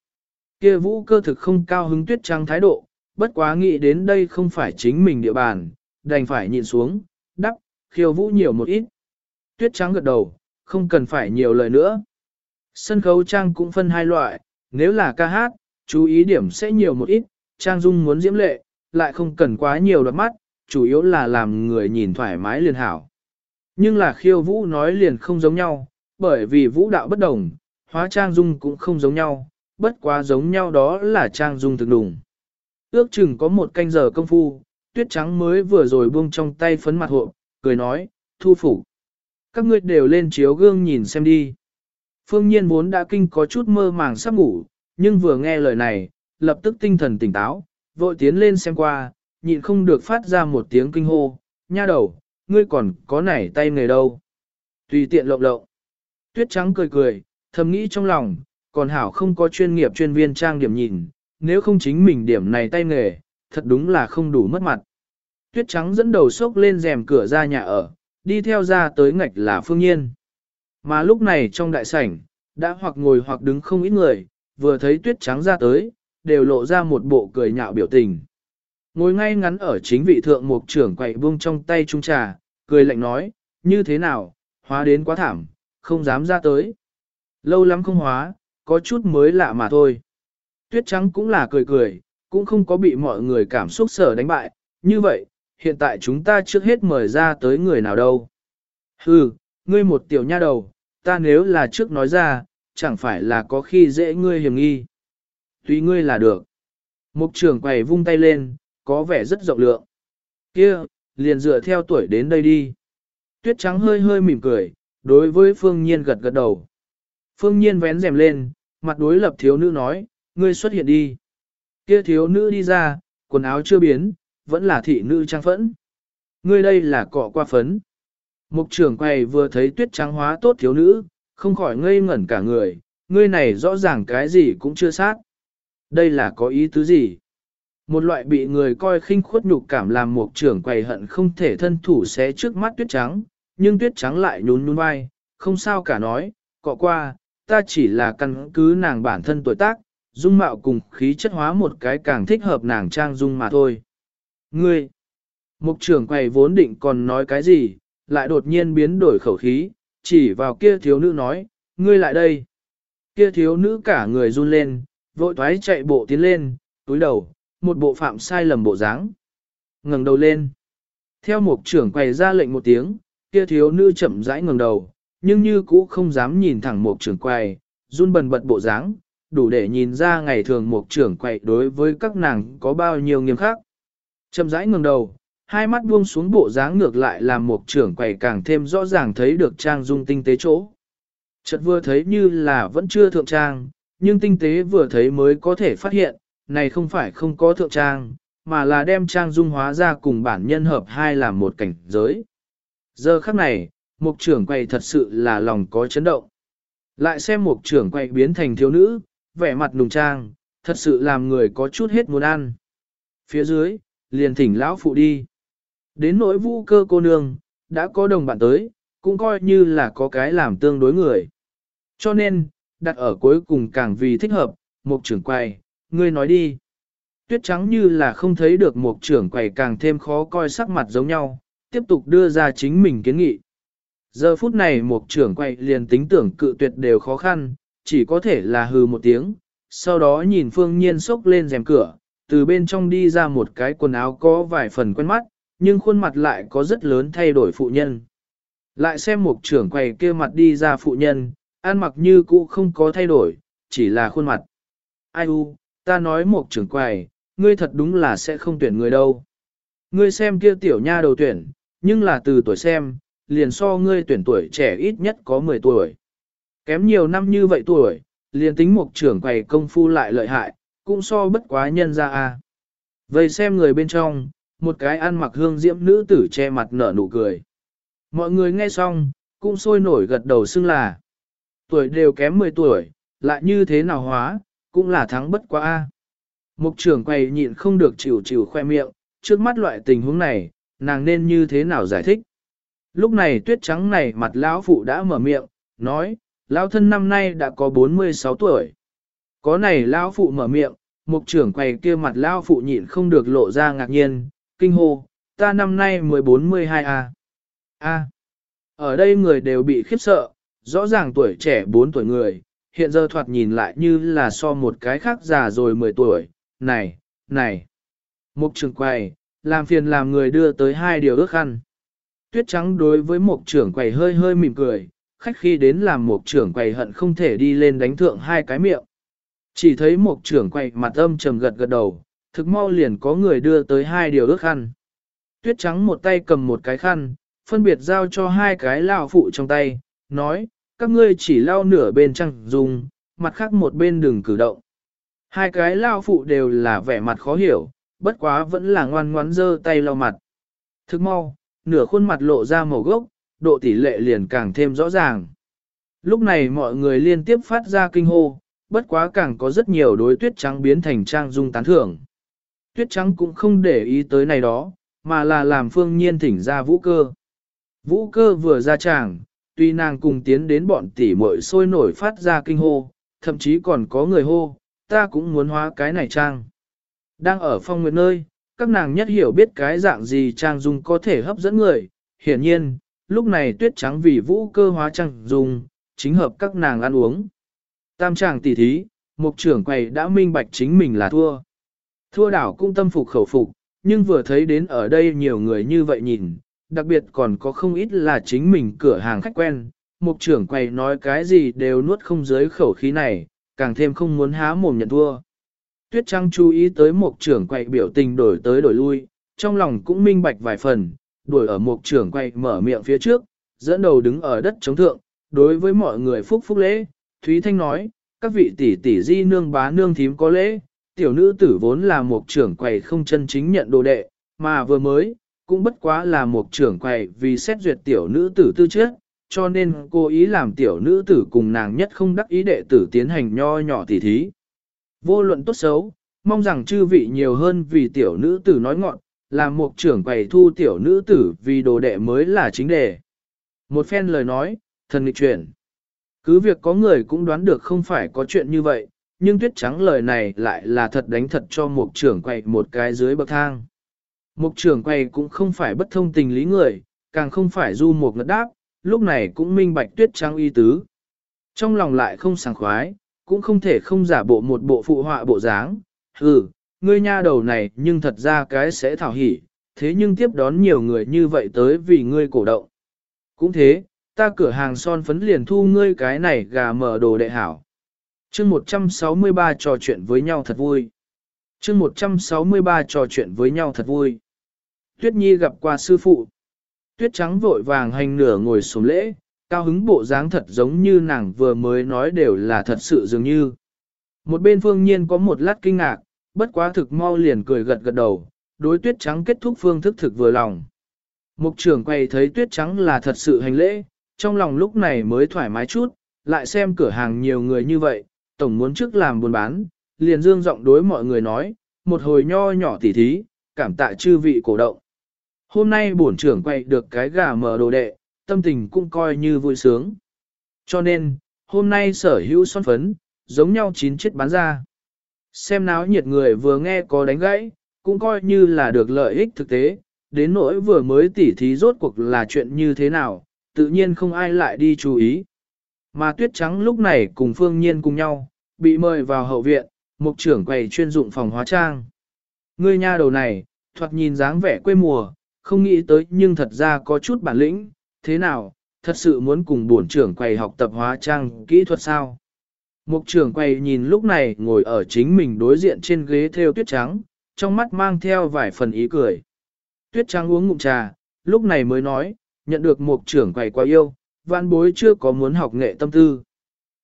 Kia vũ cơ thực không cao hứng tuyết trắng thái độ, bất quá nghĩ đến đây không phải chính mình địa bàn, đành phải nhìn xuống, đắp, khiêu vũ nhiều một ít. Tuyết trắng gật đầu, không cần phải nhiều lời nữa. Sân khấu trang cũng phân hai loại, nếu là ca hát, chú ý điểm sẽ nhiều một ít, trang dung muốn diễm lệ, lại không cần quá nhiều đoạt mắt, chủ yếu là làm người nhìn thoải mái liền hảo. Nhưng là khiêu vũ nói liền không giống nhau, bởi vì vũ đạo bất đồng, hóa trang dung cũng không giống nhau, bất quá giống nhau đó là trang dung thực đùng. Ước chừng có một canh giờ công phu, tuyết trắng mới vừa rồi buông trong tay phấn mặt hộ, cười nói, thu phục. Các ngươi đều lên chiếu gương nhìn xem đi. Phương nhiên vốn đã kinh có chút mơ màng sắp ngủ, nhưng vừa nghe lời này, lập tức tinh thần tỉnh táo, vội tiến lên xem qua, nhịn không được phát ra một tiếng kinh hô, nha đầu, ngươi còn có nảy tay nghề đâu. Tùy tiện lộng lộng. Tuyết trắng cười cười, thầm nghĩ trong lòng, còn hảo không có chuyên nghiệp chuyên viên trang điểm nhìn, nếu không chính mình điểm này tay nghề, thật đúng là không đủ mất mặt. Tuyết trắng dẫn đầu sốc lên rèm cửa ra nhà ở, đi theo ra tới ngạch là phương nhiên. Mà lúc này trong đại sảnh, đã hoặc ngồi hoặc đứng không ít người, vừa thấy tuyết trắng ra tới, đều lộ ra một bộ cười nhạo biểu tình. Ngồi ngay ngắn ở chính vị thượng mục trưởng quậy buông trong tay trung trà, cười lạnh nói, như thế nào, hóa đến quá thảm, không dám ra tới. Lâu lắm không hóa, có chút mới lạ mà thôi. Tuyết trắng cũng là cười cười, cũng không có bị mọi người cảm xúc sở đánh bại, như vậy, hiện tại chúng ta trước hết mời ra tới người nào đâu. Hừ, ngươi một tiểu nha đầu, ta nếu là trước nói ra, chẳng phải là có khi dễ ngươi hiểm nghi. Tùy ngươi là được. Mục trưởng quầy vung tay lên, có vẻ rất rộng lượng. Kia, liền dựa theo tuổi đến đây đi. Tuyết trắng hơi hơi mỉm cười, đối với Phương Nhiên gật gật đầu. Phương Nhiên vén rèm lên, mặt đối lập thiếu nữ nói, ngươi xuất hiện đi. Kia thiếu nữ đi ra, quần áo chưa biến, vẫn là thị nữ trang phẫn. Ngươi đây là cọ qua phấn. Mục trưởng quầy vừa thấy tuyết trắng hóa tốt thiếu nữ, không khỏi ngây ngẩn cả người, ngươi này rõ ràng cái gì cũng chưa sát. Đây là có ý tứ gì? Một loại bị người coi khinh khuất nhục cảm làm mục trưởng quầy hận không thể thân thủ xé trước mắt tuyết trắng, nhưng tuyết trắng lại nhún nhún vai, không sao cả nói, cọ qua, ta chỉ là căn cứ nàng bản thân tuổi tác, dung mạo cùng khí chất hóa một cái càng thích hợp nàng trang dung mà thôi. Ngươi, mục trưởng quầy vốn định còn nói cái gì, lại đột nhiên biến đổi khẩu khí, chỉ vào kia thiếu nữ nói, ngươi lại đây. Kia thiếu nữ cả người run lên, vội thoái chạy bộ tiến lên, túi đầu, một bộ phạm sai lầm bộ dáng. ngẩng đầu lên. Theo một trưởng quầy ra lệnh một tiếng, kia thiếu nữ chậm rãi ngẩng đầu, nhưng như cũ không dám nhìn thẳng một trưởng quầy, run bần bật bộ dáng, đủ để nhìn ra ngày thường một trưởng quầy đối với các nàng có bao nhiêu nghiêm khắc. Chậm rãi ngẩng đầu, hai mắt buông xuống bộ dáng ngược lại làm một trưởng quầy càng thêm rõ ràng thấy được trang dung tinh tế chỗ. Chợt vừa thấy như là vẫn chưa thượng trang, nhưng tinh tế vừa thấy mới có thể phát hiện, này không phải không có thượng trang, mà là đem trang dung hóa ra cùng bản nhân hợp hai làm một cảnh giới. Giờ khắc này, mục trưởng quay thật sự là lòng có chấn động. Lại xem mục trưởng quay biến thành thiếu nữ, vẻ mặt nùng trang, thật sự làm người có chút hết muốn ăn. Phía dưới, liền thỉnh lão phụ đi. Đến nỗi vũ cơ cô nương, đã có đồng bạn tới, cũng coi như là có cái làm tương đối người. Cho nên, đặt ở cuối cùng càng vì thích hợp, mục trưởng quầy, ngươi nói đi. Tuyết trắng như là không thấy được một trưởng quầy càng thêm khó coi sắc mặt giống nhau, tiếp tục đưa ra chính mình kiến nghị. Giờ phút này một trưởng quầy liền tính tưởng cự tuyệt đều khó khăn, chỉ có thể là hừ một tiếng, sau đó nhìn phương nhiên sốc lên rèm cửa, từ bên trong đi ra một cái quần áo có vài phần quen mắt, nhưng khuôn mặt lại có rất lớn thay đổi phụ nhân. Lại xem một trưởng quầy kia mặt đi ra phụ nhân, ăn mặc như cũ không có thay đổi, chỉ là khuôn mặt. Ai u, ta nói một trưởng quầy, ngươi thật đúng là sẽ không tuyển người đâu. Ngươi xem kia tiểu nha đầu tuyển, nhưng là từ tuổi xem, liền so ngươi tuyển tuổi trẻ ít nhất có 10 tuổi. Kém nhiều năm như vậy tuổi, liền tính một trưởng quầy công phu lại lợi hại, cũng so bất quá nhân ra a. Vậy xem người bên trong, một cái ăn mặc hương diễm nữ tử che mặt nở nụ cười. Mọi người nghe xong, cũng sôi nổi gật đầu xưng là. Tuổi đều kém 10 tuổi, lại như thế nào hóa, cũng là thắng bất quá a. Mục trưởng quầy nhịn không được chịu chịu khoe miệng, trước mắt loại tình huống này, nàng nên như thế nào giải thích. Lúc này tuyết trắng này mặt lão phụ đã mở miệng, nói, lão thân năm nay đã có 46 tuổi. Có này lão phụ mở miệng, mục trưởng quầy kia mặt lão phụ nhịn không được lộ ra ngạc nhiên, kinh hô, ta năm nay 14-12 a. A. Ở đây người đều bị khiếp sợ, rõ ràng tuổi trẻ 4 tuổi người, hiện giờ thoạt nhìn lại như là so một cái khác già rồi 10 tuổi, này, này. Mục trưởng quầy, làm phiền làm người đưa tới hai điều ước khăn. Tuyết trắng đối với mục trưởng quầy hơi hơi mỉm cười, khách khi đến làm mục trưởng quầy hận không thể đi lên đánh thượng hai cái miệng. Chỉ thấy mục trưởng quầy mặt âm trầm gật gật đầu, thực mau liền có người đưa tới hai điều ước khăn. Tuyết trắng một tay cầm một cái khăn, phân biệt giao cho hai cái lao phụ trong tay, nói, các ngươi chỉ lau nửa bên trăng dùng, mặt khác một bên đừng cử động. Hai cái lao phụ đều là vẻ mặt khó hiểu, bất quá vẫn là ngoan ngoãn dơ tay lau mặt. Thức mau, nửa khuôn mặt lộ ra màu gốc, độ tỷ lệ liền càng thêm rõ ràng. Lúc này mọi người liên tiếp phát ra kinh hô, bất quá càng có rất nhiều đối tuyết trắng biến thành trang dung tán thưởng. Tuyết trắng cũng không để ý tới này đó, mà là làm phương nhiên thỉnh ra vũ cơ. Vũ cơ vừa ra tràng, tuy nàng cùng tiến đến bọn tỷ muội sôi nổi phát ra kinh hô, thậm chí còn có người hô, ta cũng muốn hóa cái này trang. Đang ở phong nguyệt nơi, các nàng nhất hiểu biết cái dạng gì trang dung có thể hấp dẫn người, hiển nhiên, lúc này tuyết trắng vì vũ cơ hóa trang dung, chính hợp các nàng ăn uống. Tam tràng tỷ thí, mục trưởng quầy đã minh bạch chính mình là thua. Thua đảo cũng tâm phục khẩu phục, nhưng vừa thấy đến ở đây nhiều người như vậy nhìn, đặc biệt còn có không ít là chính mình cửa hàng khách quen, mục trưởng quầy nói cái gì đều nuốt không dưới khẩu khí này, càng thêm không muốn há mồm nhận thua. Tuyết Trăng chú ý tới mục trưởng quầy biểu tình đổi tới đổi lui, trong lòng cũng minh bạch vài phần, đuổi ở mục trưởng quầy mở miệng phía trước, dẫn đầu đứng ở đất chống thượng, đối với mọi người phúc phúc lễ, Thúy Thanh nói, các vị tỷ tỷ di nương bá nương thím có lễ, tiểu nữ tử vốn là một trưởng quầy không chân chính nhận đồ đệ, mà vừa mới, cũng bất quá là một trưởng quầy vì xét duyệt tiểu nữ tử tư chất, cho nên cô ý làm tiểu nữ tử cùng nàng nhất không đắc ý đệ tử tiến hành nho nhỏ tỉ thí. Vô luận tốt xấu, mong rằng chư vị nhiều hơn vì tiểu nữ tử nói ngọn, làm một trưởng quầy thu tiểu nữ tử vì đồ đệ mới là chính đề. Một phen lời nói, thần nghịch chuyển. Cứ việc có người cũng đoán được không phải có chuyện như vậy, nhưng tuyết trắng lời này lại là thật đánh thật cho một trưởng quầy một cái dưới bậc thang. Mục trưởng quầy cũng không phải bất thông tình lý người, càng không phải du một ngất đáp, lúc này cũng minh bạch tuyết trắng y tứ. Trong lòng lại không sảng khoái, cũng không thể không giả bộ một bộ phụ họa bộ dáng. Ừ, ngươi nha đầu này nhưng thật ra cái sẽ thảo hỉ, thế nhưng tiếp đón nhiều người như vậy tới vì ngươi cổ động. Cũng thế, ta cửa hàng son phấn liền thu ngươi cái này gà mở đồ đệ hảo. chương 163 trò chuyện với nhau thật vui. chương 163 trò chuyện với nhau thật vui. Tuyết Nhi gặp qua sư phụ. Tuyết trắng vội vàng hành nửa ngồi xuống lễ, cao hứng bộ dáng thật giống như nàng vừa mới nói đều là thật sự dường như. Một bên phương nhiên có một lát kinh ngạc, bất quá thực mau liền cười gật gật đầu, đối tuyết trắng kết thúc phương thức thực vừa lòng. Mục trưởng quay thấy tuyết trắng là thật sự hành lễ, trong lòng lúc này mới thoải mái chút, lại xem cửa hàng nhiều người như vậy, tổng muốn trước làm buôn bán, liền dương giọng đối mọi người nói, một hồi nho nhỏ tỉ thí, cảm tạ chư vị cổ động. Hôm nay bổn trưởng quay được cái gà mở đồ đệ, tâm tình cũng coi như vui sướng. Cho nên, hôm nay sở hữu son phấn, giống nhau chín chiếc bán ra. Xem náo nhiệt người vừa nghe có đánh gãy, cũng coi như là được lợi ích thực tế, đến nỗi vừa mới tỉ thí rốt cuộc là chuyện như thế nào, tự nhiên không ai lại đi chú ý. Mà tuyết trắng lúc này cùng phương nhiên cùng nhau, bị mời vào hậu viện, mục trưởng quầy chuyên dụng phòng hóa trang. Ngươi nha đầu này, thoạt nhìn dáng vẻ quê mùa, không nghĩ tới nhưng thật ra có chút bản lĩnh, thế nào, thật sự muốn cùng bổn trưởng quầy học tập hóa trang kỹ thuật sao? Mục trưởng quầy nhìn lúc này ngồi ở chính mình đối diện trên ghế theo tuyết trắng, trong mắt mang theo vài phần ý cười. Tuyết trắng uống ngụm trà, lúc này mới nói, nhận được mục trưởng quầy quá yêu, vạn bối chưa có muốn học nghệ tâm tư.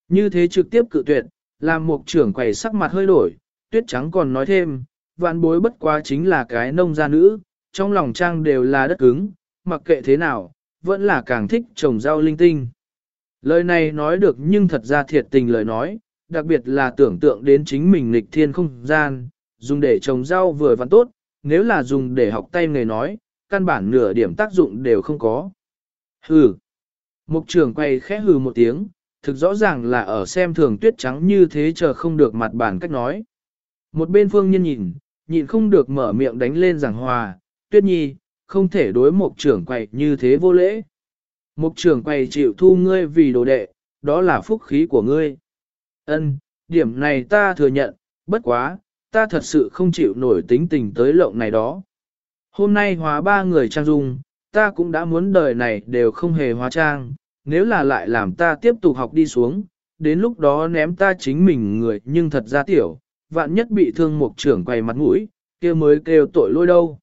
Như thế trực tiếp cự tuyệt, làm mục trưởng quầy sắc mặt hơi đổi, tuyết trắng còn nói thêm, vạn bối bất quá chính là cái nông gia nữ, trong lòng trang đều là đất cứng, mặc kệ thế nào, vẫn là càng thích trồng rau linh tinh. Lời này nói được nhưng thật ra thiệt tình lời nói, đặc biệt là tưởng tượng đến chính mình nghịch thiên không gian, dùng để trồng rau vừa văn tốt, nếu là dùng để học tay nghề nói, căn bản nửa điểm tác dụng đều không có. Hừ. Mục trưởng quay khẽ hừ một tiếng, thực rõ ràng là ở xem thường tuyết trắng như thế chờ không được mặt bản cách nói. Một bên phương nhân nhìn, nhịn không được mở miệng đánh lên giảng hòa, tuyết nhi, không thể đối mục trưởng quầy như thế vô lễ. Mục trưởng quầy chịu thu ngươi vì đồ đệ, đó là phúc khí của ngươi. Ân, điểm này ta thừa nhận, bất quá, ta thật sự không chịu nổi tính tình tới lộng này đó. Hôm nay hóa ba người trang dung, ta cũng đã muốn đời này đều không hề hóa trang, nếu là lại làm ta tiếp tục học đi xuống, đến lúc đó ném ta chính mình người nhưng thật ra tiểu, vạn nhất bị thương một trưởng quầy mặt mũi, kia mới kêu tội lôi đâu.